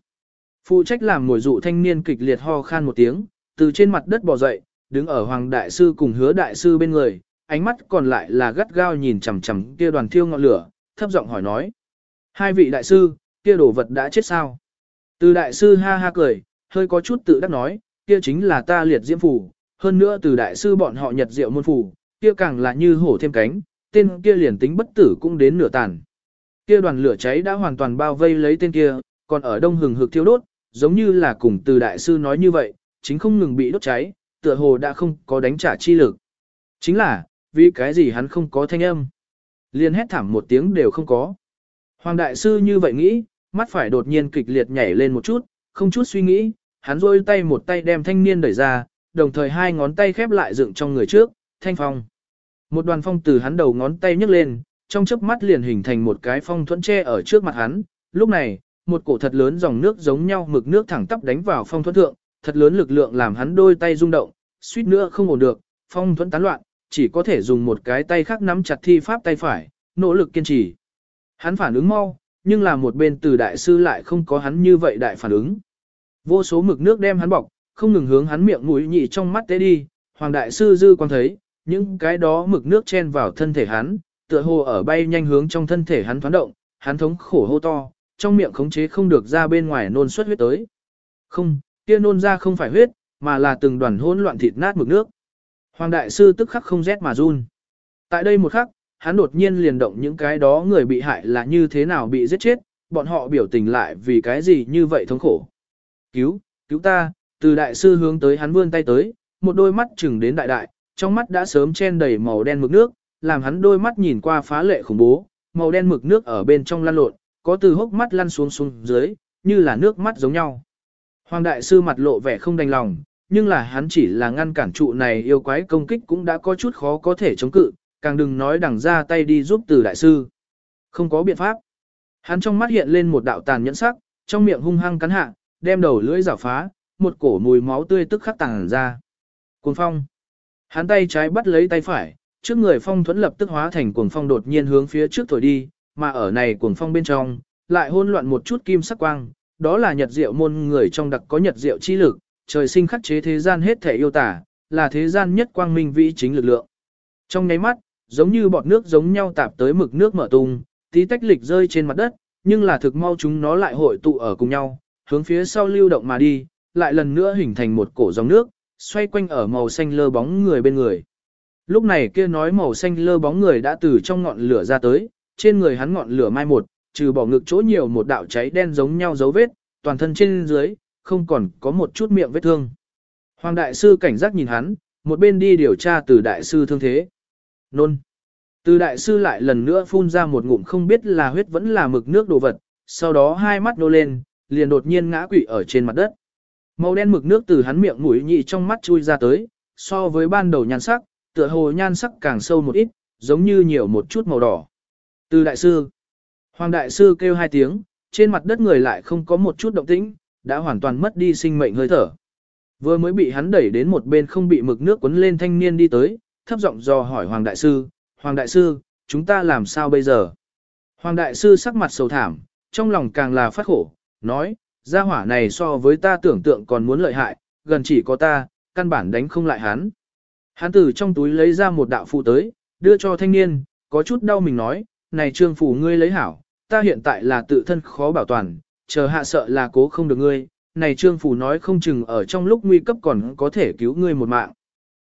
Phụ trách làm mồi dụ thanh niên kịch liệt ho khan một tiếng, từ trên mặt đất bò dậy, đứng ở hoàng đại sư cùng hứa đại sư bên người, ánh mắt còn lại là gắt gao nhìn chằm chằm kia đoàn thiêu ngọn lửa, thấp giọng hỏi nói. Hai vị đại sư, kia đồ vật đã chết sao? Từ đại sư ha ha cười, hơi có chút tự đắc nói, kia chính là ta liệt diễm phủ, hơn nữa từ đại sư bọn họ nhật diệu môn phủ, kia càng là như hổ thêm cánh, tên kia liền tính bất tử cũng đến nửa tàn. Kia đoàn lửa cháy đã hoàn toàn bao vây lấy tên kia, còn ở đông hừng hực thiêu đốt, giống như là cùng từ đại sư nói như vậy, chính không ngừng bị đốt cháy, tựa hồ đã không có đánh trả chi lực. Chính là, vì cái gì hắn không có thanh âm. liền hét thảm một tiếng đều không có. Hoàng đại sư như vậy nghĩ, mắt phải đột nhiên kịch liệt nhảy lên một chút, không chút suy nghĩ, hắn rôi tay một tay đem thanh niên đẩy ra, đồng thời hai ngón tay khép lại dựng trong người trước, thanh phong. Một đoàn phong từ hắn đầu ngón tay nhấc lên, trong chớp mắt liền hình thành một cái phong thuẫn tre ở trước mặt hắn. Lúc này, một cổ thật lớn dòng nước giống nhau mực nước thẳng tắp đánh vào phong thuẫn thượng, thật lớn lực lượng làm hắn đôi tay rung động, suýt nữa không ổn được, phong thuẫn tán loạn, chỉ có thể dùng một cái tay khác nắm chặt thi pháp tay phải, nỗ lực kiên trì. Hắn phản ứng mau, nhưng là một bên từ đại sư lại không có hắn như vậy đại phản ứng. Vô số mực nước đem hắn bọc, không ngừng hướng hắn miệng mũi nhị trong mắt tế đi, hoàng đại sư dư quan thấy, những cái đó mực nước chen vào thân thể hắn, tựa hồ ở bay nhanh hướng trong thân thể hắn thoán động, hắn thống khổ hô to, trong miệng khống chế không được ra bên ngoài nôn xuất huyết tới. Không, kia nôn ra không phải huyết, mà là từng đoàn hỗn loạn thịt nát mực nước. Hoàng đại sư tức khắc không rét mà run. Tại đây một khắc, hắn đột nhiên liền động những cái đó người bị hại là như thế nào bị giết chết, bọn họ biểu tình lại vì cái gì như vậy thống khổ. Cứu, cứu ta, từ đại sư hướng tới hắn vươn tay tới, một đôi mắt chừng đến đại đại, trong mắt đã sớm chen đầy màu đen mực nước, làm hắn đôi mắt nhìn qua phá lệ khủng bố, màu đen mực nước ở bên trong lăn lộn, có từ hốc mắt lăn xuống xuống dưới, như là nước mắt giống nhau. Hoàng đại sư mặt lộ vẻ không đành lòng, nhưng là hắn chỉ là ngăn cản trụ này yêu quái công kích cũng đã có chút khó có thể chống cự, càng đừng nói đằng ra tay đi giúp từ đại sư. Không có biện pháp. Hắn trong mắt hiện lên một đạo tàn nhẫn sắc, trong miệng hung hăng cắn hạ, đem đầu lưỡi rảo phá, một cổ mùi máu tươi tức khắc tàng ra. Cuồng phong. Hắn tay trái bắt lấy tay phải, trước người phong thuẫn lập tức hóa thành cuồng phong đột nhiên hướng phía trước thổi đi, mà ở này cuồng phong bên trong, lại hỗn loạn một chút kim sắc quang, đó là nhật diệu môn người trong đặc có nhật diệu chi lực, trời sinh khắc chế thế gian hết thể yêu tả, là thế gian nhất quang minh vĩ chính lực lượng. Trong nháy mắt, giống như bọt nước giống nhau tạp tới mực nước mở tung, tí tách lịch rơi trên mặt đất, nhưng là thực mau chúng nó lại hội tụ ở cùng nhau, hướng phía sau lưu động mà đi, lại lần nữa hình thành một cổ dòng nước, xoay quanh ở màu xanh lơ bóng người bên người. Lúc này kia nói màu xanh lơ bóng người đã từ trong ngọn lửa ra tới, trên người hắn ngọn lửa mai một, trừ bỏ ngực chỗ nhiều một đạo cháy đen giống nhau dấu vết, toàn thân trên dưới, không còn có một chút miệng vết thương. Hoàng đại sư cảnh giác nhìn hắn, một bên đi điều tra từ đại sư thương thế. Nôn. Từ đại sư lại lần nữa phun ra một ngụm không biết là huyết vẫn là mực nước đồ vật, sau đó hai mắt nô lên, liền đột nhiên ngã quỵ ở trên mặt đất. Màu đen mực nước từ hắn miệng mũi nhị trong mắt chui ra tới, so với ban đầu nhan sắc, tựa hồ nhan sắc càng sâu một ít, giống như nhiều một chút màu đỏ. Từ đại sư, Hoàng đại sư kêu hai tiếng, trên mặt đất người lại không có một chút động tĩnh, đã hoàn toàn mất đi sinh mệnh hơi thở. Vừa mới bị hắn đẩy đến một bên không bị mực nước cuốn lên thanh niên đi tới, thấp giọng dò hỏi Hoàng đại sư, Hoàng đại sư, chúng ta làm sao bây giờ? Hoàng đại sư sắc mặt sầu thảm, trong lòng càng là phát khổ, nói, gia hỏa này so với ta tưởng tượng còn muốn lợi hại, gần chỉ có ta, căn bản đánh không lại hắn. Hắn từ trong túi lấy ra một đạo phù tới, đưa cho thanh niên, có chút đau mình nói, này trương phù ngươi lấy hảo, ta hiện tại là tự thân khó bảo toàn, chờ hạ sợ là cố không được ngươi, này trương phù nói không chừng ở trong lúc nguy cấp còn có thể cứu ngươi một mạng.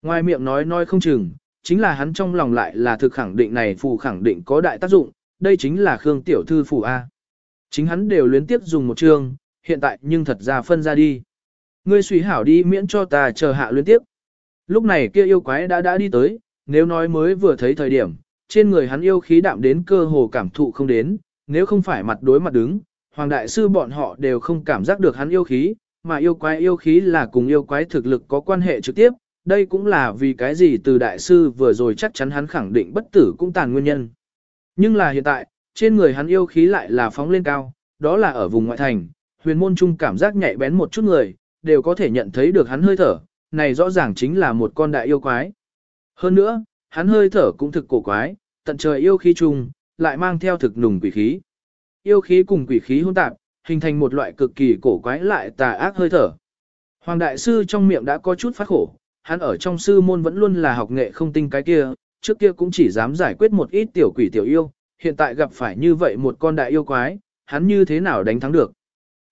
Ngoài miệng nói nói không chừng, chính là hắn trong lòng lại là thực khẳng định này phù khẳng định có đại tác dụng, đây chính là Khương Tiểu Thư phù A. Chính hắn đều luyến tiếp dùng một chương, hiện tại nhưng thật ra phân ra đi. Ngươi suy hảo đi miễn cho ta chờ hạ luyến tiếp. Lúc này kia yêu quái đã đã đi tới, nếu nói mới vừa thấy thời điểm, trên người hắn yêu khí đạm đến cơ hồ cảm thụ không đến, nếu không phải mặt đối mặt đứng, Hoàng Đại Sư bọn họ đều không cảm giác được hắn yêu khí, mà yêu quái yêu khí là cùng yêu quái thực lực có quan hệ trực tiếp, đây cũng là vì cái gì từ Đại Sư vừa rồi chắc chắn hắn khẳng định bất tử cũng tàn nguyên nhân. Nhưng là hiện tại, trên người hắn yêu khí lại là phóng lên cao, đó là ở vùng ngoại thành, huyền môn trung cảm giác nhạy bén một chút người, đều có thể nhận thấy được hắn hơi thở, này rõ ràng chính là một con đại yêu quái. Hơn nữa, hắn hơi thở cũng thực cổ quái, tận trời yêu khí trung lại mang theo thực nùng quỷ khí. Yêu khí cùng quỷ khí hỗn tạp, hình thành một loại cực kỳ cổ quái lại tà ác hơi thở. Hoàng đại sư trong miệng đã có chút phát khổ, hắn ở trong sư môn vẫn luôn là học nghệ không tinh cái kia, trước kia cũng chỉ dám giải quyết một ít tiểu quỷ tiểu yêu, hiện tại gặp phải như vậy một con đại yêu quái, hắn như thế nào đánh thắng được.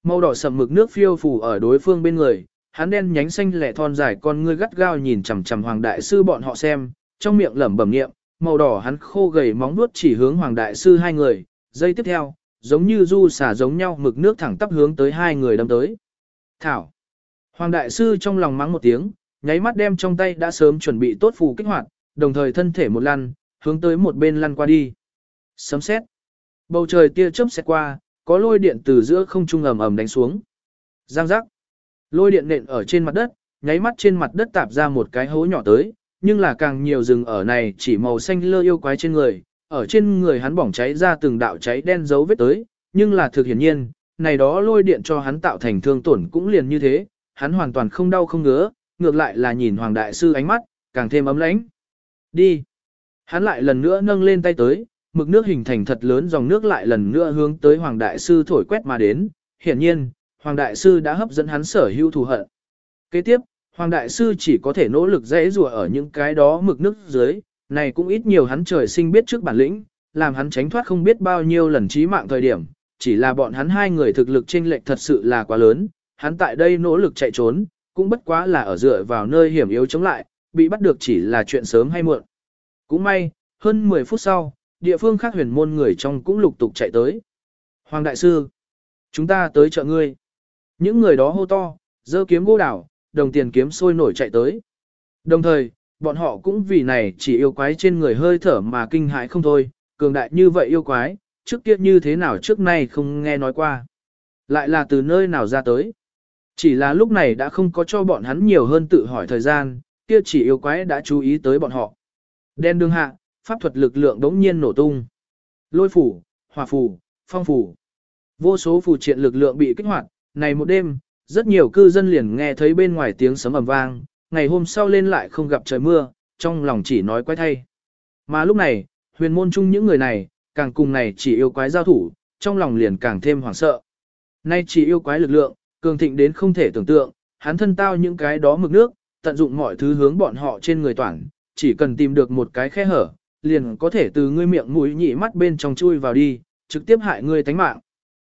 Màu đỏ sầm mực nước phiêu phù ở đối phương bên người, hắn đen nhánh xanh lẻ thon dài con ngươi gắt gao nhìn chằm chằm hoàng đại sư bọn họ xem, trong miệng lẩm bẩm niệm, màu đỏ hắn khô gầy móng vuốt chỉ hướng hoàng đại sư hai người, giây tiếp theo, giống như du xả giống nhau mực nước thẳng tắp hướng tới hai người đâm tới. Thảo. Hoàng đại sư trong lòng mắng một tiếng, nháy mắt đem trong tay đã sớm chuẩn bị tốt phù kích hoạt, đồng thời thân thể một lăn, hướng tới một bên lăn qua đi. Sấm sét, Bầu trời tia chớp xẹt qua, có lôi điện từ giữa không trung ầm ầm đánh xuống. Giang giác. Lôi điện nện ở trên mặt đất, nháy mắt trên mặt đất tạp ra một cái hố nhỏ tới, nhưng là càng nhiều rừng ở này chỉ màu xanh lơ yêu quái trên người, ở trên người hắn bỏng cháy ra từng đạo cháy đen dấu vết tới, nhưng là thực hiển nhiên, này đó lôi điện cho hắn tạo thành thương tổn cũng liền như thế, hắn hoàn toàn không đau không ngứa, ngược lại là nhìn Hoàng Đại Sư ánh mắt, càng thêm ấm lãnh. Đi! Hắn lại lần nữa nâng lên tay tới, mực nước hình thành thật lớn dòng nước lại lần nữa hướng tới Hoàng Đại Sư thổi quét mà đến, hiển nhiên, Hoàng Đại Sư đã hấp dẫn hắn sở hữu thù hận. Kế tiếp, Hoàng Đại Sư chỉ có thể nỗ lực dễ rùa ở những cái đó mực nước dưới, này cũng ít nhiều hắn trời sinh biết trước bản lĩnh, làm hắn tránh thoát không biết bao nhiêu lần chí mạng thời điểm, chỉ là bọn hắn hai người thực lực chênh lệch thật sự là quá lớn, hắn tại đây nỗ lực chạy trốn, cũng bất quá là ở dựa vào nơi hiểm yếu chống lại, bị bắt được chỉ là chuyện sớm hay muộn. Cũng may, hơn 10 phút sau, địa phương khác huyền môn người trong cũng lục tục chạy tới. Hoàng Đại Sư, chúng ta tới chợ ngươi. Những người đó hô to, dơ kiếm gỗ đảo, đồng tiền kiếm sôi nổi chạy tới. Đồng thời, bọn họ cũng vì này chỉ yêu quái trên người hơi thở mà kinh hãi không thôi, cường đại như vậy yêu quái, trước kia như thế nào trước nay không nghe nói qua. Lại là từ nơi nào ra tới. Chỉ là lúc này đã không có cho bọn hắn nhiều hơn tự hỏi thời gian, kia chỉ yêu quái đã chú ý tới bọn họ. Đen đường hạ, pháp thuật lực lượng đống nhiên nổ tung. Lôi phủ, hỏa phủ, phong phủ. Vô số phù triện lực lượng bị kích hoạt, này một đêm, rất nhiều cư dân liền nghe thấy bên ngoài tiếng sấm ầm vang, ngày hôm sau lên lại không gặp trời mưa, trong lòng chỉ nói quái thay. Mà lúc này, huyền môn chung những người này, càng cùng này chỉ yêu quái giao thủ, trong lòng liền càng thêm hoảng sợ. Nay chỉ yêu quái lực lượng, cường thịnh đến không thể tưởng tượng, hắn thân tao những cái đó mực nước, tận dụng mọi thứ hướng bọn họ trên người toàn, chỉ cần tìm được một cái khe hở, liền có thể từ ngươi miệng mũi nhị mắt bên trong chui vào đi, trực tiếp hại ngươi tánh mạng.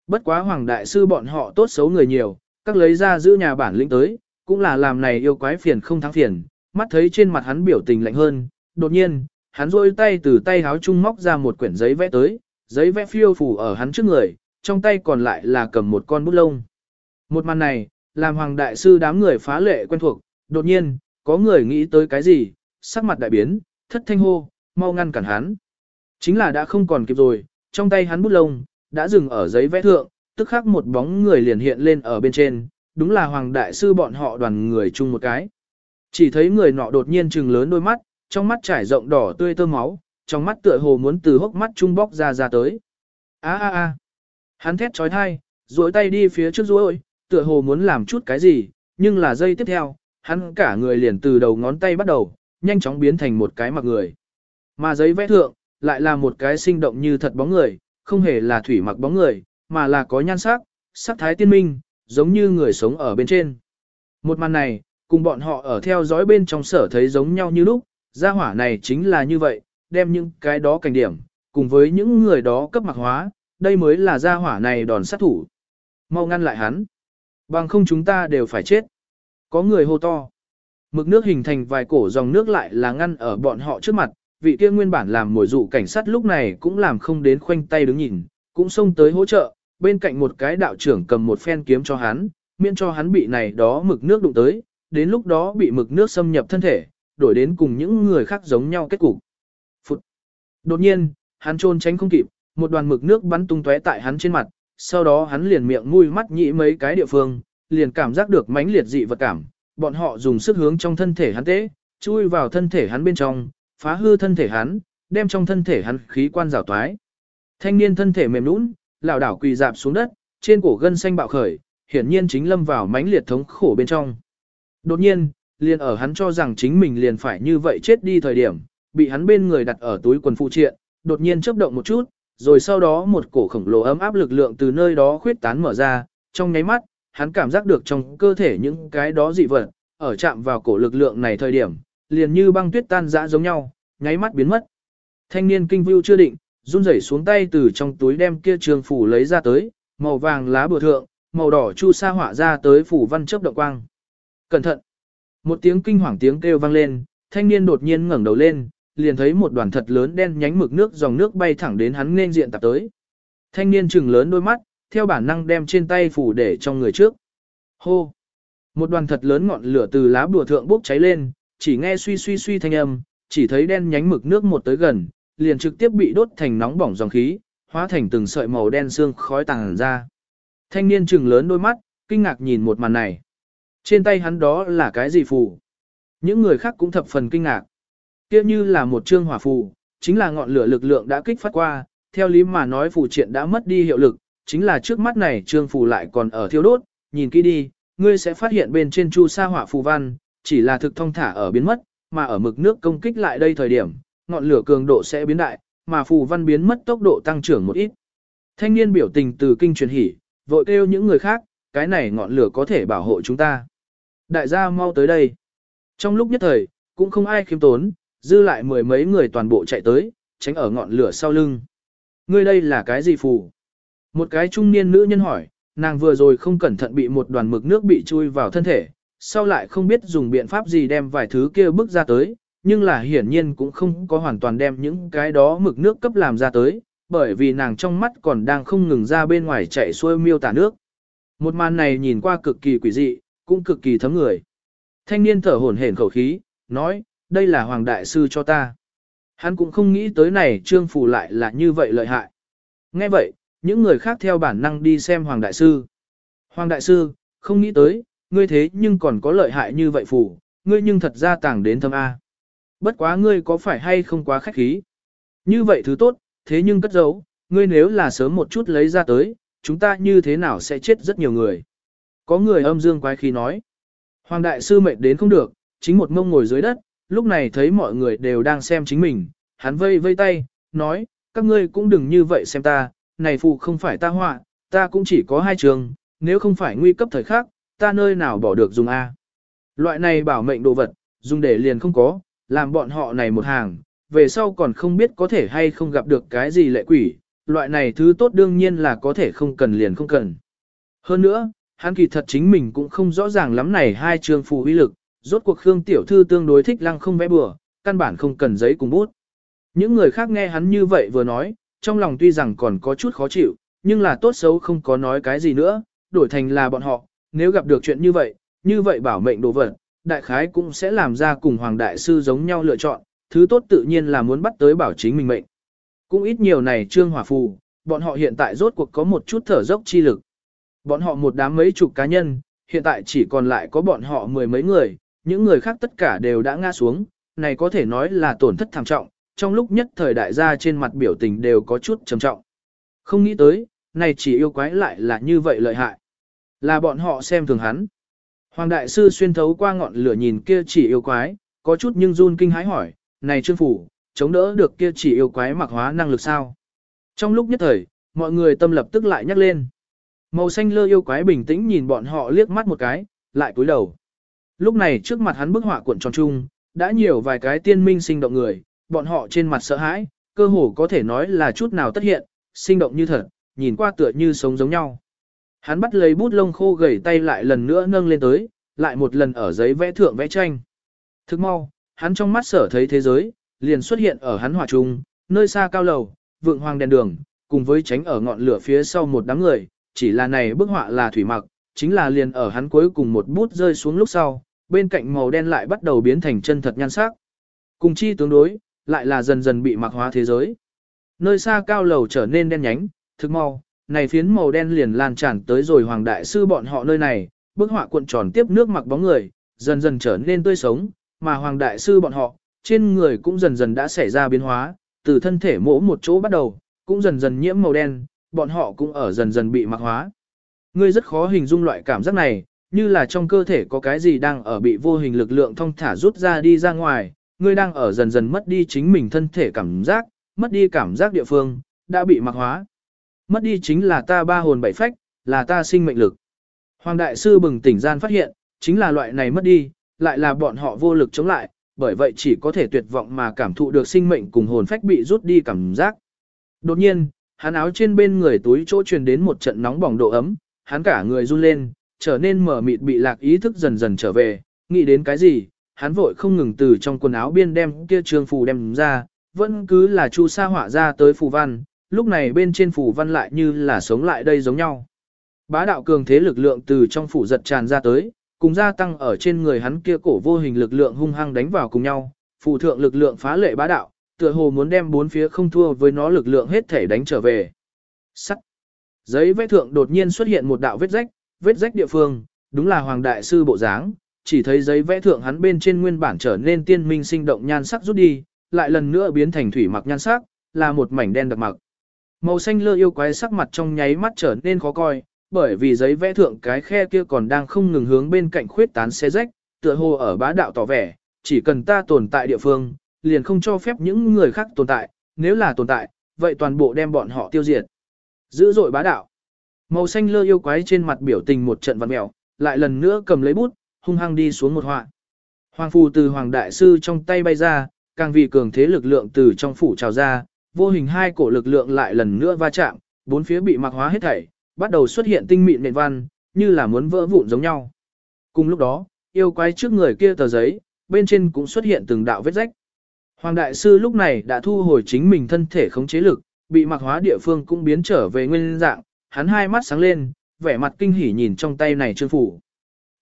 Bất quá hoàng đại sư bọn họ tốt xấu người nhiều, các lấy ra giữ nhà bản lĩnh tới, cũng là làm này yêu quái phiền không thắng phiền, mắt thấy trên mặt hắn biểu tình lạnh hơn, đột nhiên, hắn rôi tay từ tay háo trung móc ra một quyển giấy vẽ tới, giấy vẽ phiêu phủ ở hắn trước người, trong tay còn lại là cầm một con bút lông. Một màn này, làm hoàng đại sư đám người phá lệ quen thuộc, đột nhiên, có người nghĩ tới cái gì, sắc mặt đại biến, thất thanh hô, mau ngăn cản hắn. Chính là đã không còn kịp rồi, trong tay hắn bút lông, đã dừng ở giấy vẽ thượng, tức khắc một bóng người liền hiện lên ở bên trên, đúng là hoàng đại sư bọn họ đoàn người chung một cái. Chỉ thấy người nọ đột nhiên trừng lớn đôi mắt, trong mắt trải rộng đỏ tươi tơ máu, trong mắt tựa hồ muốn từ hốc mắt trung bóc ra ra tới. A a a. Hắn thét chói tai, duỗi tay đi phía trước duỗi, tựa hồ muốn làm chút cái gì, nhưng là giây tiếp theo, hắn cả người liền từ đầu ngón tay bắt đầu, nhanh chóng biến thành một cái mặt người. Mà giấy vẽ thượng, lại là một cái sinh động như thật bóng người, không hề là thủy mặc bóng người, mà là có nhan sắc, sắc thái tiên minh, giống như người sống ở bên trên. Một màn này, cùng bọn họ ở theo dõi bên trong sở thấy giống nhau như lúc, gia hỏa này chính là như vậy, đem những cái đó cảnh điểm, cùng với những người đó cấp mặc hóa, đây mới là gia hỏa này đòn sát thủ. Mau ngăn lại hắn. Bằng không chúng ta đều phải chết. Có người hô to. Mực nước hình thành vài cổ dòng nước lại là ngăn ở bọn họ trước mặt, vị kia nguyên bản làm mồi dụ cảnh sát lúc này cũng làm không đến khoanh tay đứng nhìn, cũng xông tới hỗ trợ, bên cạnh một cái đạo trưởng cầm một phen kiếm cho hắn, miễn cho hắn bị này đó mực nước đụng tới, đến lúc đó bị mực nước xâm nhập thân thể, đổi đến cùng những người khác giống nhau kết cục. Phụt. Đột nhiên, hắn trôn tránh không kịp, một đoàn mực nước bắn tung tóe tại hắn trên mặt, sau đó hắn liền miệng mũi mắt nhĩ mấy cái địa phương, liền cảm giác được mãnh liệt dị vật cảm, bọn họ dùng sức hướng trong thân thể hắn tế, chui vào thân thể hắn bên trong, phá hư thân thể hắn, đem trong thân thể hắn khí quan rào toái. Thanh niên thân thể mềm nũng, lảo đảo quỳ dạp xuống đất, trên cổ gân xanh bạo khởi, hiển nhiên chính lâm vào mãnh liệt thống khổ bên trong. Đột nhiên, liền ở hắn cho rằng chính mình liền phải như vậy chết đi thời điểm, bị hắn bên người đặt ở túi quần phụ triện, đột nhiên chớp động một chút, rồi sau đó một cổ khổng lồ ấm áp lực lượng từ nơi đó khuyết tán mở ra, trong nháy mắt, hắn cảm giác được trong cơ thể những cái đó dị vật, ở chạm vào cổ lực lượng này thời điểm, liền như băng tuyết tan dã giống nhau, nháy mắt biến mất. Thanh niên kinh vưu chưa định, run rẩy xuống tay từ trong túi đem kia trường phủ lấy ra tới, màu vàng lá bừa thượng, màu đỏ chu sa họa ra tới phủ văn chớp động quang. Cẩn thận! Một tiếng kinh hoàng tiếng kêu vang lên, thanh niên đột nhiên ngẩng đầu lên, liền thấy một đoàn thật lớn đen nhánh mực nước dòng nước bay thẳng đến hắn nên diện tập tới. Thanh niên trừng lớn đôi mắt, theo bản năng đem trên tay phủ để trong người trước. Hô! Một đoàn thật lớn ngọn lửa từ lá bùa thượng bốc cháy lên, chỉ nghe suy suy suy thanh âm, chỉ thấy đen nhánh mực nước một tới gần, liền trực tiếp bị đốt thành nóng bỏng dòng khí, hóa thành từng sợi màu đen xương khói tàng ra. Thanh niên trừng lớn đôi mắt, kinh ngạc nhìn một màn này. Trên tay hắn đó là cái gì phù? Những người khác cũng thập phần kinh ngạc. Kia như là một trương hỏa phù, chính là ngọn lửa lực lượng đã kích phát qua, theo lý mà nói phù triện đã mất đi hiệu lực, chính là trước mắt này trương phù lại còn ở thiêu đốt, nhìn kỹ đi, ngươi sẽ phát hiện bên trên chu sa hỏa phù văn, chỉ là thực thông thả ở biến mất, mà ở mực nước công kích lại đây thời điểm, ngọn lửa cường độ sẽ biến đại, mà phù văn biến mất tốc độ tăng trưởng một ít. Thanh niên biểu tình từ kinh truyền hỉ, vội kêu những người khác, cái này ngọn lửa có thể bảo hộ chúng ta. Đại gia mau tới đây. Trong lúc nhất thời, cũng không ai khiêm tốn, dư lại mười mấy người toàn bộ chạy tới, tránh ở ngọn lửa sau lưng. Ngươi đây là cái gì phù? Một cái trung niên nữ nhân hỏi, nàng vừa rồi không cẩn thận bị một đoàn mực nước bị chui vào thân thể, sau lại không biết dùng biện pháp gì đem vài thứ kia bước ra tới, nhưng là hiển nhiên cũng không có hoàn toàn đem những cái đó mực nước cấp làm ra tới, bởi vì nàng trong mắt còn đang không ngừng ra bên ngoài chạy xuôi miêu tả nước. Một màn này nhìn qua cực kỳ quỷ dị, cũng cực kỳ thấm người. Thanh niên thở hổn hển khẩu khí, nói, đây là Hoàng Đại Sư cho ta. Hắn cũng không nghĩ tới này trương phủ lại là như vậy lợi hại. Nghe vậy, những người khác theo bản năng đi xem Hoàng Đại Sư. Hoàng Đại Sư, không nghĩ tới, ngươi thế nhưng còn có lợi hại như vậy phủ, ngươi nhưng thật ra tàng đến thâm A. Bất quá ngươi có phải hay không quá khách khí. Như vậy thứ tốt, thế nhưng cất giấu, ngươi nếu là sớm một chút lấy ra tới, chúng ta như thế nào sẽ chết rất nhiều người. Có người âm dương quái khí nói. Hoàng đại sư mệt đến không được, chính một mông ngồi dưới đất, lúc này thấy mọi người đều đang xem chính mình, hắn vây vây tay, nói, các ngươi cũng đừng như vậy xem ta, này phù không phải ta họa, ta cũng chỉ có hai trường, nếu không phải nguy cấp thời khắc, ta nơi nào bỏ được dùng A. Loại này bảo mệnh đồ vật, dùng để liền không có, làm bọn họ này một hàng, về sau còn không biết có thể hay không gặp được cái gì lệ quỷ, loại này thứ tốt đương nhiên là có thể không cần liền không cần. Hơn nữa, hắn kỳ thật chính mình cũng không rõ ràng lắm này hai trường phù uy lực, rốt cuộc Khương Tiểu Thư tương đối thích lăng không vẽ bừa, căn bản không cần giấy cùng bút. Những người khác nghe hắn như vậy vừa nói, trong lòng tuy rằng còn có chút khó chịu, nhưng là tốt xấu không có nói cái gì nữa, đổi thành là bọn họ, nếu gặp được chuyện như vậy, như vậy bảo mệnh đồ vật, đại khái cũng sẽ làm ra cùng Hoàng Đại Sư giống nhau lựa chọn, thứ tốt tự nhiên là muốn bắt tới bảo chính mình mệnh. Cũng ít nhiều này trương hỏa phù, bọn họ hiện tại rốt cuộc có một chút thở dốc chi lực. Bọn họ một đám mấy chục cá nhân, hiện tại chỉ còn lại có bọn họ mười mấy người, những người khác tất cả đều đã ngã xuống, này có thể nói là tổn thất thảm trọng, trong lúc nhất thời đại gia trên mặt biểu tình đều có chút trầm trọng. Không nghĩ tới, này chỉ yêu quái lại là như vậy lợi hại. Là bọn họ xem thường hắn. Hoàng đại sư xuyên thấu qua ngọn lửa nhìn kia chỉ yêu quái, có chút nhưng run kinh hãi hỏi, này trương phủ, chống đỡ được kia chỉ yêu quái mặc hóa năng lực sao? Trong lúc nhất thời, mọi người tâm lập tức lại nhắc lên. Màu xanh lơ yêu quái bình tĩnh nhìn bọn họ liếc mắt một cái, lại cúi đầu. Lúc này trước mặt hắn bức họa cuộn tròn trung, đã nhiều vài cái tiên minh sinh động người, bọn họ trên mặt sợ hãi, cơ hồ có thể nói là chút nào tất hiện, sinh động như thật, nhìn qua tựa như sống giống nhau. Hắn bắt lấy bút lông khô gầy tay lại lần nữa nâng lên tới, lại một lần ở giấy vẽ thượng vẽ tranh. Thức mau, hắn trong mắt sở thấy thế giới, liền xuất hiện ở hắn hỏa trung, nơi xa cao lầu, vượng hoàng đèn đường, cùng với tránh ở ngọn lửa phía sau một đám người, chỉ là này bức họa là thủy mặc, chính là liền ở hắn cuối cùng một bút rơi xuống lúc sau, bên cạnh màu đen lại bắt đầu biến thành chân thật nhan sắc. Cùng chi tương đối, lại là dần dần bị mặc hóa thế giới. Nơi xa cao lầu trở nên đen nhánh, thực mau, này phiến màu đen liền lan tràn tới rồi hoàng đại sư bọn họ nơi này, bức họa cuộn tròn tiếp nước mặc bóng người, dần dần trở nên tươi sống, mà hoàng đại sư bọn họ, trên người cũng dần dần đã xảy ra biến hóa, từ thân thể mỗ một chỗ bắt đầu, cũng dần dần nhiễm màu đen, bọn họ cũng ở dần dần bị mặc hóa. Ngươi rất khó hình dung loại cảm giác này, như là trong cơ thể có cái gì đang ở bị vô hình lực lượng thông thả rút ra đi ra ngoài, ngươi đang ở dần dần mất đi chính mình thân thể cảm giác, mất đi cảm giác địa phương, đã bị mặc hóa. Mất đi chính là ta ba hồn bảy phách, là ta sinh mệnh lực. Hoàng đại sư bừng tỉnh gian phát hiện, chính là loại này mất đi, lại là bọn họ vô lực chống lại, bởi vậy chỉ có thể tuyệt vọng mà cảm thụ được sinh mệnh cùng hồn phách bị rút đi cảm giác. Đột nhiên, hắn áo trên bên người túi chỗ truyền đến một trận nóng bỏng độ ấm, hắn cả người run lên, trở nên mở mịt bị lạc ý thức dần dần trở về, nghĩ đến cái gì, hắn vội không ngừng từ trong quần áo biên đem kia trường phù đem ra, vẫn cứ là chu sa họa ra tới phù văn, lúc này bên trên phủ văn lại như là sống lại đây giống nhau. Bá đạo cường thế lực lượng từ trong phủ giật tràn ra tới, cùng gia tăng ở trên người hắn kia cổ vô hình lực lượng hung hăng đánh vào cùng nhau, phù thượng lực lượng phá lệ bá đạo, tựa hồ muốn đem bốn phía không thua với nó lực lượng hết thể đánh trở về. Sắt. Giấy vẽ thượng đột nhiên xuất hiện một đạo vết rách, vết rách địa phương, đúng là hoàng đại sư bộ dáng, chỉ thấy giấy vẽ thượng hắn bên trên nguyên bản trở nên tiên minh sinh động nhan sắc rút đi, lại lần nữa biến thành thủy mặc nhan sắc, là một mảnh đen đặc mặc. Màu xanh lơ yêu quái sắc mặt trong nháy mắt trở nên khó coi, bởi vì giấy vẽ thượng cái khe kia còn đang không ngừng hướng bên cạnh khuyết tán xe rách, tựa hồ ở bá đạo tỏ vẻ, chỉ cần ta tồn tại địa phương, liền không cho phép những người khác tồn tại, nếu là tồn tại, vậy toàn bộ đem bọn họ tiêu diệt. Dữ dội bá đạo. Màu xanh lơ yêu quái trên mặt biểu tình một trận văn mèo, lại lần nữa cầm lấy bút, hung hăng đi xuống một họa. Hoàng phù từ hoàng đại sư trong tay bay ra, càng vì cường thế lực lượng từ trong phủ trào ra, vô hình hai cổ lực lượng lại lần nữa va chạm, bốn phía bị mặc hóa hết thảy, bắt đầu xuất hiện tinh mịn nền văn, như là muốn vỡ vụn giống nhau. Cùng lúc đó, yêu quái trước người kia tờ giấy, bên trên cũng xuất hiện từng đạo vết rách. Hoàng đại sư lúc này đã thu hồi chính mình thân thể khống chế lực, bị mặc hóa địa phương cũng biến trở về nguyên dạng, hắn hai mắt sáng lên, vẻ mặt kinh hỉ nhìn trong tay này trương phủ.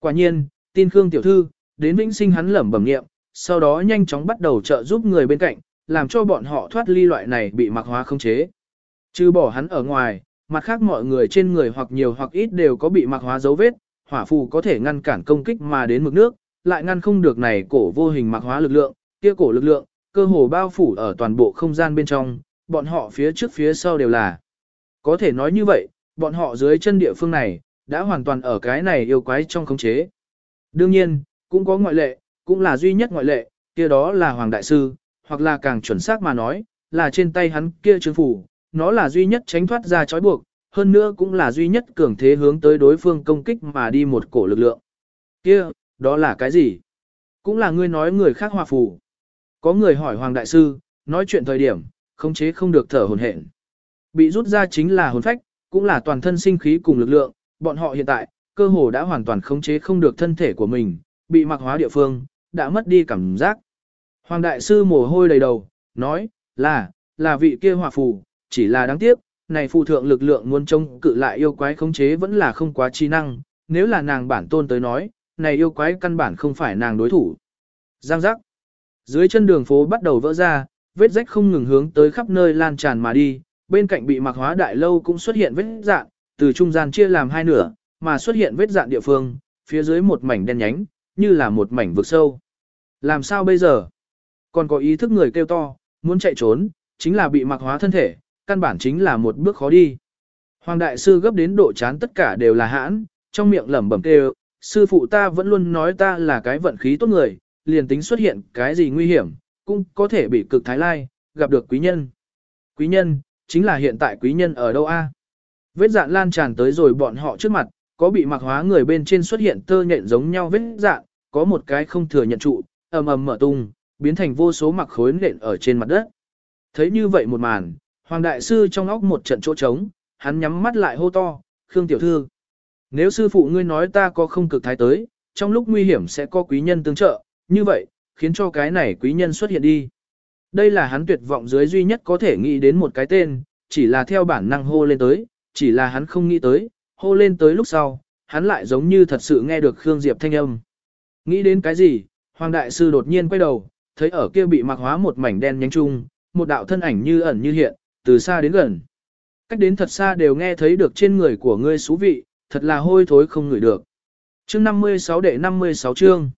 Quả nhiên, tin Khương tiểu thư, đến vĩnh sinh hắn lẩm bẩm niệm, sau đó nhanh chóng bắt đầu trợ giúp người bên cạnh, làm cho bọn họ thoát ly loại này bị mặc hóa không chế. Chứ bỏ hắn ở ngoài, mặt khác mọi người trên người hoặc nhiều hoặc ít đều có bị mặc hóa dấu vết, hỏa phù có thể ngăn cản công kích mà đến mực nước, lại ngăn không được này cổ vô hình mặc hóa lực lượng, kia cổ lực lượng, cơ hồ bao phủ ở toàn bộ không gian bên trong, bọn họ phía trước phía sau đều là. Có thể nói như vậy, bọn họ dưới chân địa phương này, đã hoàn toàn ở cái này yêu quái trong khống chế. Đương nhiên, cũng có ngoại lệ, cũng là duy nhất ngoại lệ, kia đó là Hoàng Đại Sư, hoặc là càng chuẩn xác mà nói, là trên tay hắn kia trương phủ, nó là duy nhất tránh thoát ra trói buộc, hơn nữa cũng là duy nhất cường thế hướng tới đối phương công kích mà đi một cổ lực lượng. Kia, đó là cái gì? Cũng là ngươi nói người khác hòa phù. Có người hỏi Hoàng Đại Sư, nói chuyện thời điểm, khống chế không được thở hồn hển. Bị rút ra chính là hồn phách, cũng là toàn thân sinh khí cùng lực lượng, bọn họ hiện tại, cơ hồ đã hoàn toàn khống chế không được thân thể của mình, bị mặc hóa địa phương, đã mất đi cảm giác. Hoàng Đại Sư mồ hôi đầy đầu, nói, là, là vị kia hòa phù, chỉ là đáng tiếc, này phù thượng lực lượng muốn chống cự lại yêu quái khống chế vẫn là không quá chi năng, nếu là nàng bản tôn tới nói, này yêu quái căn bản không phải nàng đối thủ. Giang giác. Dưới chân đường phố bắt đầu vỡ ra, vết rách không ngừng hướng tới khắp nơi lan tràn mà đi, bên cạnh bị mặc hóa đại lâu cũng xuất hiện vết dạn, từ trung gian chia làm hai nửa, mà xuất hiện vết dạn địa phương, phía dưới một mảnh đen nhánh, như là một mảnh vực sâu. Làm sao bây giờ? Còn có ý thức người kêu to, muốn chạy trốn, chính là bị mặc hóa thân thể, căn bản chính là một bước khó đi. Hoàng đại sư gấp đến độ chán tất cả đều là hãn, trong miệng lẩm bẩm kêu, sư phụ ta vẫn luôn nói ta là cái vận khí tốt người, liền tính xuất hiện cái gì nguy hiểm, cũng có thể bị cực thái lai, gặp được quý nhân. Quý nhân, chính là hiện tại quý nhân ở đâu a? Vết dạn lan tràn tới rồi bọn họ trước mặt, có bị mặc hóa người bên trên xuất hiện tơ nhện giống nhau vết dạn, có một cái không thừa nhận trụ, ầm ầm mở tung, biến thành vô số mặc khối nện ở trên mặt đất. Thấy như vậy một màn, Hoàng Đại Sư trong óc một trận chỗ trống, hắn nhắm mắt lại hô to, Khương Tiểu Thư. Nếu sư phụ ngươi nói ta có không cực thái tới, trong lúc nguy hiểm sẽ có quý nhân tương trợ, như vậy, khiến cho cái này quý nhân xuất hiện đi. Đây là hắn tuyệt vọng dưới duy nhất có thể nghĩ đến một cái tên, chỉ là theo bản năng hô lên tới, chỉ là hắn không nghĩ tới, hô lên tới lúc sau, hắn lại giống như thật sự nghe được Khương Diệp thanh âm. Nghĩ đến cái gì, Hoàng Đại Sư đột nhiên quay đầu, thấy ở kia bị mặc hóa một mảnh đen nhánh chung, một đạo thân ảnh như ẩn như hiện, từ xa đến gần. Cách đến thật xa đều nghe thấy được trên người của ngươi xú vị, thật là hôi thối không ngửi được. Chương 56 đệ 56 chương.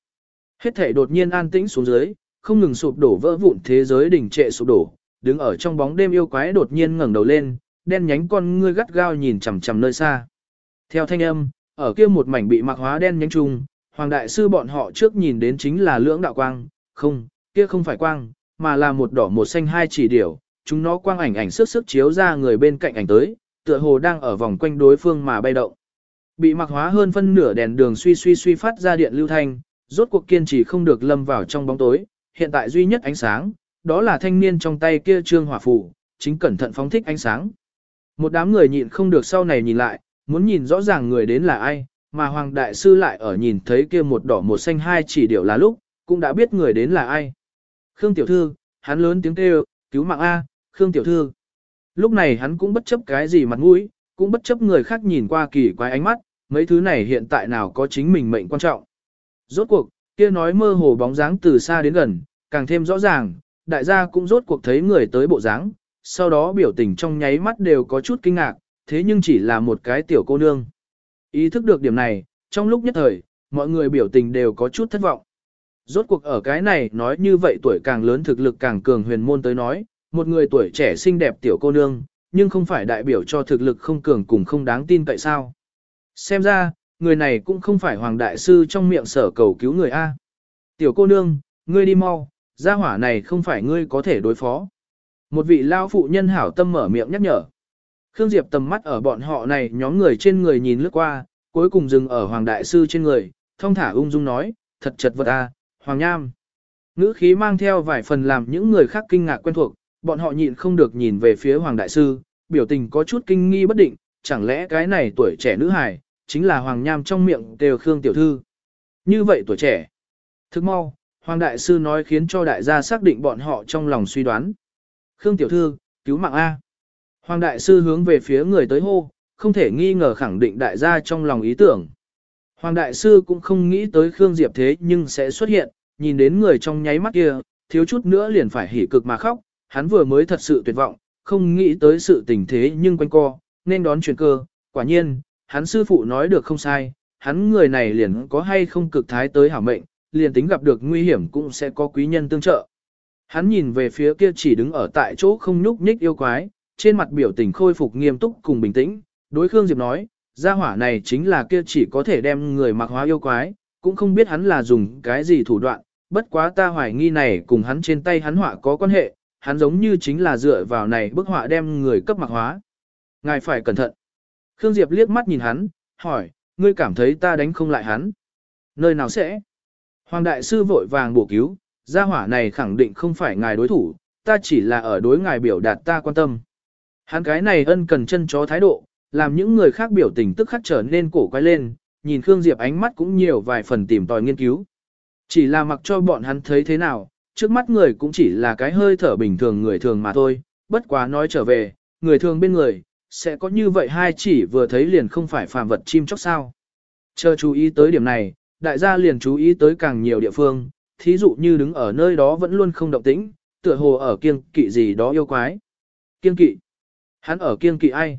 Hết thể đột nhiên an tĩnh xuống dưới, không ngừng sụp đổ vỡ vụn thế giới đỉnh trệ sụp đổ, đứng ở trong bóng đêm yêu quái đột nhiên ngẩng đầu lên, đen nhánh con ngươi gắt gao nhìn chằm chằm nơi xa. Theo thanh âm, ở kia một mảnh bị mặc hóa đen nhánh chung, hoàng đại sư bọn họ trước nhìn đến chính là lưỡng đạo quang, không, kia không phải quang, mà là một đỏ một xanh hai chỉ điểu, chúng nó quang ảnh ảnh sức sức chiếu ra người bên cạnh ảnh tới, tựa hồ đang ở vòng quanh đối phương mà bay động. Bị mặc hóa hơn phân nửa đèn đường suy suy suy phát ra điện lưu thanh, rốt cuộc kiên trì không được lâm vào trong bóng tối, hiện tại duy nhất ánh sáng, đó là thanh niên trong tay kia trương hỏa phủ, chính cẩn thận phóng thích ánh sáng. Một đám người nhịn không được sau này nhìn lại, muốn nhìn rõ ràng người đến là ai, mà Hoàng Đại Sư lại ở nhìn thấy kia một đỏ một xanh hai chỉ điều là lúc, cũng đã biết người đến là ai. Khương Tiểu Thư, hắn lớn tiếng kêu, cứu mạng A, Khương Tiểu Thư. Lúc này hắn cũng bất chấp cái gì mặt mũi, cũng bất chấp người khác nhìn qua kỳ quái ánh mắt, mấy thứ này hiện tại nào có chính mình mệnh quan trọng. Rốt cuộc, kia nói mơ hồ bóng dáng từ xa đến gần, càng thêm rõ ràng, đại gia cũng rốt cuộc thấy người tới bộ dáng, sau đó biểu tình trong nháy mắt đều có chút kinh ngạc, thế nhưng chỉ là một cái tiểu cô nương. Ý thức được điểm này, trong lúc nhất thời, mọi người biểu tình đều có chút thất vọng. Rốt cuộc ở cái này nói như vậy tuổi càng lớn thực lực càng cường huyền môn tới nói, một người tuổi trẻ xinh đẹp tiểu cô nương, nhưng không phải đại biểu cho thực lực không cường cùng không đáng tin tại sao. Xem ra, người này cũng không phải hoàng đại sư trong miệng sở cầu cứu người A. Tiểu cô nương, ngươi đi mau, gia hỏa này không phải ngươi có thể đối phó. Một vị lao phụ nhân hảo tâm mở miệng nhắc nhở. Khương Diệp tầm mắt ở bọn họ này nhóm người trên người nhìn lướt qua, cuối cùng dừng ở Hoàng Đại Sư trên người, thông thả ung dung nói, thật chật vật à, Hoàng Nham. Ngữ khí mang theo vài phần làm những người khác kinh ngạc quen thuộc, bọn họ nhịn không được nhìn về phía Hoàng Đại Sư, biểu tình có chút kinh nghi bất định, chẳng lẽ cái này tuổi trẻ nữ hài, chính là Hoàng Nham trong miệng đều Khương Tiểu Thư. Như vậy tuổi trẻ. Thức mau, Hoàng Đại Sư nói khiến cho đại gia xác định bọn họ trong lòng suy đoán. Khương Tiểu Thư, cứu mạng A. Hoàng Đại Sư hướng về phía người tới hô, không thể nghi ngờ khẳng định đại gia trong lòng ý tưởng. Hoàng Đại Sư cũng không nghĩ tới Khương Diệp thế nhưng sẽ xuất hiện, nhìn đến người trong nháy mắt kia, thiếu chút nữa liền phải hỉ cực mà khóc, hắn vừa mới thật sự tuyệt vọng, không nghĩ tới sự tình thế nhưng quanh co, nên đón chuyển cơ, quả nhiên, hắn sư phụ nói được không sai, hắn người này liền có hay không cực thái tới hảo mệnh, liền tính gặp được nguy hiểm cũng sẽ có quý nhân tương trợ. Hắn nhìn về phía kia chỉ đứng ở tại chỗ không nhúc nhích yêu quái, trên mặt biểu tình khôi phục nghiêm túc cùng bình tĩnh, đối Khương Diệp nói, gia hỏa này chính là kia chỉ có thể đem người mặc hóa yêu quái, cũng không biết hắn là dùng cái gì thủ đoạn, bất quá ta hoài nghi này cùng hắn trên tay hắn họa có quan hệ, hắn giống như chính là dựa vào này bức họa đem người cấp mặc hóa. Ngài phải cẩn thận. Khương Diệp liếc mắt nhìn hắn, hỏi, ngươi cảm thấy ta đánh không lại hắn. Nơi nào sẽ? Hoàng đại sư vội vàng bổ cứu, gia hỏa này khẳng định không phải ngài đối thủ, ta chỉ là ở đối ngài biểu đạt ta quan tâm. Hắn cái này ân cần chân chó thái độ, làm những người khác biểu tình tức khắc trở nên cổ quay lên, nhìn Khương Diệp ánh mắt cũng nhiều vài phần tìm tòi nghiên cứu. Chỉ là mặc cho bọn hắn thấy thế nào, trước mắt người cũng chỉ là cái hơi thở bình thường người thường mà thôi, bất quá nói trở về, người thường bên người, sẽ có như vậy hai chỉ vừa thấy liền không phải phàm vật chim chóc sao. Chờ chú ý tới điểm này, đại gia liền chú ý tới càng nhiều địa phương, thí dụ như đứng ở nơi đó vẫn luôn không động tĩnh, tựa hồ ở kiêng kỵ gì đó yêu quái. Kiêng kỵ. Hắn ở kiêng kỵ ai?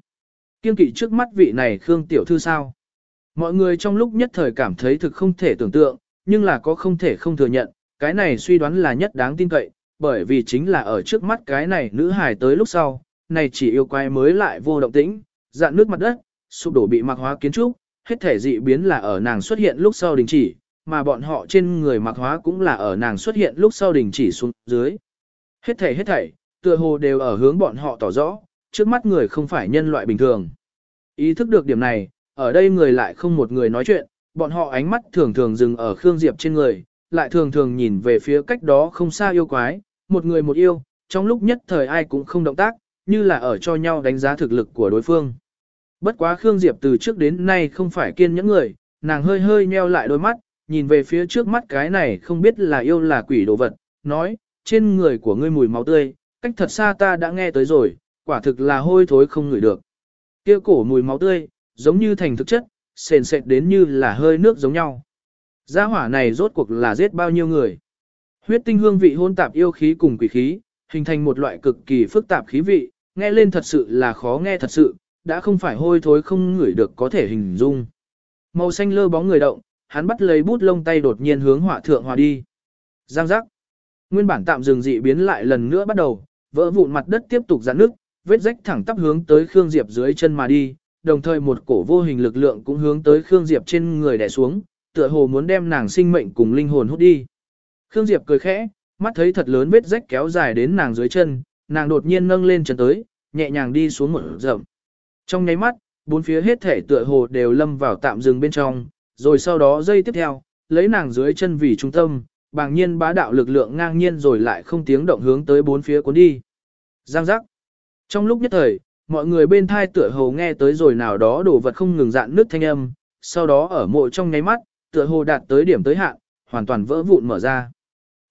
Kiêng kỵ trước mắt vị này Khương Tiểu Thư sao? Mọi người trong lúc nhất thời cảm thấy thực không thể tưởng tượng, nhưng là có không thể không thừa nhận, cái này suy đoán là nhất đáng tin cậy, bởi vì chính là ở trước mắt cái này nữ hài tới lúc sau, này chỉ yêu quái mới lại vô động tĩnh, dạn nước mặt đất, sụp đổ bị mặc hóa kiến trúc, hết thể dị biến là ở nàng xuất hiện lúc sau đình chỉ, mà bọn họ trên người mặc hóa cũng là ở nàng xuất hiện lúc sau đình chỉ xuống dưới. Hết thảy hết thảy, tựa hồ đều ở hướng bọn họ tỏ rõ, trước mắt người không phải nhân loại bình thường. Ý thức được điểm này, ở đây người lại không một người nói chuyện, bọn họ ánh mắt thường thường dừng ở Khương Diệp trên người, lại thường thường nhìn về phía cách đó không xa yêu quái, một người một yêu, trong lúc nhất thời ai cũng không động tác, như là ở cho nhau đánh giá thực lực của đối phương. Bất quá Khương Diệp từ trước đến nay không phải kiên nhẫn người, nàng hơi hơi nheo lại đôi mắt, nhìn về phía trước mắt cái này không biết là yêu là quỷ đồ vật, nói, trên người của ngươi mùi máu tươi, cách thật xa ta đã nghe tới rồi, quả thực là hôi thối không ngửi được. Kia cổ mùi máu tươi, giống như thành thực chất, sền sệt đến như là hơi nước giống nhau. Gia hỏa này rốt cuộc là giết bao nhiêu người. Huyết tinh hương vị hôn tạp yêu khí cùng quỷ khí, hình thành một loại cực kỳ phức tạp khí vị, nghe lên thật sự là khó nghe thật sự, đã không phải hôi thối không ngửi được có thể hình dung. Màu xanh lơ bóng người động, hắn bắt lấy bút lông tay đột nhiên hướng hỏa thượng hòa đi. Giang giác. Nguyên bản tạm dừng dị biến lại lần nữa bắt đầu, vỡ vụn mặt đất tiếp tục giãn nước, vết rách thẳng tắp hướng tới Khương Diệp dưới chân mà đi, đồng thời một cổ vô hình lực lượng cũng hướng tới Khương Diệp trên người đè xuống, tựa hồ muốn đem nàng sinh mệnh cùng linh hồn hút đi. Khương Diệp cười khẽ, mắt thấy thật lớn vết rách kéo dài đến nàng dưới chân, nàng đột nhiên nâng lên chân tới, nhẹ nhàng đi xuống một rậm. Trong nháy mắt, bốn phía hết thể tựa hồ đều lâm vào tạm dừng bên trong, rồi sau đó dây tiếp theo, lấy nàng dưới chân vì trung tâm, bàng nhiên bá đạo lực lượng ngang nhiên rồi lại không tiếng động hướng tới bốn phía cuốn đi. Giang giác. Trong lúc nhất thời, mọi người bên thai tựa hồ nghe tới rồi nào đó đồ vật không ngừng dạn nước thanh âm, sau đó ở mộ trong nháy mắt, tựa hồ đạt tới điểm tới hạn, hoàn toàn vỡ vụn mở ra.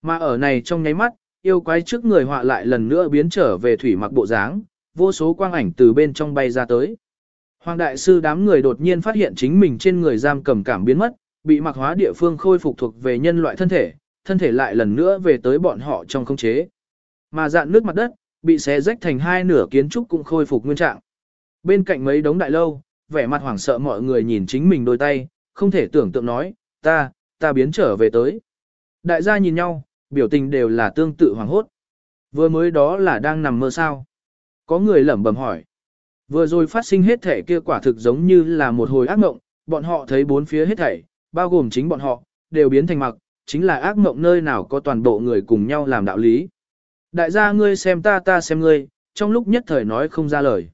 Mà ở này trong nháy mắt, yêu quái trước người họa lại lần nữa biến trở về thủy mặc bộ dáng, vô số quang ảnh từ bên trong bay ra tới. Hoàng đại sư đám người đột nhiên phát hiện chính mình trên người giam cầm cảm biến mất, bị mặc hóa địa phương khôi phục thuộc về nhân loại thân thể, thân thể lại lần nữa về tới bọn họ trong không chế. Mà dạn nước mặt đất, bị xé rách thành hai nửa kiến trúc cũng khôi phục nguyên trạng. Bên cạnh mấy đống đại lâu, vẻ mặt hoảng sợ mọi người nhìn chính mình đôi tay, không thể tưởng tượng nói, ta, ta biến trở về tới. Đại gia nhìn nhau, biểu tình đều là tương tự hoảng hốt. Vừa mới đó là đang nằm mơ sao. Có người lẩm bẩm hỏi. Vừa rồi phát sinh hết thể kia quả thực giống như là một hồi ác mộng, bọn họ thấy bốn phía hết thảy, bao gồm chính bọn họ, đều biến thành mặc, chính là ác mộng nơi nào có toàn bộ người cùng nhau làm đạo lý. Đại gia ngươi xem ta ta xem ngươi, trong lúc nhất thời nói không ra lời.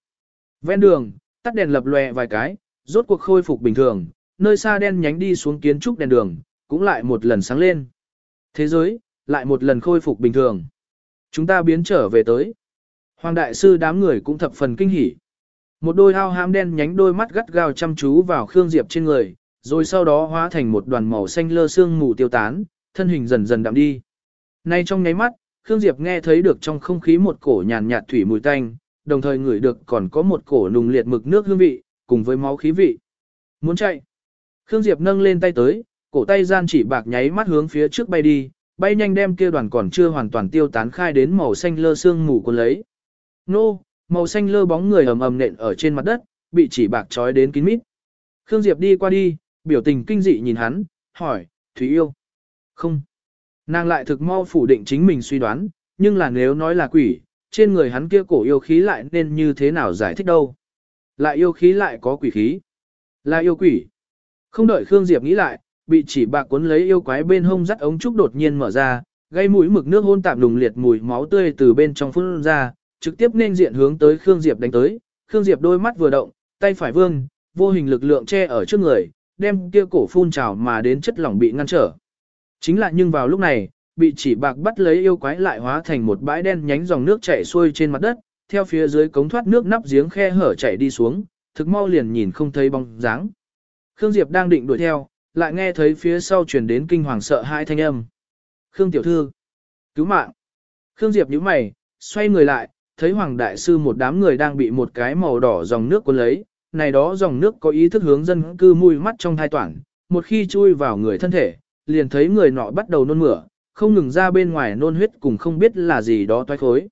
Ven đường, tắt đèn lập lòe vài cái, rốt cuộc khôi phục bình thường, nơi xa đen nhánh đi xuống kiến trúc đèn đường, cũng lại một lần sáng lên. Thế giới, lại một lần khôi phục bình thường. Chúng ta biến trở về tới. Hoàng đại sư đám người cũng thập phần kinh hỉ. Một đôi ao hám đen nhánh đôi mắt gắt gao chăm chú vào Khương Diệp trên người, rồi sau đó hóa thành một đoàn màu xanh lơ xương mù tiêu tán, thân hình dần dần đậm đi. Nay trong nháy mắt, Khương Diệp nghe thấy được trong không khí một cổ nhàn nhạt thủy mùi tanh, đồng thời ngửi được còn có một cổ nùng liệt mực nước hương vị, cùng với máu khí vị. Muốn chạy. Khương Diệp nâng lên tay tới, cổ tay gian chỉ bạc nháy mắt hướng phía trước bay đi, bay nhanh đem kia đoàn còn chưa hoàn toàn tiêu tán khai đến màu xanh lơ xương mù cuốn lấy. Nô, màu xanh lơ bóng người ầm ầm nện ở trên mặt đất, bị chỉ bạc trói đến kín mít. Khương Diệp đi qua đi, biểu tình kinh dị nhìn hắn, hỏi, Thúy yêu. Không. Nàng lại thực mau phủ định chính mình suy đoán, nhưng là nếu nói là quỷ, trên người hắn kia cổ yêu khí lại nên như thế nào giải thích đâu. Lại yêu khí lại có quỷ khí. Là yêu quỷ. Không đợi Khương Diệp nghĩ lại, bị chỉ bạc cuốn lấy yêu quái bên hông dắt ống trúc đột nhiên mở ra, gây mũi mực nước hôn tạm đùng liệt mùi máu tươi từ bên trong phun ra, trực tiếp nên diện hướng tới Khương Diệp đánh tới. Khương Diệp đôi mắt vừa động, tay phải vương, vô hình lực lượng che ở trước người, đem kia cổ phun trào mà đến chất lỏng bị ngăn trở. Chính là nhưng vào lúc này, bị chỉ bạc bắt lấy yêu quái lại hóa thành một bãi đen nhánh dòng nước chảy xuôi trên mặt đất, theo phía dưới cống thoát nước nắp giếng khe hở chảy đi xuống, thực mau liền nhìn không thấy bóng dáng. Khương Diệp đang định đuổi theo, lại nghe thấy phía sau truyền đến kinh hoàng sợ hai thanh âm. Khương tiểu thư, cứu mạng. Khương Diệp nhíu mày, xoay người lại, thấy Hoàng Đại Sư một đám người đang bị một cái màu đỏ dòng nước cuốn lấy, này đó dòng nước có ý thức hướng dân cư mùi mắt trong thai toản, một khi chui vào người thân thể, liền thấy người nọ bắt đầu nôn mửa, không ngừng ra bên ngoài nôn huyết cùng không biết là gì đó toái khối.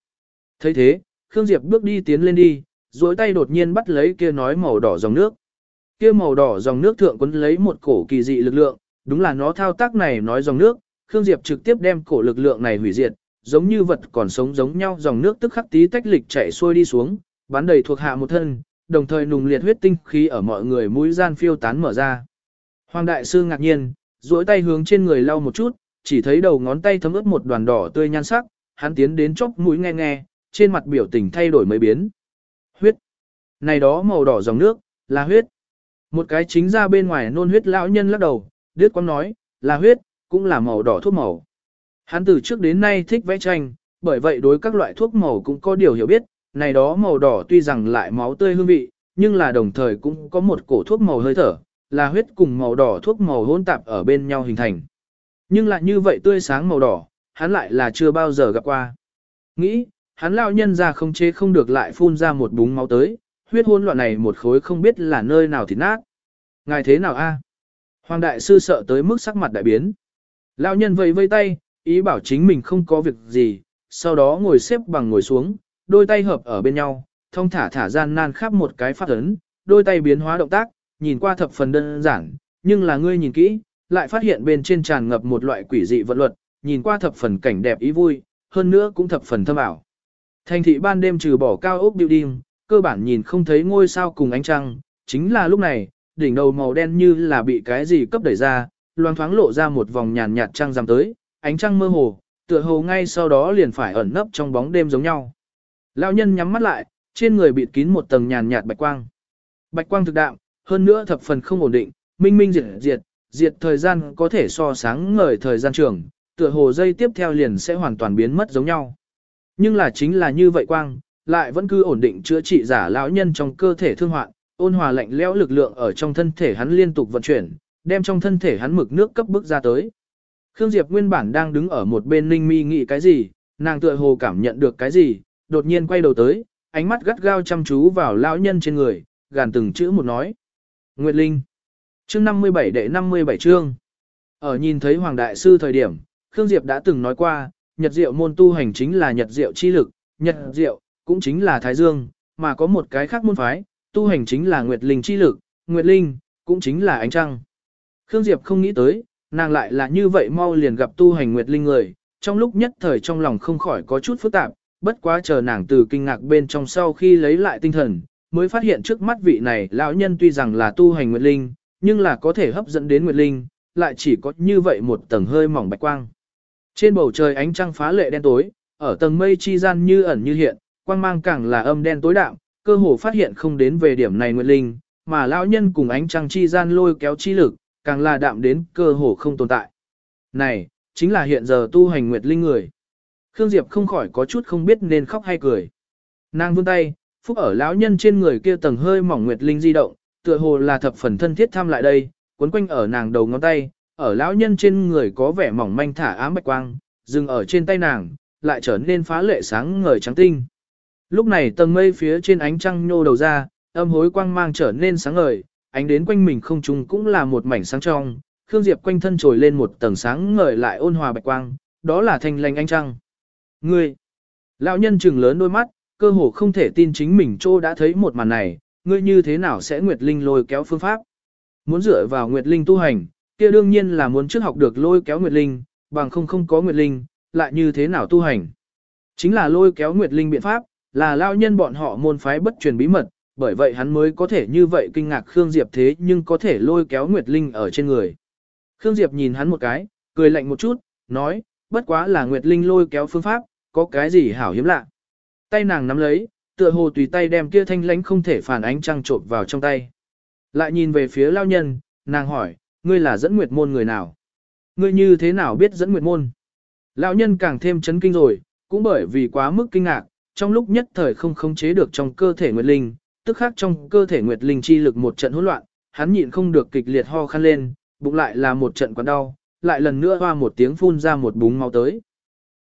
thấy thế, Khương Diệp bước đi tiến lên đi, duỗi tay đột nhiên bắt lấy kia nói màu đỏ dòng nước. Kia màu đỏ dòng nước thượng quấn lấy một cổ kỳ dị lực lượng, đúng là nó thao tác này nói dòng nước, Khương Diệp trực tiếp đem cổ lực lượng này hủy diệt, giống như vật còn sống giống nhau dòng nước tức khắc tí tách lịch chảy xuôi đi xuống, bắn đầy thuộc hạ một thân, đồng thời nùng liệt huyết tinh khí ở mọi người mũi gian phiêu tán mở ra. Hoàng đại sư ngạc nhiên, duỗi tay hướng trên người lau một chút, chỉ thấy đầu ngón tay thấm ướt một đoàn đỏ tươi nhan sắc, hắn tiến đến chốc mũi nghe nghe, trên mặt biểu tình thay đổi mấy biến. Huyết. Này đó màu đỏ dòng nước, là huyết. Một cái chính ra bên ngoài nôn huyết lão nhân lắc đầu, đứt quăng nói, là huyết, cũng là màu đỏ thuốc màu. Hắn từ trước đến nay thích vẽ tranh, bởi vậy đối các loại thuốc màu cũng có điều hiểu biết, này đó màu đỏ tuy rằng lại máu tươi hương vị, nhưng là đồng thời cũng có một cổ thuốc màu hơi thở, là huyết cùng màu đỏ thuốc màu hỗn tạp ở bên nhau hình thành. Nhưng lại như vậy tươi sáng màu đỏ, hắn lại là chưa bao giờ gặp qua. Nghĩ, hắn lao nhân ra không chế không được lại phun ra một búng máu tới, huyết hỗn loạn này một khối không biết là nơi nào thì nát. Ngài thế nào a? Hoàng đại sư sợ tới mức sắc mặt đại biến. Lão nhân vẫy vây tay, ý bảo chính mình không có việc gì, sau đó ngồi xếp bằng ngồi xuống, đôi tay hợp ở bên nhau, thông thả thả gian nan khắp một cái phát ấn, đôi tay biến hóa động tác, nhìn qua thập phần đơn giản, nhưng là ngươi nhìn kỹ, lại phát hiện bên trên tràn ngập một loại quỷ dị vận luật, nhìn qua thập phần cảnh đẹp ý vui, hơn nữa cũng thập phần thâm ảo. Thành thị ban đêm trừ bỏ cao ốc building, cơ bản nhìn không thấy ngôi sao cùng ánh trăng, chính là lúc này, đỉnh đầu màu đen như là bị cái gì cấp đẩy ra, loang thoáng lộ ra một vòng nhàn nhạt trăng rằm tới, ánh trăng mơ hồ, tựa hồ ngay sau đó liền phải ẩn nấp trong bóng đêm giống nhau. Lão nhân nhắm mắt lại, trên người bịt kín một tầng nhàn nhạt bạch quang. Bạch quang thực đạm, hơn nữa thập phần không ổn định, minh minh diệt diệt, diệt thời gian có thể so sáng ngời thời gian trường, tựa hồ dây tiếp theo liền sẽ hoàn toàn biến mất giống nhau. Nhưng là chính là như vậy quang, lại vẫn cứ ổn định chữa trị giả lão nhân trong cơ thể thương hoạn, ôn hòa lạnh lẽo lực lượng ở trong thân thể hắn liên tục vận chuyển, đem trong thân thể hắn mực nước cấp bức ra tới. Khương Diệp nguyên bản đang đứng ở một bên Ninh Mi nghĩ cái gì, nàng tựa hồ cảm nhận được cái gì, đột nhiên quay đầu tới, ánh mắt gắt gao chăm chú vào lão nhân trên người, gàn từng chữ một nói. Nguyệt Linh. Chương 57 đệ 57 chương. Ở nhìn thấy Hoàng Đại Sư thời điểm, Khương Diệp đã từng nói qua, Nhật Diệu môn tu hành chính là Nhật Diệu chi lực, Nhật Diệu cũng chính là Thái Dương, mà có một cái khác môn phái, tu hành chính là Nguyệt Linh chi lực, Nguyệt Linh cũng chính là ánh trăng. Khương Diệp không nghĩ tới, nàng lại là như vậy mau liền gặp tu hành Nguyệt Linh người, trong lúc nhất thời trong lòng không khỏi có chút phức tạp, bất quá chờ nàng từ kinh ngạc bên trong sau khi lấy lại tinh thần, mới phát hiện trước mắt vị này lão nhân tuy rằng là tu hành Nguyệt Linh, nhưng là có thể hấp dẫn đến Nguyệt Linh, lại chỉ có như vậy một tầng hơi mỏng bạch quang. Trên bầu trời ánh trăng phá lệ đen tối, ở tầng mây chi gian như ẩn như hiện, quang mang càng là âm đen tối đạm, cơ hồ phát hiện không đến về điểm này Nguyệt Linh, mà lão nhân cùng ánh trăng chi gian lôi kéo chi lực, càng là đạm đến cơ hồ không tồn tại. Này, chính là hiện giờ tu hành Nguyệt Linh người. Khương Diệp không khỏi có chút không biết nên khóc hay cười. Nàng vươn tay, phúc ở lão nhân trên người kia tầng hơi mỏng Nguyệt Linh di động, tựa hồ là thập phần thân thiết thăm lại đây, cuốn quanh ở nàng đầu ngón tay, ở lão nhân trên người có vẻ mỏng manh thả ám bạch quang, dừng ở trên tay nàng, lại trở nên phá lệ sáng ngời trắng tinh. Lúc này tầng mây phía trên ánh trăng nhô đầu ra, âm hối quang mang trở nên sáng ngời, ánh đến quanh mình không trùng cũng là một mảnh sáng trong, Khương Diệp quanh thân trồi lên một tầng sáng ngời lại ôn hòa bạch quang, đó là thanh lành ánh trăng. Ngươi! Lão nhân trừng lớn đôi mắt, cơ hồ không thể tin chính mình trô đã thấy một màn này, ngươi như thế nào sẽ Nguyệt Linh lôi kéo phương pháp? Muốn dựa vào Nguyệt Linh tu hành, kia đương nhiên là muốn trước học được lôi kéo Nguyệt Linh, bằng không không có Nguyệt Linh, lại như thế nào tu hành? Chính là lôi kéo Nguyệt Linh biện pháp, là lao nhân bọn họ môn phái bất truyền bí mật, bởi vậy hắn mới có thể như vậy kinh ngạc Khương Diệp thế nhưng có thể lôi kéo Nguyệt Linh ở trên người. Khương Diệp nhìn hắn một cái, cười lạnh một chút, nói, bất quá là Nguyệt Linh lôi kéo phương pháp, có cái gì hảo hiếm lạ. Tay nàng nắm lấy, tựa hồ tùy tay đem kia thanh lánh không thể phản ánh trăng trộn vào trong tay. Lại nhìn về phía lao nhân, nàng hỏi, ngươi là dẫn nguyệt môn người nào? Ngươi như thế nào biết dẫn nguyệt môn? Lão nhân càng thêm chấn kinh rồi, cũng bởi vì quá mức kinh ngạc, trong lúc nhất thời không khống chế được trong cơ thể nguyệt linh, tức khác trong cơ thể nguyệt linh chi lực một trận hỗn loạn, hắn nhịn không được kịch liệt ho khăn lên, bụng lại là một trận quặn đau, lại lần nữa hoa một tiếng phun ra một búng máu tới.